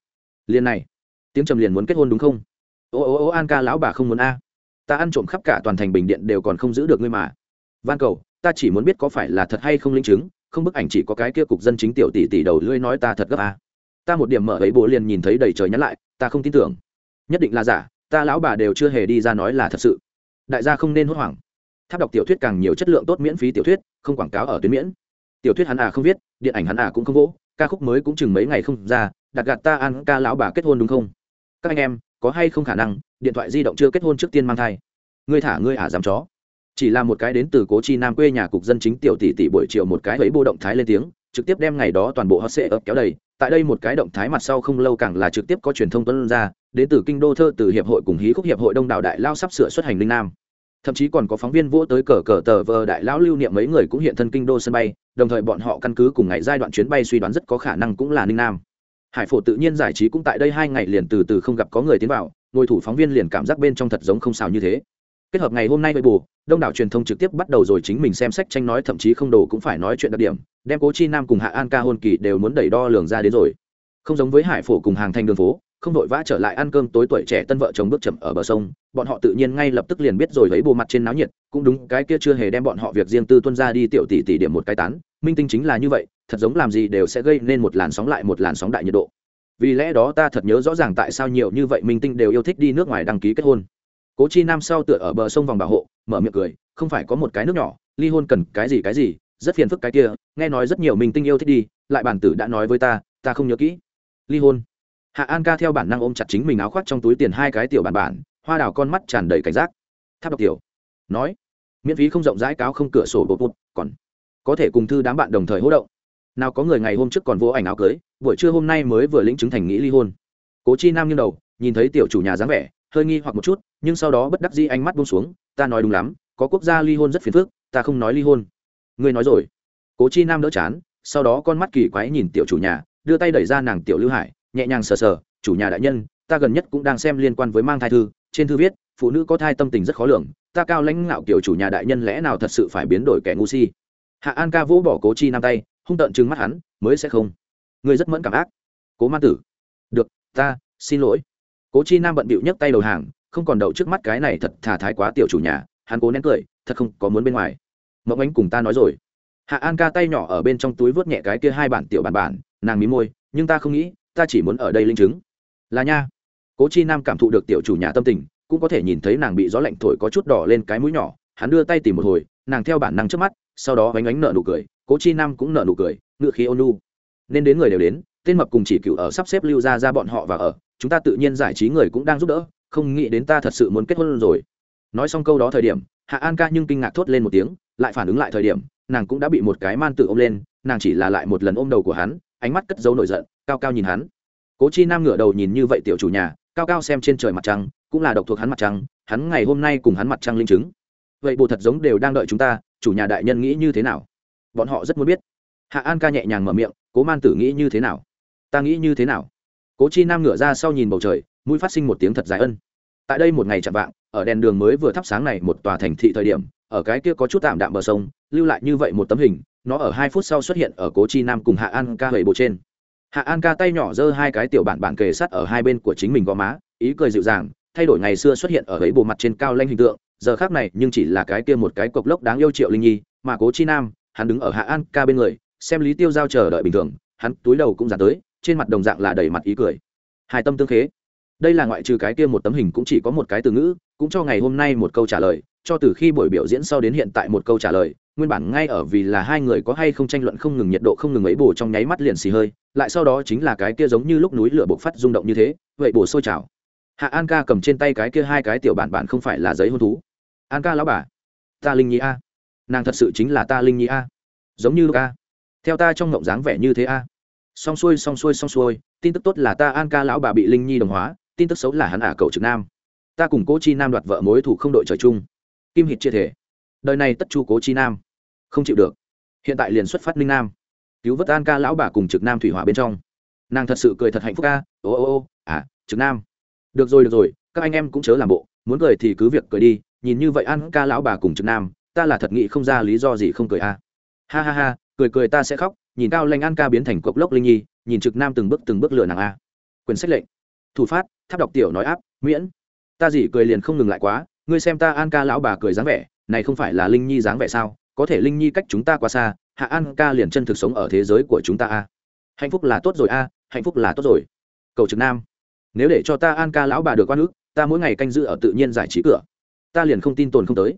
Liền này. Tiếng trầm liền muốn kết hôn đúng không? Ô ô ô, an ca lão bà không muốn a. Ta ăn trộm khắp cả toàn thành bình điện đều còn không giữ được ngươi mà. Van cầu, ta chỉ muốn biết có phải là thật hay không linh chứng, không bức ảnh chỉ có cái kia cục dân chính tiểu tỷ tỷ đầu lưỡi nói ta thật gấp à. ta một điểm mở ấy bố liền nhìn thấy đầy trời nhắn lại, ta không tin tưởng. Nhất định là giả, ta lão bà đều chưa hề đi ra nói là thật sự. Đại gia không nên hốt hoảng. Tháp đọc tiểu thuyết càng nhiều chất lượng tốt miễn phí tiểu thuyết, không quảng cáo ở tuyến miễn tiểu thuyết hắn à không viết, điện ảnh hắn à cũng không vỗ, ca khúc mới cũng chừng mấy ngày không ra, đặt gạt ta ăn ca lão bà kết hôn đúng không? Các anh em, có hay không khả năng, điện thoại di động chưa kết hôn trước tiên mang thai? Ngươi thả ngươi ả à dám chó. Chỉ là một cái đến từ cố chi nam quê nhà cục dân chính tiểu tỷ tỷ buổi chiều một cái ấy bộ động thái lên tiếng, trực tiếp đem ngày đó toàn bộ hot sệ ấp kéo đầy. Tại đây một cái động thái mặt sau không lâu càng là trực tiếp có truyền thông tuân ra, đến từ kinh đô thơ từ hiệp hội cùng hí khúc hiệp hội đông đảo đại lao sắp sửa xuất hành linh nam thậm chí còn có phóng viên vỗ tới cờ cờ tờ vờ đại lão lưu niệm mấy người cũng hiện thân kinh đô sân bay, đồng thời bọn họ căn cứ cùng ngày giai đoạn chuyến bay suy đoán rất có khả năng cũng là ninh nam. Hải phổ tự nhiên giải trí cũng tại đây hai ngày liền từ từ không gặp có người tiến vào, ngồi thủ phóng viên liền cảm giác bên trong thật giống không xào như thế. Kết hợp ngày hôm nay với bù, đông đảo truyền thông trực tiếp bắt đầu rồi chính mình xem sách tranh nói, thậm chí không đồ cũng phải nói chuyện đặc điểm, đem cố chi nam cùng hạ an ca hôn kỳ đều muốn đẩy đo lường ra đến rồi. Không giống với hải phổ cùng hàng thành đường phố không vội vã trở lại ăn cơm tối tuổi trẻ tân vợ chồng bước chậm ở bờ sông. Bọn họ tự nhiên ngay lập tức liền biết rồi lấy bộ mặt trên náo nhiệt, cũng đúng, cái kia chưa hề đem bọn họ việc riêng tư tuân ra đi tiểu tỷ tỷ điểm một cái tán. Minh tinh chính là như vậy, thật giống làm gì đều sẽ gây nên một làn sóng lại một làn sóng đại nhiệt độ. Vì lẽ đó ta thật nhớ rõ ràng tại sao nhiều như vậy minh tinh đều yêu thích đi nước ngoài đăng ký kết hôn. Cố chi nam sau tựa ở bờ sông vòng bảo hộ, mở miệng cười, không phải có một cái nước nhỏ, ly hôn cần cái gì cái gì, rất phiền phức cái kia, nghe nói rất nhiều minh tinh yêu thích đi, lại bản tử đã nói với ta ta không nhớ kỹ. Ly hôn hạ an ca theo bản năng ôm chặt chính mình áo khoác trong túi tiền hai cái tiểu bản bản, hoa đào con mắt tràn đầy cảnh giác. Tháp đọc tiểu. Nói, miễn phí không rộng rãi cáo không cửa sổ bột bột, còn có thể cùng thư đám bạn đồng thời hỗ động. Nào có người ngày hôm trước còn vô ảnh áo cưới, buổi trưa hôm nay mới vừa lĩnh chứng thành nghĩ ly hôn. Cố chi nam nghiêng đầu, nhìn thấy tiểu chủ nhà dáng vẻ, hơi nghi hoặc một chút, nhưng sau đó bất đắc dĩ ánh mắt buông xuống, ta nói đúng lắm, có quốc gia ly hôn rất phiền phức, ta không nói ly hôn. Ngươi nói rồi. Cố chi nam đỡ chán, sau đó con mắt kỳ quái nhìn tiểu chủ nhà, đưa tay đẩy ra nàng tiểu lưu hải nhẹ nhàng sờ sờ, chủ nhà đại nhân, ta gần nhất cũng đang xem liên quan với mang thai thư. Trên thư viết, phụ nữ có thai tâm tình rất khó lường. Ta cao lãnh ngạo kiểu chủ nhà đại nhân lẽ nào thật sự phải biến đổi kẻ ngu si? Hạ an ca vỗ bỏ cố chi nam tay, hung tợn trừng mắt hắn, mới sẽ không. Ngươi rất mẫn cảm ác. Cố ma tử. Được, ta xin lỗi. Cố chi nam bận bịu nhấc tay đầu hàng, không còn đậu trước mắt cái này thật thả thái quá tiểu chủ nhà. Hắn cố nén cười, thật không có muốn bên ngoài. Mộng ánh cùng ta nói rồi. Hạ an ca tay nhỏ ở bên trong túi vớt nhẹ cái kia hai bản tiểu bản bản, nàng mí môi, nhưng ta không nghĩ ta chỉ muốn ở đây linh chứng. Là nha. Cố chi nam cảm thụ được tiểu chủ nhà tâm tình, cũng có thể nhìn thấy nàng bị gió lạnh thổi có chút đỏ lên cái mũi nhỏ, hắn đưa tay tìm một hồi, nàng theo bản năng trước mắt, sau đó bánh ánh nợ nụ cười, cố chi nam cũng nợ nụ cười, ngựa khí ônu nên đến người đều đến, tên mập cùng chỉ cựu ở sắp xếp lưu ra ra bọn họ và ở, chúng ta tự nhiên giải trí người cũng đang giúp đỡ, không nghĩ đến ta thật sự muốn kết hôn rồi. Nói xong câu đó thời điểm, hạ an ca nhưng kinh ngạc thốt lên một tiếng, lại phản ứng lại thời điểm, nàng cũng đã bị một cái man tự ôm lên, nàng chỉ là lại một lần ôm đầu của hắn ánh mắt cất dấu nổi giận, cao cao nhìn hắn. Cố chi nam ngửa đầu nhìn như vậy tiểu chủ nhà, cao cao xem trên trời mặt trăng, cũng là độc thuộc hắn mặt trăng, hắn ngày hôm nay cùng hắn mặt trăng linh chứng. Vậy bộ thật giống đều đang đợi chúng ta, chủ nhà đại nhân nghĩ như thế nào? Bọn họ rất muốn biết. Hạ an ca nhẹ nhàng mở miệng, cố man tử nghĩ như thế nào? Ta nghĩ như thế nào? Cố chi nam ngửa ra sau nhìn bầu trời, mũi phát sinh một tiếng thật dài ân. Tại đây một ngày chạm vạng, ở đèn đường mới vừa thắp sáng này một tòa thành thị thời điểm, ở cái kia có chút tạm đạm bờ sông lưu lại như vậy một tấm hình, nó ở hai phút sau xuất hiện ở cố chi nam cùng hạ an ca hầy bộ trên. Hạ an ca tay nhỏ giơ hai cái tiểu bản bản kề sát ở hai bên của chính mình gò má, ý cười dịu dàng, thay đổi ngày xưa xuất hiện ở ấy bộ mặt trên cao lanh hình tượng, giờ khác này nhưng chỉ là cái kia một cái cộc lốc đáng yêu triệu linh nhi, mà cố chi nam, hắn đứng ở hạ an ca bên người, xem lý tiêu giao chờ đợi bình thường, hắn túi đầu cũng dán tới, trên mặt đồng dạng là đầy mặt ý cười. Hai tâm tương khế. Đây là ngoại trừ cái kia một tấm hình cũng chỉ có một cái từ ngữ, cũng cho ngày hôm nay một câu trả lời, cho từ khi buổi biểu diễn sau đến hiện tại một câu trả lời nguyên bản ngay ở vì là hai người có hay không tranh luận không ngừng nhiệt độ không ngừng ấy bổ trong nháy mắt liền xì hơi, lại sau đó chính là cái kia giống như lúc núi lửa bộc phát rung động như thế, vậy bổ sôi trào. Hạ an ca cầm trên tay cái kia hai cái tiểu bản bản không phải là giấy hôn thú. An ca lão bà, ta linh nhi a. Nàng thật sự chính là ta linh nhi a. Giống như lúc a. Theo ta trong ngộng dáng vẻ như thế a. Xong xuôi xong xuôi xong xuôi, tin tức tốt là ta an ca lão bà bị linh nhi đồng hóa, tin tức xấu là hắn ả cậu trực nam. Ta cùng cố chi nam đoạt vợ mối thủ không đội trời chung. Kim hịt chia thể. Đời này tất chu cố chi nam không chịu được. Hiện tại liền xuất phát ninh nam. Cứu vớt an ca lão bà cùng trực nam thủy hỏa bên trong. Nàng thật sự cười thật hạnh phúc ca ô ô ô à trực nam. Được rồi được rồi, các anh em cũng chớ làm bộ. Muốn cười thì cứ việc cười đi. Nhìn như vậy an ca lão bà cùng trực nam, ta là thật nghĩ không ra lý do gì không cười a. À. ha ha ha, cười cười ta sẽ khóc. Nhìn cao lanh an ca biến thành cộc lốc linh nhi, nhìn trực nam từng bước từng bước lửa nàng a. Quyền sách lệnh. Thủ phát, tháp đọc tiểu nói áp, miễn. Ta gì cười liền không ngừng lại quá. Ngươi xem ta an ca lão bà cười dáng vẻ, này không phải là linh nhi dáng vẻ sao? Có thể linh nhi cách chúng ta quá xa, hạ an ca liền chân thực sống ở thế giới của chúng ta a. Hạnh phúc là tốt rồi a, hạnh phúc là tốt rồi. Cầu trực nam, nếu để cho ta an ca lão bà được quan ước ta mỗi ngày canh giữ ở tự nhiên giải trí cửa. Ta liền không tin tồn không tới.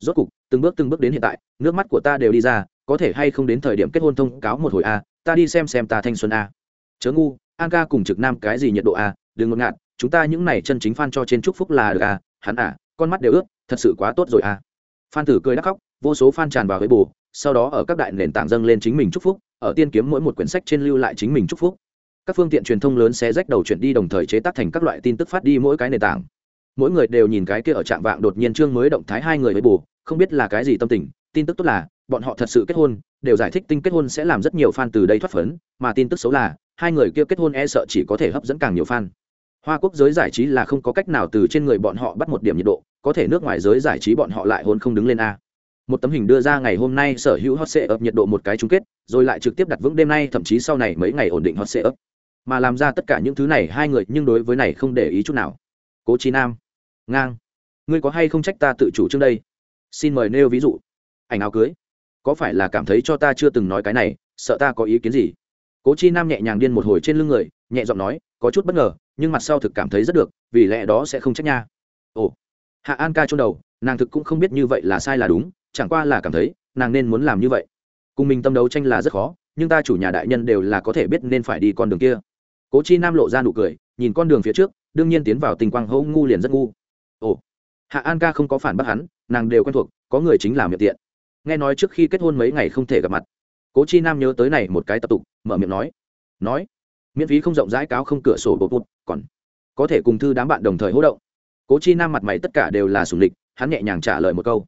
Rốt cục, từng bước từng bước đến hiện tại, nước mắt của ta đều đi ra, có thể hay không đến thời điểm kết hôn thông cáo một hồi a, ta đi xem xem ta thanh xuân a. Chớ ngu, an ca cùng trực nam cái gì nhiệt độ a, đừng ngột ngạt, chúng ta những này chân chính f cho trên chúc phúc là được a, hắn à con mắt đều ướt, thật sự quá tốt rồi a. Phan tử cười đắc khóc vô số fan tràn vào với bù, sau đó ở các đại nền tảng dâng lên chính mình chúc phúc, ở tiên kiếm mỗi một quyển sách trên lưu lại chính mình chúc phúc. Các phương tiện truyền thông lớn sẽ rách đầu chuyển đi đồng thời chế tác thành các loại tin tức phát đi mỗi cái nền tảng. Mỗi người đều nhìn cái kia ở trạm vạng đột nhiên trương mới động thái hai người với bù, không biết là cái gì tâm tình, tin tức tốt là, bọn họ thật sự kết hôn, đều giải thích tinh kết hôn sẽ làm rất nhiều fan từ đây thoát phấn, mà tin tức xấu là, hai người kia kết hôn e sợ chỉ có thể hấp dẫn càng nhiều fan. Hoa quốc giới giải trí là không có cách nào từ trên người bọn họ bắt một điểm nhiệt độ, có thể nước ngoài giới giải trí bọn họ lại hôn không đứng lên a một tấm hình đưa ra ngày hôm nay sở hữu hot sệ ấp nhiệt độ một cái chung kết, rồi lại trực tiếp đặt vững đêm nay, thậm chí sau này mấy ngày ổn định hot sệ ấp. Mà làm ra tất cả những thứ này hai người, nhưng đối với này không để ý chút nào. Cố trí nam, ngang. Ngươi có hay không trách ta tự chủ trước đây? Xin mời nêu ví dụ. Ảnh áo cưới. Có phải là cảm thấy cho ta chưa từng nói cái này, sợ ta có ý kiến gì? Cố chi nam nhẹ nhàng điên một hồi trên lưng người, nhẹ giọng nói, có chút bất ngờ, nhưng mặt sau thực cảm thấy rất được, vì lẽ đó sẽ không trách nha. Ồ. Hạ an ca trong đầu, nàng thực cũng không biết như vậy là sai là đúng chẳng qua là cảm thấy nàng nên muốn làm như vậy. Cùng mình tâm đấu tranh là rất khó, nhưng ta chủ nhà đại nhân đều là có thể biết nên phải đi con đường kia. Cố chi nam lộ ra nụ cười, nhìn con đường phía trước, đương nhiên tiến vào tình quang hô ngu liền rất ngu. Ồ, hạ an ca không có phản bác hắn, nàng đều quen thuộc, có người chính là miệng tiện. Nghe nói trước khi kết hôn mấy ngày không thể gặp mặt. Cố chi nam nhớ tới này một cái tập tục, mở miệng nói. Nói, miễn phí không rộng rãi cáo không cửa sổ bột bột, còn có thể cùng thư đám bạn đồng thời hỗ động. Cố chi nam mặt mày tất cả đều là sùng lịch, hắn nhẹ nhàng trả lời một câu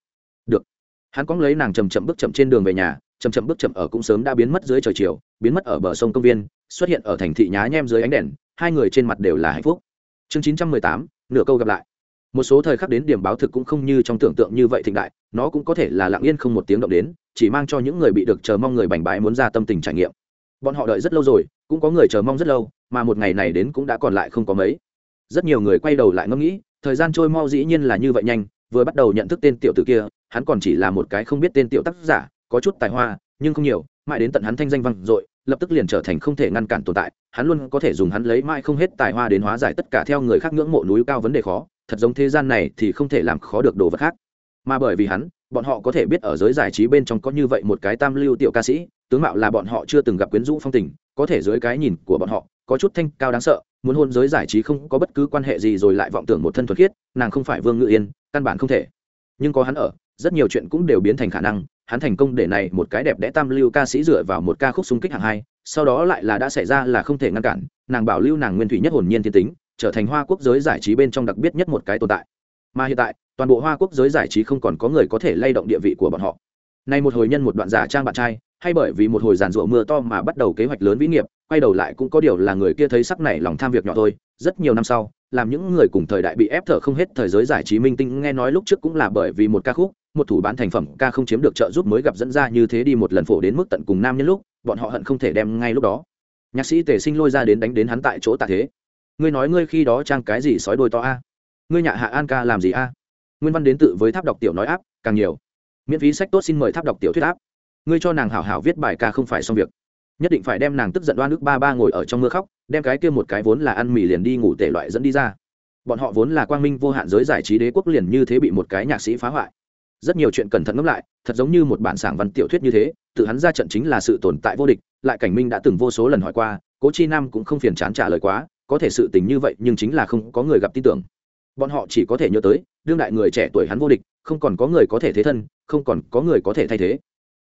hắn cóng lấy nàng chầm chậm bước chậm trên đường về nhà chầm chậm bước chậm ở cũng sớm đã biến mất dưới trời chiều, biến mất ở bờ sông công viên, xuất hiện ở thành thị nhá nhem dưới ánh đèn, hai người trên mặt đều là hạnh phúc. Chương chín trăm mười tám, nửa câu gặp lại. Một số thời khắc đến điểm báo thực cũng không như trong tưởng tượng như vậy thịnh đại, nó cũng có thể là lặng yên không một tiếng động đến, chỉ mang cho những người bị được chờ mong người bành bái muốn ra tâm tình trải nghiệm. Bọn họ đợi rất lâu rồi, cũng có người chờ mong rất lâu, mà một ngày này đến cũng đã còn lại không có mấy. Rất nhiều người quay đầu lại ngẫm nghĩ, thời gian trôi mau dĩ nhiên là như vậy nhanh, vừa bắt đầu nhận thức tên tiểu tử kia hắn còn chỉ là một cái không biết tên tiểu tác giả, có chút tài hoa, nhưng không nhiều, mãi đến tận hắn thanh danh vang dội, lập tức liền trở thành không thể ngăn cản tồn tại, hắn luôn có thể dùng hắn lấy mãi không hết tài hoa đến hóa giải tất cả theo người khác ngưỡng mộ núi cao vấn đề khó, thật giống thế gian này thì không thể làm khó được đồ vật khác. Mà bởi vì hắn, bọn họ có thể biết ở giới giải trí bên trong có như vậy một cái tam lưu tiểu ca sĩ, tướng mạo là bọn họ chưa từng gặp quyến rũ phong tình, có thể dưới cái nhìn của bọn họ, có chút thanh cao đáng sợ, muốn hôn giới giải trí không có bất cứ quan hệ gì rồi lại vọng tưởng một thân thuật khiết, nàng không phải vương ngự yên, căn bản không thể. Nhưng có hắn ở rất nhiều chuyện cũng đều biến thành khả năng, hắn thành công để này một cái đẹp đẽ tam lưu ca sĩ dựa vào một ca khúc xung kích hạng hai, sau đó lại là đã xảy ra là không thể ngăn cản, nàng bảo lưu nàng nguyên thủy nhất hồn nhiên thiên tính, trở thành hoa quốc giới giải trí bên trong đặc biệt nhất một cái tồn tại. Mà hiện tại, toàn bộ hoa quốc giới giải trí không còn có người có thể lay động địa vị của bọn họ. Nay một hồi nhân một đoạn giả trang bạn trai, hay bởi vì một hồi giàn rụa mưa to mà bắt đầu kế hoạch lớn vĩ nghiệp, quay đầu lại cũng có điều là người kia thấy sắc này lòng tham việc nhỏ thôi. Rất nhiều năm sau, làm những người cùng thời đại bị ép thở không hết thời giới giải trí minh tinh nghe nói lúc trước cũng là bởi vì một ca khúc một thủ bán thành phẩm ca không chiếm được trợ giúp mới gặp dẫn ra như thế đi một lần phổ đến mức tận cùng nam nhân lúc, bọn họ hận không thể đem ngay lúc đó. Nhạc sĩ tề sinh lôi ra đến đánh đến hắn tại chỗ tạ thế. Ngươi nói ngươi khi đó trang cái gì sói đôi to a? Ngươi nhạ hạ an ca làm gì a? Nguyên văn đến tự với tháp đọc tiểu nói áp, càng nhiều. Miễn phí sách tốt xin mời tháp đọc tiểu thuyết áp. Ngươi cho nàng hảo hảo viết bài ca không phải xong việc. Nhất định phải đem nàng tức giận đoan nước ba ba ngồi ở trong mưa khóc, đem cái kia một cái vốn là ăn mì liền đi ngủ tể loại dẫn đi ra. Bọn họ vốn là quang minh vô hạn giới giải trí đế quốc liền như thế bị một cái nhạc sĩ phá hoại rất nhiều chuyện cẩn thận ngẫm lại, thật giống như một bản sảng văn tiểu thuyết như thế, tự hắn ra trận chính là sự tồn tại vô địch, lại cảnh minh đã từng vô số lần hỏi qua, cố chi nam cũng không phiền chán trả lời quá, có thể sự tình như vậy nhưng chính là không có người gặp tin tưởng. Bọn họ chỉ có thể nhớ tới, đương đại người trẻ tuổi hắn vô địch, không còn có người có thể thế thân, không còn có người có thể thay thế.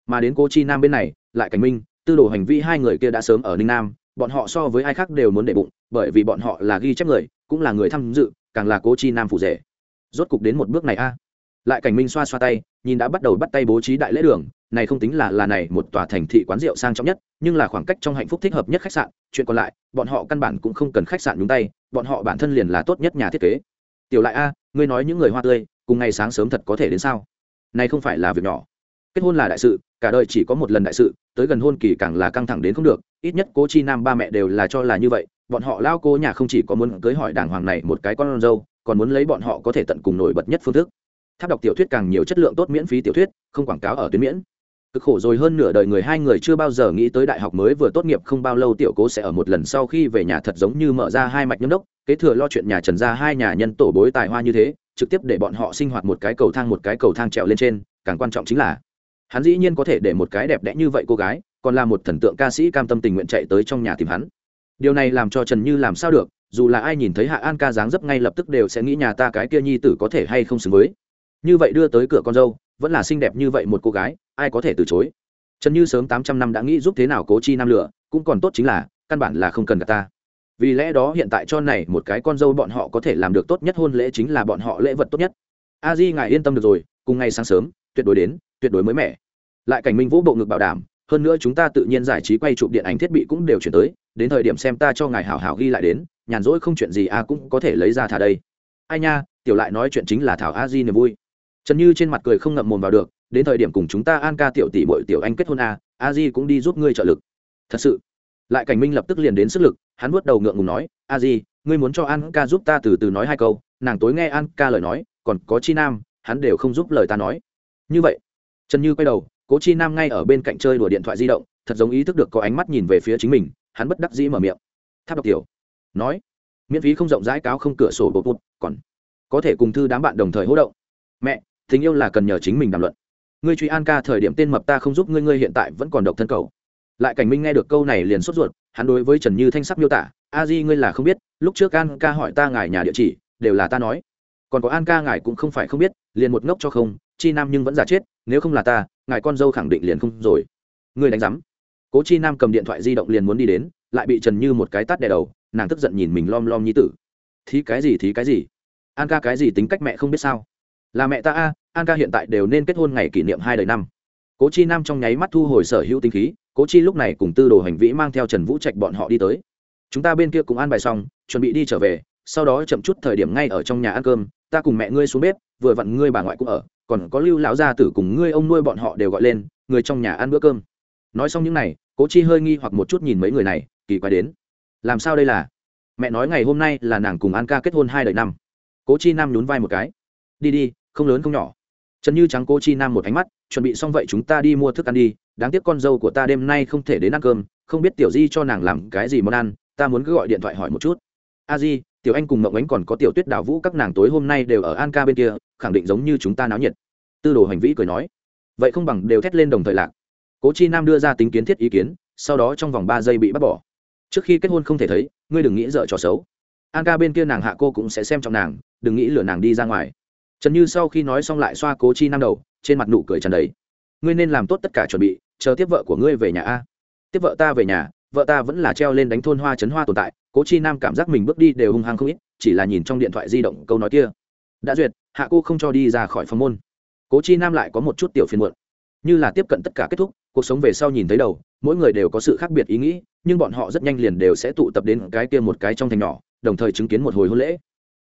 Mà đến cố chi nam bên này, lại cảnh minh, tư đồ hành vi hai người kia đã sớm ở ninh nam, bọn họ so với ai khác đều muốn đệ bụng, bởi vì bọn họ là ghi chép người, cũng là người tham dự, càng là cố chi nam phụ rể. Rốt cục đến một bước này a lại cảnh minh xoa xoa tay, nhìn đã bắt đầu bắt tay bố trí đại lễ đường, này không tính là là này một tòa thành thị quán rượu sang trọng nhất, nhưng là khoảng cách trong hạnh phúc thích hợp nhất khách sạn, chuyện còn lại, bọn họ căn bản cũng không cần khách sạn nhúng tay, bọn họ bản thân liền là tốt nhất nhà thiết kế. Tiểu lại a, ngươi nói những người hoa tươi, cùng ngày sáng sớm thật có thể đến sao? Này không phải là việc nhỏ. Kết hôn là đại sự, cả đời chỉ có một lần đại sự, tới gần hôn kỳ càng là căng thẳng đến không được, ít nhất cố chi nam ba mẹ đều là cho là như vậy, bọn họ lao cô nhà không chỉ có muốn cưới hỏi đàng hoàng này một cái con dâu, còn muốn lấy bọn họ có thể tận cùng nổi bật nhất phương thức tháp đọc tiểu thuyết càng nhiều chất lượng tốt miễn phí tiểu thuyết, không quảng cáo ở tuyến miễn. Cực khổ rồi hơn nửa đời người hai người chưa bao giờ nghĩ tới đại học mới vừa tốt nghiệp không bao lâu tiểu cố sẽ ở một lần sau khi về nhà thật giống như mở ra hai mạch nhâm đốc, kế thừa lo chuyện nhà trần ra hai nhà nhân tổ bối tài hoa như thế, trực tiếp để bọn họ sinh hoạt một cái cầu thang một cái cầu thang trèo lên trên, càng quan trọng chính là, hắn dĩ nhiên có thể để một cái đẹp đẽ như vậy cô gái, còn là một thần tượng ca sĩ cam tâm tình nguyện chạy tới trong nhà tìm hắn. Điều này làm cho trần như làm sao được, dù là ai nhìn thấy hạ an ca dáng dấp ngay lập tức đều sẽ nghĩ nhà ta cái kia nhi tử có thể hay không xứng với như vậy đưa tới cửa con dâu, vẫn là xinh đẹp như vậy một cô gái, ai có thể từ chối? Trần như sớm tám trăm năm đã nghĩ giúp thế nào cố chi nam lửa, cũng còn tốt chính là, căn bản là không cần cả ta. Vì lẽ đó hiện tại cho này một cái con dâu bọn họ có thể làm được tốt nhất hôn lễ chính là bọn họ lễ vật tốt nhất. A di ngài yên tâm được rồi, cùng ngày sáng sớm, tuyệt đối đến, tuyệt đối mới mẻ. Lại cảnh minh vũ bộ ngực bảo đảm, hơn nữa chúng ta tự nhiên giải trí quay chụp điện ảnh thiết bị cũng đều chuyển tới, đến thời điểm xem ta cho ngài hảo hảo ghi lại đến, nhàn rỗi không chuyện gì a cũng có thể lấy ra thả đây. Ai nha, tiểu lại nói chuyện chính là thảo a di niềm vui trần như trên mặt cười không ngậm mồm vào được, đến thời điểm cùng chúng ta an ca tiểu tỷ bội tiểu anh kết hôn a a di cũng đi giúp ngươi trợ lực. Thật sự. Lại cảnh minh lập tức liền đến sức lực, hắn vuốt đầu ngượng ngùng nói, a di, ngươi muốn cho an ca giúp ta từ từ nói hai câu, nàng tối nghe an ca lời nói, còn có chi nam, hắn đều không giúp lời ta nói. Như vậy, trần như quay đầu, cố chi nam ngay ở bên cạnh chơi đùa điện thoại di động, thật giống ý thức được có ánh mắt nhìn về phía chính mình, hắn bất đắc dĩ mở miệng. Tháp đọc tiểu. Nói, miễn phí không rộng rãi cáo không cửa sổ bột bột, còn có thể cùng thư đám bạn đồng thời hỗ động. Mẹ tình yêu là cần nhờ chính mình đàm luận. Ngươi truy an ca thời điểm tên mập ta không giúp ngươi ngươi hiện tại vẫn còn độc thân cầu. Lại cảnh minh nghe được câu này liền sốt ruột, hắn đối với trần như thanh sắc miêu tả, a di, ngươi là không biết, lúc trước an ca hỏi ta ngài nhà địa chỉ, đều là ta nói. Còn có an ca ngài cũng không phải không biết, liền một ngốc cho không, chi nam nhưng vẫn giả chết, nếu không là ta, ngài con dâu khẳng định liền không rồi. Ngươi đánh giám. Cố chi nam cầm điện thoại di động liền muốn đi đến, lại bị trần như một cái tát đè đầu, nàng tức giận nhìn mình lom lom như tử. Thí cái gì, thí cái gì? An ca cái gì tính cách mẹ không biết sao? Là mẹ ta a, an ca hiện tại đều nên kết hôn ngày kỷ niệm hai đời năm. Cố chi nam trong nháy mắt thu hồi sở hữu tinh khí, cố chi lúc này cùng tư đồ hành vĩ mang theo trần vũ trạch bọn họ đi tới. Chúng ta bên kia cũng an bài xong, chuẩn bị đi trở về, sau đó chậm chút thời điểm ngay ở trong nhà ăn cơm, ta cùng mẹ ngươi xuống bếp, vừa vặn ngươi bà ngoại cũng ở, còn có lưu lão gia tử cùng ngươi ông nuôi bọn họ đều gọi lên, người trong nhà ăn bữa cơm. Nói xong những này, cố chi hơi nghi hoặc một chút nhìn mấy người này, kỳ quái đến. Làm sao đây là? Mẹ nói ngày hôm nay là nàng cùng an ca kết hôn hai đời năm. Cố chi nam nhún vai một cái. Đi đi không lớn không nhỏ. Trần như trắng cô chi nam một ánh mắt, chuẩn bị xong vậy chúng ta đi mua thức ăn đi, đáng tiếc con dâu của ta đêm nay không thể đến ăn cơm, không biết tiểu di cho nàng làm cái gì món ăn, ta muốn cứ gọi điện thoại hỏi một chút. A di, tiểu anh cùng mộng ánh còn có tiểu tuyết đào vũ các nàng tối hôm nay đều ở an ca bên kia, khẳng định giống như chúng ta náo nhiệt. Tư đồ hành vĩ cười nói. Vậy không bằng đều thét lên đồng thời lạc. Cố chi nam đưa ra tính kiến thiết ý kiến, sau đó trong vòng ba giây bị bắt bỏ. Trước khi kết hôn không thể thấy, ngươi đừng nghĩ dở trò xấu. An ca bên kia nàng hạ cô cũng sẽ xem trong nàng, đừng nghĩ lừa nàng đi ra ngoài trần như sau khi nói xong lại xoa cố chi nam đầu, trên mặt nụ cười trần đấy ngươi nên làm tốt tất cả chuẩn bị, chờ tiếp vợ của ngươi về nhà a. Tiếp vợ ta về nhà, vợ ta vẫn là treo lên đánh thôn hoa chấn hoa tồn tại, cố chi nam cảm giác mình bước đi đều hung hăng không ít, chỉ là nhìn trong điện thoại di động câu nói kia. Đã duyệt, hạ cô không cho đi ra khỏi phòng môn. Cố chi nam lại có một chút tiểu phiền muộn. Như là tiếp cận tất cả kết thúc, cuộc sống về sau nhìn thấy đầu, mỗi người đều có sự khác biệt ý nghĩ, nhưng bọn họ rất nhanh liền đều sẽ tụ tập đến cái kia một cái trong thành nhỏ, đồng thời chứng kiến một hồi hôn lễ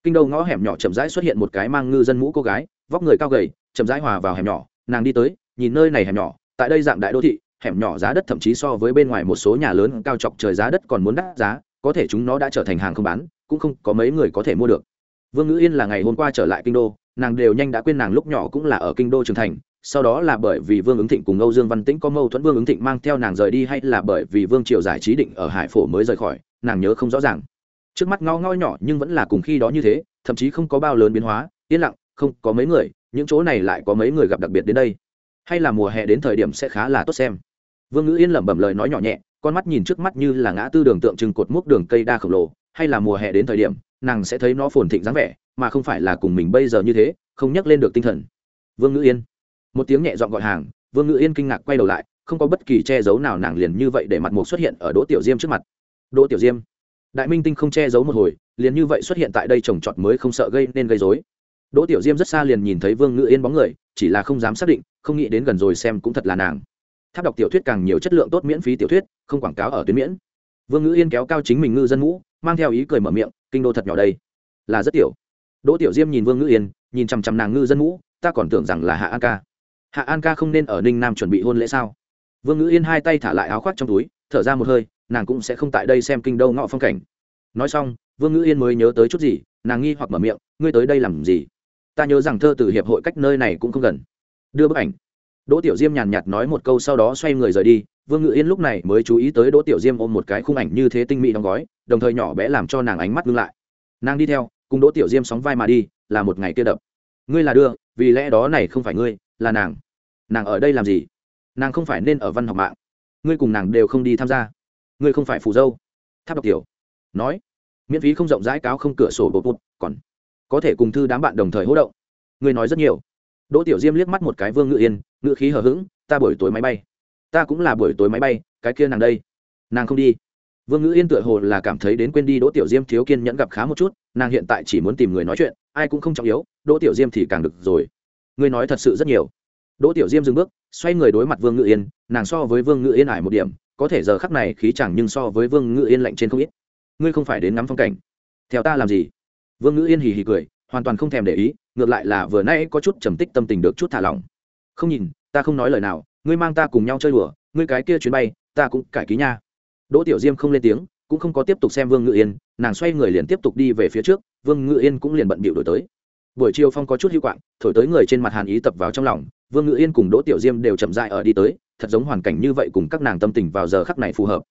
kinh đô ngõ hẻm nhỏ chậm rãi xuất hiện một cái mang ngư dân mũ cô gái, vóc người cao gầy, chậm rãi hòa vào hẻm nhỏ, nàng đi tới, nhìn nơi này hẻm nhỏ, tại đây dạng đại đô thị, hẻm nhỏ giá đất thậm chí so với bên ngoài một số nhà lớn cao chọc trời giá đất còn muốn đắt giá, có thể chúng nó đã trở thành hàng không bán, cũng không có mấy người có thể mua được. Vương ngữ yên là ngày hôm qua trở lại kinh đô, nàng đều nhanh đã quên nàng lúc nhỏ cũng là ở kinh đô trưởng thành, sau đó là bởi vì vương ứng thịnh cùng âu dương văn tĩnh có mâu thuẫn, vương ứng thịnh mang theo nàng rời đi hay là bởi vì vương triều giải trí định ở hải phổ mới rời khỏi, nàng nhớ không rõ ràng trước mắt ngao ngao nhỏ nhưng vẫn là cùng khi đó như thế, thậm chí không có bao lớn biến hóa, yên lặng, không có mấy người, những chỗ này lại có mấy người gặp đặc biệt đến đây. Hay là mùa hè đến thời điểm sẽ khá là tốt xem. Vương ngữ yên lẩm bẩm lời nói nhỏ nhẹ, con mắt nhìn trước mắt như là ngã tư đường tượng trưng cột mốc đường cây đa khổng lồ, hay là mùa hè đến thời điểm, nàng sẽ thấy nó phồn thịnh dáng vẻ, mà không phải là cùng mình bây giờ như thế, không nhắc lên được tinh thần. Vương ngữ yên. Một tiếng nhẹ dọn gọi hàng, vương ngữ yên kinh ngạc quay đầu lại, không có bất kỳ che giấu nào nàng liền như vậy để mặt mục xuất hiện ở đỗ tiểu diêm trước mặt. Đỗ tiểu diêm đại minh tinh không che giấu một hồi, liền như vậy xuất hiện tại đây trồng trọt mới không sợ gây nên gây dối đỗ tiểu diêm rất xa liền nhìn thấy vương ngữ yên bóng người, chỉ là không dám xác định, không nghĩ đến gần rồi xem cũng thật là nàng. Tháp đọc tiểu thuyết càng nhiều chất lượng tốt miễn phí tiểu thuyết, không quảng cáo ở tuyến miễn. Vương ngữ yên kéo cao chính mình ngư dân ngũ, mang theo ý cười mở miệng, kinh đô thật nhỏ đây. Là rất tiểu. Đỗ tiểu diêm nhìn vương ngữ yên, nhìn chằm chằm nàng ngư dân ngũ, ta còn tưởng rằng là hạ an ca. Hạ an ca không nên ở ninh nam chuẩn bị hôn lễ sao? Vương ngữ yên hai tay thả lại áo khoác trong túi, thở ra một hơi nàng cũng sẽ không tại đây xem kinh đô ngọ phong cảnh. Nói xong, vương ngữ yên mới nhớ tới chút gì, nàng nghi hoặc mở miệng, ngươi tới đây làm gì? Ta nhớ rằng thơ từ hiệp hội cách nơi này cũng không gần. Đưa bức ảnh. Đỗ tiểu diêm nhàn nhạt nói một câu sau đó xoay người rời đi. Vương ngự yên lúc này mới chú ý tới đỗ tiểu diêm ôm một cái khung ảnh như thế tinh mỹ đóng gói, đồng thời nhỏ bé làm cho nàng ánh mắt ngưng lại. Nàng đi theo, cùng đỗ tiểu diêm sóng vai mà đi, là một ngày kia đập. Ngươi là đưa, vì lẽ đó này không phải ngươi, là nàng. Nàng ở đây làm gì? Nàng không phải nên ở văn học mạng. Ngươi cùng nàng đều không đi tham gia ngươi không phải phù dâu. Tháp đọc tiểu, nói, miễn phí không rộng rãi cáo không cửa sổ bột bột, còn có thể cùng thư đám bạn đồng thời hỗ động. Ngươi nói rất nhiều. Đỗ tiểu diêm liếc mắt một cái vương ngự yên ngự khí hờ hững, ta buổi tối máy bay. Ta cũng là buổi tối máy bay, cái kia nàng đây. Nàng không đi. Vương ngữ yên tựa hồ là cảm thấy đến quên đi đỗ tiểu diêm thiếu kiên nhẫn gặp khá một chút, nàng hiện tại chỉ muốn tìm người nói chuyện, ai cũng không trọng yếu, đỗ tiểu diêm thì càng được rồi. Ngươi nói thật sự rất nhiều. Đỗ tiểu diêm dừng bước, xoay người đối mặt vương ngự yên, nàng so với vương ngự yên ải một điểm có thể giờ khắc này khí chẳng nhưng so với vương ngự yên lạnh trên không ít. Ngươi không phải đến ngắm phong cảnh. Theo ta làm gì? Vương ngữ yên hì hì cười, hoàn toàn không thèm để ý, ngược lại là vừa nay có chút trầm tích tâm tình được chút thả lỏng. Không nhìn, ta không nói lời nào, ngươi mang ta cùng nhau chơi đùa, ngươi cái kia chuyến bay, ta cũng cải ký nha. Đỗ tiểu diêm không lên tiếng, cũng không có tiếp tục xem vương ngự yên, nàng xoay người liền tiếp tục đi về phía trước, vương ngự yên cũng liền bận bịu đổi tới. Buổi chiều phong có chút hữu quạng thổi tới người trên mặt hàn ý tập vào trong lòng, vương ngự yên cùng đỗ tiểu diêm đều chậm dại ở đi tới thật giống hoàn cảnh như vậy cùng các nàng tâm tình vào giờ khắc này phù hợp.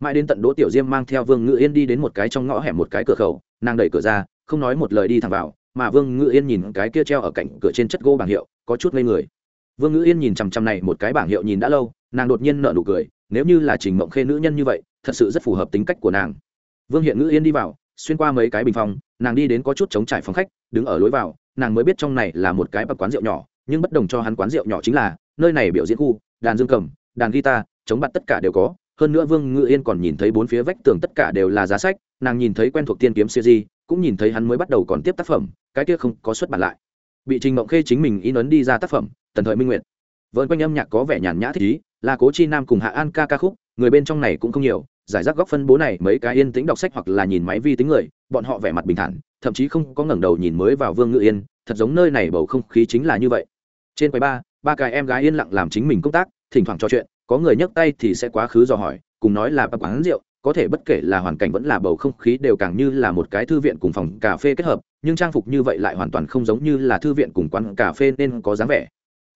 Mãi đến tận đỗ tiểu diêm mang theo vương ngự yên đi đến một cái trong ngõ hẻm một cái cửa khẩu, nàng đẩy cửa ra, không nói một lời đi thẳng vào, mà vương ngự yên nhìn cái kia treo ở cạnh cửa trên chất gỗ bảng hiệu, có chút ngây người. Vương ngự yên nhìn chằm chằm này một cái bảng hiệu nhìn đã lâu, nàng đột nhiên nợ nụ cười, nếu như là trình mộng khê nữ nhân như vậy, thật sự rất phù hợp tính cách của nàng. Vương hiện ngự yên đi vào, xuyên qua mấy cái bình phòng, nàng đi đến có chút chống trải phòng khách, đứng ở lối vào, nàng mới biết trong này là một cái bậc quán rượu nhỏ, nhưng bất đồng cho hắn quán rượu nhỏ chính là, nơi này biểu diễn khu đàn dương cầm, đàn guitar, chống bặt tất cả đều có. Hơn nữa vương ngự yên còn nhìn thấy bốn phía vách tường tất cả đều là giá sách, nàng nhìn thấy quen thuộc tiên kiếm siêu di cũng nhìn thấy hắn mới bắt đầu còn tiếp tác phẩm, cái kia không có xuất bản lại. Bị trình mộng khê chính mình in ấn đi ra tác phẩm, tần thời minh nguyện vợn quanh âm nhạc có vẻ nhàn nhã thích ý là cố chi nam cùng hạ an ca ca khúc, người bên trong này cũng không nhiều, giải rác góc phân bố này mấy cái yên tĩnh đọc sách hoặc là nhìn máy vi tính người, bọn họ vẻ mặt bình thản, thậm chí không có ngẩng đầu nhìn mới vào vương ngự yên, thật giống nơi này bầu không khí chính là như vậy. Trên quầy ba ba cái em gái yên lặng làm chính mình công tác, thỉnh thoảng trò chuyện, có người nhấc tay thì sẽ quá khứ dò hỏi, cùng nói là ba quán rượu, có thể bất kể là hoàn cảnh vẫn là bầu không khí đều càng như là một cái thư viện cùng phòng cà phê kết hợp, nhưng trang phục như vậy lại hoàn toàn không giống như là thư viện cùng quán cà phê nên có dáng vẻ.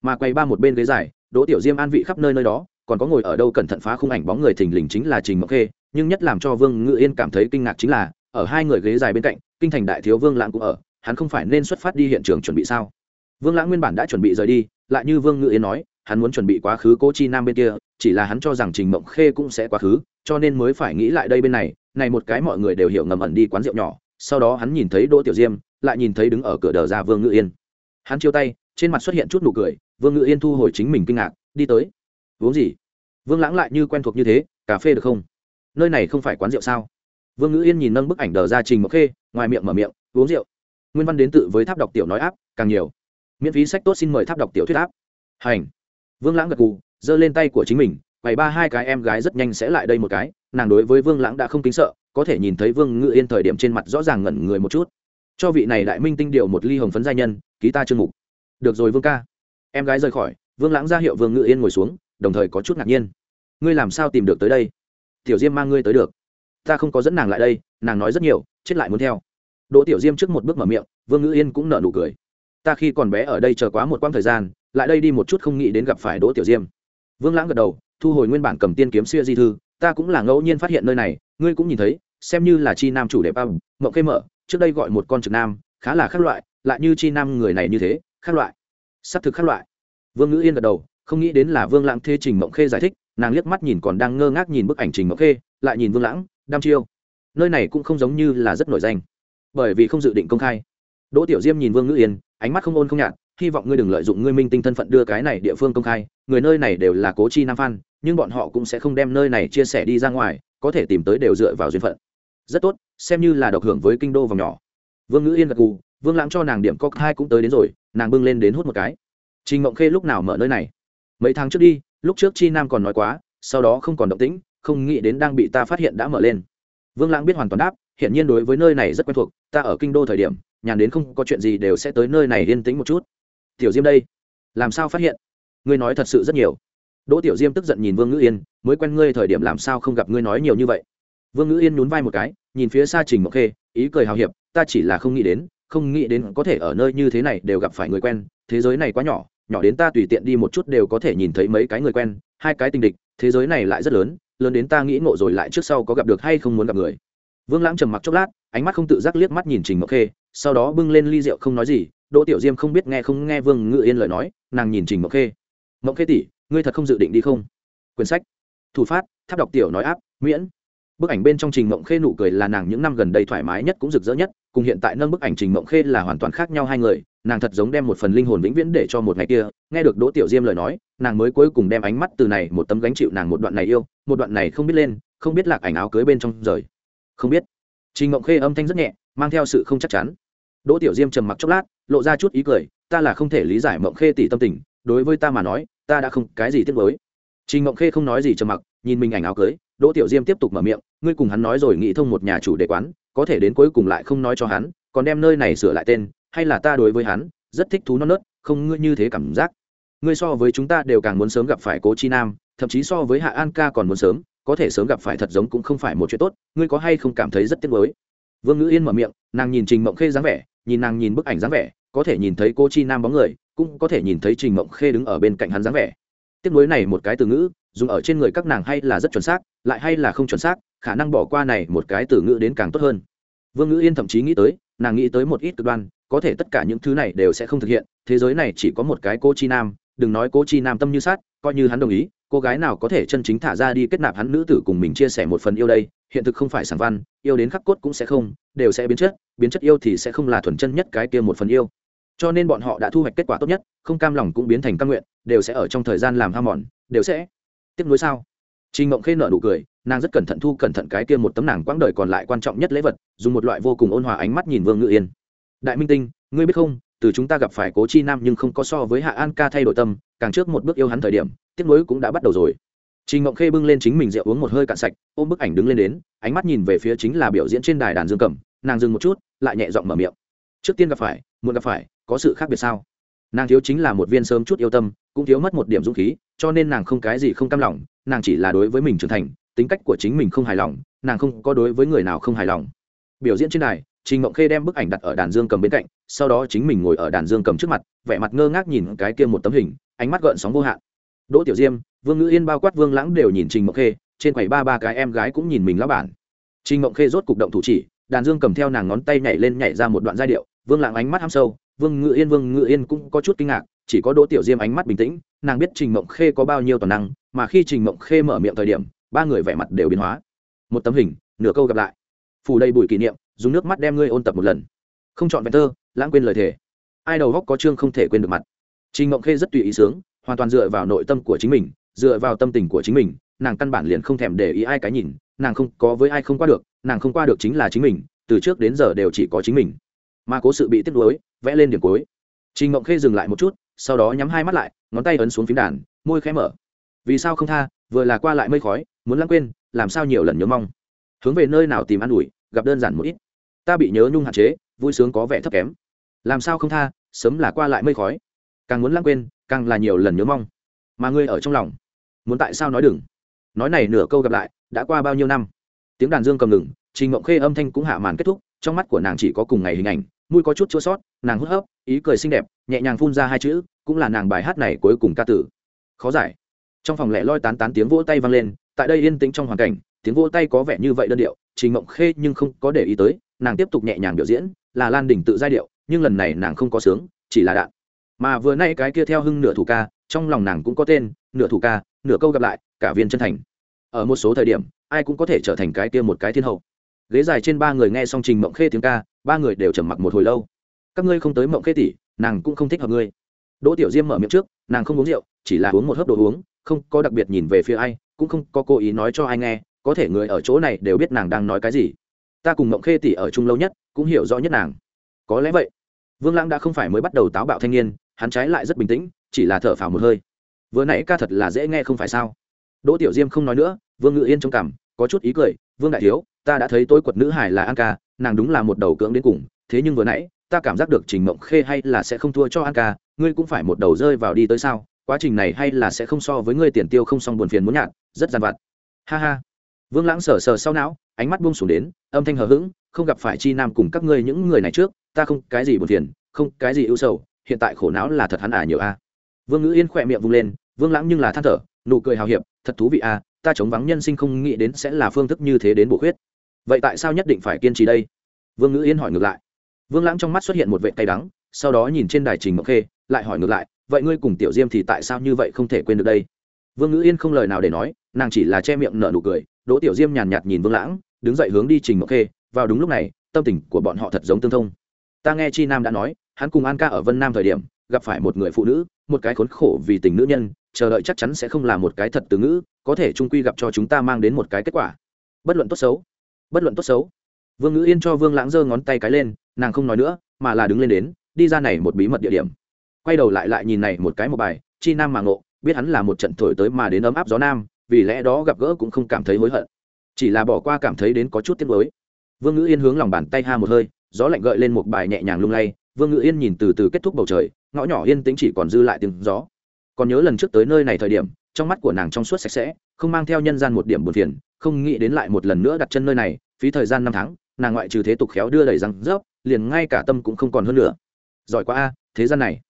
Mà quay ba một bên ghế dài, đỗ tiểu diêm an vị khắp nơi nơi đó, còn có ngồi ở đâu cẩn thận phá khung ảnh bóng người thình lình chính là trình mộc khê, nhưng nhất làm cho vương ngự yên cảm thấy kinh ngạc chính là, ở hai người ghế dài bên cạnh, kinh thành đại thiếu vương lãng cũng ở, hắn không phải nên xuất phát đi hiện trường chuẩn bị sao? Vương lãng nguyên bản đã chuẩn bị rời đi lại như vương ngự yên nói, hắn muốn chuẩn bị quá khứ cố chi nam bên kia, chỉ là hắn cho rằng trình mộng khê cũng sẽ quá khứ, cho nên mới phải nghĩ lại đây bên này này một cái mọi người đều hiểu ngầm ẩn đi quán rượu nhỏ, sau đó hắn nhìn thấy đỗ tiểu diêm, lại nhìn thấy đứng ở cửa đờ ra vương ngự yên. Hắn chiêu tay, trên mặt xuất hiện chút nụ cười, vương ngự yên thu hồi chính mình kinh ngạc, đi tới. Uống gì? Vương lãng lại như quen thuộc như thế, cà phê được không? Nơi này không phải quán rượu sao? Vương ngữ yên nhìn nâng bức ảnh đờ ra trình Mộng khê, ngoài miệng mở miệng, uống rượu. Nguyên văn đến tự với tháp đọc tiểu nói áp, càng nhiều miễn phí sách tốt xin mời tháp đọc tiểu thuyết áp. Hành. Vương lãng gật gù, giơ lên tay của chính mình bảy ba hai cái em gái rất nhanh sẽ lại đây một cái, nàng đối với vương lãng đã không kính sợ, có thể nhìn thấy vương ngự yên thời điểm trên mặt rõ ràng ngẩn người một chút. Cho vị này đại minh tinh điệu một ly hồng phấn gia nhân, ký ta chương mục. Được rồi vương ca. Em gái rời khỏi, vương lãng ra hiệu vương ngự yên ngồi xuống, đồng thời có chút ngạc nhiên. Ngươi làm sao tìm được tới đây? Tiểu diêm mang ngươi tới được. Ta không có dẫn nàng lại đây, nàng nói rất nhiều, chết lại muốn theo. Đỗ tiểu diêm trước một bước mở miệng, vương ngự yên cũng nở nụ cười ta khi còn bé ở đây chờ quá một quãng thời gian, lại đây đi một chút không nghĩ đến gặp phải đỗ tiểu diêm. Vương lãng gật đầu, thu hồi nguyên bản cầm tiên kiếm xưa di thư, ta cũng là ngẫu nhiên phát hiện nơi này, ngươi cũng nhìn thấy, xem như là chi nam chủ đệ bao mậu khê mở, trước đây gọi một con trực nam, khá là khác loại, lại như chi nam người này như thế, khác loại. Xác thực khác loại. Vương ngữ yên gật đầu, không nghĩ đến là vương lãng thế trình mộng khê giải thích, nàng liếc mắt nhìn còn đang ngơ ngác nhìn bức ảnh trình mộng khê, lại nhìn vương lãng, đam chiêu. Nơi này cũng không giống như là rất nổi danh, bởi vì không dự định công khai. Đỗ tiểu diêm nhìn vương ngữ yên ánh mắt không ôn không nhạt, hy vọng ngươi đừng lợi dụng ngươi minh tinh thân phận đưa cái này địa phương công khai, người nơi này đều là cố chi nam phan, nhưng bọn họ cũng sẽ không đem nơi này chia sẻ đi ra ngoài, có thể tìm tới đều dựa vào duyên phận. Rất tốt, xem như là độc hưởng với kinh đô vòng nhỏ. Vương ngữ yên gật gù, vương lãng cho nàng điểm cóc hai cũng tới đến rồi, nàng bưng lên đến hút một cái. Trình mộng khê lúc nào mở nơi này? Mấy tháng trước đi, lúc trước chi nam còn nói quá, sau đó không còn động tĩnh, không nghĩ đến đang bị ta phát hiện đã mở lên. Vương lãng biết hoàn toàn đáp hiện nhiên đối với nơi này rất quen thuộc, ta ở kinh đô thời điểm nhàn đến không có chuyện gì đều sẽ tới nơi này yên tĩnh một chút. Tiểu diêm đây, làm sao phát hiện? Ngươi nói thật sự rất nhiều. Đỗ tiểu diêm tức giận nhìn vương ngữ yên, mới quen ngươi thời điểm làm sao không gặp ngươi nói nhiều như vậy. Vương ngữ yên nhún vai một cái, nhìn phía xa trình mộc khê, ý cười hào hiệp, ta chỉ là không nghĩ đến, không nghĩ đến có thể ở nơi như thế này đều gặp phải người quen, thế giới này quá nhỏ nhỏ đến ta tùy tiện đi một chút đều có thể nhìn thấy mấy cái người quen, hai cái tình địch, thế giới này lại rất lớn lớn đến ta nghĩ ngộ rồi lại trước sau có gặp được hay không muốn gặp người. Vương lãng trầm mặc chốc lát, ánh mắt không tự giác liếc mắt nhìn trình mộc khê sau đó bưng lên ly rượu không nói gì, đỗ tiểu diêm không biết nghe không nghe vương ngự yên lời nói, nàng nhìn trình mộng khê. Mộng khê tỷ, ngươi thật không dự định đi không? Quyển sách. Thủ phát, tháp đọc tiểu nói áp, miễn. Bức ảnh bên trong trình mộng khê nụ cười là nàng những năm gần đây thoải mái nhất cũng rực rỡ nhất, cùng hiện tại nâng bức ảnh trình mộng khê là hoàn toàn khác nhau hai người, nàng thật giống đem một phần linh hồn vĩnh viễn để cho một ngày kia. Nghe được đỗ tiểu diêm lời nói, nàng mới cuối cùng đem ánh mắt từ này một tấm gánh chịu nàng một đoạn này yêu, một đoạn này không biết lên, không biết lạc ảnh áo cưới bên trong rời. Không biết. Trình mộng khê âm thanh rất nhẹ mang theo sự không chắc chắn. Đỗ tiểu diêm trầm mặc chốc lát, lộ ra chút ý cười, ta là không thể lý giải mộng khê tỷ tâm tình, đối với ta mà nói, ta đã không cái gì tiếc với trình mộng khê không nói gì trầm mặc, nhìn mình ảnh áo cưới, đỗ tiểu diêm tiếp tục mở miệng, ngươi cùng hắn nói rồi nghĩ thông một nhà chủ đề quán, có thể đến cuối cùng lại không nói cho hắn, còn đem nơi này sửa lại tên, hay là ta đối với hắn, rất thích thú non nớt, không ngươi như thế cảm giác. Ngươi so với chúng ta đều càng muốn sớm gặp phải cố chi nam, thậm chí so với hạ an ca còn muốn sớm, có thể sớm gặp phải thật giống cũng không phải một chuyện tốt, ngươi có hay không cảm thấy rất tiếc mới vương ngữ yên mở miệng, nàng nhìn trình mộng khê dáng vẻ, nhìn nàng nhìn bức ảnh dáng vẻ, có thể nhìn thấy cô chi nam bóng người, cũng có thể nhìn thấy trình mộng khê đứng ở bên cạnh hắn dáng vẻ. Tiếp nối này một cái từ ngữ, dùng ở trên người các nàng hay là rất chuẩn xác, lại hay là không chuẩn xác, khả năng bỏ qua này một cái từ ngữ đến càng tốt hơn. Vương ngữ yên thậm chí nghĩ tới, nàng nghĩ tới một ít cực đoan, có thể tất cả những thứ này đều sẽ không thực hiện, thế giới này chỉ có một cái cô chi nam, đừng nói cô chi nam tâm như sát coi như hắn đồng ý cô gái nào có thể chân chính thả ra đi kết nạp hắn nữ tử cùng mình chia sẻ một phần yêu đây hiện thực không phải sản văn yêu đến khắc cốt cũng sẽ không đều sẽ biến chất biến chất yêu thì sẽ không là thuần chân nhất cái kia một phần yêu cho nên bọn họ đã thu hoạch kết quả tốt nhất không cam lòng cũng biến thành căn nguyện đều sẽ ở trong thời gian làm ham mòn đều sẽ tiếp nối sao Trình Mộng Khê nở nụ cười, nàng rất cẩn thận thu cẩn thận cái kia một tấm nàng quãng đời còn lại quan trọng nhất lễ vật, dùng một loại vô cùng ôn hòa ánh mắt nhìn Vương Ngự Yên. Đại Minh Tinh, ngươi biết không, từ chúng ta gặp phải Cố Chi Nam nhưng không có so với Hạ An Ca thay đổi tâm, càng trước một bước yêu hắn thời điểm, tiếp nối cũng đã bắt đầu rồi. Trình ngộng Khê bưng lên chính mình rượu uống một hơi cạn sạch, ôm bức ảnh đứng lên đến, ánh mắt nhìn về phía chính là biểu diễn trên đài đàn dương cầm, nàng dừng một chút, lại nhẹ giọng mở miệng. Trước tiên gặp phải, muốn gặp phải, có sự khác biệt sao? Nàng thiếu chính là một viên sớm chút yêu tâm, cũng thiếu mất một điểm dũng khí, cho nên nàng không cái gì không cam lòng, nàng chỉ là đối với mình trưởng thành tính cách của chính mình không hài lòng nàng không có đối với người nào không hài lòng biểu diễn trên đài, trình mộng khê đem bức ảnh đặt ở đàn dương cầm bên cạnh sau đó chính mình ngồi ở đàn dương cầm trước mặt vẻ mặt ngơ ngác nhìn cái kia một tấm hình ánh mắt gợn sóng vô hạn đỗ tiểu diêm, vương ngữ yên bao quát vương lãng đều nhìn trình mộng khê, trên quầy ba ba cái em gái cũng nhìn mình lão bản. Trình mộng khê rốt cục động thủ chỉ, đàn dương cầm theo nàng ngón tay nhảy lên nhảy ra một đoạn giai điệu, vương lãng ánh mắt ham sâu, vương ngự yên, vương ngự yên cũng có chút kinh ngạc, chỉ có đỗ tiểu diêm ánh mắt bình tĩnh, nàng biết trình mộng khê có bao nhiêu toàn năng, mà khi trình mộng khê mở miệng thời điểm, ba người vẻ mặt đều biến hóa. Một tấm hình, nửa câu gặp lại. Phủ đầy bụi kỷ niệm, dùng nước mắt đem ngươi ôn tập một lần. Không chọn vẹn thơ, lãng quên lời thề. Ai đầu góc có chương không thể quên được mặt. Trình mộng khê rất tùy ý sướng hoàn toàn dựa vào nội tâm của chính mình, dựa vào tâm tình của chính mình, nàng căn bản liền không thèm để ý ai cái nhìn, nàng không có với ai không qua được, nàng không qua được chính là chính mình, từ trước đến giờ đều chỉ có chính mình. Mà cố sự bị tiếp nối vẽ lên điểm cuối. Trình mộng khê dừng lại một chút, sau đó nhắm hai mắt lại, ngón tay ấn xuống phím đàn, môi khẽ mở. Vì sao không tha, vừa là qua lại mây khói, muốn lãng quên, làm sao nhiều lần nhớ mong. Hướng về nơi nào tìm an ủi, gặp đơn giản một ít. Ta bị nhớ nhung hạn chế, vui sướng có vẻ thấp kém. Làm sao không tha, sớm là qua lại mây khói. Càng muốn lãng quên càng là nhiều lần nhớ mong. Mà ngươi ở trong lòng, muốn tại sao nói đừng? Nói này nửa câu gặp lại, đã qua bao nhiêu năm? Tiếng đàn dương cầm ngừng, trình mộng khê âm thanh cũng hạ màn kết thúc, trong mắt của nàng chỉ có cùng ngày hình ảnh, mũi có chút chua sót, nàng hút hấp, ý cười xinh đẹp, nhẹ nhàng phun ra hai chữ, cũng là nàng bài hát này cuối cùng ca tử. Khó giải. Trong phòng lẻ loi tán tán tiếng vỗ tay vang lên, tại đây yên tĩnh trong hoàn cảnh, tiếng vỗ tay có vẻ như vậy đơn điệu, trình mộng khê nhưng không có để ý tới, nàng tiếp tục nhẹ nhàng biểu diễn, là lan đỉnh tự giai điệu, nhưng lần này nàng không có sướng, chỉ là đạn mà vừa nay cái kia theo hưng nửa thủ ca, trong lòng nàng cũng có tên, nửa thủ ca, nửa câu gặp lại, cả viên chân thành. Ở một số thời điểm, ai cũng có thể trở thành cái kia một cái thiên hậu. Ghế dài trên ba người nghe xong trình mộng khê tiếng ca, ba người đều trầm mặc một hồi lâu. Các ngươi không tới mộng khê tỷ, nàng cũng không thích hợp ngươi. Đỗ tiểu diêm mở miệng trước, nàng không uống rượu, chỉ là uống một hớp đồ uống, không có đặc biệt nhìn về phía ai, cũng không có cố ý nói cho ai nghe, có thể người ở chỗ này đều biết nàng đang nói cái gì. Ta cùng mộng khê tỷ ở chung lâu nhất, cũng hiểu rõ nhất nàng. Có lẽ vậy. Vương lãng đã không phải mới bắt đầu táo bạo thanh niên hắn trái lại rất bình tĩnh, chỉ là thở phào một hơi. Vừa nãy ca thật là dễ nghe không phải sao? Đỗ tiểu diêm không nói nữa, vương ngự yên trong cảm, có chút ý cười, vương đại thiếu, ta đã thấy tôi quật nữ hải là an ca, nàng đúng là một đầu cưỡng đến cùng, thế nhưng vừa nãy, ta cảm giác được trình mộng khê hay là sẽ không thua cho an ca, ngươi cũng phải một đầu rơi vào đi tới sao? Quá trình này hay là sẽ không so với ngươi tiền tiêu không xong buồn phiền muốn nhạt, rất dằn vặt. Ha ha. Vương lãng sờ sờ sau não, ánh mắt buông xuống đến, âm thanh hờ hững, không gặp phải chi nam cùng các ngươi những người này trước, ta không cái gì buồn phiền, không cái gì ưu sầu hiện tại khổ não là thật hắn à nhiều a. Vương ngữ yên khỏe miệng vung lên, vương lãng nhưng là than thở, nụ cười hào hiệp, thật thú vị a, ta chống vắng nhân sinh không nghĩ đến sẽ là phương thức như thế đến bổ khuyết. Vậy tại sao nhất định phải kiên trì đây? Vương ngữ yên hỏi ngược lại. Vương lãng trong mắt xuất hiện một vệ tay đắng, sau đó nhìn trên đài trình mộc khê, lại hỏi ngược lại, vậy ngươi cùng tiểu diêm thì tại sao như vậy không thể quên được đây? Vương ngữ yên không lời nào để nói, nàng chỉ là che miệng nở nụ cười, đỗ tiểu diêm nhàn nhạt nhìn vương lãng, đứng dậy hướng đi trình mộc khê, vào đúng lúc này, tâm tình của bọn họ thật giống tương thông. Ta nghe chi nam đã nói hắn cùng an ca ở vân nam thời điểm, gặp phải một người phụ nữ, một cái khốn khổ vì tình nữ nhân, chờ đợi chắc chắn sẽ không là một cái thật từ ngữ, có thể trung quy gặp cho chúng ta mang đến một cái kết quả. Bất luận tốt xấu, bất luận tốt xấu. Vương ngữ yên cho vương lãng giơ ngón tay cái lên, nàng không nói nữa, mà là đứng lên đến, đi ra này một bí mật địa điểm. Quay đầu lại lại nhìn này một cái một bài, chi nam mà ngộ, biết hắn là một trận thổi tới mà đến ấm áp gió nam, vì lẽ đó gặp gỡ cũng không cảm thấy hối hận. Chỉ là bỏ qua cảm thấy đến có chút tiếc nuối. Vương ngữ yên hướng lòng bàn tay ha một hơi, gió lạnh gợi lên một bài nhẹ nhàng lung lay vương Ngự yên nhìn từ từ kết thúc bầu trời, ngõ nhỏ yên tĩnh chỉ còn dư lại tiếng gió. Còn nhớ lần trước tới nơi này thời điểm, trong mắt của nàng trong suốt sạch sẽ, không mang theo nhân gian một điểm buồn phiền, không nghĩ đến lại một lần nữa đặt chân nơi này, phí thời gian năm tháng, nàng ngoại trừ thế tục khéo đưa đẩy răng rớp, liền ngay cả tâm cũng không còn hơn nữa. Giỏi quá a, thế gian này.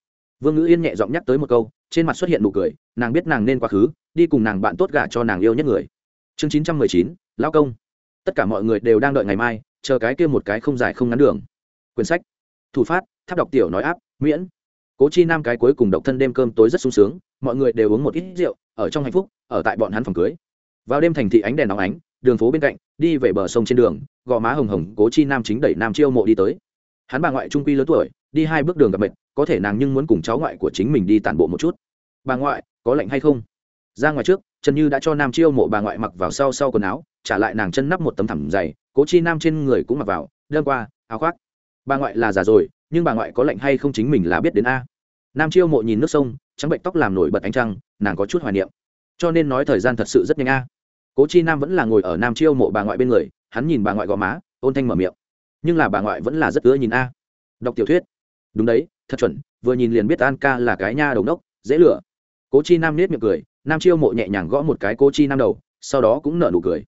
Vương ngữ yên nhẹ giọng nhắc tới một câu, trên mặt xuất hiện nụ cười, nàng biết nàng nên quá khứ, đi cùng nàng bạn tốt gả cho nàng yêu nhất người. Chương chín trăm mười chín, lão công. Tất cả mọi người đều đang đợi ngày mai, chờ cái kia một cái không dài không ngắn đường. Quyển sách. Thủ phát tháp đọc tiểu nói áp, miễn. Cố chi nam cái cuối cùng độc thân đêm cơm tối rất sung sướng, mọi người đều uống một ít rượu, ở trong hạnh phúc, ở tại bọn hắn phòng cưới. Vào đêm thành thị ánh đèn nóng ánh, đường phố bên cạnh, đi về bờ sông trên đường, gò má hồng hồng, cố chi nam chính đẩy nam chiêu mộ đi tới. Hắn bà ngoại trung quy lớn tuổi, đi hai bước đường gặp mệt, có thể nàng nhưng muốn cùng cháu ngoại của chính mình đi tản bộ một chút. Bà ngoại, có lạnh hay không? Ra ngoài trước, trần như đã cho nam chiêu mộ bà ngoại mặc vào sau sau quần áo, trả lại nàng chân nắp một tấm thẳm dày, cố chi nam trên người cũng mặc vào đơn qua, áo khoác. Bà ngoại là già rồi nhưng bà ngoại có lạnh hay không chính mình là biết đến a. Nam chiêu mộ nhìn nước sông, trắng bệnh tóc làm nổi bật ánh trăng, nàng có chút hoài niệm. Cho nên nói thời gian thật sự rất nhanh a. Cố chi nam vẫn là ngồi ở nam chiêu mộ bà ngoại bên người, hắn nhìn bà ngoại gò má, ôn thanh mở miệng. Nhưng là bà ngoại vẫn là rất ưa nhìn a. Đọc tiểu thuyết. Đúng đấy, thật chuẩn, vừa nhìn liền biết an ca là cái nha đầu đốc dễ lửa cố chi nam nết miệng cười, nam chiêu mộ nhẹ nhàng gõ một cái cố chi nam đầu, sau đó cũng nở nụ cười.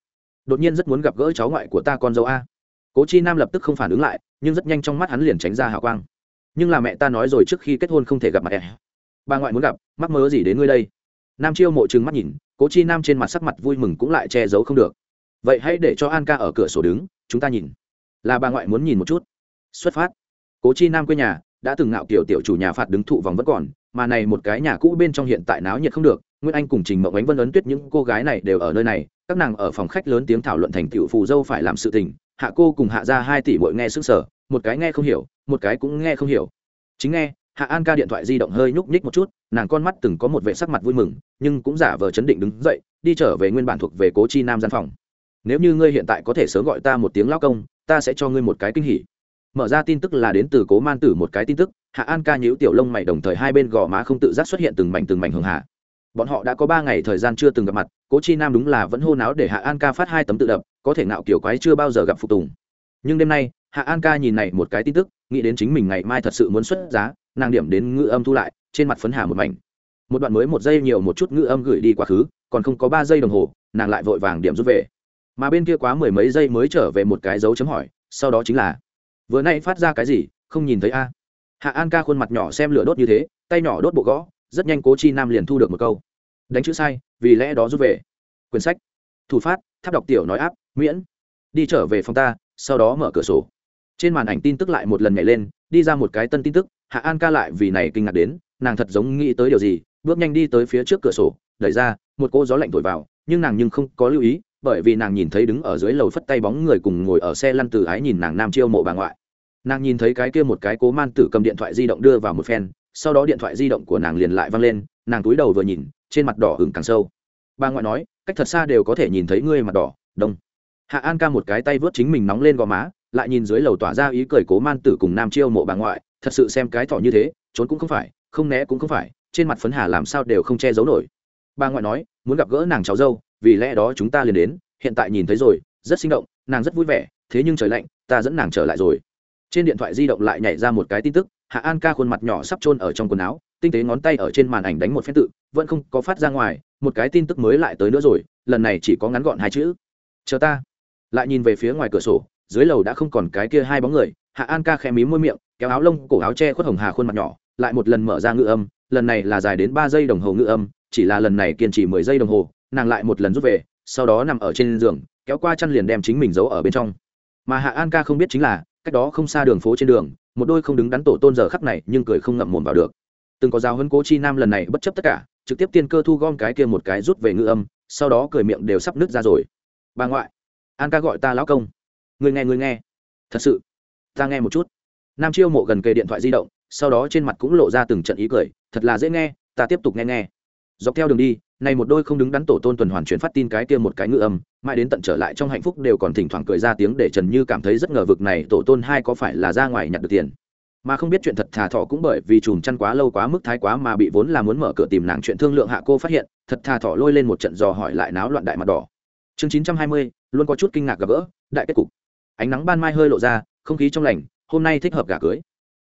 Đột nhiên rất muốn gặp gỡ cháu ngoại của ta con dâu a cố chi nam lập tức không phản ứng lại, nhưng rất nhanh trong mắt hắn liền tránh ra hào quang. Nhưng là mẹ ta nói rồi trước khi kết hôn không thể gặp mặt em. Bà ngoại muốn gặp, mắc mớ gì đến ngươi đây? Nam chiêu mộ trừng mắt nhìn, cố chi nam trên mặt sắc mặt vui mừng cũng lại che giấu không được. Vậy hãy để cho an ca ở cửa sổ đứng, chúng ta nhìn. Là bà ngoại muốn nhìn một chút. Xuất phát. Cố chi nam quê nhà, đã từng ngạo kiểu tiểu chủ nhà phạt đứng thụ vòng vẫn còn, mà này một cái nhà cũ bên trong hiện tại náo nhiệt không được, nguyên anh cùng trình mộng ánh vân ấn tuyết những cô gái này đều ở nơi này, các nàng ở phòng khách lớn tiếng thảo luận thành tiểu phù dâu phải làm sự tình hạ cô cùng hạ ra hai tỷ bội nghe sững sở một cái nghe không hiểu, một cái cũng nghe không hiểu. Chính nghe, hạ an ca điện thoại di động hơi nhúc nhích một chút, nàng con mắt từng có một vệ sắc mặt vui mừng, nhưng cũng giả vờ chấn định đứng dậy, đi trở về nguyên bản thuộc về cố chi nam gian phòng. Nếu như ngươi hiện tại có thể sớm gọi ta một tiếng lao công, ta sẽ cho ngươi một cái kinh hỉ. Mở ra tin tức là đến từ cố man tử một cái tin tức, hạ an ca nhíu tiểu lông mày đồng thời hai bên gò má không tự giác xuất hiện từng mảnh từng mảnh hường hạ bọn họ đã có ba ngày thời gian chưa từng gặp mặt, cố chi nam đúng là vẫn hô náo để hạ an ca phát hai tấm tự đập, có thể nạo kiểu quái chưa bao giờ gặp phục tùng. Nhưng đêm nay, hạ an ca nhìn này một cái tin tức, nghĩ đến chính mình ngày mai thật sự muốn xuất giá, nàng điểm đến ngữ âm thu lại, trên mặt phấn hà một mảnh. Một đoạn mới một giây nhiều một chút ngữ âm gửi đi quá khứ, còn không có ba giây đồng hồ, nàng lại vội vàng điểm rút về. Mà bên kia quá mười mấy giây mới trở về một cái dấu chấm hỏi, sau đó chính là, vừa nay phát ra cái gì, không nhìn thấy a? Hạ an ca khuôn mặt nhỏ xem lửa đốt như thế, tay nhỏ đốt bộ gõ rất nhanh cố chi nam liền thu được một câu. Đánh chữ sai, vì lẽ đó rút về. Quyển sách. Thủ phát, tháp đọc tiểu nói áp, miễn. Đi trở về phòng ta, sau đó mở cửa sổ. Trên màn ảnh tin tức lại một lần nhảy lên, đi ra một cái tân tin tức, hạ an ca lại vì này kinh ngạc đến, nàng thật giống nghĩ tới điều gì, bước nhanh đi tới phía trước cửa sổ, đẩy ra, một cô gió lạnh thổi vào, nhưng nàng nhưng không có lưu ý, bởi vì nàng nhìn thấy đứng ở dưới lầu phất tay bóng người cùng ngồi ở xe lăn từ ái nhìn nàng nam chiêu mộ bà ngoại. Nàng nhìn thấy cái kia một cái cố man tử cầm điện thoại di động đưa vào một phen sau đó điện thoại di động của nàng liền lại văng lên, nàng túi đầu vừa nhìn, trên mặt đỏ hừng càng sâu. Bà ngoại nói, cách thật xa đều có thể nhìn thấy ngươi mặt đỏ, đông. Hạ an ca một cái tay vớt chính mình nóng lên gò má, lại nhìn dưới lầu tỏa ra ý cười cố man tử cùng nam chiêu mộ bà ngoại, thật sự xem cái thỏ như thế, trốn cũng không phải, không né cũng không phải, trên mặt phấn hà làm sao đều không che giấu nổi. Bà ngoại nói, muốn gặp gỡ nàng cháu dâu, vì lẽ đó chúng ta liền đến, hiện tại nhìn thấy rồi, rất sinh động, nàng rất vui vẻ, thế nhưng trời lạnh, ta dẫn nàng trở lại rồi trên điện thoại di động lại nhảy ra một cái tin tức, hạ an ca khuôn mặt nhỏ sắp trôn ở trong quần áo, tinh tế ngón tay ở trên màn ảnh đánh một phép tự, vẫn không có phát ra ngoài, một cái tin tức mới lại tới nữa rồi, lần này chỉ có ngắn gọn hai chữ. Chờ ta. Lại nhìn về phía ngoài cửa sổ, dưới lầu đã không còn cái kia hai bóng người, hạ an ca khẽ mí môi miệng, kéo áo lông, cổ áo che khuất hồng hà khuôn mặt nhỏ, lại một lần mở ra ngữ âm, lần này là dài đến ba giây đồng hồ ngữ âm, chỉ là lần này kiên trì mười giây đồng hồ, nàng lại một lần rút về, sau đó nằm ở trên giường, kéo qua chăn liền đem chính mình giấu ở bên trong. Mà hạ an ca không biết chính là cách đó không xa đường phố trên đường, một đôi không đứng đắn tổ tôn giờ khắc này nhưng cười không ngậm mồm vào được. Từng có giáo huấn cố chi nam lần này bất chấp tất cả, trực tiếp tiên cơ thu gom cái kia một cái rút về ngữ âm, sau đó cười miệng đều sắp nứt ra rồi. Bà ngoại, an ca gọi ta lão công. Người nghe người nghe. Thật sự, ta nghe một chút. Nam chiêu mộ gần kề điện thoại di động, sau đó trên mặt cũng lộ ra từng trận ý cười, thật là dễ nghe, ta tiếp tục nghe nghe dọc theo đường đi, này một đôi không đứng đắn tổ tôn tuần hoàn chuyển phát tin cái kia một cái ngữ âm, mãi đến tận trở lại trong hạnh phúc đều còn thỉnh thoảng cười ra tiếng để trần như cảm thấy rất ngờ vực này tổ tôn hai có phải là ra ngoài nhặt được tiền. Mà không biết chuyện thật thà thọ cũng bởi vì chùm chăn quá lâu quá mức thái quá mà bị vốn là muốn mở cửa tìm nàng chuyện thương lượng hạ cô phát hiện, thật thà thọ lôi lên một trận dò hỏi lại náo loạn đại mặt đỏ. Chương chín trăm hai mươi, luôn có chút kinh ngạc gặp gỡ, đại kết cục. Ánh nắng ban mai hơi lộ ra, không khí trong lành, hôm nay thích hợp gả cưới.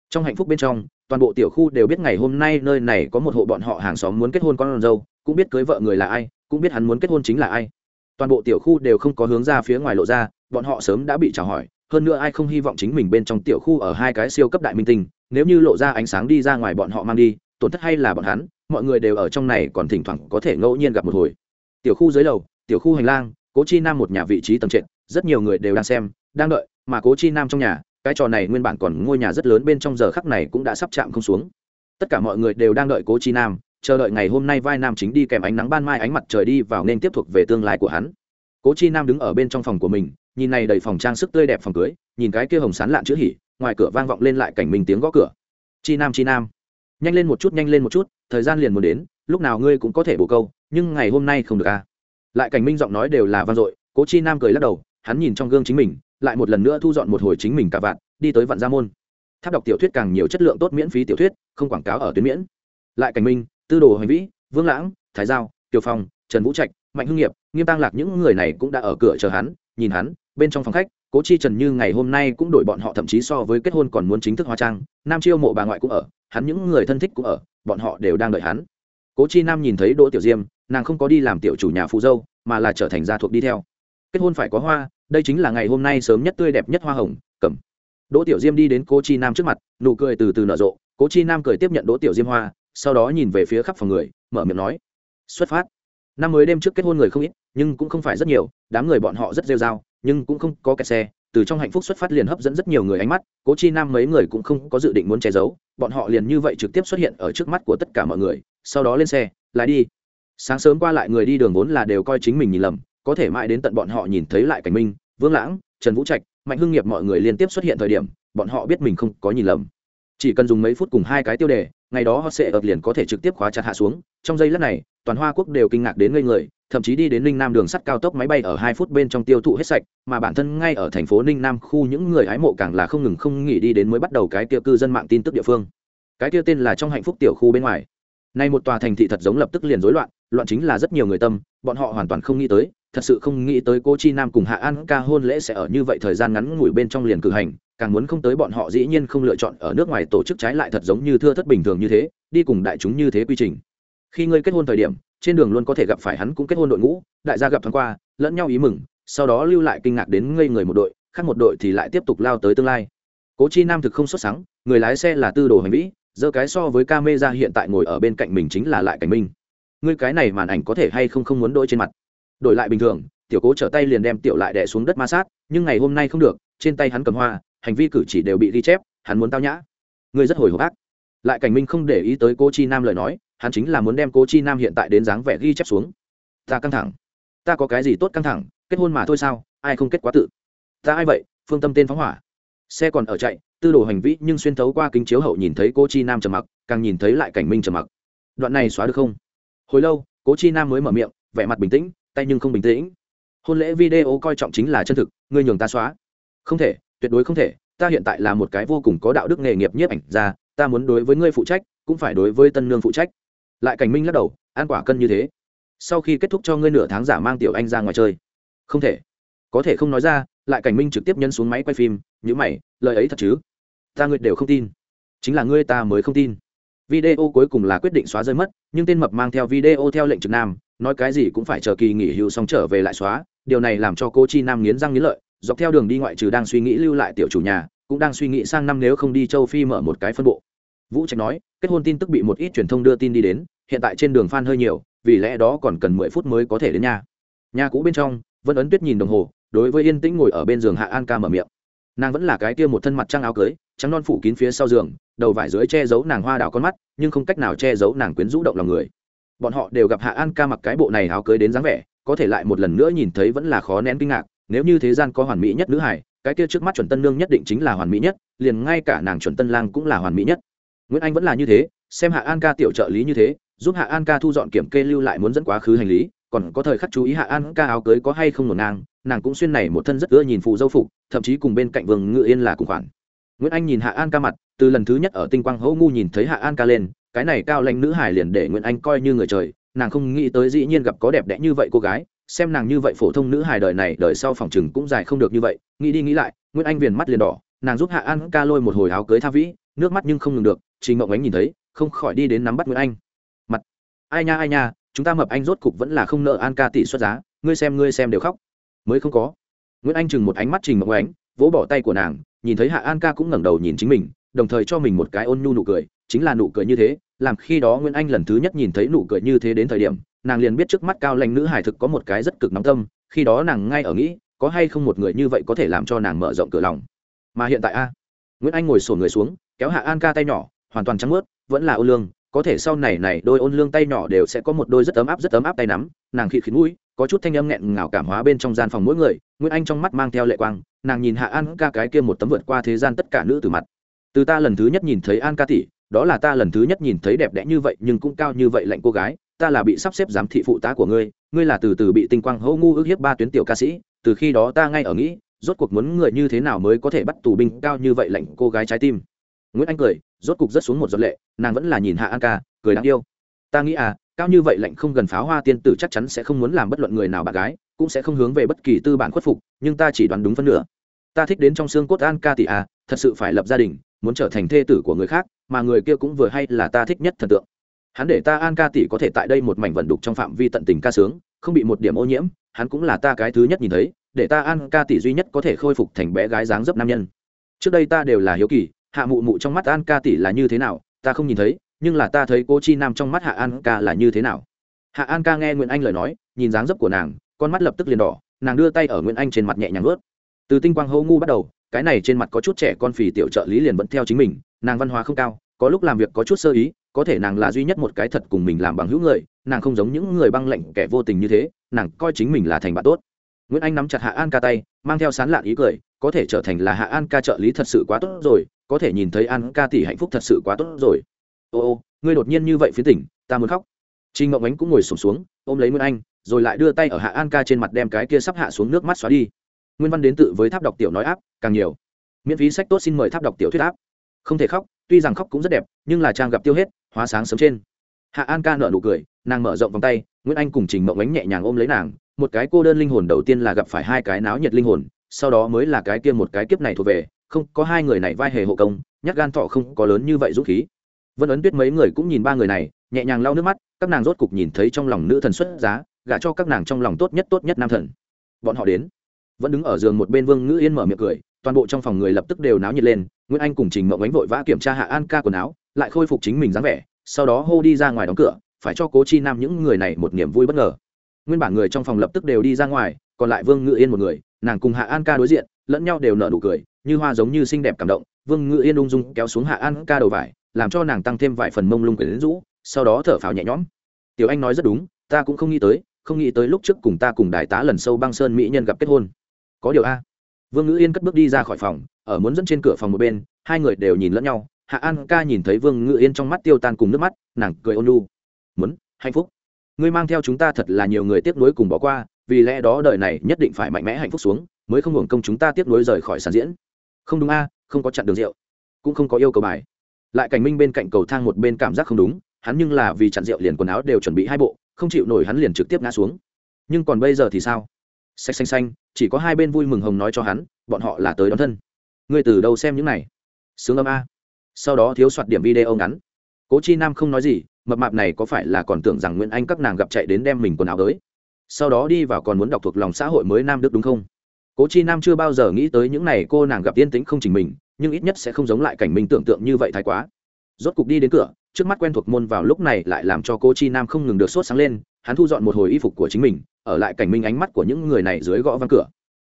Trong hạnh phúc bên trong toàn bộ tiểu khu đều biết ngày hôm nay nơi này có một hộ bọn họ hàng xóm muốn kết hôn con dâu, cũng biết cưới vợ người là ai, cũng biết hắn muốn kết hôn chính là ai. Toàn bộ tiểu khu đều không có hướng ra phía ngoài lộ ra, bọn họ sớm đã bị chào hỏi, hơn nữa ai không hy vọng chính mình bên trong tiểu khu ở hai cái siêu cấp đại minh tinh, nếu như lộ ra ánh sáng đi ra ngoài bọn họ mang đi, tổn thất hay là bọn hắn, mọi người đều ở trong này còn thỉnh thoảng có thể ngẫu nhiên gặp một hồi. Tiểu khu dưới lầu, tiểu khu hành lang, cố chi nam một nhà vị trí tầng trệt, rất nhiều người đều đang xem, đang đợi, mà cố chi nam trong nhà cái trò này nguyên bản còn ngôi nhà rất lớn bên trong giờ khắc này cũng đã sắp chạm không xuống. Tất cả mọi người đều đang đợi cố chi nam, chờ đợi ngày hôm nay vai nam chính đi kèm ánh nắng ban mai ánh mặt trời đi vào nên tiếp thuộc về tương lai của hắn. Cố chi nam đứng ở bên trong phòng của mình, nhìn này đầy phòng trang sức tươi đẹp phòng cưới, nhìn cái kia hồng sán lạn chữ hỉ, ngoài cửa vang vọng lên lại cảnh mình tiếng gõ cửa. Chi nam chi nam, nhanh lên một chút, nhanh lên một chút, thời gian liền muốn đến, lúc nào ngươi cũng có thể bổ câu, nhưng ngày hôm nay không được à? Lại cảnh minh giọng nói đều là vang dội, cố chi nam cười lắc đầu, hắn nhìn trong gương chính mình lại một lần nữa thu dọn một hồi chính mình cả vạn, đi tới vạn gia môn. Tháp đọc tiểu thuyết càng nhiều chất lượng tốt miễn phí tiểu thuyết, không quảng cáo ở tuyến miễn. Lại cảnh minh, tư đồ hành vĩ, vương lãng, thái giao kiều phong, trần vũ trạch, mạnh hưng nghiệp, nghiêm tăng lạc những người này cũng đã ở cửa chờ hắn, nhìn hắn, bên trong phòng khách, cố chi trần như ngày hôm nay cũng đổi bọn họ thậm chí so với kết hôn còn muốn chính thức hóa trang, nam chiêu mộ bà ngoại cũng ở, hắn những người thân thích cũng ở, bọn họ đều đang đợi hắn. Cố chi nam nhìn thấy đỗ tiểu diêm, nàng không có đi làm tiểu chủ nhà phụ dâu, mà là trở thành gia thuộc đi theo kết hôn phải có hoa, đây chính là ngày hôm nay sớm nhất tươi đẹp nhất hoa hồng cẩm đỗ tiểu diêm đi đến cố chi nam trước mặt, nụ cười từ từ nở rộ, cố chi nam cười tiếp nhận đỗ tiểu diêm hoa, sau đó nhìn về phía khắp phòng người, mở miệng nói, xuất phát. Năm mới đêm trước kết hôn người không ít, nhưng cũng không phải rất nhiều, đám người bọn họ rất rêu r a o nhưng cũng không có kẹt xe, từ trong hạnh phúc xuất phát liền hấp dẫn rất nhiều người ánh mắt, cố chi nam mấy người cũng không có dự định muốn che giấu, bọn họ liền như vậy trực tiếp xuất hiện ở trước mắt của tất cả mọi người, sau đó lên xe, lái đi. Sáng sớm qua lại người đi đường vốn là đều coi chính mình nhìn lầm có thể mãi đến tận bọn họ nhìn thấy lại cảnh minh, vương lãng, trần vũ trạch, mạnh hưng nghiệp mọi người liên tiếp xuất hiện thời điểm, bọn họ biết mình không có nhìn lầm. Chỉ cần dùng mấy phút cùng hai cái tiêu đề, ngày đó họ sẽ ập liền có thể trực tiếp khóa chặt hạ xuống. Trong giây lát này, toàn hoa quốc đều kinh ngạc đến ngây người, thậm chí đi đến ninh nam đường sắt cao tốc máy bay ở hai phút bên trong tiêu thụ hết sạch, mà bản thân ngay ở thành phố ninh nam khu những người hái mộ càng là không ngừng không nghỉ đi đến mới bắt đầu cái tiêu cư dân mạng tin tức địa phương. Cái tiêu tên là trong hạnh phúc tiểu khu bên ngoài. Nay một tòa thành thị thật giống lập tức liền rối loạn loạn chính là rất nhiều người tâm, bọn họ hoàn toàn không nghĩ tới, thật sự không nghĩ tới cô chi nam cùng hạ an ca hôn lễ sẽ ở như vậy thời gian ngắn ngủi bên trong liền cử hành, càng muốn không tới bọn họ dĩ nhiên không lựa chọn ở nước ngoài tổ chức trái lại thật giống như thưa thất bình thường như thế, đi cùng đại chúng như thế quy trình. Khi ngươi kết hôn thời điểm, trên đường luôn có thể gặp phải hắn cũng kết hôn đội ngũ, đại gia gặp thoáng qua, lẫn nhau ý mừng, sau đó lưu lại kinh ngạc đến ngây người một đội, khác một đội thì lại tiếp tục lao tới tương lai. Cố chi nam thực không xuất sáng, người lái xe là tư đồ hành vĩ giờ cái so với ca mê ra hiện tại ngồi ở bên cạnh mình chính là lại cảnh minh ngươi cái này màn ảnh có thể hay không không muốn đôi trên mặt. Đổi lại bình thường, tiểu cố trở tay liền đem tiểu lại đẻ xuống đất ma sát, nhưng ngày hôm nay không được, trên tay hắn cầm hoa, hành vi cử chỉ đều bị ghi chép, hắn muốn tao nhã. Ngươi rất hồi hộp ác. Lại cảnh minh không để ý tới cô chi nam lời nói, hắn chính là muốn đem cô chi nam hiện tại đến dáng vẻ ghi chép xuống. Ta căng thẳng. Ta có cái gì tốt căng thẳng, kết hôn mà thôi sao, ai không kết quá tự. Ta ai vậy, phương tâm tên phóng hỏa. Xe còn ở chạy, tư đồ hành vi nhưng xuyên thấu qua kính chiếu hậu nhìn thấy cô chi nam trầm mặc, càng nhìn thấy lại cảnh minh trầm mặc. Đoạn này xóa được không? Hồi lâu, cố chi nam mới mở miệng, vẻ mặt bình tĩnh, tay nhưng không bình tĩnh. Hôn lễ video coi trọng chính là chân thực, ngươi nhường ta xóa. Không thể, tuyệt đối không thể, ta hiện tại là một cái vô cùng có đạo đức nghề nghiệp nhiếp ảnh ra ta muốn đối với ngươi phụ trách, cũng phải đối với tân nương phụ trách. Lại cảnh minh lắc đầu an quả cân như thế. Sau khi kết thúc cho ngươi nửa tháng giả mang tiểu anh ra ngoài chơi. Không thể. Có thể không nói ra, lại cảnh minh trực tiếp nhân xuống máy quay phim nhữ mày, lời ấy thật chứ? Ta ngươi đều không tin. Chính là ngươi ta mới không tin video cuối cùng là quyết định xóa rơi mất, nhưng tên mập mang theo video theo lệnh trực nam, nói cái gì cũng phải chờ kỳ nghỉ hưu xong trở về lại xóa, điều này làm cho cô chi nam nghiến răng nghiến lợi, dọc theo đường đi ngoại trừ đang suy nghĩ lưu lại tiểu chủ nhà, cũng đang suy nghĩ sang năm nếu không đi châu phi mở một cái phân bộ. Vũ trạch nói, kết hôn tin tức bị một ít truyền thông đưa tin đi đến, hiện tại trên đường f hơi nhiều, vì lẽ đó còn cần mười phút mới có thể đến nhà. Nhà cũ bên trong, vân ấn tuyết nhìn đồng hồ, đối với yên tĩnh ngồi ở bên giường hạ an ca mở miệng nàng vẫn là cái kia một thân mặt trăng áo cưới, trắng non phủ kín phía sau giường, đầu vải dưới che giấu nàng hoa đào con mắt, nhưng không cách nào che giấu nàng quyến rũ động lòng người. Bọn họ đều gặp hạ an ca mặc cái bộ này áo cưới đến dáng vẻ, có thể lại một lần nữa nhìn thấy vẫn là khó nén kinh ngạc, nếu như thế gian có hoàn mỹ nhất nữ hải cái kia trước mắt chuẩn tân nương nhất định chính là hoàn mỹ nhất, liền ngay cả nàng chuẩn tân lang cũng là hoàn mỹ nhất. Nguyễn anh vẫn là như thế, xem hạ an ca tiểu trợ lý như thế, giúp hạ an ca thu dọn kiểm kê lưu lại muốn dẫn quá khứ hành lý còn có thời khắc chú ý hạ an ca áo cưới có hay không ngổn ngang, nàng cũng xuyên này một thân rất ưa nhìn phụ dâu phục, thậm chí cùng bên cạnh vương ngự yên là cùng khoản. Nguyễn anh nhìn hạ an ca mặt, từ lần thứ nhất ở tinh quang hỗ ngu nhìn thấy hạ an ca lên, cái này cao lãnh nữ hải liền để nguyễn anh coi như người trời, nàng không nghĩ tới dĩ nhiên gặp có đẹp đẽ như vậy cô gái, xem nàng như vậy phổ thông nữ hài đời này, đời sau phòng chừng cũng dài không được như vậy, nghĩ đi nghĩ lại, nguyễn anh viền mắt liền đỏ, nàng giúp hạ an ca lôi một hồi áo cưới tha vĩ, nước mắt nhưng không ngừng được, trình mộng ánh nhìn thấy, không khỏi đi đến nắm bắt nguyễn anh. Mặt, ai nha ai nha chúng ta mập anh rốt cục vẫn là không nợ an ca tỷ xuất giá, ngươi xem ngươi xem đều khóc. Mới không có. Nguyễn anh chừng một ánh mắt trình mộng ánh, vỗ bỏ tay của nàng, nhìn thấy hạ an ca cũng ngẩng đầu nhìn chính mình, đồng thời cho mình một cái ôn nhu nụ cười, chính là nụ cười như thế, làm khi đó nguyễn anh lần thứ nhất nhìn thấy nụ cười như thế đến thời điểm, nàng liền biết trước mắt cao lanh nữ hải thực có một cái rất cực nóng tâm, khi đó nàng ngay ở nghĩ, có hay không một người như vậy có thể làm cho nàng mở rộng cửa lòng. Mà hiện tại a, nguyễn anh ngồi sổ người xuống, kéo hạ an ca tay nhỏ, hoàn toàn trắng ướt vẫn là ô lương có thể sau này này đôi ôn lương tay nhỏ đều sẽ có một đôi rất ấm áp, rất ấm áp tay nắm. Nàng khịt khịt mũi, có chút thanh âm nghẹn ngào cảm hóa bên trong gian phòng mỗi người. Nguyễn anh trong mắt mang theo lệ quang, nàng nhìn hạ an ca cái kia một tấm vượt qua thế gian tất cả nữ từ mặt. Từ ta lần thứ nhất nhìn thấy an ca tỷ, đó là ta lần thứ nhất nhìn thấy đẹp đẽ như vậy, nhưng cũng cao như vậy lạnh cô gái. Ta là bị sắp xếp giám thị phụ tá của ngươi ngươi là từ từ bị tinh quang hô ngu ước hiếp ba tuyến tiểu ca sĩ. Từ khi đó ta ngay ở nghĩ, rốt cuộc muốn người như thế nào mới có thể bắt tù binh cao như vậy lạnh cô gái trái tim nguyễn anh cười, rốt cục rất xuống một giọt lệ, nàng vẫn là nhìn hạ an ca, cười đáng yêu. Ta nghĩ à cao như vậy lạnh không gần pháo hoa tiên tử chắc chắn sẽ không muốn làm bất luận người nào bạn gái, cũng sẽ không hướng về bất kỳ tư bản khuất phục, nhưng ta chỉ đoán đúng phân nửa. Ta thích đến trong xương cốt an ca tỷ à thật sự phải lập gia đình, muốn trở thành thê tử của người khác, mà người kia cũng vừa hay là ta thích nhất thần tượng. Hắn để ta an ca tỷ có thể tại đây một mảnh vận đục trong phạm vi tận tình ca sướng, không bị một điểm ô nhiễm, hắn cũng là ta cái thứ nhất nhìn thấy, để ta an ca tỷ duy nhất có thể khôi phục thành bé gái dáng dấp nam nhân. Trước đây ta đều là hiếu kỳ hạ mụ mụ trong mắt an ca tỷ là như thế nào, ta không nhìn thấy, nhưng là ta thấy cô chi nam trong mắt hạ an ca là như thế nào. Hạ an ca nghe nguyễn anh lời nói, nhìn dáng dấp của nàng, con mắt lập tức liền đỏ, nàng đưa tay ở nguyễn anh trên mặt nhẹ nhàng ướt từ tinh quang hô ngu bắt đầu, cái này trên mặt có chút trẻ con phì tiểu trợ lý liền vẫn theo chính mình, nàng văn hóa không cao, có lúc làm việc có chút sơ ý, có thể nàng là duy nhất một cái thật cùng mình làm bằng hữu người, nàng không giống những người băng lệnh kẻ vô tình như thế, nàng coi chính mình là thành bạn tốt. Nguyễn anh nắm chặt hạ an ca tay, mang theo sán lạn ý cười, có thể trở thành là hạ an ca trợ lý thật sự quá tốt rồi có thể nhìn thấy an ca tỷ hạnh phúc thật sự quá tốt rồi. Ô ô ngươi đột nhiên như vậy phía tỉnh ta muốn khóc. Trinh ngộng ánh cũng ngồi sụp xuống, xuống ôm lấy Nguyên anh rồi lại đưa tay ở hạ an ca trên mặt đem cái kia sắp hạ xuống nước mắt xóa đi. Nguyên văn đến tự với tháp đọc tiểu nói áp càng nhiều. Miễn phí sách tốt xin mời tháp đọc tiểu thuyết áp. Không thể khóc tuy rằng khóc cũng rất đẹp nhưng là trang gặp tiêu hết hóa sáng sớm trên. Hạ an ca nở nụ cười nàng mở rộng vòng tay nguyễn anh cùng trình mộng ánh nhẹ nhàng ôm lấy nàng một cái cô đơn linh hồn đầu tiên là gặp phải hai cái náo nhiệt linh hồn sau đó mới là cái kia một cái kiếp này thuộc về không, có hai người này vai hề hộ công nhắc gan thọ không có lớn như vậy dũng khí. Vân ấn tuyết mấy người cũng nhìn ba người này, nhẹ nhàng lau nước mắt, các nàng rốt cục nhìn thấy trong lòng nữ thần xuất giá, gả cho các nàng trong lòng tốt nhất tốt nhất nam thần. Bọn họ đến. Vẫn đứng ở giường một bên vương ngữ yên mở miệng cười, toàn bộ trong phòng người lập tức đều náo nhiệt lên, nguyễn anh cùng trình mộng ánh vội vã kiểm tra hạ an ca quần áo, lại khôi phục chính mình dáng vẻ, sau đó hô đi ra ngoài đóng cửa, phải cho cố chi nam những người này một niềm vui bất ngờ. Nguyên bản người trong phòng lập tức đều đi ra ngoài, còn lại vương ngự yên một người, nàng cùng hạ an ca đối diện lẫn nhau đều nở nụ cười, như hoa giống như xinh đẹp cảm động, vương ngự yên ung dung kéo xuống hạ an ca đầu vải, làm cho nàng tăng thêm vài phần mông lung quyển rũ, sau đó thở phào nhẹ nhõm. Tiểu anh nói rất đúng, ta cũng không nghĩ tới, không nghĩ tới lúc trước cùng ta cùng đại tá lần sâu băng sơn mỹ nhân gặp kết hôn. Có điều a. Vương ngữ yên cất bước đi ra khỏi phòng, ở muốn dẫn trên cửa phòng một bên, hai người đều nhìn lẫn nhau, hạ an ca nhìn thấy vương ngữ yên trong mắt tiêu tan cùng nước mắt, nàng cười ôn lu muốn, hạnh phúc. Ngươi mang theo chúng ta thật là nhiều người tiếp nối cùng bỏ qua, vì lẽ đó đời này nhất định phải mạnh mẽ hạnh phúc xuống mới không hưởng công chúng ta tiếc nuối rời khỏi sàn diễn. Không đúng a, không có chặn đường rượu. Cũng không có yêu cầu bài. Lại cảnh minh bên cạnh cầu thang một bên cảm giác không đúng, hắn nhưng là vì chặn rượu liền quần áo đều chuẩn bị hai bộ, không chịu nổi hắn liền trực tiếp ngã xuống. Nhưng còn bây giờ thì sao? Xanh xanh xanh, chỉ có hai bên vui mừng hồng nói cho hắn, bọn họ là tới đón thân. Ngươi từ đâu xem những này? Sướng âm a. Sau đó thiếu soạt điểm video ngắn. Cố chi nam không nói gì, mập mạp này có phải là còn tưởng rằng nguyễn anh các nàng gặp chạy đến đem mình quần áo tới? Sau đó đi vào còn muốn đọc thuộc lòng xã hội mới nam đức đúng không? Cố chi nam chưa bao giờ nghĩ tới những này cô nàng gặp yên tĩnh không chỉnh mình, nhưng ít nhất sẽ không giống lại cảnh mình tưởng tượng như vậy thái quá. Rốt cục đi đến cửa, trước mắt quen thuộc môn vào lúc này lại làm cho cô chi nam không ngừng được sốt sáng lên, hắn thu dọn một hồi y phục của chính mình, ở lại cảnh minh ánh mắt của những người này dưới gõ văng cửa.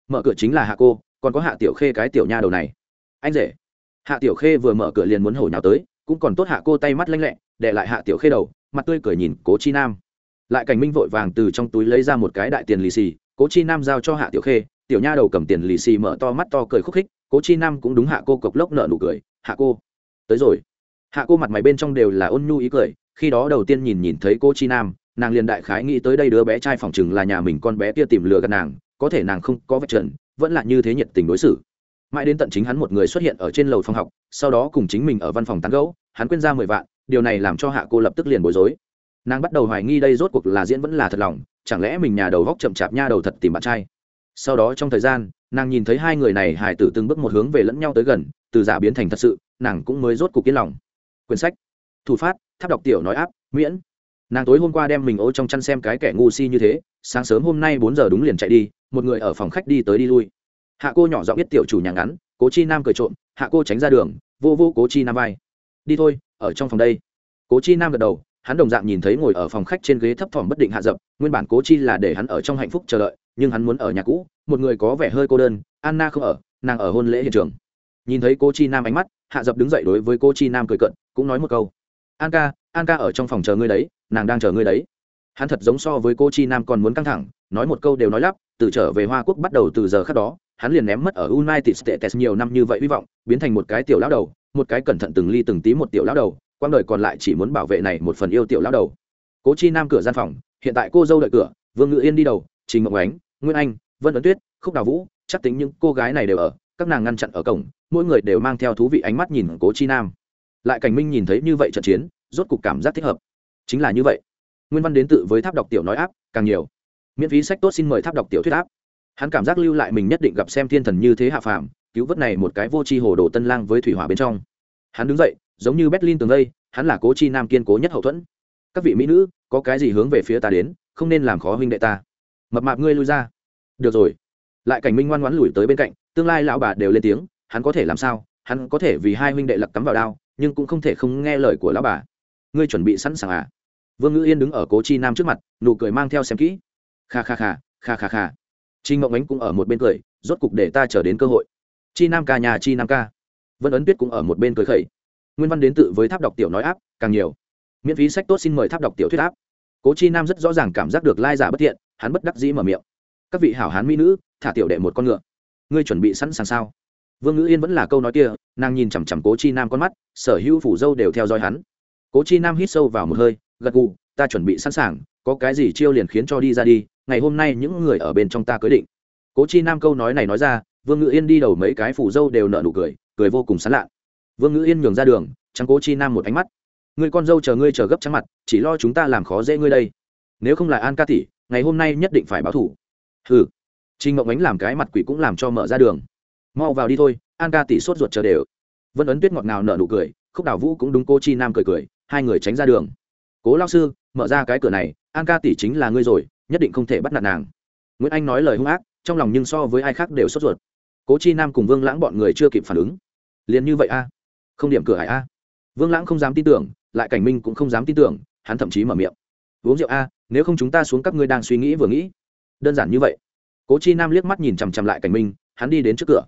Mở cửa chính là hạ cô, còn có hạ tiểu khê cái tiểu nha đầu này. Anh rể. Hạ tiểu khê vừa mở cửa liền muốn hổ nhào tới, cũng còn tốt hạ cô tay mắt lanh lẹ, để lại hạ tiểu khê đầu, mặt tươi cười nhìn cố chi nam. Lại cảnh minh vội vàng từ trong túi lấy ra một cái đại tiền lì xì, cố chi nam giao cho hạ tiểu khê tiểu nha đầu cầm tiền lì xì mở to mắt to cười khúc khích, cố chi nam cũng đúng hạ cô cộc lốc nợ nụ cười, hạ cô, tới rồi. Hạ cô mặt mày bên trong đều là ôn nhu ý cười, khi đó đầu tiên nhìn nhìn thấy cô chi nam, nàng liền đại khái nghĩ tới đây đứa bé trai phòng chừng là nhà mình con bé kia tìm lừa gạt nàng, có thể nàng không có vạch trần, vẫn là như thế nhiệt tình đối xử. Mãi đến tận chính hắn một người xuất hiện ở trên lầu phòng học, sau đó cùng chính mình ở văn phòng tán gẫu, hắn quên ra mười vạn, điều này làm cho hạ cô lập tức liền bối rối. Nàng bắt đầu hoài nghi đây rốt cuộc là diễn vẫn là thật lòng, chẳng lẽ mình nhà đầu góc chậm chạp nha đầu thật tìm bạn trai? Sau đó trong thời gian, nàng nhìn thấy hai người này hải tử từng bước một hướng về lẫn nhau tới gần, từ giả biến thành thật sự, nàng cũng mới rốt cuộc yên lòng. Quyển sách, thủ phát, tháp đọc tiểu nói áp, miễn. Nàng tối hôm qua đem mình ô trong chăn xem cái kẻ ngu si như thế, sáng sớm hôm nay bốn giờ đúng liền chạy đi, một người ở phòng khách đi tới đi lui. Hạ cô nhỏ giọng biết tiểu chủ nhà ngắn, cố chi nam cười trộm, hạ cô tránh ra đường, vô vô cố chi nam vai. Đi thôi, ở trong phòng đây. Cố chi nam gật đầu hắn đồng dạng nhìn thấy ngồi ở phòng khách trên ghế thấp thỏm bất định hạ dập, nguyên bản cố chi là để hắn ở trong hạnh phúc chờ đợi, nhưng hắn muốn ở nhà cũ, một người có vẻ hơi cô đơn, anna không ở, nàng ở hôn lễ hiện trường. Nhìn thấy cô chi nam ánh mắt, hạ dập đứng dậy đối với cô chi nam cười cận cũng nói một câu. An ca an ca ở trong phòng chờ ngươi đấy, nàng đang chờ ngươi đấy. Hắn thật giống so với cô chi nam còn muốn căng thẳng, nói một câu đều nói lắp, từ trở về hoa quốc bắt đầu từ giờ khác đó, hắn liền ném mất ở united states nhiều năm như vậy hy vọng, biến thành một cái tiểu lão đầu, một cái cẩn thận từng ly từng tí một tiểu lão đầu quang đời còn lại chỉ muốn bảo vệ này một phần yêu tiểu lão đầu. Cố chi nam cửa gian phòng, hiện tại cô dâu đợi cửa, vương ngự yên đi đầu, trình Mộng ánh, nguyên anh, vân ấn tuyết, khúc đào vũ, chắc tính những cô gái này đều ở, các nàng ngăn chặn ở cổng, mỗi người đều mang theo thú vị ánh mắt nhìn cố chi nam. Lại cảnh minh nhìn thấy như vậy trận chiến, rốt cục cảm giác thích hợp. Chính là như vậy. Nguyên văn đến tự với tháp đọc tiểu nói áp, càng nhiều. Miễn phí sách tốt xin mời tháp đọc tiểu thuyết áp. Hắn cảm giác lưu lại mình nhất định gặp xem thiên thần như thế hạ phàm, cứu vớt này một cái vô tri hồ đồ tân lang với thủy hỏa bên trong hắn đứng dậy, giống như berlin tường đây hắn là cố chi nam kiên cố nhất hậu thuẫn. Các vị mỹ nữ, có cái gì hướng về phía ta đến, không nên làm khó huynh đệ ta. Mập mạp ngươi lui ra. Được rồi. Lại cảnh minh ngoan ngoãn lùi tới bên cạnh, tương lai lão bà đều lên tiếng, hắn có thể làm sao? Hắn có thể vì hai huynh đệ lặc cắm vào đao, nhưng cũng không thể không nghe lời của lão bà. Ngươi chuẩn bị sẵn sàng à? Vương ngữ yên đứng ở cố chi nam trước mặt, nụ cười mang theo xem kỹ. Kha kha kha kha kha kha. Chi ngộng ánh cũng ở một bên cười, rốt cục để ta chờ đến cơ hội. Chi nam ca nhà chi nam ca vân ấn tuyết cũng ở một bên cười khẩy. Nguyên văn đến tự với tháp đọc tiểu nói áp, càng nhiều. Miễn phí sách tốt xin mời tháp đọc tiểu thuyết áp. Cố chi nam rất rõ ràng cảm giác được lai giả bất thiện, hắn bất đắc dĩ mở miệng. Các vị hảo hán mỹ nữ, thả tiểu đệ một con ngựa. Ngươi chuẩn bị sẵn sàng sao? Vương ngữ yên vẫn là câu nói kia, nàng nhìn chằm chằm cố chi nam con mắt, sở hữu phủ dâu đều theo dõi hắn. Cố chi nam hít sâu vào một hơi, gật gù, ta chuẩn bị sẵn sàng, có cái gì chiêu liền khiến cho đi ra đi, ngày hôm nay những người ở bên trong ta cưới định. Cố chi nam câu nói này nói ra, vương ngữ yên đi đầu mấy cái phủ dâu đều nợ nụ cười cười vô cùng sán lạ vương ngữ yên nhường ra đường trắng cố chi nam một ánh mắt người con dâu chờ ngươi chờ gấp trắng mặt chỉ lo chúng ta làm khó dễ ngươi đây nếu không là an ca tỷ ngày hôm nay nhất định phải báo thủ hừ trinh Ngộng Ánh làm cái mặt quỷ cũng làm cho mở ra đường. Mau vào đi thôi, An ca tỷ sốt ruột chờ đều. Vân ấn tuyết ngọt ngào nở nụ cười, Khúc Đào Vũ cũng đúng cô chi nam cười cười, hai người tránh ra đường. Cố lao sư, mở ra cái cửa này, An ca tỷ chính là ngươi rồi, nhất định không thể bắt nạt nàng. Nguyễn Anh nói lời hung ác, trong lòng nhưng so với ai khác đều sốt ruột. Cố chi nam cùng Vương Lãng bọn người chưa kịp phản ứng. Liền như vậy a? Không điểm cửa hải a? Vương Lãng không dám tin tưởng, lại Cảnh Minh cũng không dám tin tưởng, hắn thậm chí mở miệng. Uống rượu a, nếu không chúng ta xuống các ngươi đang suy nghĩ vừa nghĩ. Đơn giản như vậy cố chi nam liếc mắt nhìn chằm chằm lại cảnh minh hắn đi đến trước cửa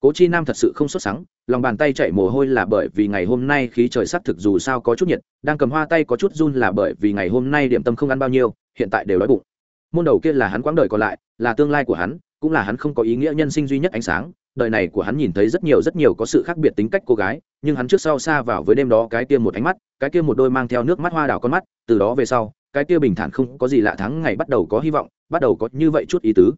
cố chi nam thật sự không xuất sáng lòng bàn tay chạy mồ hôi là bởi vì ngày hôm nay khí trời s ắ c thực dù sao có chút nhiệt đang cầm hoa tay có chút run là bởi vì ngày hôm nay điểm tâm không ăn bao nhiêu hiện tại đều đói bụng môn đầu kia là hắn quãng đời còn lại là tương lai của hắn cũng là hắn không có ý nghĩa nhân sinh duy nhất ánh sáng đời này của hắn nhìn thấy rất nhiều rất nhiều có sự khác biệt tính cách cô gái, nhưng hắn trước sau xa vào với đêm đó cái kia một ánh mắt, cái kia một đôi mang theo nước mắt hoa đào con mắt, từ đó về sau, cái kia bình thản không có gì lạ tháng ngày bắt đầu có hy vọng, bắt đầu có như vậy chút ý tứ.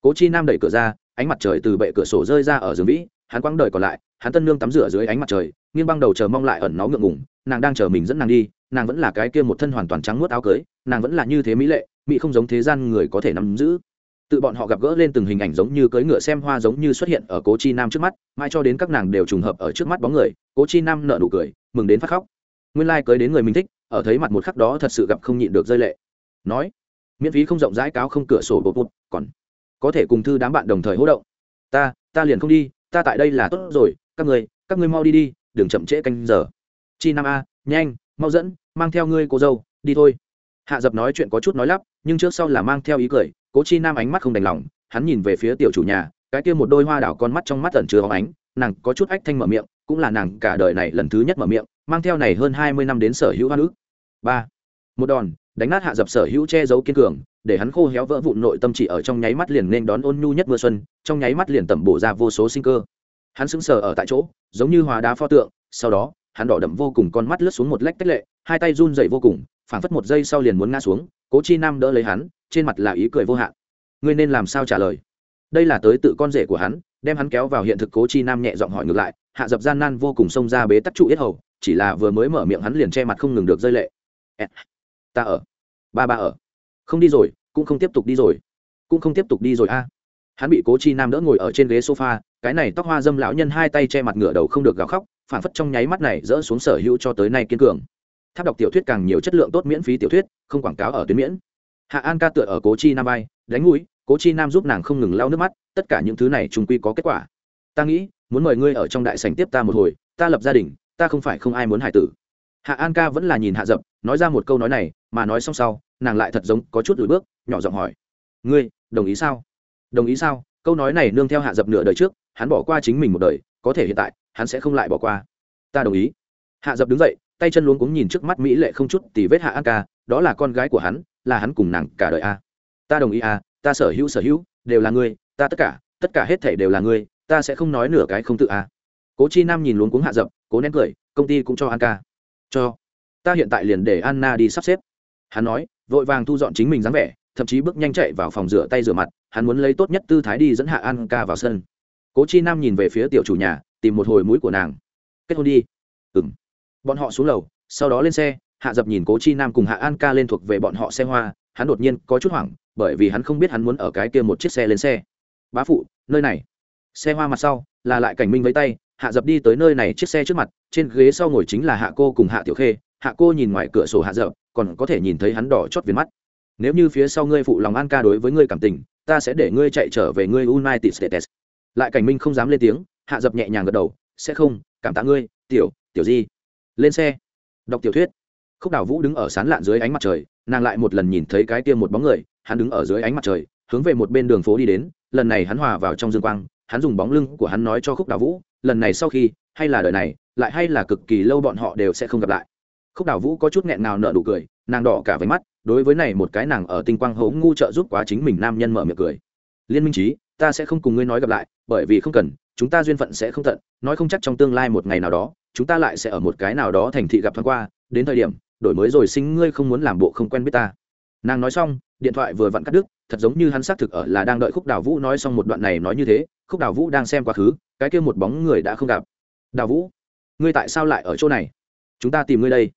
Cố chi nam đẩy cửa ra, ánh mặt trời từ bệ cửa sổ rơi ra ở giường vĩ, hắn quăng đời còn lại, hắn tân nương tắm rửa dưới ánh mặt trời, nghiêng băng đầu chờ mong lại ẩn nó ngượng ngủng nàng đang chờ mình dẫn nàng đi, nàng vẫn là cái kia một thân hoàn toàn trắng muốt áo cưới, nàng vẫn là như thế mỹ lệ, mỹ không giống thế gian người có thể nắm giữ tự bọn họ gặp gỡ lên từng hình ảnh giống như cưỡi ngựa xem hoa giống như xuất hiện ở cố chi nam trước mắt, mãi cho đến các nàng đều trùng hợp ở trước mắt bóng người, cố chi nam nợ nụ cười, mừng đến phát khóc. Nguyên lai、like、cưới đến người mình thích, ở thấy mặt một khắc đó thật sự gặp không nhịn được rơi lệ. Nói, miễn phí không rộng rãi cáo không cửa sổ bột bột, còn có thể cùng thư đám bạn đồng thời hỗ động. Ta ta liền không đi, ta tại đây là tốt rồi, các người, các ngươi mau đi đi, đừng chậm trễ canh giờ. Chi nam a, nhanh, mau dẫn, mang theo ngươi cô dâu, đi thôi. Hạ dập nói chuyện có chút nói lắp, nhưng trước sau là mang theo ý cười cố chi nam ánh mắt không đành lòng, hắn nhìn về phía tiểu chủ nhà, cái kia một đôi hoa đảo con mắt trong mắt tẩn chứa hóng ánh, nàng có chút ách thanh mở miệng, cũng là nàng cả đời này lần thứ nhất mở miệng, mang theo này hơn hai mươi năm đến sở hữu hoa nữ ba, một đòn, đánh nát hạ dập sở hữu che giấu kiên cường, để hắn khô héo vỡ vụn nội tâm chỉ ở trong nháy mắt liền nên đón ôn nhu nhất mưa xuân, trong nháy mắt liền tẩm bổ ra vô số sinh cơ. Hắn sững sờ ở tại chỗ, giống như hòa đá pho tượng, sau đó, hắn đỏ đậm vô cùng con mắt lướt xuống một lách tách lệ, hai tay run dậy vô cùng, phảng phất một giây sau liền muốn ngã xuống cố chi nam đỡ lấy hắn, trên mặt là ý cười vô hạn. Ngươi nên làm sao trả lời? Đây là tới tự con rể của hắn, đem hắn kéo vào hiện thực cố chi nam nhẹ giọng hỏi ngược lại, hạ dập gian nan vô cùng xông ra bế tắc trụ yết hầu, chỉ là vừa mới mở miệng hắn liền che mặt không ngừng được rơi lệ. Ta ở, ba ba ở. Không đi rồi, cũng không tiếp tục đi rồi. Cũng không tiếp tục đi rồi a. Hắn bị cố chi nam đỡ ngồi ở trên ghế sofa, cái này tóc hoa dâm lão nhân hai tay che mặt ngửa đầu không được gào khóc phản phất trong nháy mắt này dỡ xuống sở hữu cho tới nay kiên cường tháp đọc tiểu thuyết càng nhiều chất lượng tốt miễn phí tiểu thuyết, không quảng cáo ở tuyến miễn. Hạ an ca tựa ở cố chi nam vai, đánh mũi, cố chi nam giúp nàng không ngừng lau nước mắt, tất cả những thứ này trung quy có kết quả. Ta nghĩ, muốn mời ngươi ở trong đại sành tiếp ta một hồi, ta lập gia đình, ta không phải không ai muốn hải tử. Hạ an ca vẫn là nhìn hạ dập, nói ra một câu nói này, mà nói xong sau, nàng lại thật giống có chút lùi bước, nhỏ giọng hỏi. Ngươi, đồng ý sao? Đồng ý sao? Câu nói này nương theo hạ dập nửa đời trước, hắn bỏ qua chính mình một đời, có thể hiện tại, hắn sẽ không lại bỏ qua. Ta đồng ý. Hạ dập đứng dậy tay chân luống cuống nhìn trước mắt mỹ lệ không chút tì vết hạ an ca, đó là con gái của hắn, là hắn cùng nàng cả đời a. Ta đồng ý a, ta sở hữu sở hữu, đều là ngươi, ta tất cả tất cả hết thể đều là ngươi, ta sẽ không nói nửa cái không tự a. Cố chi nam nhìn luống cuống hạ dập, cố nén cười, công ty cũng cho an ca. Cho. Ta hiện tại liền để anna đi sắp xếp. Hắn nói, vội vàng thu dọn chính mình dáng vẻ, thậm chí bước nhanh chạy vào phòng rửa tay rửa mặt, hắn muốn lấy tốt nhất tư thái đi dẫn hạ an ca vào sân. Cố chi nam nhìn về phía tiểu chủ nhà, tìm một hồi mũi của nàng. Kết hôn đi. Ừng bọn họ xuống lầu, sau đó lên xe, hạ dập nhìn cố chi nam cùng hạ an ca lên thuộc về bọn họ xe hoa, hắn đột nhiên có chút hoảng, bởi vì hắn không biết hắn muốn ở cái kia một chiếc xe lên xe. Bá phụ, nơi này. Xe hoa mặt sau, là lại cảnh minh với tay, hạ dập đi tới nơi này chiếc xe trước mặt, trên ghế sau ngồi chính là hạ cô cùng hạ tiểu khê. Hạ cô nhìn ngoài cửa sổ hạ dập, còn có thể nhìn thấy hắn đỏ chót viền mắt. Nếu như phía sau ngươi phụ lòng an ca đối với ngươi cảm tình, ta sẽ để ngươi chạy trở về ngươi united states. Lại cảnh minh không dám lên tiếng, hạ dập nhẹ nhàng gật đầu, sẽ không, cảm tạ ngươi, tiểu tiểu di lên xe. Đọc tiểu thuyết. Khúc đào vũ đứng ở sán lạn dưới ánh mặt trời, nàng lại một lần nhìn thấy cái kia một bóng người, hắn đứng ở dưới ánh mặt trời, hướng về một bên đường phố đi đến, lần này hắn hòa vào trong dương quang, hắn dùng bóng lưng của hắn nói cho khúc đào vũ, lần này sau khi, hay là đời này, lại hay là cực kỳ lâu bọn họ đều sẽ không gặp lại. Khúc đào vũ có chút nghẹn ngào nợ nụ cười, nàng đỏ cả váy mắt, đối với này một cái nàng ở tinh quang hố ngu trợ giúp quá chính mình nam nhân mở miệng cười. Liên minh trí ta sẽ không cùng ngươi nói gặp lại, bởi vì không cần, chúng ta duyên phận sẽ không tận, nói không chắc trong tương lai một ngày nào đó chúng ta lại sẽ ở một cái nào đó thành thị gặp thoáng qua, đến thời điểm, đổi mới rồi sinh ngươi không muốn làm bộ không quen biết ta. Nàng nói xong, điện thoại vừa vặn cắt đứt, thật giống như hắn xác thực ở là đang đợi khúc đào vũ nói xong một đoạn này nói như thế, khúc đào vũ đang xem quá khứ, cái kia một bóng người đã không gặp. Đào vũ, ngươi tại sao lại ở chỗ này? Chúng ta tìm ngươi đây.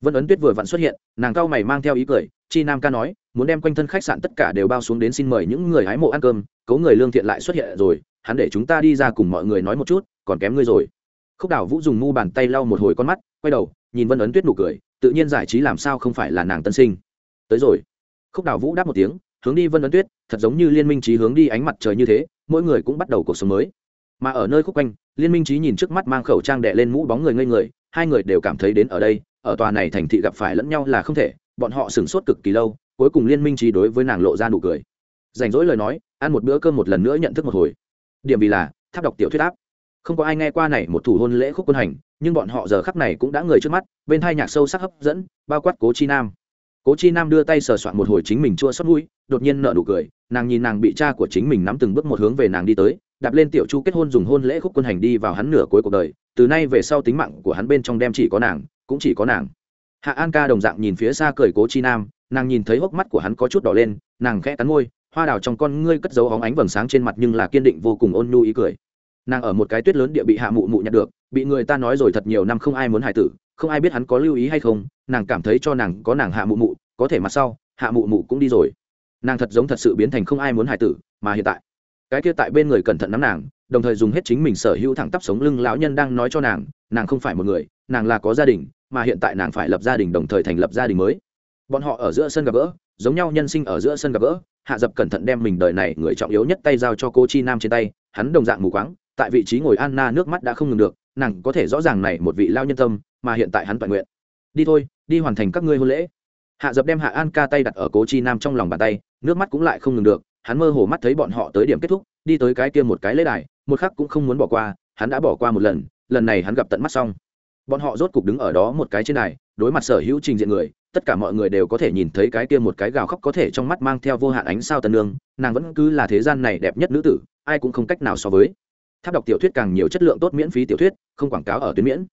Vân ấn tuyết vừa vặn xuất hiện, nàng cao mày mang theo ý cười, chi nam ca nói, muốn đem quanh thân khách sạn tất cả đều bao xuống đến xin mời những người hái mộ ăn cơm, cấu người lương thiện lại xuất hiện rồi, hắn để chúng ta đi ra cùng mọi người nói một chút, còn kém ngươi rồi khúc đào vũ dùng mu bàn tay lau một hồi con mắt, quay đầu, nhìn vân ấn tuyết nụ cười, tự nhiên giải trí làm sao không phải là nàng tân sinh. Tới rồi. Khúc đào vũ đáp một tiếng, hướng đi vân ấn tuyết, thật giống như liên minh trí hướng đi ánh mặt trời như thế, mỗi người cũng bắt đầu cuộc sống mới. Mà ở nơi khúc quanh, liên minh trí nhìn trước mắt mang khẩu trang đệ lên mũ bóng người ngây người, hai người đều cảm thấy đến ở đây, ở tòa này thành thị gặp phải lẫn nhau là không thể, bọn họ sửng sốt cực kỳ lâu, cuối cùng liên minh trí đối với nàng lộ ra nụ cười. Rảnh rỗi lời nói, ăn một bữa cơm một lần nữa nhận thức một hồi. Điểm vì là, tháp đọc tiểu thuyết áp không có ai nghe qua này một thủ hôn lễ khúc quân hành, nhưng bọn họ giờ khắc này cũng đã người trước mắt, bên hai nhạc sâu sắc hấp dẫn, bao quát cố chi nam. Cố chi nam đưa tay sờ soạn một hồi chính mình chua xót mũi, đột nhiên nợ nụ cười, nàng nhìn nàng bị cha của chính mình nắm từng bước một hướng về nàng đi tới, đạp lên tiểu chu kết hôn dùng hôn lễ khúc quân hành đi vào hắn nửa cuối cuộc đời, từ nay về sau tính mạng của hắn bên trong đem chỉ có nàng, cũng chỉ có nàng. Hạ an ca đồng dạng nhìn phía xa cười cố chi nam, nàng nhìn thấy hốc mắt của hắn có chút đỏ lên, nàng khẽ cắn môi, hoa đào trong con ngươi cất dấu hóng ánh vầng sáng trên mặt nhưng là kiên định vô cùng ôn nhu ý cười nàng ở một cái tuyết lớn địa bị hạ mụ mụ nhặt được, bị người ta nói rồi thật nhiều năm không ai muốn hài tử, không ai biết hắn có lưu ý hay không, nàng cảm thấy cho nàng, có nàng hạ mụ mụ, có thể mặt sau, hạ mụ mụ cũng đi rồi. Nàng thật giống thật sự biến thành không ai muốn hài tử, mà hiện tại, cái kia tại bên người cẩn thận nắm nàng, đồng thời dùng hết chính mình sở hữu thẳng tắp sống lưng lão nhân đang nói cho nàng nàng không phải một người, nàng là có gia đình, mà hiện tại nàng phải lập gia đình đồng thời thành lập gia đình mới. Bọn họ ở giữa sân gặp gỡ, giống nhau nhân sinh ở giữa sân gặp gỡ, hạ dập cẩn thận đem mình đời này người trọng yếu nhất tay giao cho cô chi nam trên tay, hắn đồng dạng mù quáng tại vị trí ngồi anna nước mắt đã không ngừng được, nàng có thể rõ ràng này một vị lao nhân tâm mà hiện tại hắn toàn nguyện. Đi thôi, đi hoàn thành các ngươi hôn lễ. Hạ dập đem hạ an ca tay đặt ở cố chi nam trong lòng bàn tay, nước mắt cũng lại không ngừng được, hắn mơ hồ mắt thấy bọn họ tới điểm kết thúc, đi tới cái kia một cái lễ đài, một khắc cũng không muốn bỏ qua, hắn đã bỏ qua một lần lần này hắn gặp tận mắt xong. Bọn họ rốt cục đứng ở đó một cái trên đài, đối mặt sở hữu trình diện người, tất cả mọi người đều có thể nhìn thấy cái kia một cái gào khóc có thể trong mắt mang theo vô hạn ánh sao tân nương, nàng vẫn cứ là thế gian này đẹp nhất nữ tử, ai cũng không cách nào so với tháp đọc tiểu thuyết càng nhiều chất lượng tốt miễn phí tiểu thuyết, không quảng cáo ở tuyến miễn.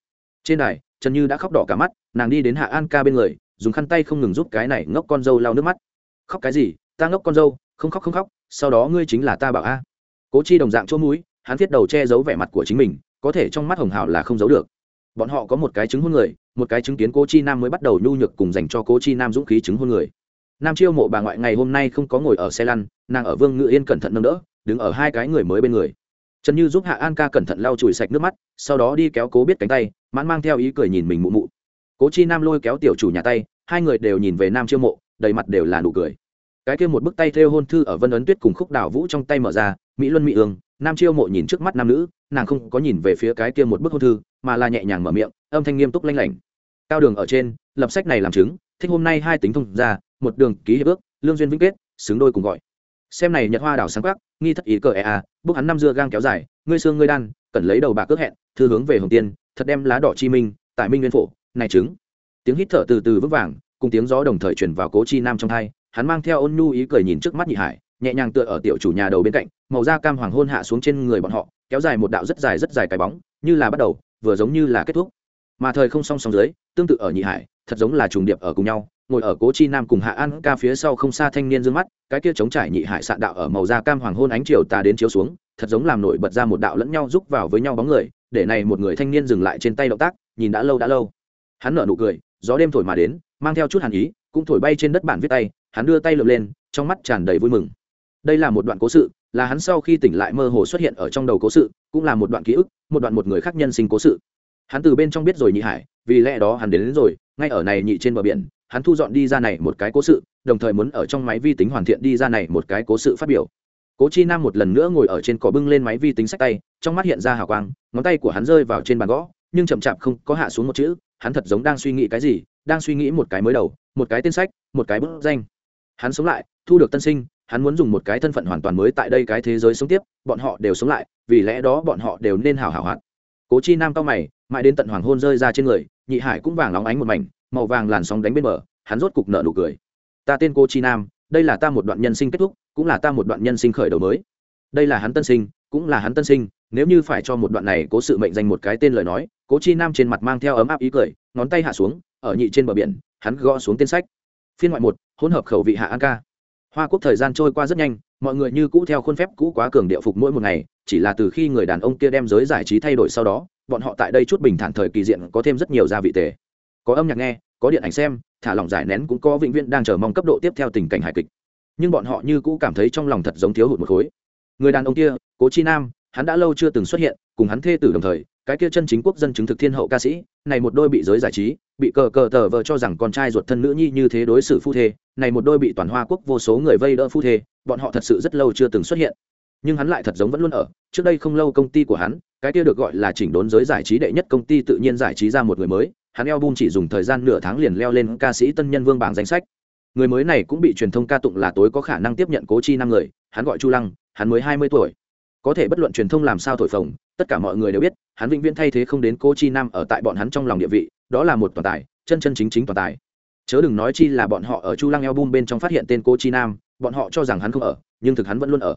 Trên đài, trần như đã khóc đỏ cả mắt, nàng đi đến hạ an ca bên người, dùng khăn tay không ngừng giúp cái này ngốc con dâu lau nước mắt. Khóc cái gì? Ta ngốc con dâu, không khóc không khóc, sau đó ngươi chính là ta bảo a. Cố chi đồng dạng chỗ mũi, hắn thiết đầu che giấu vẻ mặt của chính mình, có thể trong mắt hồng hào là không giấu được. Bọn họ có một cái chứng hôn người, một cái chứng kiến cố chi nam mới bắt đầu nhu nhược cùng dành cho cố chi nam dũng khí chứng hôn người. Nam chiêu mộ bà ngoại ngày hôm nay không có ngồi ở xe lăn, nàng ở vương ngự yên cẩn thận nâng đỡ, đứng ở hai cái người mới bên người trần như giúp hạ an ca cẩn thận lau chùi sạch nước mắt, sau đó đi kéo cố biết cánh tay, mãn mang theo ý cười nhìn mình mụ mụ. Cố chi nam lôi kéo tiểu chủ nhà tay, hai người đều nhìn về nam chiêu mộ, đầy mặt đều là nụ cười. Cái kia một bức tay thêu hôn thư ở vân ấn tuyết cùng khúc đảo vũ trong tay mở ra, mỹ luân mỹ ương, nam chiêu mộ nhìn trước mắt nam nữ, nàng không có nhìn về phía cái kia một bức hôn thư, mà là nhẹ nhàng mở miệng, âm thanh nghiêm túc lanh lảnh. Cao đường ở trên, lập sách này làm chứng, thích hôm nay hai tính thông ra một đường ký hiệp ước, lương duyên vĩnh kết, xứng đôi cùng gọi xem này nhật hoa đảo sáng quắc, nghi thất ý cờ ea a hắn năm dưa gang kéo dài, ngươi xương ngươi đan, cần lấy đầu bạc cước hẹn, thư hướng về hồng tiên, thật đem lá đỏ chi minh, tại minh nguyên phổ, này chứng tiếng hít thở từ từ vững vàng, cùng tiếng gió đồng thời chuyển vào cố chi nam trong thai hắn mang theo ôn nhu ý cười nhìn trước mắt nhị hải, nhẹ nhàng tựa ở tiểu chủ nhà đầu bên cạnh, màu da cam hoàng hôn hạ xuống trên người bọn họ, kéo dài một đạo rất dài rất dài cái bóng, như là bắt đầu, vừa giống như là kết thúc. Mà thời không song song dưới, tương tự ở nhị hải, thật giống là trùng điệp ở cùng nhau ngồi ở cố chi nam cùng hạ an ca phía sau không xa thanh niên d ư ơ n g mắt cái kia chống trải nhị hải sạn đạo ở màu da cam hoàng hôn ánh chiều ta đến chiếu xuống thật giống làm nổi bật ra một đạo lẫn nhau rúc vào với nhau bóng người để này một người thanh niên dừng lại trên tay động tác nhìn đã lâu đã lâu. Hắn nở nụ cười gió đêm thổi mà đến mang theo chút hàn ý cũng thổi bay trên đất bản viết tay hắn đưa tay lượm lên trong mắt tràn đầy vui mừng. Đây là một đoạn cố sự là hắn sau khi tỉnh lại mơ hồ xuất hiện ở trong đầu cố sự cũng là một đoạn ký ức một đoạn một người khác nhân sinh cố sự. Hắn từ bên trong biết rồi nhị hải vì lẽ đó hắn đến, đến rồi ngay ở này nhị trên bờ biển hắn thu dọn đi ra này một cái cố sự, đồng thời muốn ở trong máy vi tính hoàn thiện đi ra này một cái cố sự phát biểu. Cố chi nam một lần nữa ngồi ở trên cỏ bưng lên máy vi tính sách tay, trong mắt hiện ra hào quang, ngón tay của hắn rơi vào trên bàn gõ, nhưng chậm chạp không có hạ xuống một chữ, hắn thật giống đang suy nghĩ cái gì, đang suy nghĩ một cái mới đầu, một cái tên sách, một cái bức danh. Hắn sống lại, thu được tân sinh, hắn muốn dùng một cái thân phận hoàn toàn mới tại đây cái thế giới sống tiếp, bọn họ đều sống lại, vì lẽ đó bọn họ đều nên hào hào hoạt. Cố chi nam cao mày, mãi đến tận hoàng hôn rơi ra trên người, nhị hải cũng vàng óng ánh một mảnh màu vàng làn sóng đánh bên bờ, hắn rốt cục nợ nụ cười. Ta tên cô chi nam, đây là ta một đoạn nhân sinh kết thúc, cũng là ta một đoạn nhân sinh khởi đầu mới. Đây là hắn tân sinh, cũng là hắn tân sinh, nếu như phải cho một đoạn này cố sự mệnh danh một cái tên lời nói cố chi nam trên mặt mang theo ấm áp ý cười, ngón tay hạ xuống, ở nhị trên bờ biển, hắn gõ xuống tên sách. Phiên ngoại một, hỗn hợp khẩu vị hạ an ca. Hoa quốc thời gian trôi qua rất nhanh, mọi người như cũ theo khuôn phép cũ quá cường địa phục mỗi một ngày, chỉ là từ khi người đàn ông kia đem giới giải trí thay đổi sau đó, bọn họ tại đây chút bình thản thời kỳ diện có thêm rất nhiều gia vị tề có âm nhạc nghe, có điện ảnh xem, thả lỏng giải nén cũng có vĩnh viễn đang chờ mong cấp độ tiếp theo tình cảnh hài kịch. Nhưng bọn họ như cũ cảm thấy trong lòng thật giống thiếu hụt một khối. Người đàn ông kia, cố chi nam, hắn đã lâu chưa từng xuất hiện, cùng hắn thê tử đồng thời, cái kia chân chính quốc dân chứng thực thiên hậu ca sĩ, này một đôi bị giới giải trí, bị cờ cờ tờ vờ cho rằng con trai ruột thân nữ nhi như thế đối xử phu thê, này một đôi bị toàn hoa quốc vô số người vây đỡ phu thê, bọn họ thật sự rất lâu chưa từng xuất hiện. Nhưng hắn lại thật giống vẫn luôn ở, trước đây không lâu công ty của hắn, cái kia được gọi là chỉnh đốn giới giải trí đệ nhất công ty tự nhiên giải trí ra một người mới hắn album chỉ dùng thời gian nửa tháng liền leo lên ca sĩ tân nhân vương bảng danh sách. Người mới này cũng bị truyền thông ca tụng là tối có khả năng tiếp nhận cố chi năm người, hắn gọi chu lăng, hắn mới hai mươi tuổi. Có thể bất luận truyền thông làm sao thổi phồng, tất cả mọi người đều biết, hắn vĩnh viễn thay thế không đến cố chi nam ở tại bọn hắn trong lòng địa vị, đó là một toàn tài, chân chân chính chính toàn tài. Chớ đừng nói chi là bọn họ ở chu lăng album bên trong phát hiện tên cố chi nam, bọn họ cho rằng hắn không ở, nhưng thực hắn vẫn luôn ở.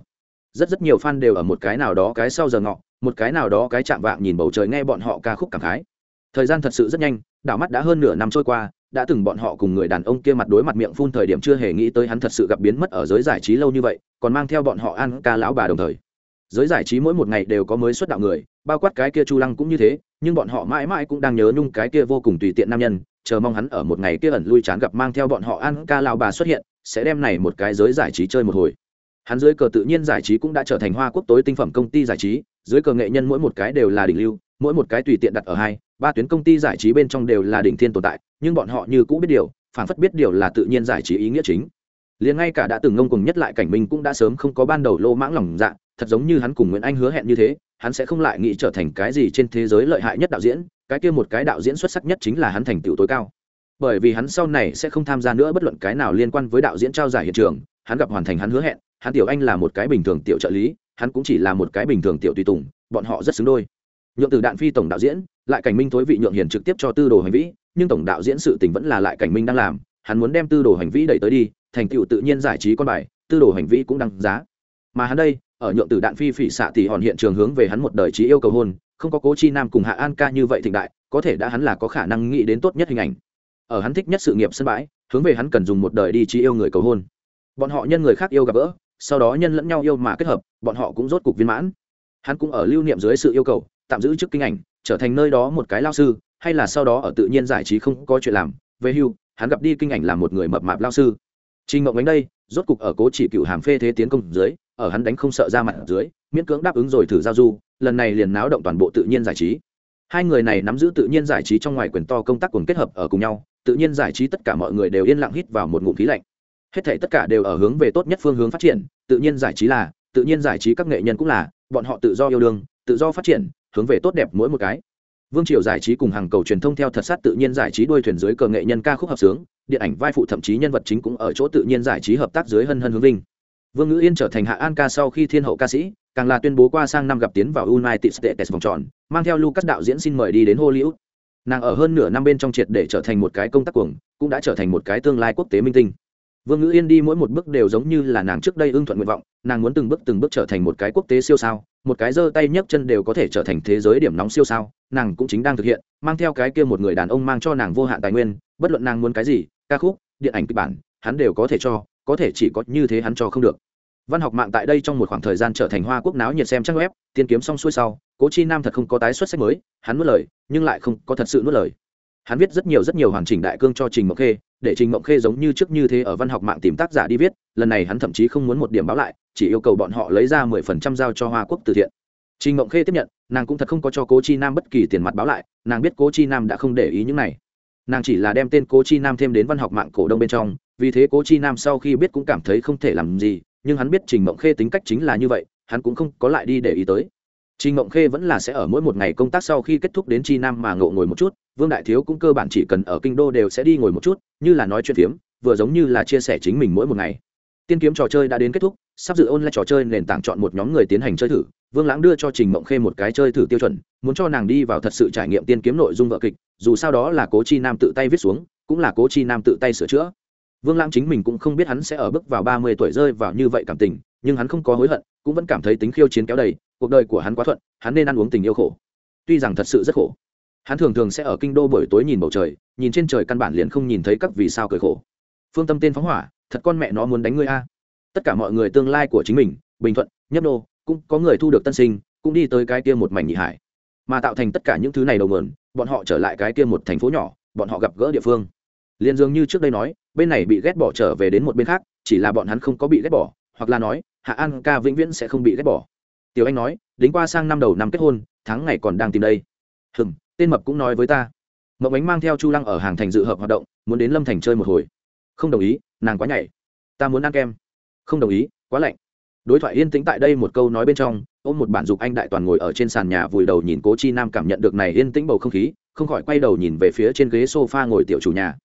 Rất rất nhiều fan đều ở một cái nào đó cái sau giờ ngọ, một cái nào đó cái chạm vạng nhìn bầu trời nghe bọn họ ca khúc cảm khái thời gian thật sự rất nhanh, đảo mắt đã hơn nửa năm trôi qua, đã từng bọn họ cùng người đàn ông kia mặt đối mặt miệng phun thời điểm chưa hề nghĩ tới hắn thật sự gặp biến mất ở giới giải trí lâu như vậy, còn mang theo bọn họ ăn ca lão bà đồng thời. Giới giải trí mỗi một ngày đều có mới xuất đạo người, bao quát cái kia chu lăng cũng như thế, nhưng bọn họ mãi mãi cũng đang nhớ nhung cái kia vô cùng tùy tiện nam nhân, chờ mong hắn ở một ngày kia ẩn lui chán gặp mang theo bọn họ ăn ca lão bà xuất hiện, sẽ đem này một cái giới giải trí chơi một hồi. Hắn dưới cờ tự nhiên giải trí cũng đã trở thành hoa quốc tối tinh phẩm công ty giải trí, dưới cờ nghệ nhân mỗi một cái đều là đỉnh lưu, mỗi một cái tùy tiện đặt ở hai ba tuyến công ty giải trí bên trong đều là đỉnh thiên tồn tại, nhưng bọn họ như cũ biết điều phản phất biết điều là tự nhiên giải trí ý nghĩa chính. Liền ngay cả đã từng ngông cùng nhất lại cảnh minh cũng đã sớm không có ban đầu lô mãng lòng dạ thật giống như hắn cùng nguyễn anh hứa hẹn như thế, hắn sẽ không lại nghĩ trở thành cái gì trên thế giới lợi hại nhất đạo diễn, cái kia một cái đạo diễn xuất sắc nhất chính là hắn thành tựu tối cao. Bởi vì hắn sau này sẽ không tham gia nữa bất luận cái nào liên quan với đạo diễn trao giải hiện trường, hắn gặp hoàn thành hắn hứa hẹn, hắn tiểu anh là một cái bình thường tiểu trợ lý, hắn cũng chỉ là một cái bình thường tiểu tùy tùng, bọn họ rất xứng đôi nhượng từ đạn phi tổng đạo diễn, lại cảnh minh thối vị nhượng hiền trực tiếp cho tư đồ hành vĩ, nhưng tổng đạo diễn sự tình vẫn là lại cảnh minh đang làm, hắn muốn đem tư đồ hành vĩ đẩy tới đi, thành tựu tự nhiên giải trí con bài, tư đồ hành vĩ cũng đăng giá. Mà hắn đây, ở nhượng từ đạn phi phỉ xạ thì hòn hiện trường hướng về hắn một đời trí yêu cầu hôn, không có cố chi nam cùng hạ an ca như vậy thịnh đại, có thể đã hắn là có khả năng nghĩ đến tốt nhất hình ảnh. Ở hắn thích nhất sự nghiệp sân bãi, hướng về hắn cần dùng một đời đi trí yêu người cầu hôn. Bọn họ nhân người khác yêu gặp gỡ, sau đó nhân lẫn nhau yêu mà kết hợp, bọn họ cũng rốt cục viên mãn. Hắn cũng ở lưu niệm dưới sự yêu cầu tạm giữ chức kinh ảnh, trở thành nơi đó một cái lao sư, hay là sau đó ở tự nhiên giải trí không có chuyện làm, về hưu, hắn gặp đi kinh ảnh là một người mập mạp lao sư. Trình mộng ánh đây, rốt cục ở cố chỉ cựu hàm phê thế tiến công dưới, ở hắn đánh không sợ ra mặt dưới, miễn cưỡng đáp ứng rồi thử giao du, lần này liền náo động toàn bộ tự nhiên giải trí. Hai người này nắm giữ tự nhiên giải trí trong ngoài quyền to công tác cùng kết hợp ở cùng nhau, tự nhiên giải trí tất cả mọi người đều yên lặng hít vào một ngụm khí lạnh. Hết thể tất cả đều ở hướng về tốt nhất phương hướng phát triển, tự nhiên giải trí là, tự nhiên giải trí các nghệ nhân cũng là, bọn họ tự do yêu đương, tự do phát triển hướng về tốt đẹp mỗi một cái. Vương triều giải trí cùng hàng cầu truyền thông theo thật sát tự nhiên giải trí đuôi thuyền dưới cờ nghệ nhân ca khúc hợp sướng, điện ảnh vai phụ thậm chí nhân vật chính cũng ở chỗ tự nhiên giải trí hợp tác dưới hân hân hướng vinh. Vương ngữ yên trở thành hạ an ca sau khi thiên hậu ca sĩ, càng là tuyên bố qua sang năm gặp tiến vào united states vòng tròn, mang theo lucas đạo diễn xin mời đi đến hollywood. Nàng ở hơn nửa năm bên trong triệt để trở thành một cái công tác cuồng, cũng đã trở thành một cái tương lai quốc tế minh tinh vương ngữ yên đi mỗi một bước đều giống như là nàng trước đây ưng thuận nguyện vọng, nàng muốn từng bước từng bước trở thành một cái quốc tế siêu sao, một cái giơ tay nhấc chân đều có thể trở thành thế giới điểm nóng siêu sao, nàng cũng chính đang thực hiện, mang theo cái kia một người đàn ông mang cho nàng vô hạn tài nguyên, bất luận nàng muốn cái gì, ca khúc, điện ảnh kịch bản, hắn đều có thể cho, có thể chỉ có như thế hắn cho không được. Văn học mạng tại đây trong một khoảng thời gian trở thành hoa quốc náo nhiệt xem trang web, tiên kiếm xong xuôi sau, cố chi nam thật không có tái xuất sách mới, hắn nuốt lời, nhưng lại không có thật sự nuốt lời. Hắn viết rất nhiều rất nhiều hoàn chỉnh đại cương cho trình mộc khê để trình mộng khê giống như trước như thế ở văn học mạng tìm tác giả đi viết, lần này hắn thậm chí không muốn một điểm báo lại, chỉ yêu cầu bọn họ lấy ra mười phần trăm giao cho hoa quốc từ thiện. Trình mộng khê tiếp nhận, nàng cũng thật không có cho cố chi nam bất kỳ tiền mặt báo lại, nàng biết cố chi nam đã không để ý những này. Nàng chỉ là đem tên cố chi nam thêm đến văn học mạng cổ đông bên trong, vì thế cố chi nam sau khi biết cũng cảm thấy không thể làm gì, nhưng hắn biết trình mộng khê tính cách chính là như vậy, hắn cũng không có lại đi để ý tới trình Ngộng khê vẫn là sẽ ở mỗi một ngày công tác sau khi kết thúc đến chi nam mà ngộ ngồi một chút, vương đại thiếu cũng cơ bản chỉ cần ở kinh đô đều sẽ đi ngồi một chút, như là nói chuyện phiếm, vừa giống như là chia sẻ chính mình mỗi một ngày. Tiên kiếm trò chơi đã đến kết thúc, sắp dự ôn lại trò chơi nền tảng chọn một nhóm người tiến hành chơi thử, vương lãng đưa cho trình mộng khê một cái chơi thử tiêu chuẩn, muốn cho nàng đi vào thật sự trải nghiệm tiên kiếm nội dung vở kịch, dù sao đó là cố chi nam tự tay viết xuống, cũng là cố chi nam tự tay sửa chữa. Vương lãng chính mình cũng không biết hắn sẽ ở bước vào ba mươi tuổi rơi vào như vậy cảm tình, nhưng hắn không có hối hận, cũng vẫn cảm thấy tính khiêu chiến kéo đầy cuộc đời của hắn quá thuận, hắn nên ăn uống tình yêu khổ. Tuy rằng thật sự rất khổ. Hắn thường thường sẽ ở kinh đô buổi tối nhìn bầu trời, nhìn trên trời căn bản liền không nhìn thấy các vì sao cười khổ. Phương tâm tên phóng hỏa, thật con mẹ nó muốn đánh ngươi a. Tất cả mọi người tương lai của chính mình, bình thuận, nhấp đô cũng có người thu được tân sinh, cũng đi tới cái kia một mảnh nhị hải. Mà tạo thành tất cả những thứ này đầu mườn bọn họ trở lại cái kia một thành phố nhỏ, bọn họ gặp gỡ địa phương. Liền dường như trước đây nói, bên này bị ghét bỏ trở về đến một bên khác, chỉ là bọn hắn không có bị ghét bỏ, hoặc là nói, hạ an ca vĩnh viễn sẽ không bị ghét bỏ tiểu anh nói, đính qua sang năm đầu năm kết hôn, tháng ngày còn đang tìm đây. Hừng tên mập cũng nói với ta. Mậu ánh mang theo chu lăng ở hàng thành dự hợp hoạt động, muốn đến lâm thành chơi một hồi. Không đồng ý, nàng quá nhảy. Ta muốn ăn kem. Không đồng ý, quá lạnh. Đối thoại yên tĩnh tại đây một câu nói bên trong, ôm một bản dục anh đại toàn ngồi ở trên sàn nhà vùi đầu nhìn cố chi nam cảm nhận được này yên tĩnh bầu không khí, không khỏi quay đầu nhìn về phía trên ghế sofa ngồi tiểu chủ nhà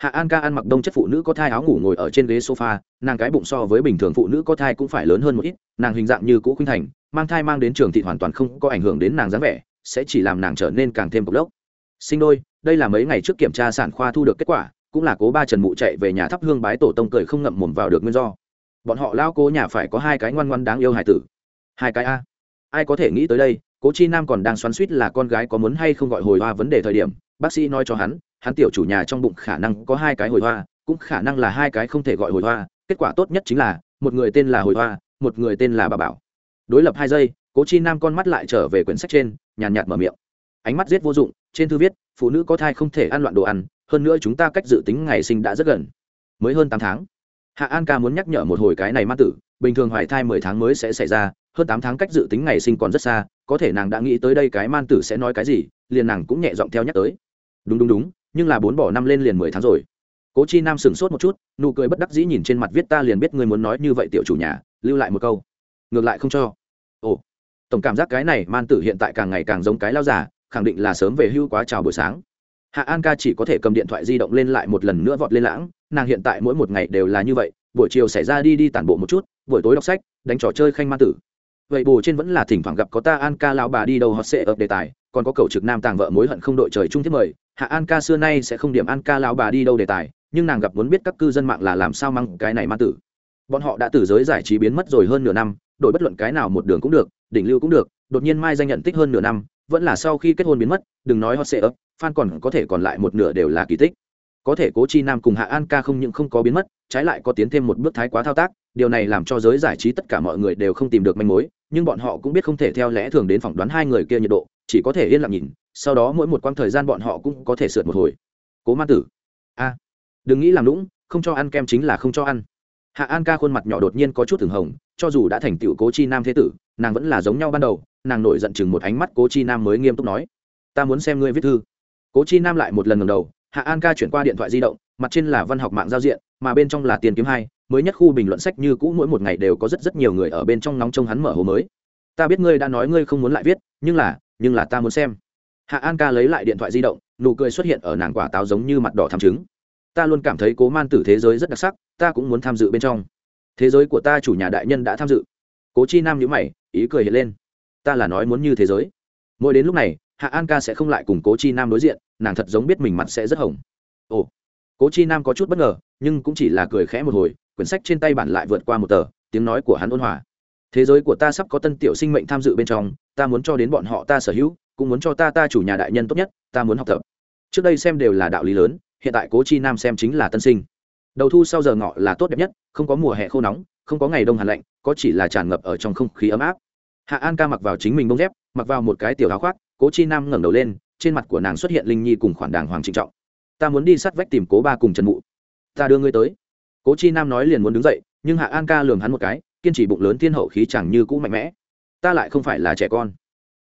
hạ an ca ăn mặc đông chất phụ nữ có thai áo ngủ ngồi ở trên ghế sofa, nàng cái bụng so với bình thường phụ nữ có thai cũng phải lớn hơn một ít, nàng hình dạng như cũ khuynh thành, mang thai mang đến trường thị hoàn toàn không có ảnh hưởng đến nàng dáng vẻ, sẽ chỉ làm nàng trở nên càng thêm cục lốc. Sinh đôi, đây là mấy ngày trước kiểm tra sản khoa thu được kết quả, cũng là cố ba trần mụ chạy về nhà thắp hương bái tổ tông cười không ngậm mồm vào được nguyên do. Bọn họ lao cố nhà phải có hai cái ngoan ngoan đáng yêu hài tử. Hai cái a. Ai có thể nghĩ tới đây, cố chi nam còn đang xoắn suýt là con gái có muốn hay không gọi hồi hoa vấn đề thời điểm bác sĩ nói cho hắn hắn tiểu chủ nhà trong bụng khả năng có hai cái hồi hoa, cũng khả năng là hai cái không thể gọi hồi hoa, kết quả tốt nhất chính là, một người tên là hồi hoa, một người tên là bà bảo. Đối lập hai giây, cố chi nam con mắt lại trở về quyển sách trên, nhàn nhạt mở miệng. Ánh mắt giết vô dụng, trên thư viết, phụ nữ có thai không thể ăn loạn đồ ăn, hơn nữa chúng ta cách dự tính ngày sinh đã rất gần. Mới hơn tám tháng. Hạ an ca muốn nhắc nhở một hồi cái này ma tử, bình thường hoài thai mười tháng mới sẽ xảy ra, hơn tám tháng cách dự tính ngày sinh còn rất xa, có thể nàng đã nghĩ tới đây cái man tử sẽ nói cái gì, liền nàng cũng nhẹ giọng theo nhắc tới đúng đúng đúng, nhưng là bốn bỏ năm lên liền mười tháng rồi. Cố chi nam sửng sốt một chút, nụ cười bất đắc dĩ nhìn trên mặt viết ta liền biết người muốn nói như vậy tiểu chủ nhà, lưu lại một câu. Ngược lại không cho. Ồ, tổng cảm giác cái này man tử hiện tại càng ngày càng giống cái lao giả khẳng định là sớm về hưu quá chào buổi sáng. Hạ an ca chỉ có thể cầm điện thoại di động lên lại một lần nữa vọt lên lãng, nàng hiện tại mỗi một ngày đều là như vậy, buổi chiều xảy ra đi đi tản bộ một chút, buổi tối đọc sách, đánh trò chơi khanh man tử. Vậy bù trên vẫn là thỉnh thoảng gặp có ta an ca lao bà đi đâu họ sẽ ập đề tài còn có cầu trực nam tàng vợ mối hận không đội trời chung thiết mời, hạ an ca xưa nay sẽ không điểm an ca lao bà đi đâu đề tài, nhưng nàng gặp muốn biết các cư dân mạng là làm sao mang cái này ma tử. Bọn họ đã từ giới giải trí biến mất rồi hơn nửa năm, đổi bất luận cái nào một đường cũng được, đỉnh lưu cũng được, đột nhiên mai danh nhận tích hơn nửa năm, vẫn là sau khi kết hôn biến mất, đừng nói hot sệ ấp fan còn có thể còn lại một nửa đều là kỳ tích có thể cố chi nam cùng hạ an ca không những không có biến mất, trái lại có tiến thêm một bước thái quá thao tác, điều này làm cho giới giải trí tất cả mọi người đều không tìm được manh mối, nhưng bọn họ cũng biết không thể theo lẽ thường đến phỏng đoán hai người kia nhiệt độ, chỉ có thể yên lặng nhìn, sau đó mỗi một quãng thời gian bọn họ cũng có thể sượt một hồi. Cố ma tử. A. Đừng nghĩ làm lũng, không cho ăn kem chính là không cho ăn. Hạ an ca khuôn mặt nhỏ đột nhiên có chút thường hồng, cho dù đã thành tựu cố chi nam thế tử, nàng vẫn là giống nhau ban đầu, nàng nổi giận chừng một ánh mắt cố chi nam mới nghiêm túc nói. Ta muốn xem ngươi viết thư. Cố chi nam lại một lần ngầm đầu hạ an ca chuyển qua điện thoại di động, mặt trên là văn học mạng giao diện, mà bên trong là tiền kiếm hai, mới nhất khu bình luận sách như cũ mỗi một ngày đều có rất rất nhiều người ở bên trong nóng trông hắn mở hồ mới. Ta biết ngươi đã nói ngươi không muốn lại viết, nhưng là nhưng là ta muốn xem. Hạ an ca lấy lại điện thoại di động, nụ cười xuất hiện ở nàng quả táo giống như mặt đỏ tham trứng. Ta luôn cảm thấy cố man tử thế giới rất đặc sắc, ta cũng muốn tham dự bên trong. Thế giới của ta chủ nhà đại nhân đã tham dự. Cố chi nam nhữ mày, ý cười hiện lên. Ta là nói muốn như thế giới. Mỗi đến lúc này, hạ an ca sẽ không lại cùng cố chi nam đối diện nàng thật giống biết mình mặt sẽ rất hồng. Ồ, cố chi nam có chút bất ngờ, nhưng cũng chỉ là cười khẽ một hồi, quyển sách trên tay bản lại vượt qua một tờ, tiếng nói của hắn ôn hòa. Thế giới của ta sắp có tân tiểu sinh mệnh tham dự bên trong, ta muốn cho đến bọn họ ta sở hữu, cũng muốn cho ta ta chủ nhà đại nhân tốt nhất, ta muốn học tập. Trước đây xem đều là đạo lý lớn, hiện tại cố chi nam xem chính là tân sinh. Đầu thu sau giờ ngọ là tốt đẹp nhất, không có mùa hè khô nóng, không có ngày đông hàn lạnh, có chỉ là tràn ngập ở trong không khí ấm áp. Hạ an ca mặc vào chính mình bông dép, mặc vào một cái tiểu áo khoác, cố chi nam ngẩng đầu lên trên mặt của nàng xuất hiện linh nhi cùng khoản đàng hoàng trịnh trọng. Ta muốn đi sát vách tìm cố ba cùng trần mụ. Ta đưa ngươi tới. Cố chi nam nói liền muốn đứng dậy, nhưng hạ an ca lường hắn một cái, kiên trì bụng lớn thiên hậu khí chẳng như cũ mạnh mẽ. Ta lại không phải là trẻ con.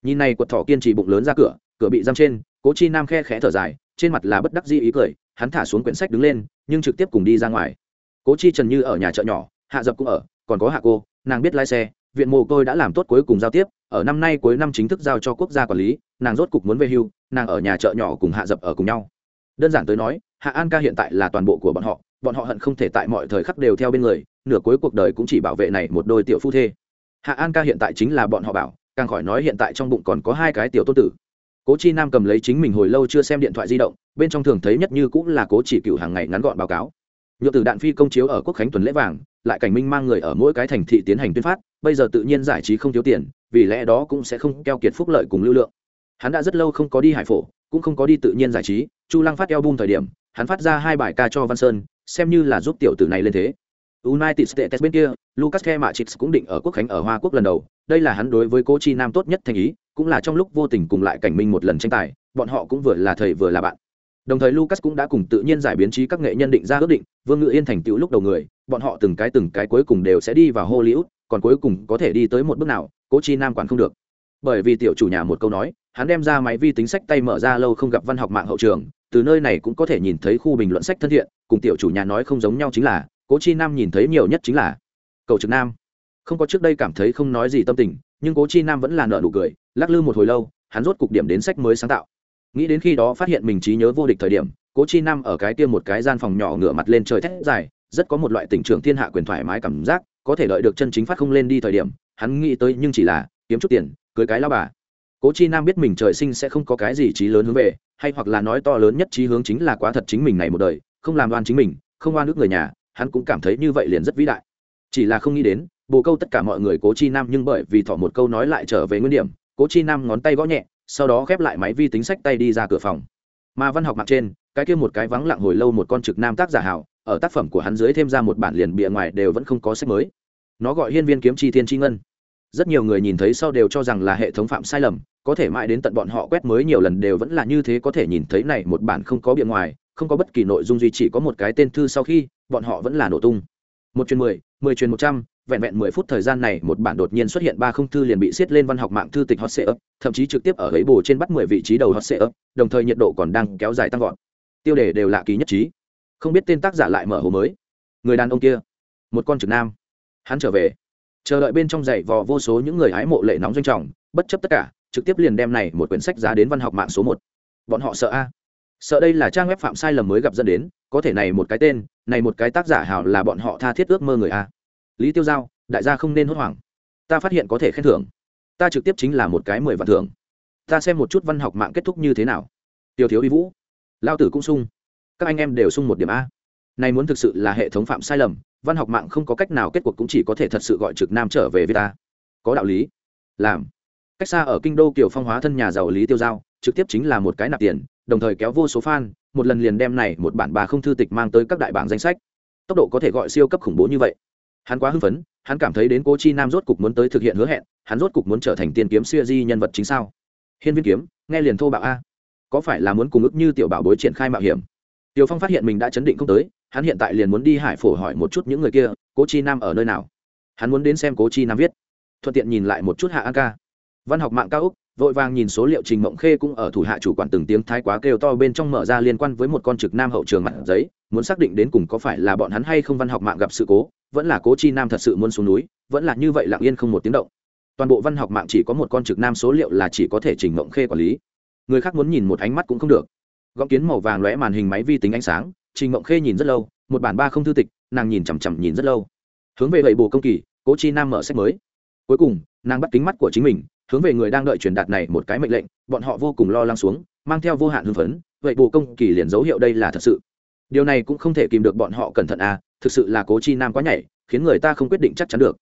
Nhìn này quật thỏ kiên trì bụng lớn ra cửa cửa bị giam trên, cố chi nam khe khẽ thở dài, trên mặt là bất đắc di ý cười, hắn thả xuống quyển sách đứng lên, nhưng trực tiếp cùng đi ra ngoài. Cố chi trần như ở nhà chợ nhỏ, hạ dập cũng ở, còn có hạ cô, nàng biết lái xe, viện mồ côi đã làm tốt cuối cùng giao tiếp, ở năm nay cuối năm chính thức giao cho quốc gia quản lý nàng rốt cục muốn về hưu, nàng ở nhà chợ nhỏ cùng hạ dập ở cùng nhau. Đơn giản tới nói, hạ an ca hiện tại là toàn bộ của bọn họ bọn họ hận không thể tại mọi thời khắc đều theo bên người, nửa cuối cuộc đời cũng chỉ bảo vệ này một đôi tiểu phu thê. Hạ an ca hiện tại chính là bọn họ bảo, càng khỏi nói hiện tại trong bụng còn có hai cái tiểu tôn tử. Cố chi nam cầm lấy chính mình hồi lâu chưa xem điện thoại di động, bên trong thường thấy nhất như cũng là cố chỉ cựu hàng ngày ngắn gọn báo cáo. Nhựa từ đạn phi công chiếu ở quốc khánh tuần lễ vàng, lại cảnh minh mang người ở mỗi cái thành thị tiến hành tuyên phát, bây giờ tự nhiên giải trí không thiếu tiền, vì lẽ đó cũng sẽ không keo kiệt phúc lợi cùng lưu lượng hắn đã rất lâu không có đi hải phổ, cũng không có đi tự nhiên giải trí. Chu lăng phát album thời điểm, hắn phát ra hai bài ca cho văn sơn, xem như là giúp tiểu tử này lên thế. United states bên kia, lucas khe mạ cũng định ở quốc khánh ở hoa quốc lần đầu. Đây là hắn đối với cô chi nam tốt nhất thành ý, cũng là trong lúc vô tình cùng lại cảnh minh một lần tranh tài, bọn họ cũng vừa là thầy vừa là bạn. Đồng thời lucas cũng đã cùng tự nhiên giải biến trí các nghệ nhân định ra ước định, vương ngự yên thành tựu lúc đầu người, bọn họ từng cái từng cái cuối cùng đều sẽ đi vào hollywood, còn cuối cùng có thể đi tới một bước nào, cô chi nam quản không được. Bởi vì tiểu chủ nhà một câu nói hắn đem ra máy vi tính sách tay mở ra lâu không gặp văn học mạng hậu trường, từ nơi này cũng có thể nhìn thấy khu bình luận sách thân thiện, cùng tiểu chủ nhà nói không giống nhau chính là, cố chi nam nhìn thấy nhiều nhất chính là cầu trực nam. Không có trước đây cảm thấy không nói gì tâm tình, nhưng cố chi nam vẫn là nợ nụ cười, lắc lư một hồi lâu, hắn rốt cục điểm đến sách mới sáng tạo. Nghĩ đến khi đó phát hiện mình trí nhớ vô địch thời điểm, cố chi nam ở cái tiêm một cái gian phòng nhỏ ngửa mặt lên trời thét dài, rất có một loại tình trưởng thiên hạ quyền thoải mái cảm giác, có thể lợi được chân chính phát không lên đi thời điểm, hắn nghĩ tới nhưng chỉ là kiếm chút tiền, cưới cái lao bà cố chi nam biết mình trời sinh sẽ không có cái gì trí lớn hướng về, hay hoặc là nói to lớn nhất trí hướng chính là quá thật chính mình này một đời, không làm đoan chính mình, không oan nước người nhà, hắn cũng cảm thấy như vậy liền rất vĩ đại. Chỉ là không nghĩ đến, bồ câu tất cả mọi người cố chi nam nhưng bởi vì thọ một câu nói lại trở về nguyên điểm, cố chi nam ngón tay gõ nhẹ, sau đó khép lại máy vi tính sách tay đi ra cửa phòng. Mà văn học mặt trên, cái kia một cái vắng lặng hồi lâu một con trực nam tác giả hảo, ở tác phẩm của hắn dưới thêm ra một bản liền bìa ngoài đều vẫn không có sách mới. Nó gọi hiên viên kiếm chi thiên chi ngân rất nhiều người nhìn thấy sau đều cho rằng là hệ thống phạm sai lầm, có thể mãi đến tận bọn họ quét mới nhiều lần đều vẫn là như thế có thể nhìn thấy này một bản không có bìa ngoài, không có bất kỳ nội dung duy chỉ có một cái tên thư sau khi, bọn họ vẫn là nổ tung. Một chuyến mười mười chuyến một trăm, vẹn vẹn mười phút thời gian này một bản đột nhiên xuất hiện ba không thư liền bị siết lên văn học mạng thư tịch hot sale thậm chí trực tiếp ở ấy bồ trên bắt mười vị trí đầu hot sale đồng thời nhiệt độ còn đang kéo dài tăng vọt. Tiêu đề đều lạ kỳ nhất trí. Không biết tên tác giả lại mở hồ mới. Người đàn ông kia, một con trực nam. Hắn trở về chờ đợi bên trong giày vò vô số những người hái mộ lệ nóng doanh trọng, bất chấp tất cả, trực tiếp liền đem này một quyển sách giá đến văn học mạng số một. Bọn họ sợ a? Sợ đây là trang web phạm sai lầm mới gặp dẫn đến, có thể này một cái tên, này một cái tác giả hào là bọn họ tha thiết ước mơ người a? Lý tiêu giao, đại gia không nên hốt hoảng. Ta phát hiện có thể khen thưởng. Ta trực tiếp chính là một cái mười vạn thưởng. Ta xem một chút văn học mạng kết thúc như thế nào. Tiêu thiếu y vũ, lao tử cũng sung. Các anh em đều sung một điểm a. Này muốn thực sự là hệ thống phạm sai lầm văn học mạng không có cách nào kết cuộc cũng chỉ có thể thật sự gọi trực nam trở về với ta. Có đạo lý. Làm. Cách xa ở kinh đô kiểu phong hóa thân nhà giàu lý tiêu giao, trực tiếp chính là một cái nạp tiền, đồng thời kéo vô số fan, một lần liền đem này một bản bà không thư tịch mang tới các đại bảng danh sách. Tốc độ có thể gọi siêu cấp khủng bố như vậy. Hắn quá hưng phấn, hắn cảm thấy đến cố chi nam rốt cục muốn tới thực hiện hứa hẹn, hắn rốt cục muốn trở thành tiên kiếm siêu di nhân vật chính sao? Hiên viên kiếm, nghe liền thô bạo a. Có phải là muốn cùng ức như tiểu bảo bối triển khai mạo hiểm? Tiểu phong phát hiện mình đã chấn định không tới hắn hiện tại liền muốn đi hải phổ hỏi một chút những người kia, cố chi nam ở nơi nào? Hắn muốn đến xem cố chi nam viết. Thuận tiện nhìn lại một chút hạ an ca. Văn học mạng cao úc, vội vàng nhìn số liệu trình mộng khê cũng ở thủ hạ chủ quản từng tiếng thái quá kêu to bên trong mở ra liên quan với một con trực nam hậu trường mặt giấy, muốn xác định đến cùng có phải là bọn hắn hay không văn học mạng gặp sự cố, vẫn là cố chi nam thật sự muốn xuống núi, vẫn là như vậy lặng yên không một tiếng động. Toàn bộ văn học mạng chỉ có một con trực nam số liệu là chỉ có thể trình mộng khê quản lý. Người khác muốn nhìn một ánh mắt cũng không được. Gọng kiến màu vàng lóe màn hình máy vi tính ánh sáng trình mộng khê nhìn rất lâu, một bản ba không thư tịch, nàng nhìn chằm chằm nhìn rất lâu. Hướng về vậy bồ công kỳ, cố chi nam mở sách mới. Cuối cùng, nàng bắt kính mắt của chính mình, hướng về người đang đợi truyền đạt này một cái mệnh lệnh, bọn họ vô cùng lo lắng xuống, mang theo vô hạn hưng phấn vậy bồ công kỳ liền dấu hiệu đây là thật sự. Điều này cũng không thể kìm được bọn họ cẩn thận à thực sự là cố chi nam quá nhảy, khiến người ta không quyết định chắc chắn được.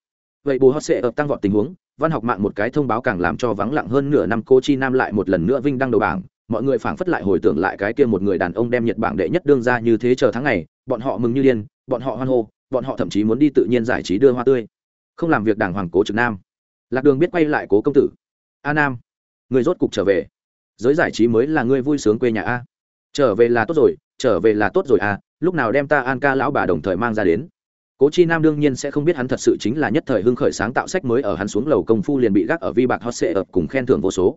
Vậy bồ hot sẽ ập tăng vọt tình huống, văn học mạng một cái thông báo càng làm cho vắng lặng hơn nửa năm cố chi nam lại một lần nữa vinh đăng đầu bảng mọi người phảng phất lại hồi tưởng lại cái kia một người đàn ông đem nhật bảng đệ nhất đương ra như thế chờ tháng ngày, bọn họ mừng như điên, bọn họ hoan hô, bọn họ thậm chí muốn đi tự nhiên giải trí đưa hoa tươi. Không làm việc đàng hoàng cố trực nam. Lạc đường biết quay lại cố công tử. A nam, người rốt cục trở về. Giới giải trí mới là người vui sướng quê nhà a. Trở về là tốt rồi, trở về là tốt rồi a, lúc nào đem ta an ca lão bà đồng thời mang ra đến. Cố chi nam đương nhiên sẽ không biết hắn thật sự chính là nhất thời hưng khởi sáng tạo sách mới ở hắn xuống lầu công phu liền bị gác ở vi bạc hot sệ ập cùng khen thưởng vô số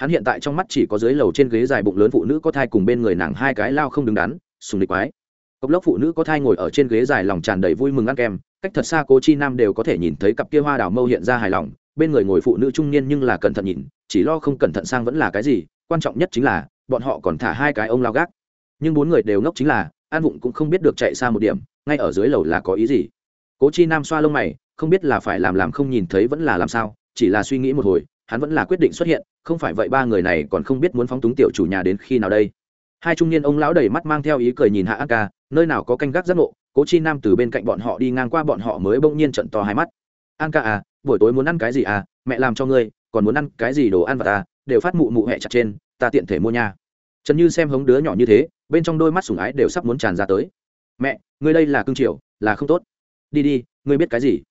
hắn hiện tại trong mắt chỉ có dưới lầu trên ghế dài bụng lớn phụ nữ có thai cùng bên người nàng hai cái lao không đứng đắn, sùng địch quái. Cốc lốc phụ nữ có thai ngồi ở trên ghế dài lòng tràn đầy vui mừng ăn kem, cách thật xa cố chi nam đều có thể nhìn thấy cặp kia hoa đào mâu hiện ra hài lòng, bên người ngồi phụ nữ trung niên nhưng là cẩn thận nhìn, chỉ lo không cẩn thận sang vẫn là cái gì, quan trọng nhất chính là, bọn họ còn thả hai cái ông lao gác. Nhưng bốn người đều ngốc chính là, an vụng cũng không biết được chạy xa một điểm, ngay ở dưới lầu là có ý gì. Cố chi nam xoa lông mày, không biết là phải làm làm không nhìn thấy vẫn là làm sao, chỉ là suy nghĩ một hồi hắn vẫn là quyết định xuất hiện, không phải vậy ba người này còn không biết muốn phóng túng tiểu chủ nhà đến khi nào đây. Hai trung niên ông lão đầy mắt mang theo ý cười nhìn hạ an ca, nơi nào có canh gác giác ngộ, cố chi nam từ bên cạnh bọn họ đi ngang qua bọn họ mới bỗng nhiên trận to hai mắt. An ca à buổi tối muốn ăn cái gì à mẹ làm cho ngươi, còn muốn ăn cái gì đồ ăn và ta đều phát mụ mụ hẹ chặt trên, ta tiện thể mua nha. Trần như xem hống đứa nhỏ như thế, bên trong đôi mắt sủng ái đều sắp muốn tràn ra tới. Mẹ, ngươi đây là cương triều, là không tốt. Đi đi, ngươi biết cái gì?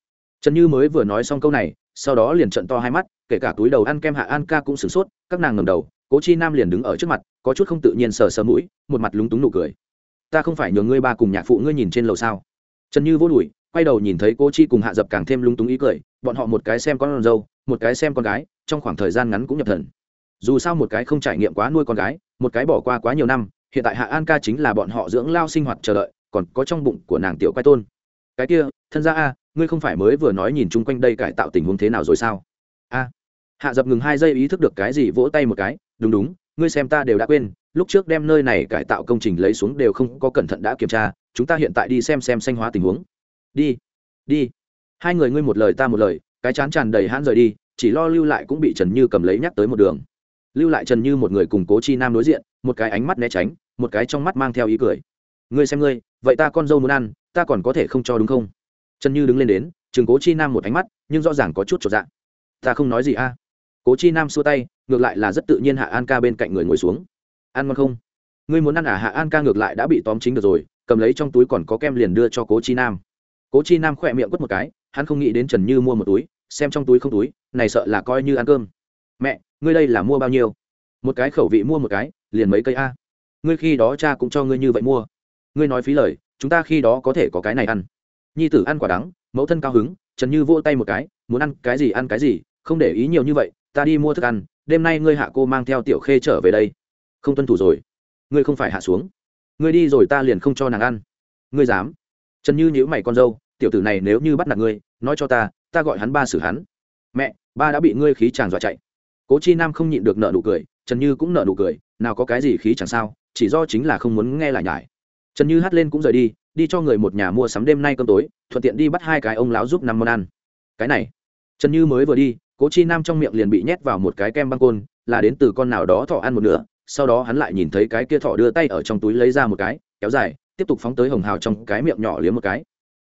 Trần như mới vừa nói xong câu này sau đó liền trận to hai mắt, kể cả túi đầu ăn kem hạ an ca cũng sửng sốt, các nàng ngầm đầu, cố chi nam liền đứng ở trước mặt, có chút không tự nhiên sờ sờ mũi, một mặt lúng túng nụ cười. Ta không phải nhường ngươi ba cùng nhạc phụ ngươi nhìn trên lầu sao? Trần như vô đùi quay đầu nhìn thấy cô chi cùng hạ dập càng thêm lúng túng ý cười, bọn họ một cái xem con dâu, một cái xem con gái, trong khoảng thời gian ngắn cũng nhập thần. Dù sao một cái không trải nghiệm quá nuôi con gái, một cái bỏ qua quá nhiều năm, hiện tại hạ an ca chính là bọn họ dưỡng lao sinh hoạt chờ đợi, còn có trong bụng của nàng tiểu quay tôn. Cái kia, thân gia a ngươi không phải mới vừa nói nhìn chung quanh đây cải tạo tình huống thế nào rồi sao? A. Hạ dập ngừng hai giây ý thức được cái gì vỗ tay một cái, đúng đúng, ngươi xem ta đều đã quên, lúc trước đem nơi này cải tạo công trình lấy xuống đều không có cẩn thận đã kiểm tra, chúng ta hiện tại đi xem xem xanh hóa tình huống. Đi đi. Hai người ngươi một lời ta một lời, cái chán tràn đầy hãn rời đi, chỉ lo lưu lại cũng bị trần như cầm lấy nhắc tới một đường. Lưu lại trần như một người cùng cố chi nam đối diện, một cái ánh mắt né tránh, một cái trong mắt mang theo ý cười. Ngươi xem ngươi, vậy ta con dâu muốn ăn, ta còn có thể không cho đúng không? Trần như đứng lên đến chừng cố chi nam một ánh mắt, nhưng rõ ràng có chút trọn dạng ta không nói gì a. Cố chi nam xua tay, ngược lại là rất tự nhiên hạ an ca bên cạnh người ngồi xuống. Ăn ngon không? Ngươi muốn ăn à? Hạ an ca ngược lại đã bị tóm chính được rồi, cầm lấy trong túi còn có kem liền đưa cho cố chi nam. Cố chi nam khỏe miệng quất một cái, hắn không nghĩ đến trần như mua một túi, xem trong túi không túi, này sợ là coi như ăn cơm. Mẹ, ngươi đây là mua bao nhiêu? Một cái khẩu vị mua một cái, liền mấy cây a. Ngươi khi đó cha cũng cho ngươi như vậy mua. Ngươi nói phí lời, chúng ta khi đó có thể có cái này ăn nhi tử ăn quả đắng, mẫu thân cao hứng, trần như vỗ tay một cái, muốn ăn cái gì ăn cái gì, không để ý nhiều như vậy, ta đi mua thức ăn, đêm nay ngươi hạ cô mang theo tiểu khê trở về đây. Không tuân thủ rồi. Ngươi không phải hạ xuống. Ngươi đi rồi ta liền không cho nàng ăn. Ngươi dám. Trần như nhữ mày con dâu, tiểu tử này nếu như bắt nạt ngươi, nói cho ta ta gọi hắn ba xử hắn. Mẹ, ba đã bị ngươi khí chàng dọa chạy. Cố chi nam không nhịn được nợ nụ cười, trần như cũng nợ nụ cười, nào có cái gì khí chẳng sao, chỉ do chính là không muốn nghe lại nhải. Trần như hát lên cũng rời đi đi cho người một nhà mua sắm đêm nay cơm tối, thuận tiện đi bắt hai cái ông láo giúp năm món ăn. Cái này, trần như mới vừa đi, cố chi nam trong miệng liền bị nhét vào một cái kem băng côn, là đến từ con nào đó thọ ăn một nửa, sau đó hắn lại nhìn thấy cái kia thọ đưa tay ở trong túi lấy ra một cái, kéo dài, tiếp tục phóng tới hồng hào trong cái miệng nhỏ liếm một cái.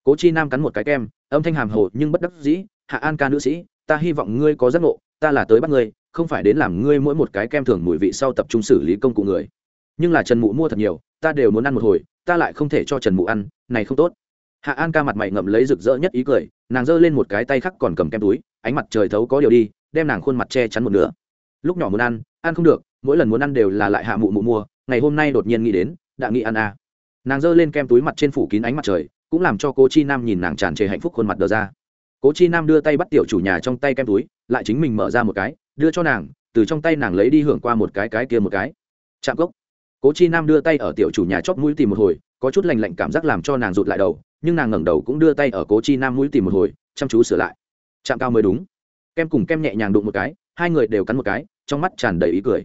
Cố chi nam cắn một cái kem, âm thanh hàm hồ nhưng bất đắc dĩ, hạ an ca nữ sĩ, ta hy vọng ngươi có giấc ngộ, ta là tới bắt ngươi, không phải đến làm ngươi mỗi một cái kem thường mùi vị sau tập trung xử lý công cụ người nhưng là trần mụ mua thật nhiều, ta đều muốn ăn một hồi, ta lại không thể cho trần mụ ăn, này không tốt. Hạ an ca mặt mày ngậm lấy rực rỡ nhất ý cười, nàng giơ lên một cái tay khác còn cầm kem túi, ánh mặt trời thấu có điều đi, đem nàng khuôn mặt che chắn một nửa. Lúc nhỏ muốn ăn ăn không được, mỗi lần muốn ăn đều là lại hạ mụ mụ mua, ngày hôm nay đột nhiên nghĩ đến, đã nghĩ ăn à. nàng giơ lên kem túi mặt trên phủ kín ánh mặt trời, cũng làm cho cố chi nam nhìn nàng tràn trề hạnh phúc khuôn mặt đờ ra. Cố chi nam đưa tay bắt tiểu chủ nhà trong tay kem túi, lại chính mình mở ra một cái, đưa cho nàng, từ trong tay nàng lấy đi hưởng qua một cái cái kia một cái. Chạm cốc cố chi nam đưa tay ở tiểu chủ nhà chóp mũi tìm một hồi, có chút lành lạnh cảm giác làm cho nàng rụt lại đầu, nhưng nàng ngẩng đầu cũng đưa tay ở cố chi nam mũi tìm một hồi, chăm chú sửa lại. Chạm cao mới đúng. Kem cùng kem nhẹ nhàng đụng một cái, hai người đều cắn một cái, trong mắt tràn đầy ý cười.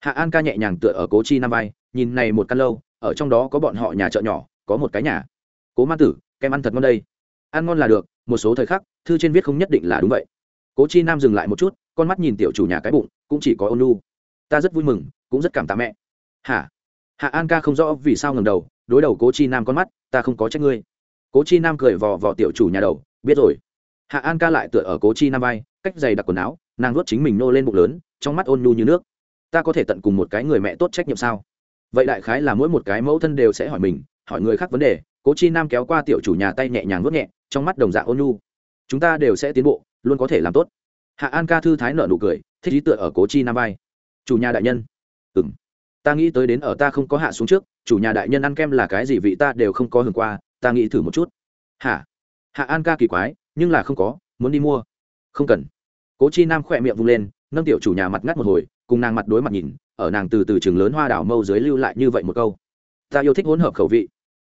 Hạ an ca nhẹ nhàng tựa ở cố chi nam vai, nhìn này một căn lâu, ở trong đó có bọn họ nhà chợ nhỏ, có một cái nhà. Cố Ma tử, kem ăn thật ngon đây. Ăn ngon là được, một số thời khắc, thư trên viết không nhất định là đúng vậy. Cố chi nam dừng lại một chút, con mắt nhìn tiểu chủ nhà cái bụng, cũng chỉ có ôn nu ta rất vui mừng, cũng rất cảm tạ mẹ hả? Hạ an ca không rõ vì sao ngầm đầu, đối đầu cố chi nam con mắt, ta không có trách ngươi. Cố chi nam cười vò vò tiểu chủ nhà đầu, biết rồi. Hạ an ca lại tựa ở cố chi nam vai, cách dày đặc quần áo, nàng nuốt chính mình nô lên bụng lớn, trong mắt ôn nhu như nước. Ta có thể tận cùng một cái người mẹ tốt trách nhiệm sao? Vậy đại khái là mỗi một cái mẫu thân đều sẽ hỏi mình, hỏi người khác vấn đề, cố chi nam kéo qua tiểu chủ nhà tay nhẹ nhàng vớt nhẹ, trong mắt đồng dạng ôn nhu. Chúng ta đều sẽ tiến bộ, luôn có thể làm tốt. Hạ an ca thư thái nợ nụ cười, thích ý tựa ở cố chi nam vai. Chủ nhà đại nhân. Ừng ta nghĩ tới đến ở ta không có hạ xuống trước, chủ nhà đại nhân ăn kem là cái gì vị ta đều không có hưởng qua, ta nghĩ thử một chút. Hả? Hạ an ca kỳ quái, nhưng là không có, muốn đi mua. Không cần. Cố chi nam khỏe miệng vung lên, nâng tiểu chủ nhà mặt ngắt một hồi, cùng nàng mặt đối mặt nhìn, ở nàng từ từ trường lớn hoa đảo mâu dưới lưu lại như vậy một câu. Ta yêu thích hỗn hợp khẩu vị.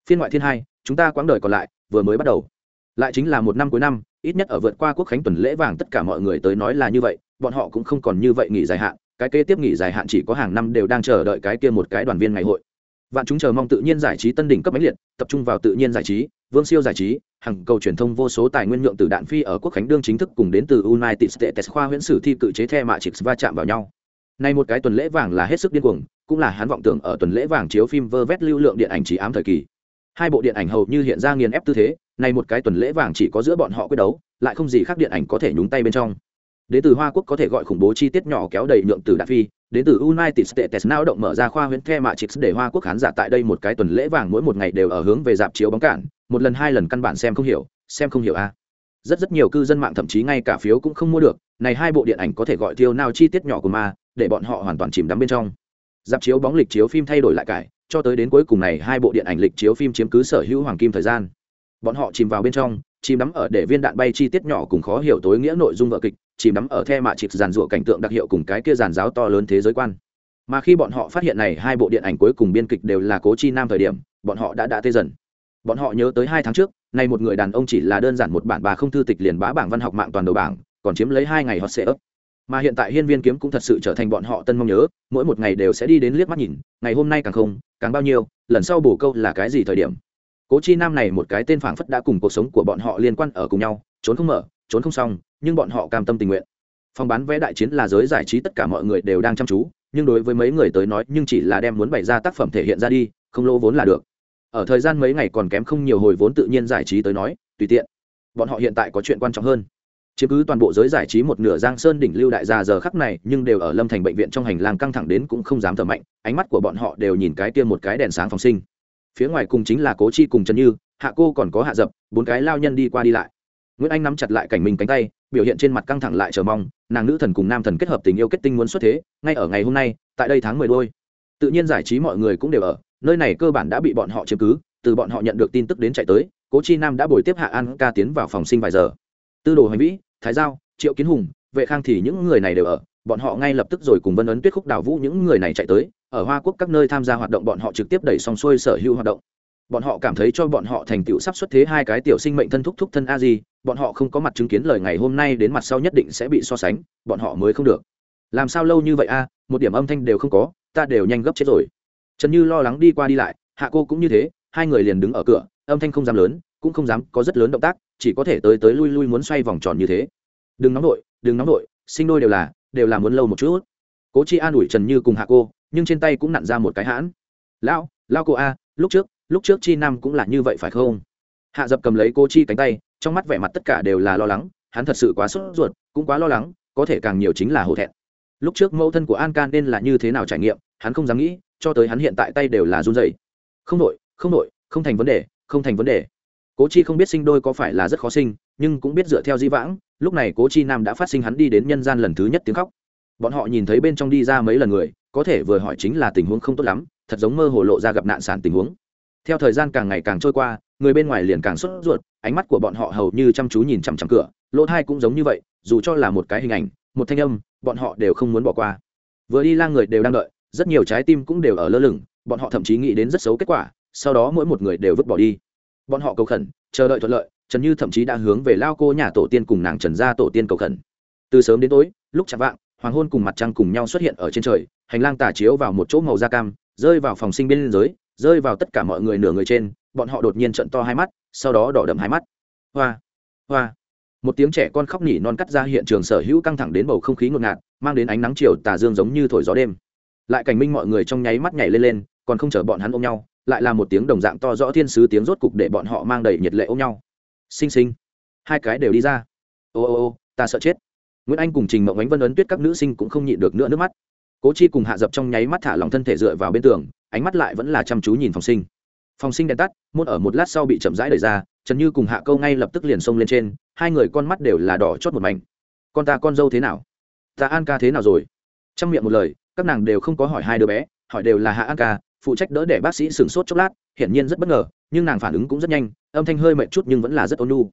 Phiên ngoại thiên hai, chúng ta quãng đời còn lại, vừa mới bắt đầu. Lại chính là một năm cuối năm, ít nhất ở vượt qua quốc khánh tuần lễ vàng tất cả mọi người tới nói là như vậy, bọn họ cũng không còn như vậy nghỉ dài hạn cái kế tiếp nghỉ dài hạn chỉ có hàng năm đều đang chờ đợi cái kia một cái đoàn viên ngày hội. Vạn chúng chờ mong tự nhiên giải trí tân đỉnh cấp máy liệt, tập trung vào tự nhiên giải trí, vương siêu giải trí, hàng cầu truyền thông vô số tài nguyên nhượng từ đạn phi ở quốc khánh đương chính thức cùng đến từ united states khoa huyễn sử thi cự chế the mạ chix va chạm vào nhau. Nay một cái tuần lễ vàng là hết sức điên cuồng, cũng là hắn vọng tưởng ở tuần lễ vàng chiếu phim vơ vét lưu lượng điện ảnh chỉ ám thời kỳ. Hai bộ điện ảnh hầu như hiện ra nghiền ép tư thế, nay một cái tuần lễ vàng chỉ có giữa bọn họ quyết đấu, lại không gì khác điện ảnh có thể nhúng tay bên trong đến từ hoa quốc có thể gọi khủng bố chi tiết nhỏ kéo đầy nhượng từ đạn phi, đến từ united states nao động mở ra khoa huyễn the mạ chix để hoa quốc khán giả tại đây một cái tuần lễ vàng mỗi một ngày đều ở hướng về dạp chiếu bóng cản, một lần hai lần căn bản xem không hiểu, xem không hiểu a. Rất rất nhiều cư dân mạng thậm chí ngay cả phiếu cũng không mua được, này hai bộ điện ảnh có thể gọi thiêu nào chi tiết nhỏ của ma, để bọn họ hoàn toàn chìm đắm bên trong. Dạp chiếu bóng lịch chiếu phim thay đổi lại cải, cho tới đến cuối cùng này hai bộ điện ảnh lịch chiếu phim chiếm cứ sở hữu hoàng kim thời gian. Bọn họ chìm vào bên trong, chìm đắm ở để viên đạn bay chi tiết nhỏ cùng khó hiểu tối nghĩa nội dung vợ kịch chìm đắm ở the mạ chịp giàn rủa cảnh tượng đặc hiệu cùng cái kia giàn giáo to lớn thế giới quan. Mà khi bọn họ phát hiện này, hai bộ điện ảnh cuối cùng biên kịch đều là cố chi nam thời điểm, bọn họ đã đã tê dần. Bọn họ nhớ tới hai tháng trước, nay một người đàn ông chỉ là đơn giản một bản bà không thư tịch liền bá bảng văn học mạng toàn đầu bảng, còn chiếm lấy hai ngày hot sẽ ấp mà hiện tại hiên viên kiếm cũng thật sự trở thành bọn họ tân mong nhớ, mỗi một ngày đều sẽ đi đến liếc mắt nhìn, ngày hôm nay càng không, càng bao nhiêu, lần sau bổ câu là cái gì thời điểm. Cố chi nam này một cái tên phảng phất đã cùng cuộc sống của bọn họ liên quan ở cùng nhau, trốn không mở trốn không xong, nhưng bọn họ cam tâm tình nguyện. Phòng bán vé đại chiến là giới giải trí tất cả mọi người đều đang chăm chú, nhưng đối với mấy người tới nói, nhưng chỉ là đem muốn bày ra tác phẩm thể hiện ra đi, không lỗ vốn là được. Ở thời gian mấy ngày còn kém không nhiều hồi vốn tự nhiên giải trí tới nói, tùy tiện. Bọn họ hiện tại có chuyện quan trọng hơn. Chiếm cứ toàn bộ giới giải trí một nửa giang sơn đỉnh lưu đại gia giờ khắc này, nhưng đều ở lâm thành bệnh viện trong hành lang căng thẳng đến cũng không dám thở mạnh, ánh mắt của bọn họ đều nhìn cái kia một cái đèn sáng phòng sinh. Phía ngoài cùng chính là cố chi cùng trần như, hạ cô còn có hạ dập, bốn cái lao nhân đi qua đi lại nguyễn anh nắm chặt lại cảnh mình cánh tay, biểu hiện trên mặt căng thẳng lại chờ mong, nàng nữ thần cùng nam thần kết hợp tình yêu kết tinh muốn xuất thế, ngay ở ngày hôm nay, tại đây tháng mười đôi. Tự nhiên giải trí mọi người cũng đều ở, nơi này cơ bản đã bị bọn họ chiếm cứ, từ bọn họ nhận được tin tức đến chạy tới, cố chi nam đã bồi tiếp hạ an ca tiến vào phòng sinh vài giờ. Tư đồ hành vĩ, thái giao, triệu kiến hùng, vệ khang thì những người này đều ở, bọn họ ngay lập tức rồi cùng vân ấn tuyết khúc đào vũ những người này chạy tới, ở hoa quốc các nơi tham gia hoạt động bọn họ trực tiếp đẩy xong xuôi sở hữu hoạt động bọn họ cảm thấy cho bọn họ thành tựu sắp xuất thế hai cái tiểu sinh mệnh thân thúc thúc thân a di, bọn họ không có mặt chứng kiến lời ngày hôm nay đến mặt sau nhất định sẽ bị so sánh, bọn họ mới không được. Làm sao lâu như vậy a, một điểm âm thanh đều không có, ta đều nhanh gấp chết rồi. Trần như lo lắng đi qua đi lại, hạ cô cũng như thế, hai người liền đứng ở cửa, âm thanh không dám lớn, cũng không dám có rất lớn động tác, chỉ có thể tới tới lui lui muốn xoay vòng tròn như thế. Đừng nóng nổi đừng nóng nổi sinh đôi đều là đều là muốn lâu một chút. Cố chi an ủi trần như cùng hạ cô, nhưng trên tay cũng nặn ra một cái hãn. Lão lao cô a, lúc trước lúc trước chi nam cũng là như vậy phải không? Hạ dập cầm lấy cô chi cánh tay, trong mắt vẻ mặt tất cả đều là lo lắng, hắn thật sự quá sốt ruột, cũng quá lo lắng, có thể càng nhiều chính là hổ thẹn. Lúc trước mẫu thân của an can nên là như thế nào trải nghiệm, hắn không dám nghĩ, cho tới hắn hiện tại tay đều là run dày không nội không nội không thành vấn đề, không thành vấn đề. Cố chi không biết sinh đôi có phải là rất khó sinh, nhưng cũng biết dựa theo di vãng, lúc này cố chi nam đã phát sinh hắn đi đến nhân gian lần thứ nhất tiếng khóc. Bọn họ nhìn thấy bên trong đi ra mấy lần người, có thể vừa hỏi chính là tình huống không tốt lắm, thật giống mơ hồ lộ ra gặp nạn sản tình huống theo thời gian càng ngày càng trôi qua, người bên ngoài liền càng sốt ruột, ánh mắt của bọn họ hầu như chăm chú nhìn chằm chằm cửa, lỗ thai cũng giống như vậy, dù cho là một cái hình ảnh, một thanh âm, bọn họ đều không muốn bỏ qua. Vừa đi lang người đều đang đợi, rất nhiều trái tim cũng đều ở lơ lửng, bọn họ thậm chí nghĩ đến rất xấu kết quả, sau đó mỗi một người đều vứt bỏ đi. Bọn họ cầu khẩn, chờ đợi thuận lợi, trần như thậm chí đã hướng về lao cô nhà tổ tiên cùng nàng trần gia tổ tiên cầu khẩn. Từ sớm đến tối, lúc chạm vạng, hoàng hôn cùng mặt trăng cùng nhau xuất hiện ở trên trời, hành lang tà chiếu vào một chỗ màu da cam, rơi vào phòng sinh bên dưới rơi vào tất cả mọi người nửa người trên, bọn họ đột nhiên trận to hai mắt, sau đó đỏ đậm hai mắt. Hoa hoa. Một tiếng trẻ con khóc nỉ non cắt ra hiện trường sở hữu căng thẳng đến bầu không khí ngột ngạt, mang đến ánh nắng chiều tà dương giống như thổi gió đêm. Lại cảnh minh mọi người trong nháy mắt nhảy lên lên, còn không chờ bọn hắn ôm nhau, lại là một tiếng đồng dạng to rõ thiên sứ tiếng rốt cục để bọn họ mang đầy nhiệt lệ ôm nhau. Xinh xinh. Hai cái đều đi ra. Ô ô ô, ta sợ chết. Nguyễn anh cùng trình mộng ánh vân ấn tuyết các nữ sinh cũng không nhịn được nữa nước mắt cố chi cùng hạ dập trong nháy mắt thả lòng thân thể dựa vào bên tường, ánh mắt lại vẫn là chăm chú nhìn phòng sinh. Phòng sinh đèn tắt, môn ở một lát sau bị chậm rãi đẩy ra, trần như cùng hạ câu ngay lập tức liền xông lên trên, hai người con mắt đều là đỏ chót một mảnh. Con ta, con dâu thế nào? Ta an ca thế nào rồi? Trong miệng một lời, các nàng đều không có hỏi hai đứa bé, hỏi đều là hạ an ca, phụ trách đỡ để bác sĩ sửng sốt chốc lát, hiển nhiên rất bất ngờ, nhưng nàng phản ứng cũng rất nhanh, âm thanh hơi mệt chút nhưng vẫn là rất ôn nhu.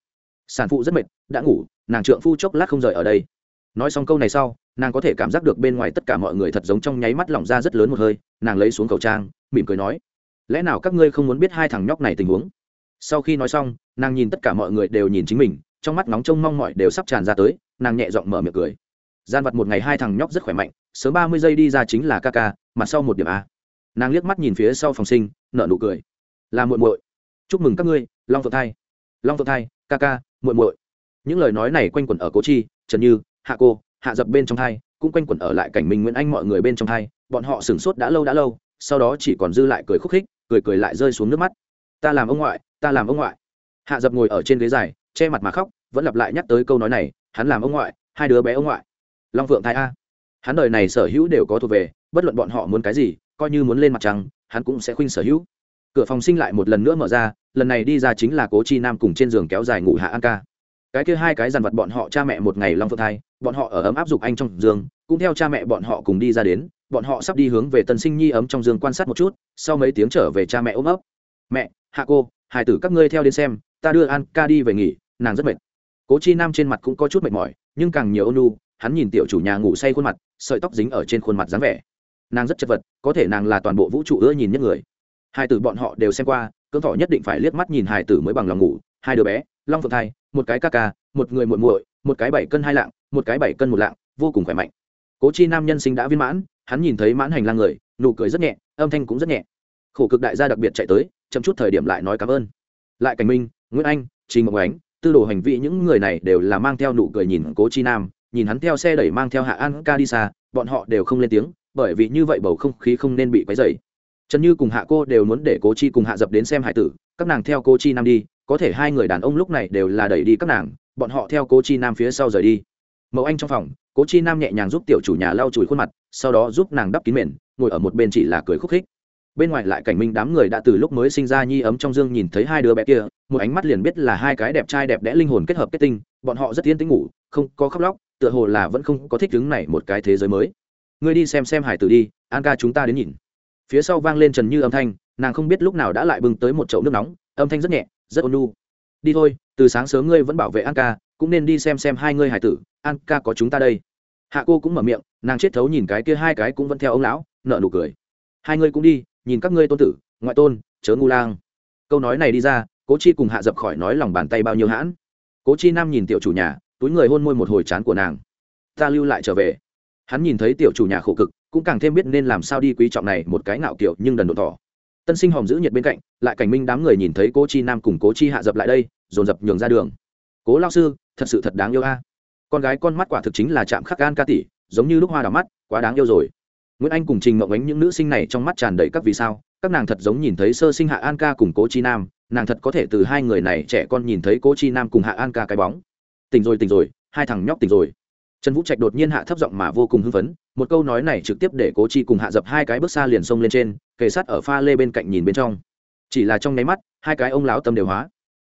Sản phụ rất mệt, đã ngủ, nàng trượng phu chốc lát không rời ở đây. Nói xong câu này sau nàng có thể cảm giác được bên ngoài tất cả mọi người thật giống trong nháy mắt lỏng ra rất lớn một hơi, nàng lấy xuống khẩu trang, mỉm cười nói, lẽ nào các ngươi không muốn biết hai thằng nhóc này tình huống? Sau khi nói xong, nàng nhìn tất cả mọi người đều nhìn chính mình, trong mắt nóng trông mong mọi đều sắp tràn ra tới, nàng nhẹ giọng mở miệng cười, gian vật một ngày hai thằng nhóc rất khỏe mạnh, sớm ba mươi giây đi ra chính là ca ca mặt sau một điểm a. Nàng liếc mắt nhìn phía sau phòng sinh nợ nụ cười, là muội muội. Chúc mừng các ngươi, long phượng thai. Long phượng thai, ca ca, muội muội. Những lời nói này quanh quẩn ở cố chi, trần như, hạ cô hạ dập bên trong thai, cũng quanh quẩn ở lại cảnh minh nguyễn anh mọi người bên trong thai, bọn họ sửng sốt đã lâu đã lâu, sau đó chỉ còn dư lại cười khúc khích, cười cười lại rơi xuống nước mắt. Ta làm ông ngoại, ta làm ông ngoại. Hạ dập ngồi ở trên ghế dài, che mặt mà khóc, vẫn lặp lại nhắc tới câu nói này, hắn làm ông ngoại, hai đứa bé ông ngoại. Long phượng thái a. Hắn đời này sở hữu đều có thuộc về, bất luận bọn họ muốn cái gì, coi như muốn lên mặt trăng, hắn cũng sẽ khuynh sở hữu. Cửa phòng sinh lại một lần nữa mở ra, lần này đi ra chính là cố chi nam cùng trên giường kéo dài ngủ hạ an ca. Cái kia hai cái dàn vật bọn họ cha mẹ một ngày long phượng thai bọn họ ở ấm áp dục anh trong giường cũng theo cha mẹ bọn họ cùng đi ra đến, bọn họ sắp đi hướng về tân sinh nhi ấm trong giường quan sát một chút, sau mấy tiếng trở về cha mẹ ôm ấp. Mẹ, hạ cô hải tử các ngươi theo đến xem, ta đưa an ca đi về nghỉ, nàng rất mệt. Cố chi nam trên mặt cũng có chút mệt mỏi, nhưng càng nhiều ônu hắn nhìn tiểu chủ nhà ngủ say khuôn mặt, sợi tóc dính ở trên khuôn mặt dáng vẻ. Nàng rất chật vật, có thể nàng là toàn bộ vũ trụ ưa nhìn nhất người. Hai tử bọn họ đều xem qua, cơn thỏ nhất định phải liếc mắt nhìn hải tử mới bằng lòng ngủ. Hai đứa bé, long phượng thai, một cái ca ca, một người muội muội, một cái bảy cân hai lạng một cái bảy cân một lạng, vô cùng khỏe mạnh. Cố chi nam nhân sinh đã viên mãn, hắn nhìn thấy mãn hành lang người, nụ cười rất nhẹ, âm thanh cũng rất nhẹ. Khổ cực đại gia đặc biệt chạy tới, chậm chút thời điểm lại nói cảm ơn. Lại cảnh minh, nguyễn anh, trình mộng ánh, tư đồ hành vi những người này đều là mang theo nụ cười nhìn cố chi nam, nhìn hắn theo xe đẩy mang theo hạ an ca đi xa, bọn họ đều không lên tiếng, bởi vì như vậy bầu không khí không nên bị quấy dày trần như cùng hạ cô đều muốn để cố chi cùng hạ dập đến xem hải tử, các nàng theo cô chi nam đi, có thể hai người đàn ông lúc này đều là đẩy đi các nàng, bọn họ theo cố chi nam phía sau rời đi mẫu anh trong phòng, cố chi nam nhẹ nhàng giúp tiểu chủ nhà lau chùi khuôn mặt, sau đó giúp nàng đắp kín mền, ngồi ở một bên chỉ là cười khúc khích. Bên ngoài lại cảnh minh đám người đã từ lúc mới sinh ra nhi ấm trong dương nhìn thấy hai đứa bé kia, một ánh mắt liền biết là hai cái đẹp trai đẹp đẽ linh hồn kết hợp kết tinh, bọn họ rất yên tĩnh ngủ, không có khóc lóc, tựa hồ là vẫn không có thích đứng này một cái thế giới mới. Ngươi đi xem xem hải tử đi, an ca chúng ta đến nhìn. Phía sau vang lên trần như âm thanh, nàng không biết lúc nào đã lại bưng tới một chậu nước nóng, âm thanh rất nhẹ, rất ôn lu đi thôi, từ sáng sớm ngươi vẫn bảo vệ an ca cũng nên đi xem xem hai ngươi hải tử, an ca có chúng ta đây. Hạ cô cũng mở miệng, nàng chết thấu nhìn cái kia hai cái cũng vẫn theo ông lão nợ nụ cười. Hai ngươi cũng đi, nhìn các ngươi tôn tử, ngoại tôn, chớ ngu lang. Câu nói này đi ra, cố chi cùng hạ dập khỏi nói lòng bàn tay bao nhiêu hãn. Cố chi nam nhìn tiểu chủ nhà, túi người hôn môi một hồi chán của nàng. Ta lưu lại trở về. Hắn nhìn thấy tiểu chủ nhà khổ cực, cũng càng thêm biết nên làm sao đi quý trọng này một cái ngạo kiểu nhưng đần đột thỏ. Tân sinh hòm giữ nhiệt bên cạnh, lại cảnh minh đám người nhìn thấy cố chi nam cùng cố chi hạ dập lại đây, dồn dập nhường ra đường. Cố lao sư thật sự thật đáng yêu a. Con gái con mắt quả thực chính là chạm khắc gan ca tỷ, giống như lúc hoa đào mắt, quá đáng yêu rồi. Nguyễn anh cùng trình mộng ánh những nữ sinh này trong mắt tràn đầy các vì sao, các nàng thật giống nhìn thấy sơ sinh hạ an ca cùng cố chi nam, nàng thật có thể từ hai người này trẻ con nhìn thấy cố chi nam cùng hạ an ca cái bóng. Tỉnh rồi tỉnh rồi, hai thằng nhóc tỉnh rồi. Trần vũ trạch đột nhiên hạ thấp giọng mà vô cùng hưng phấn, một câu nói này trực tiếp để cố chi cùng hạ dập hai cái bước xa liền sông lên trên, kề sát ở pha lê bên cạnh nhìn bên trong. Chỉ là trong nháy mắt, hai cái ông lão tâm đều hóa.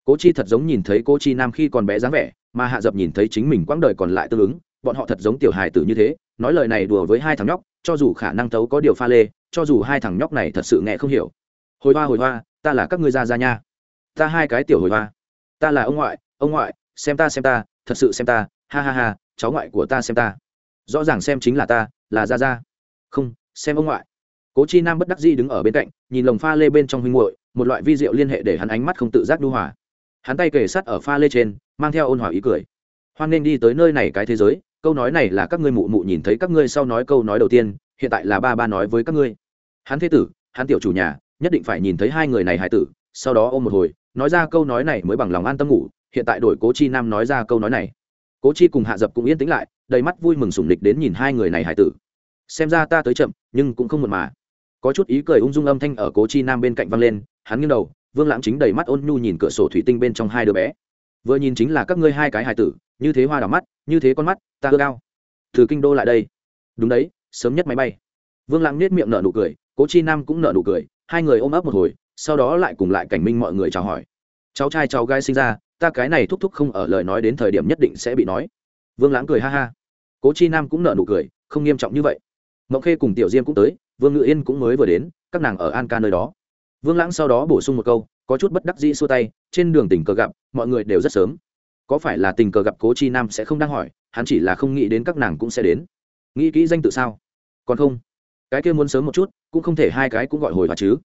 Cố chi thật giống nhìn thấy cố chi nam khi còn bé dáng vẻ mà hạ dập nhìn thấy chính mình quãng đời còn lại tương ứng, bọn họ thật giống tiểu hài tử như thế, nói lời này đùa với hai thằng nhóc, cho dù khả năng thấu có điều pha lê, cho dù hai thằng nhóc này thật sự nghe không hiểu. Hồi hoa hồi hoa, ta là các ngươi ra ra nha. Ta hai cái tiểu hồi hoa. Ta là ông ngoại ông ngoại, xem ta xem ta, thật sự xem ta, ha ha ha, cháu ngoại của ta xem ta. Rõ ràng xem chính là ta, là ra ra không, xem ông ngoại. Cố chi nam bất đắc di đứng ở bên cạnh, nhìn lồng pha lê bên trong huynh muội, một loại vi diệu liên hệ để hắn ánh mắt không tự giác đu hòa. Hắn tay kề sát ở pha lê trên mang theo ôn hòa ý cười. Hoan nên đi tới nơi này cái thế giới, câu nói này là các ngươi mụ mụ nhìn thấy các ngươi sau nói câu nói đầu tiên, hiện tại là ba ba nói với các ngươi. Hắn thế tử, hắn tiểu chủ nhà, nhất định phải nhìn thấy hai người này hải tử, sau đó ôm một hồi, nói ra câu nói này mới bằng lòng an tâm ngủ, hiện tại đổi cố chi nam nói ra câu nói này. Cố chi cùng hạ dập cũng yên tĩnh lại, đầy mắt vui mừng sủng lịch đến nhìn hai người này hải tử. Xem ra ta tới chậm, nhưng cũng không muộn mà. Có chút ý cười ung dung âm thanh ở cố chi nam bên cạnh văng lên, hắn nghiêng đầu, vương lãng chính đầy mắt ôn nhu nhìn cửa sổ thủy tinh bên trong hai đứa bé vừa nhìn chính là các ngươi hai cái hài tử, như thế hoa đỏ mắt, như thế con mắt, ta ưa cao từ kinh đô lại đây. Đúng đấy, sớm nhất máy bay. Vương lãng nết miệng nở nụ cười, cố chi nam cũng nở nụ cười, hai người ôm ấp một hồi, sau đó lại cùng lại cảnh minh mọi người chào hỏi. Cháu trai cháu gái sinh ra, ta cái này thúc thúc không ở lời nói đến thời điểm nhất định sẽ bị nói. Vương lãng cười ha ha. Cố chi nam cũng nở nụ cười, không nghiêm trọng như vậy. Mậu khê cùng tiểu diêm cũng tới, vương ngự yên cũng mới vừa đến, các nàng ở an ca nơi đó. Vương lãng sau đó bổ sung một câu có chút bất đắc dĩ xua tay, trên đường tình cờ gặp, mọi người đều rất sớm. Có phải là tình cờ gặp cố chi nam sẽ không đang hỏi, hắn chỉ là không nghĩ đến các nàng cũng sẽ đến. Nghĩ kỹ danh tự sao? Còn không? Cái kia muốn sớm một chút, cũng không thể hai cái cũng gọi hồi hoa chứ.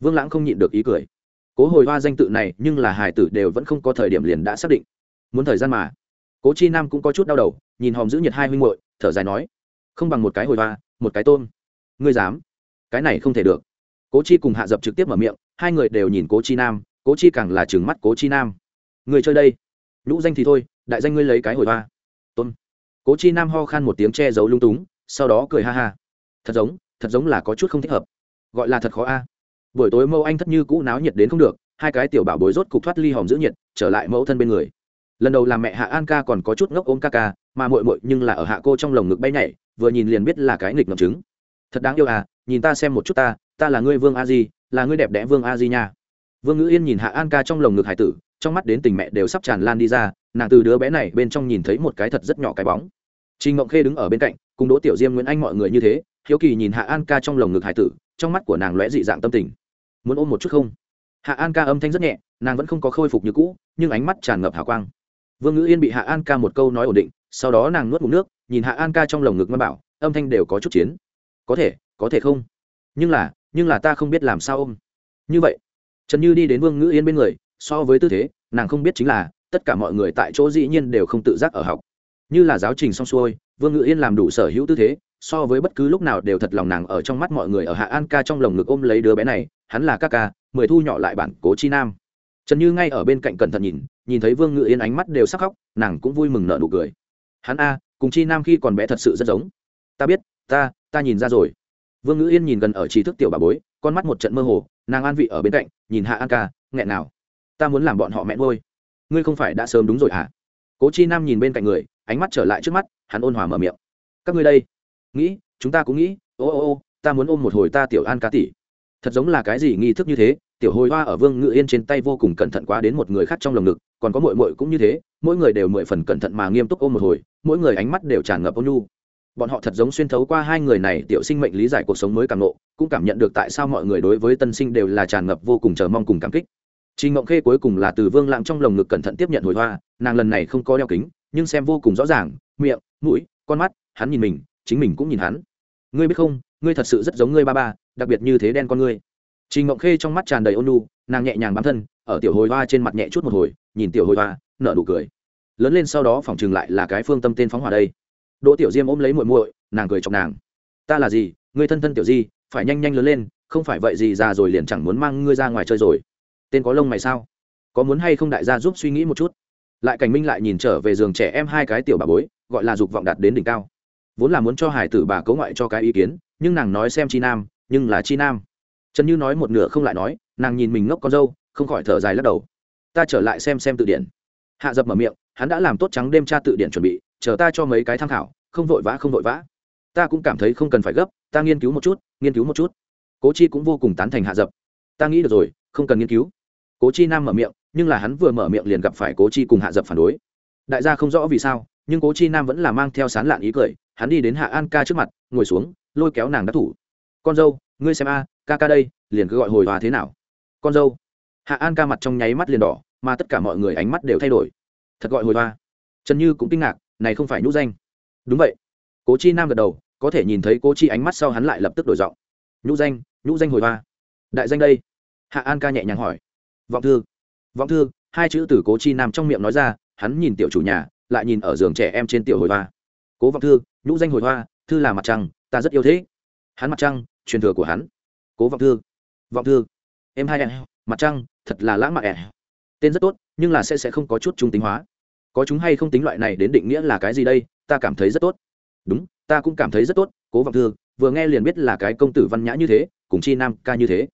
Vương lãng không nhịn được ý cười. Cố hồi hoa danh tự này, nhưng là hải tử đều vẫn không có thời điểm liền đã xác định. Muốn thời gian mà. Cố chi nam cũng có chút đau đầu, nhìn hòm giữ nhiệt hai huynh muội, thở dài nói. Không bằng một cái hồi hoa, một cái tôm ngươi dám. Cái này không thể được. Cố chi cùng hạ dập trực tiếp mở miệng hai người đều nhìn cố chi nam, cố chi càng là trừng mắt cố chi nam. Người chơi đây, nhũ danh thì thôi, đại danh ngươi lấy cái hồi hoa. Tôn. Cố chi nam ho khan một tiếng che giấu lung túng, sau đó cười ha ha. Thật giống thật giống là có chút không thích hợp. Gọi là thật khó a. Buổi tối mẫu anh thất như cũ náo nhiệt đến không được, hai cái tiểu bảo bối rốt cục thoát ly hòm giữ nhiệt, trở lại mẫu thân bên người. Lần đầu làm mẹ hạ an ca còn có chút ngốc ôm ca ca, mà mội mội nhưng là ở hạ cô trong lồng ngực bay nhảy, vừa nhìn liền biết là cái nghịch ngậm trứng. thật đáng yêu à nhìn ta xem một chút ta ta là ngươi vương a di là ngươi đẹp đẽ vương a di nha. Vương ngữ yên nhìn hạ an ca trong lồng ngực hải tử, trong mắt đến tình mẹ đều sắp tràn lan đi ra, nàng từ đứa bé này bên trong nhìn thấy một cái thật rất nhỏ cái bóng. Trình ngộng khê đứng ở bên cạnh, cùng đỗ tiểu diêm nguyễn anh mọi người như thế, hiếu kỳ nhìn hạ an ca trong lồng ngực hải tử, trong mắt của nàng lóe dị dạng tâm tình. Muốn ôm một chút không? Hạ an ca âm thanh rất nhẹ, nàng vẫn không có khôi phục như cũ, nhưng ánh mắt tràn ngập hào quang. Vương ngữ yên bị hạ an ca một câu nói ổn định, sau đó nàng nuốt ngụm nước, nhìn hạ an ca trong lồng ngực ngoan bảo, âm thanh đều có chút chiến. Có thể có thể không? Nhưng là nhưng là ta không biết làm sao ôm. Như vậy, trần như đi đến vương ngữ yên bên người, so với tư thế, nàng không biết chính là, tất cả mọi người tại chỗ dĩ nhiên đều không tự giác ở học. Như là giáo trình xong xuôi, vương ngữ yên làm đủ sở hữu tư thế, so với bất cứ lúc nào đều thật lòng nàng ở trong mắt mọi người ở hạ an ca trong lồng ngực ôm lấy đứa bé này, hắn là ca ca, mười thu nhỏ lại bản cố chi nam. Trần như ngay ở bên cạnh cẩn thận nhìn nhìn thấy vương ngự yên ánh mắt đều sắc khóc, nàng cũng vui mừng nợ nụ cười. Hắn a, cùng chi nam khi còn bé thật sự rất giống. Ta biết, ta ta nhìn ra rồi vương ngữ yên nhìn gần ở trí thức tiểu bà bối, con mắt một trận mơ hồ, nàng an vị ở bên cạnh, nhìn hạ an ca, nghẹn nào. Ta muốn làm bọn họ mẹ ngôi ngươi không phải đã sớm đúng rồi hả? Cố chi nam nhìn bên cạnh người, ánh mắt trở lại trước mắt, hắn ôn hòa mở miệng. Các ngươi đây. Nghĩ, chúng ta cũng nghĩ, ô ô ô, ta muốn ôm một hồi ta tiểu an ca tỷ. Thật giống là cái gì nghi thức như thế, tiểu hồi hoa ở vương ngự yên trên tay vô cùng cẩn thận quá đến một người khác trong lồng ngực, còn có mội mội cũng như thế, mỗi người đều mười phần cẩn thận mà nghiêm túc ôm một hồi, mỗi người ánh mắt đều tràn ngập ôn nhu bọn họ thật giống xuyên thấu qua hai người này tiểu sinh mệnh lý giải cuộc sống mới càng ngộ cũng cảm nhận được tại sao mọi người đối với tân sinh đều là tràn ngập vô cùng chờ mong cùng cảm kích Trình Ngộng Khê cuối cùng là từ Vương Lãng trong lồng ngực cẩn thận tiếp nhận hồi hoa, nàng lần này không có đeo kính, nhưng xem vô cùng rõ ràng, miệng, mũi, con mắt, hắn nhìn mình, chính mình cũng nhìn hắn. Ngươi biết không, ngươi thật sự rất giống ngươi ba ba, đặc biệt như thế đen con ngươi. Trình Ngộng Khê trong mắt tràn đầy ôn nhu, nàng nhẹ nhàng bám thân, ở tiểu hồi hoa trên mặt nhẹ chút một hồi, nhìn tiểu hồi hoa, nở nụ cười. Lớn lên sau đó phòng trường lại là cái phương tâm tên phóng hỏa đây. Đỗ Tiểu Diêm ôm lấy muội muội, nàng cười chọc nàng. Ta là gì, ngươi thân thân tiểu gì, phải nhanh nhanh lớn lên, không phải vậy gì già rồi liền chẳng muốn mang ngươi ra ngoài chơi rồi. Tên có lông mày sao? Có muốn hay không đại gia giúp suy nghĩ một chút? Lại cảnh minh lại nhìn trở về giường trẻ em hai cái tiểu bà bối gọi là dục vọng đạt đến đỉnh cao. Vốn là muốn cho hải tử bà cấu ngoại cho cái ý kiến nhưng nàng nói xem chi nam nhưng là chi nam. Trần như nói một nửa không lại nói nàng nhìn mình ngốc con dâu không khỏi thở dài lắc đầu. Ta trở lại xem xem tự điển hạ dập mở miệng hắn đã làm tốt trắng đêm tra tự điển chuẩn bị chờ ta cho mấy cái tham khảo, không vội vã, không vội vã. Ta cũng cảm thấy không cần phải gấp, ta nghiên cứu một chút, nghiên cứu một chút. Cố chi cũng vô cùng tán thành hạ dập. Ta nghĩ được rồi, không cần nghiên cứu. Cố chi nam mở miệng, nhưng là hắn vừa mở miệng liền gặp phải cố chi cùng hạ dập phản đối. Đại gia không rõ vì sao, nhưng cố chi nam vẫn là mang theo sán lạn ý cười, hắn đi đến hạ an ca trước mặt, ngồi xuống, lôi kéo nàng đắc thủ. Con dâu, ngươi xem a, ca ca đây, liền cứ gọi hồi hòa thế nào. Con dâu. Hạ an ca mặt trong nháy mắt liền đỏ, mà tất cả mọi người ánh mắt đều thay đổi. Thật gọi hồi hoa trần như cũng kinh ngạc này không phải nhũ danh. Đúng vậy. Cố chi nam gật đầu, có thể nhìn thấy cố chi ánh mắt sau hắn lại lập tức đổi giọng. Nhũ danh nhũ danh hồi hoa. Đại danh đây. Hạ an ca nhẹ nhàng hỏi. Vọng thư. Vọng thư, hai chữ từ cố chi nam trong miệng nói ra, hắn nhìn tiểu chủ nhà, lại nhìn ở giường trẻ em trên tiểu hồi hoa. Cố vọng thư, nhũ danh hồi hoa, thư là mặt trăng, ta rất yêu thế. Hắn mặt trăng, truyền thừa của hắn. Cố vọng thư. Vọng thư. Em hai em, mặt trăng, thật là lãng mạn em. Tên rất tốt, nhưng là sẽ sẽ không có chút trung tính hóa có chúng hay không tính loại này đến định nghĩa là cái gì đây, ta cảm thấy rất tốt. Đúng, ta cũng cảm thấy rất tốt, cố vọng thư, vừa nghe liền biết là cái công tử văn nhã như thế, cùng chi nam ca như thế.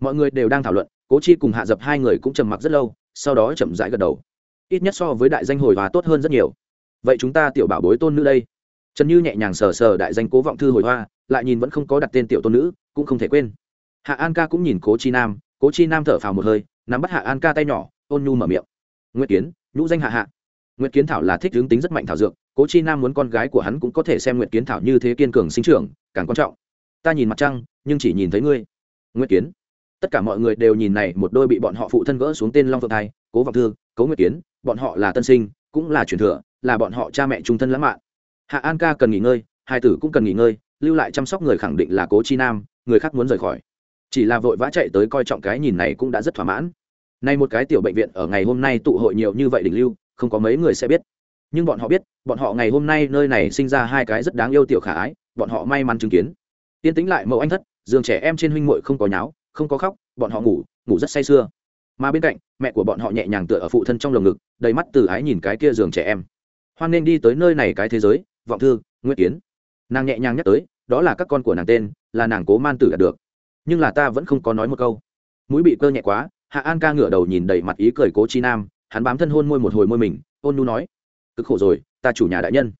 Mọi người đều đang thảo luận, cố chi cùng hạ dập hai người cũng trầm mặc rất lâu, sau đó chậm rãi gật đầu. Ít nhất so với đại danh hồi hòa tốt hơn rất nhiều. Vậy chúng ta tiểu bảo bối tôn nữ đây? Trần như nhẹ nhàng sờ sờ đại danh cố vọng thư hồi hoa, lại nhìn vẫn không có đặt tên tiểu tôn nữ, cũng không thể quên. Hạ an ca cũng nhìn cố chi nam, cố chi nam thở phào một hơi, nắm bắt hạ an ca tay nhỏ, ôn nhu mở miệng. Nguyễn kiến, nhũ danh hạ hạ nguyệt kiến thảo là thích hướng tính rất mạnh thảo dược cố chi nam muốn con gái của hắn cũng có thể xem nguyệt kiến thảo như thế kiên cường sinh trưởng càng quan trọng. Ta nhìn mặt trăng nhưng chỉ nhìn thấy ngươi. Nguyệt kiến. Tất cả mọi người đều nhìn này một đôi bị bọn họ phụ thân gỡ xuống tên long phượng thai cố vọng Thương, cố nguyệt kiến bọn họ là tân sinh cũng là truyền thừa là bọn họ cha mẹ trung thân lãng mạn. Hạ an ca cần nghỉ ngơi hai tử cũng cần nghỉ ngơi lưu lại chăm sóc người khẳng định là cố chi nam người khác muốn rời khỏi. Chỉ là vội vã chạy tới coi trọng cái nhìn này cũng đã rất thỏa mãn. Nay một cái tiểu bệnh viện ở ngày hôm nay tụ hội nhiều như vậy đỉnh lưu không có mấy người sẽ biết. Nhưng bọn họ biết, bọn họ ngày hôm nay nơi này sinh ra hai cái rất đáng yêu tiểu khả ái, bọn họ may mắn chứng kiến. Tiên tính lại mẫu anh thất, giường trẻ em trên huynh muội không có nháo, không có khóc, bọn họ ngủ ngủ rất say sưa. Mà bên cạnh, mẹ của bọn họ nhẹ nhàng tựa ở phụ thân trong lồng ngực, đầy mắt từ ái nhìn cái kia giường trẻ em. Hoan nên đi tới nơi này cái thế giới, vọng thư nguyễn kiến. Nàng nhẹ nhàng nhắc tới, đó là các con của nàng tên, là nàng cố man tử đạt được. Nhưng là ta vẫn không có nói một câu. Mũi bị cơ nhẹ quá, hạ an ca ngửa đầu nhìn đầy mặt ý cười cố chi nam hắn bám thân hôn môi một hồi môi mình, ôn nu nói, cực khổ rồi, ta chủ nhà đại nhân.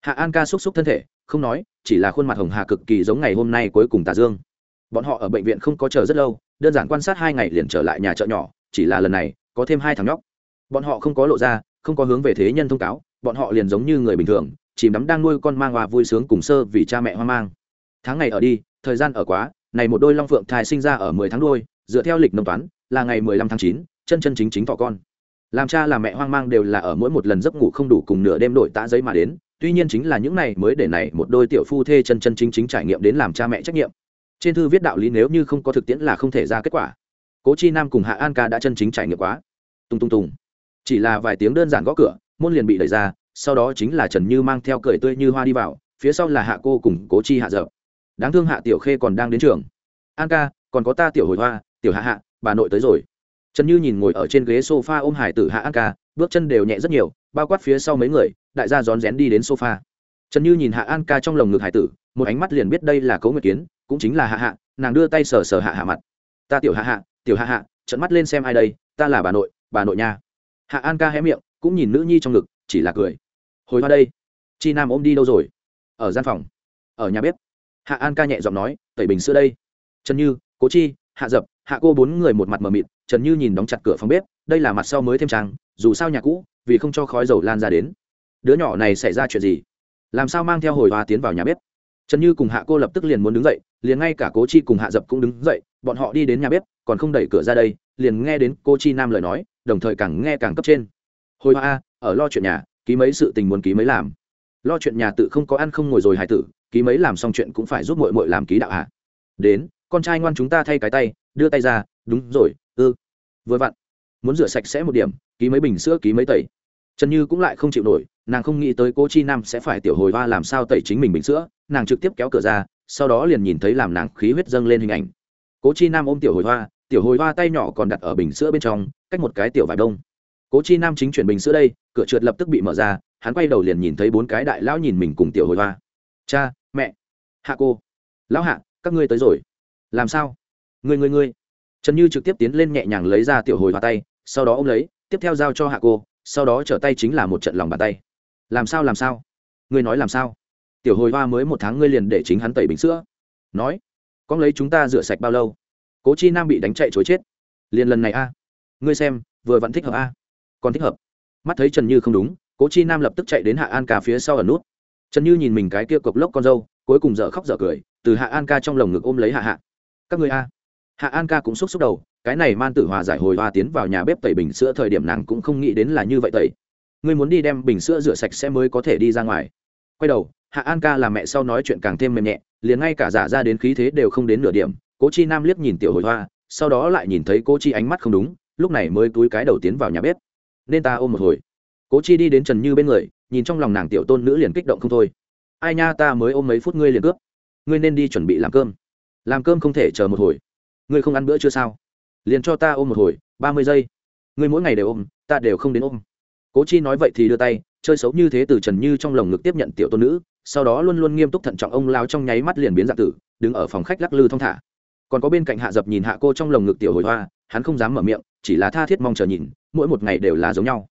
Hạ an ca xúc xúc thân thể, không nói, chỉ là khuôn mặt hồng hà cực kỳ giống ngày hôm nay cuối cùng tà dương. Bọn họ ở bệnh viện không có chờ rất lâu, đơn giản quan sát hai ngày liền trở lại nhà chợ nhỏ, chỉ là lần này, có thêm hai thằng nhóc. Bọn họ không có lộ ra, không có hướng về thế nhân thông cáo, bọn họ liền giống như người bình thường, chìm đắm đang nuôi con mang hoa vui sướng cùng sơ vì cha mẹ hoang mang. Tháng ngày ở đi, thời gian ở quá, này một đôi long phượng thai sinh ra ở mười tháng đôi dựa theo lịch nông toán, là ngày mười lăm tháng chín, chân chân chính chính thọ con làm cha làm mẹ hoang mang đều là ở mỗi một lần giấc ngủ không đủ cùng nửa đêm đổi tã giấy mà đến. Tuy nhiên chính là những này mới để này một đôi tiểu phu thê chân chân chính chính trải nghiệm đến làm cha mẹ trách nhiệm. Trên thư viết đạo lý nếu như không có thực tiễn là không thể ra kết quả. Cố chi nam cùng hạ an ca đã chân chính trải nghiệm quá. Tung tung tùng. Chỉ là vài tiếng đơn giản gõ cửa, môn liền bị đẩy ra, sau đó chính là trần như mang theo cười tươi như hoa đi vào, phía sau là hạ cô cùng cố chi hạ dợ đáng thương hạ tiểu khê còn đang đến trường. An ca, còn có ta tiểu hồi hoa, tiểu hạ hạ, bà nội tới rồi trần như nhìn ngồi ở trên ghế s o f a ôm hải tử hạ an ca, bước chân đều nhẹ rất nhiều, bao quát phía sau mấy người, đại gia rón rén đi đến sofa. Trần như nhìn hạ an ca trong lồng ngực hải tử, một ánh mắt liền biết đây là cấu nguyệt kiến, cũng chính là hạ hạ, nàng đưa tay sờ sờ hạ hạ mặt. Ta tiểu hạ hạ, tiểu hạ hạ, trận mắt lên xem ai đây, ta là bà nội bà nội nha. Hạ an ca hé miệng, cũng nhìn nữ nhi trong ngực, chỉ là cười. Hồi hoa đây, chi nam ôm đi đâu rồi? Ở gian phòng. Ở nhà bếp. Hạ an ca nhẹ giọng nói, tẩy bình sữa đây. Trần như, cố chi hạ dập, hạ cô bốn người một mặt mờ mịt, trần như nhìn đóng chặt cửa phòng bếp, đây là mặt sau mới thêm trang, dù sao nhà cũ, vì không cho khói dầu lan ra đến. Đứa nhỏ này xảy ra chuyện gì? Làm sao mang theo hồi hoa tiến vào nhà bếp? Trần như cùng hạ cô lập tức liền muốn đứng dậy, liền ngay cả cố chi cùng hạ dập cũng đứng dậy, bọn họ đi đến nhà bếp, còn không đẩy cửa ra đây, liền nghe đến cô chi nam lời nói, đồng thời càng nghe càng cấp trên. Hồi hoa a ở lo chuyện nhà, ký mấy sự tình muốn ký mấy làm. Lo chuyện nhà tự không có ăn không ngồi rồi hài tử, ký mấy làm xong chuyện cũng phải giúp mội mội làm ký đạo hạ đến con trai ngoan chúng ta thay cái tay, đưa tay ra, đúng rồi, ư ừ. vừa vặn. Muốn rửa sạch sẽ một điểm, ký mấy bình sữa, ký mấy tẩy. Trần như cũng lại không chịu nổi, nàng không nghĩ tới cô chi nam sẽ phải tiểu hồi hoa làm sao tẩy chính mình bình sữa, nàng trực tiếp kéo cửa ra, sau đó liền nhìn thấy làm nàng khí huyết dâng lên hình ảnh. Cố chi nam ôm tiểu hồi hoa, tiểu hồi hoa tay nhỏ còn đặt ở bình sữa bên trong, cách một cái tiểu vải đông. Cố chi nam chính chuyển bình sữa đây, cửa trượt lập tức bị mở ra, hắn quay đầu liền nhìn thấy bốn cái đại lão nhìn mình cùng tiểu hồi hoa. Cha, mẹ, hạ cô. Lão hạ, các ngươi tới rồi làm sao? Người người người trần như trực tiếp tiến lên nhẹ nhàng lấy ra tiểu hồi hoa tay, sau đó ô m lấy, tiếp theo giao cho hạ cô, sau đó trở tay chính là một trận lòng bàn tay. Làm sao làm sao? Ngươi nói làm sao? Tiểu hồi hoa mới một tháng ngươi liền để chính hắn tẩy bình sữa. Nói, con lấy chúng ta rửa sạch bao lâu? Cố chi nam bị đánh chạy chối chết. Liền lần này a. Ngươi xem, vừa vẫn thích hợp a. Còn thích hợp. Mắt thấy trần như không đúng, cố chi nam lập tức chạy đến hạ an ca phía sau ở nút. Trần như nhìn mình cái kia cộc lốc con dâu, cuối cùng dở khóc dở cười, từ hạ an ca trong lồng ngực ôm lấy hạ hạ các người a. Hạ an ca cũng xúc xúc đầu, cái này man tử hòa giải hồi hoa tiến vào nhà bếp tẩy bình sữa thời điểm nàng cũng không nghĩ đến là như vậy tẩy. Ngươi muốn đi đem bình sữa rửa sạch sẽ mới có thể đi ra ngoài. Quay đầu, hạ an ca là mẹ sau nói chuyện càng thêm mềm nhẹ, liền ngay cả giả ra đến khí thế đều không đến nửa điểm. Cố chi nam liếc nhìn tiểu hồi hoa, sau đó lại nhìn thấy cố chi ánh mắt không đúng, lúc này mới túi cái đầu tiến vào nhà bếp. Nên ta ôm một hồi. Cố chi đi đến trần như bên người, nhìn trong lòng nàng tiểu tôn nữ liền kích động không thôi. Ai nha, ta mới ôm mấy phút ngươi liền cướp. Ngươi nên đi chuẩn bị làm cơm làm cơm không thể chờ một hồi. Ngươi không ăn bữa chưa sao? Liền cho ta ôm một hồi, ba mươi giây. Ngươi mỗi ngày đều ôm, ta đều không đến ôm. Cố chi nói vậy thì đưa tay, chơi xấu như thế từ trần như trong lồng ngực tiếp nhận tiểu tôn nữ, sau đó luôn luôn nghiêm túc thận trọng ông lao trong nháy mắt liền biến dạng tử, đứng ở phòng khách lắc lư thong thả. Còn có bên cạnh hạ dập nhìn hạ cô trong lồng ngực tiểu hồi hoa, hắn không dám mở miệng, chỉ là tha thiết mong chờ nhìn, mỗi một ngày đều là giống nhau.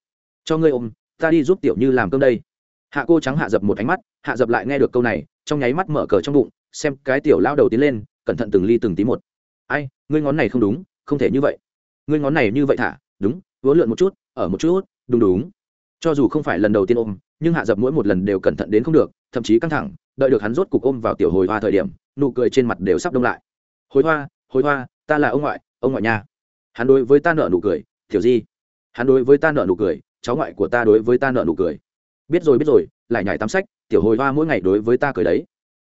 Cho ngươi ôm, ta đi giúp tiểu như làm cơm đây. Hạ cô trắng hạ dập một ánh mắt, hạ dập lại nghe được câu này, trong nháy mắt mở cờ trong bụng, xem cái tiểu lao đầu tiến lên cẩn thận từng ly từng tí một. Ai, ngươi ngón này không đúng, không thể như vậy. Ngươi ngón này như vậy thả, đúng vỗ lượn một chút, ở một chút, đúng đúng. Cho dù không phải lần đầu tiên ôm, nhưng hạ dập mỗi một lần đều cẩn thận đến không được, thậm chí căng thẳng, đợi được hắn rốt cục ôm vào tiểu hồi hoa thời điểm, nụ cười trên mặt đều sắp đông lại. Hồi hoa hồi hoa, ta là ông ngoại ông ngoại nha. Hắn đối với ta nợ nụ cười, tiểu di. Hắn đối với ta nợ nụ cười, cháu ngoại của ta đối với ta nợ nụ cười. Biết rồi biết rồi, lại nhảy tắm sách, tiểu hồi hoa mỗi ngày đối với ta cười đấy.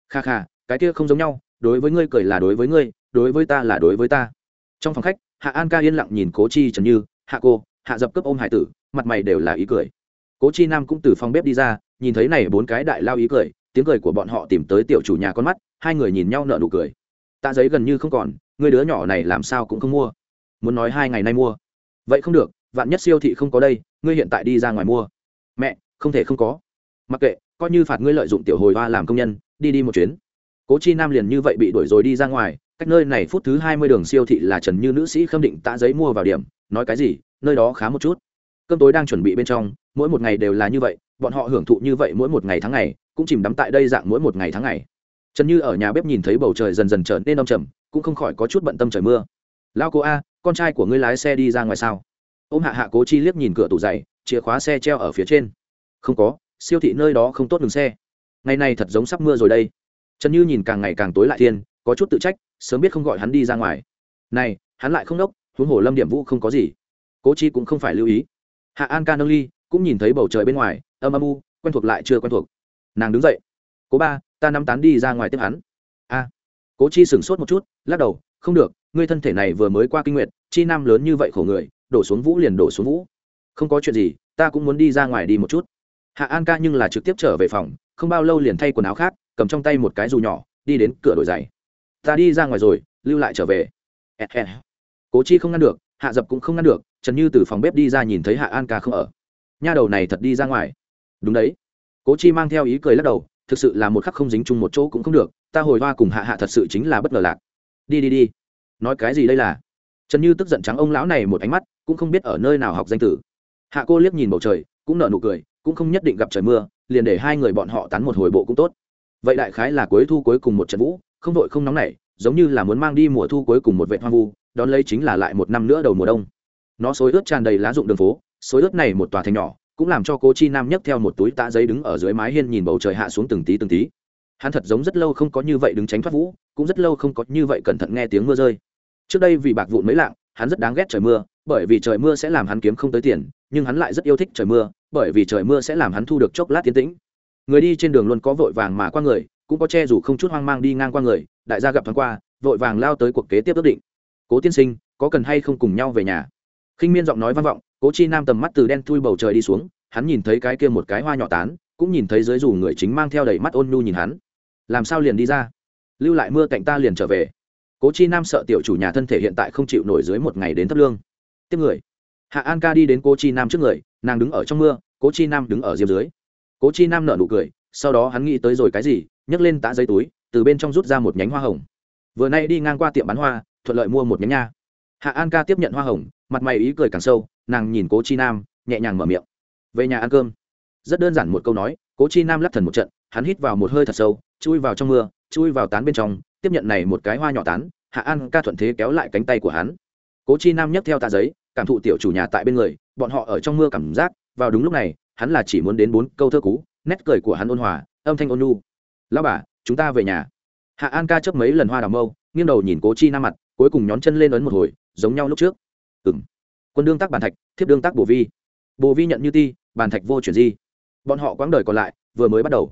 Kha kha, cái kia không giống nhau đối với ngươi cười là đối với ngươi, đối với ta là đối với ta. Trong phòng khách, hạ an ca yên lặng nhìn cố chi trần như, hạ cô, hạ dập cướp ôm hải tử, mặt mày đều là ý cười. Cố chi nam cũng từ phòng bếp đi ra, nhìn thấy này bốn cái đại lao ý cười, tiếng cười của bọn họ tìm tới tiểu chủ nhà con mắt, hai người nhìn nhau nợ nụ cười. Tạ giấy gần như không còn, người đứa nhỏ này làm sao cũng không mua. Muốn nói hai ngày nay mua. Vậy không được, vạn nhất siêu thị không có đây, ngươi hiện tại đi ra ngoài mua. Mẹ, không thể không có. Mặc kệ, coi như phạt ngươi lợi dụng tiểu hồi hoa làm công nhân, đi đi một chuyến cố chi nam liền như vậy bị đuổi rồi đi ra ngoài, cách nơi này phút thứ hai mươi đường siêu thị là trần như nữ sĩ khâm định tạ giấy mua vào điểm, nói cái gì, nơi đó khá một chút. Cơm tối đang chuẩn bị bên trong, mỗi một ngày đều là như vậy, bọn họ hưởng thụ như vậy mỗi một ngày tháng ngày, cũng chìm đắm tại đây dạng mỗi một ngày tháng ngày. Trần như ở nhà bếp nhìn thấy bầu trời dần dần trở nên đông trầm, cũng không khỏi có chút bận tâm trời mưa. Lao cô a, con trai của ngươi lái xe đi ra ngoài sao? Ô m hạ hạ cố chi liếc nhìn cửa tủ dày chìa khóa xe treo ở phía trên. Không có, siêu thị nơi đó không tốt đường xe. Ngày nay thật giống sắp mưa rồi đây trần như nhìn càng ngày càng tối lại thiên, có chút tự trách, sớm biết không gọi hắn đi ra ngoài. Này, hắn lại không đốc, huống hồ lâm điểm vũ không có gì. Cố chi cũng không phải lưu ý. Hạ an ca nâng ly cũng nhìn thấy bầu trời bên ngoài, âm âm u, quen thuộc lại chưa quen thuộc. Nàng đứng dậy. Cố ba, ta nắm tán đi ra ngoài tiếp hắn. A. Cố chi sửng sốt một chút, lắc đầu, không được, ngươi thân thể này vừa mới qua kinh nguyệt, chi nam lớn như vậy khổ người, đổ xuống vũ liền đổ xuống vũ. Không có chuyện gì, ta cũng muốn đi ra ngoài đi một chút. Hạ an ca nhưng là trực tiếp trở về phòng, không bao lâu liền thay quần áo khác cầm trong tay một cái dù nhỏ, đi đến cửa đổi giày. Ta đi ra ngoài rồi, lưu lại trở về. Cố chi không ngăn được, hạ dập cũng không ngăn được, trần như từ phòng bếp đi ra nhìn thấy hạ an ca không ở. Nha đầu này thật đi ra ngoài. Đúng đấy. Cố chi mang theo ý cười lắc đầu, thực sự là một khắc không dính chung một chỗ cũng không được, ta hồi hoa cùng hạ hạ thật sự chính là bất ngờ lạc. Đi đi đi. Nói cái gì đây là? Trần như tức giận trắng ông lão này một ánh mắt, cũng không biết ở nơi nào học danh tử hạ cô liếc nhìn bầu trời, cũng nở nụ cười, cũng không nhất định gặp trời mưa, liền để hai người bọn họ tán một hồi bộ cũng tốt vậy đại khái là cuối thu cuối cùng một trận vũ, không đội không nóng nảy, giống như là muốn mang đi mùa thu cuối cùng một vệ hoang vu, đón lấy chính là lại một năm nữa đầu mùa đông. Nó xối ướt tràn đầy lá rụng đường phố, xối ướt này một tòa thành nhỏ, cũng làm cho cố chi nam nhấc theo một túi tạ giấy đứng ở dưới mái hiên nhìn bầu trời hạ xuống từng tí từng tí. Hắn thật giống rất lâu không có như vậy đứng tránh thoát vũ, cũng rất lâu không có như vậy cẩn thận nghe tiếng mưa rơi. Trước đây vì bạc vụn mấy lạng, hắn rất đáng ghét trời mưa, bởi vì trời mưa sẽ làm hắn kiếm không tới tiền, nhưng hắn lại rất yêu thích trời mưa, bởi vì trời mưa sẽ làm hắn thu được chốc lát tiến tĩnh người đi trên đường luôn có vội vàng mà qua người, cũng có che dù không chút hoang mang đi ngang qua người. Đại gia gặp thoáng qua, vội vàng lao tới cuộc kế tiếp ước định. Cố tiên sinh, có cần hay không cùng nhau về nhà? Khinh miên giọng nói vang vọng, cố chi nam tầm mắt từ đen thui bầu trời đi xuống, hắn nhìn thấy cái kia một cái hoa nhỏ tán, cũng nhìn thấy dưới dù người chính mang theo đầy mắt ôn nhu nhìn hắn. Làm sao liền đi ra? Lưu lại mưa cạnh ta liền trở về. Cố chi nam sợ tiểu chủ nhà thân thể hiện tại không chịu nổi dưới một ngày đến thấp lương. Tiếp người. Hạ an ca đi đến cố chi nam trước người, nàng đứng ở trong mưa, cố chi nam đứng ở diêm dưới cố chi nam nở nụ cười, sau đó hắn nghĩ tới rồi cái gì, nhấc lên tạ giấy túi, từ bên trong rút ra một nhánh hoa hồng. Vừa nay đi ngang qua tiệm bán hoa, thuận lợi mua một nhánh nha. Hạ an ca tiếp nhận hoa hồng, mặt mày ý cười càng sâu, nàng nhìn cố chi nam, nhẹ nhàng mở miệng. Về nhà ăn cơm. Rất đơn giản một câu nói, cố chi nam lắc thần một trận, hắn hít vào một hơi thật sâu, chui vào trong mưa, chui vào tán bên trong, tiếp nhận này một cái hoa nhỏ tán, hạ an ca thuận thế kéo lại cánh tay của hắn. Cố chi nam nhấc theo tạ giấy, cảm thụ tiểu chủ nhà tại bên người, bọn họ ở trong mưa cảm giác, vào đúng lúc này hắn là chỉ muốn đến bốn câu thơ cú, nét cười của hắn ôn hòa, âm thanh ôn nhu. Lao bà, chúng ta về nhà. Hạ an ca chấp mấy lần hoa đào mâu, nghiêng đầu nhìn cố chi nam mặt, cuối cùng nhón chân lên ấn một hồi, giống nhau lúc trước. Ừng quân đương tác bàn thạch, thiếp đương tác bồ vi. Bồ vi nhận như ti bàn thạch vô chuyển di. Bọn họ quãng đời còn lại, vừa mới bắt đầu.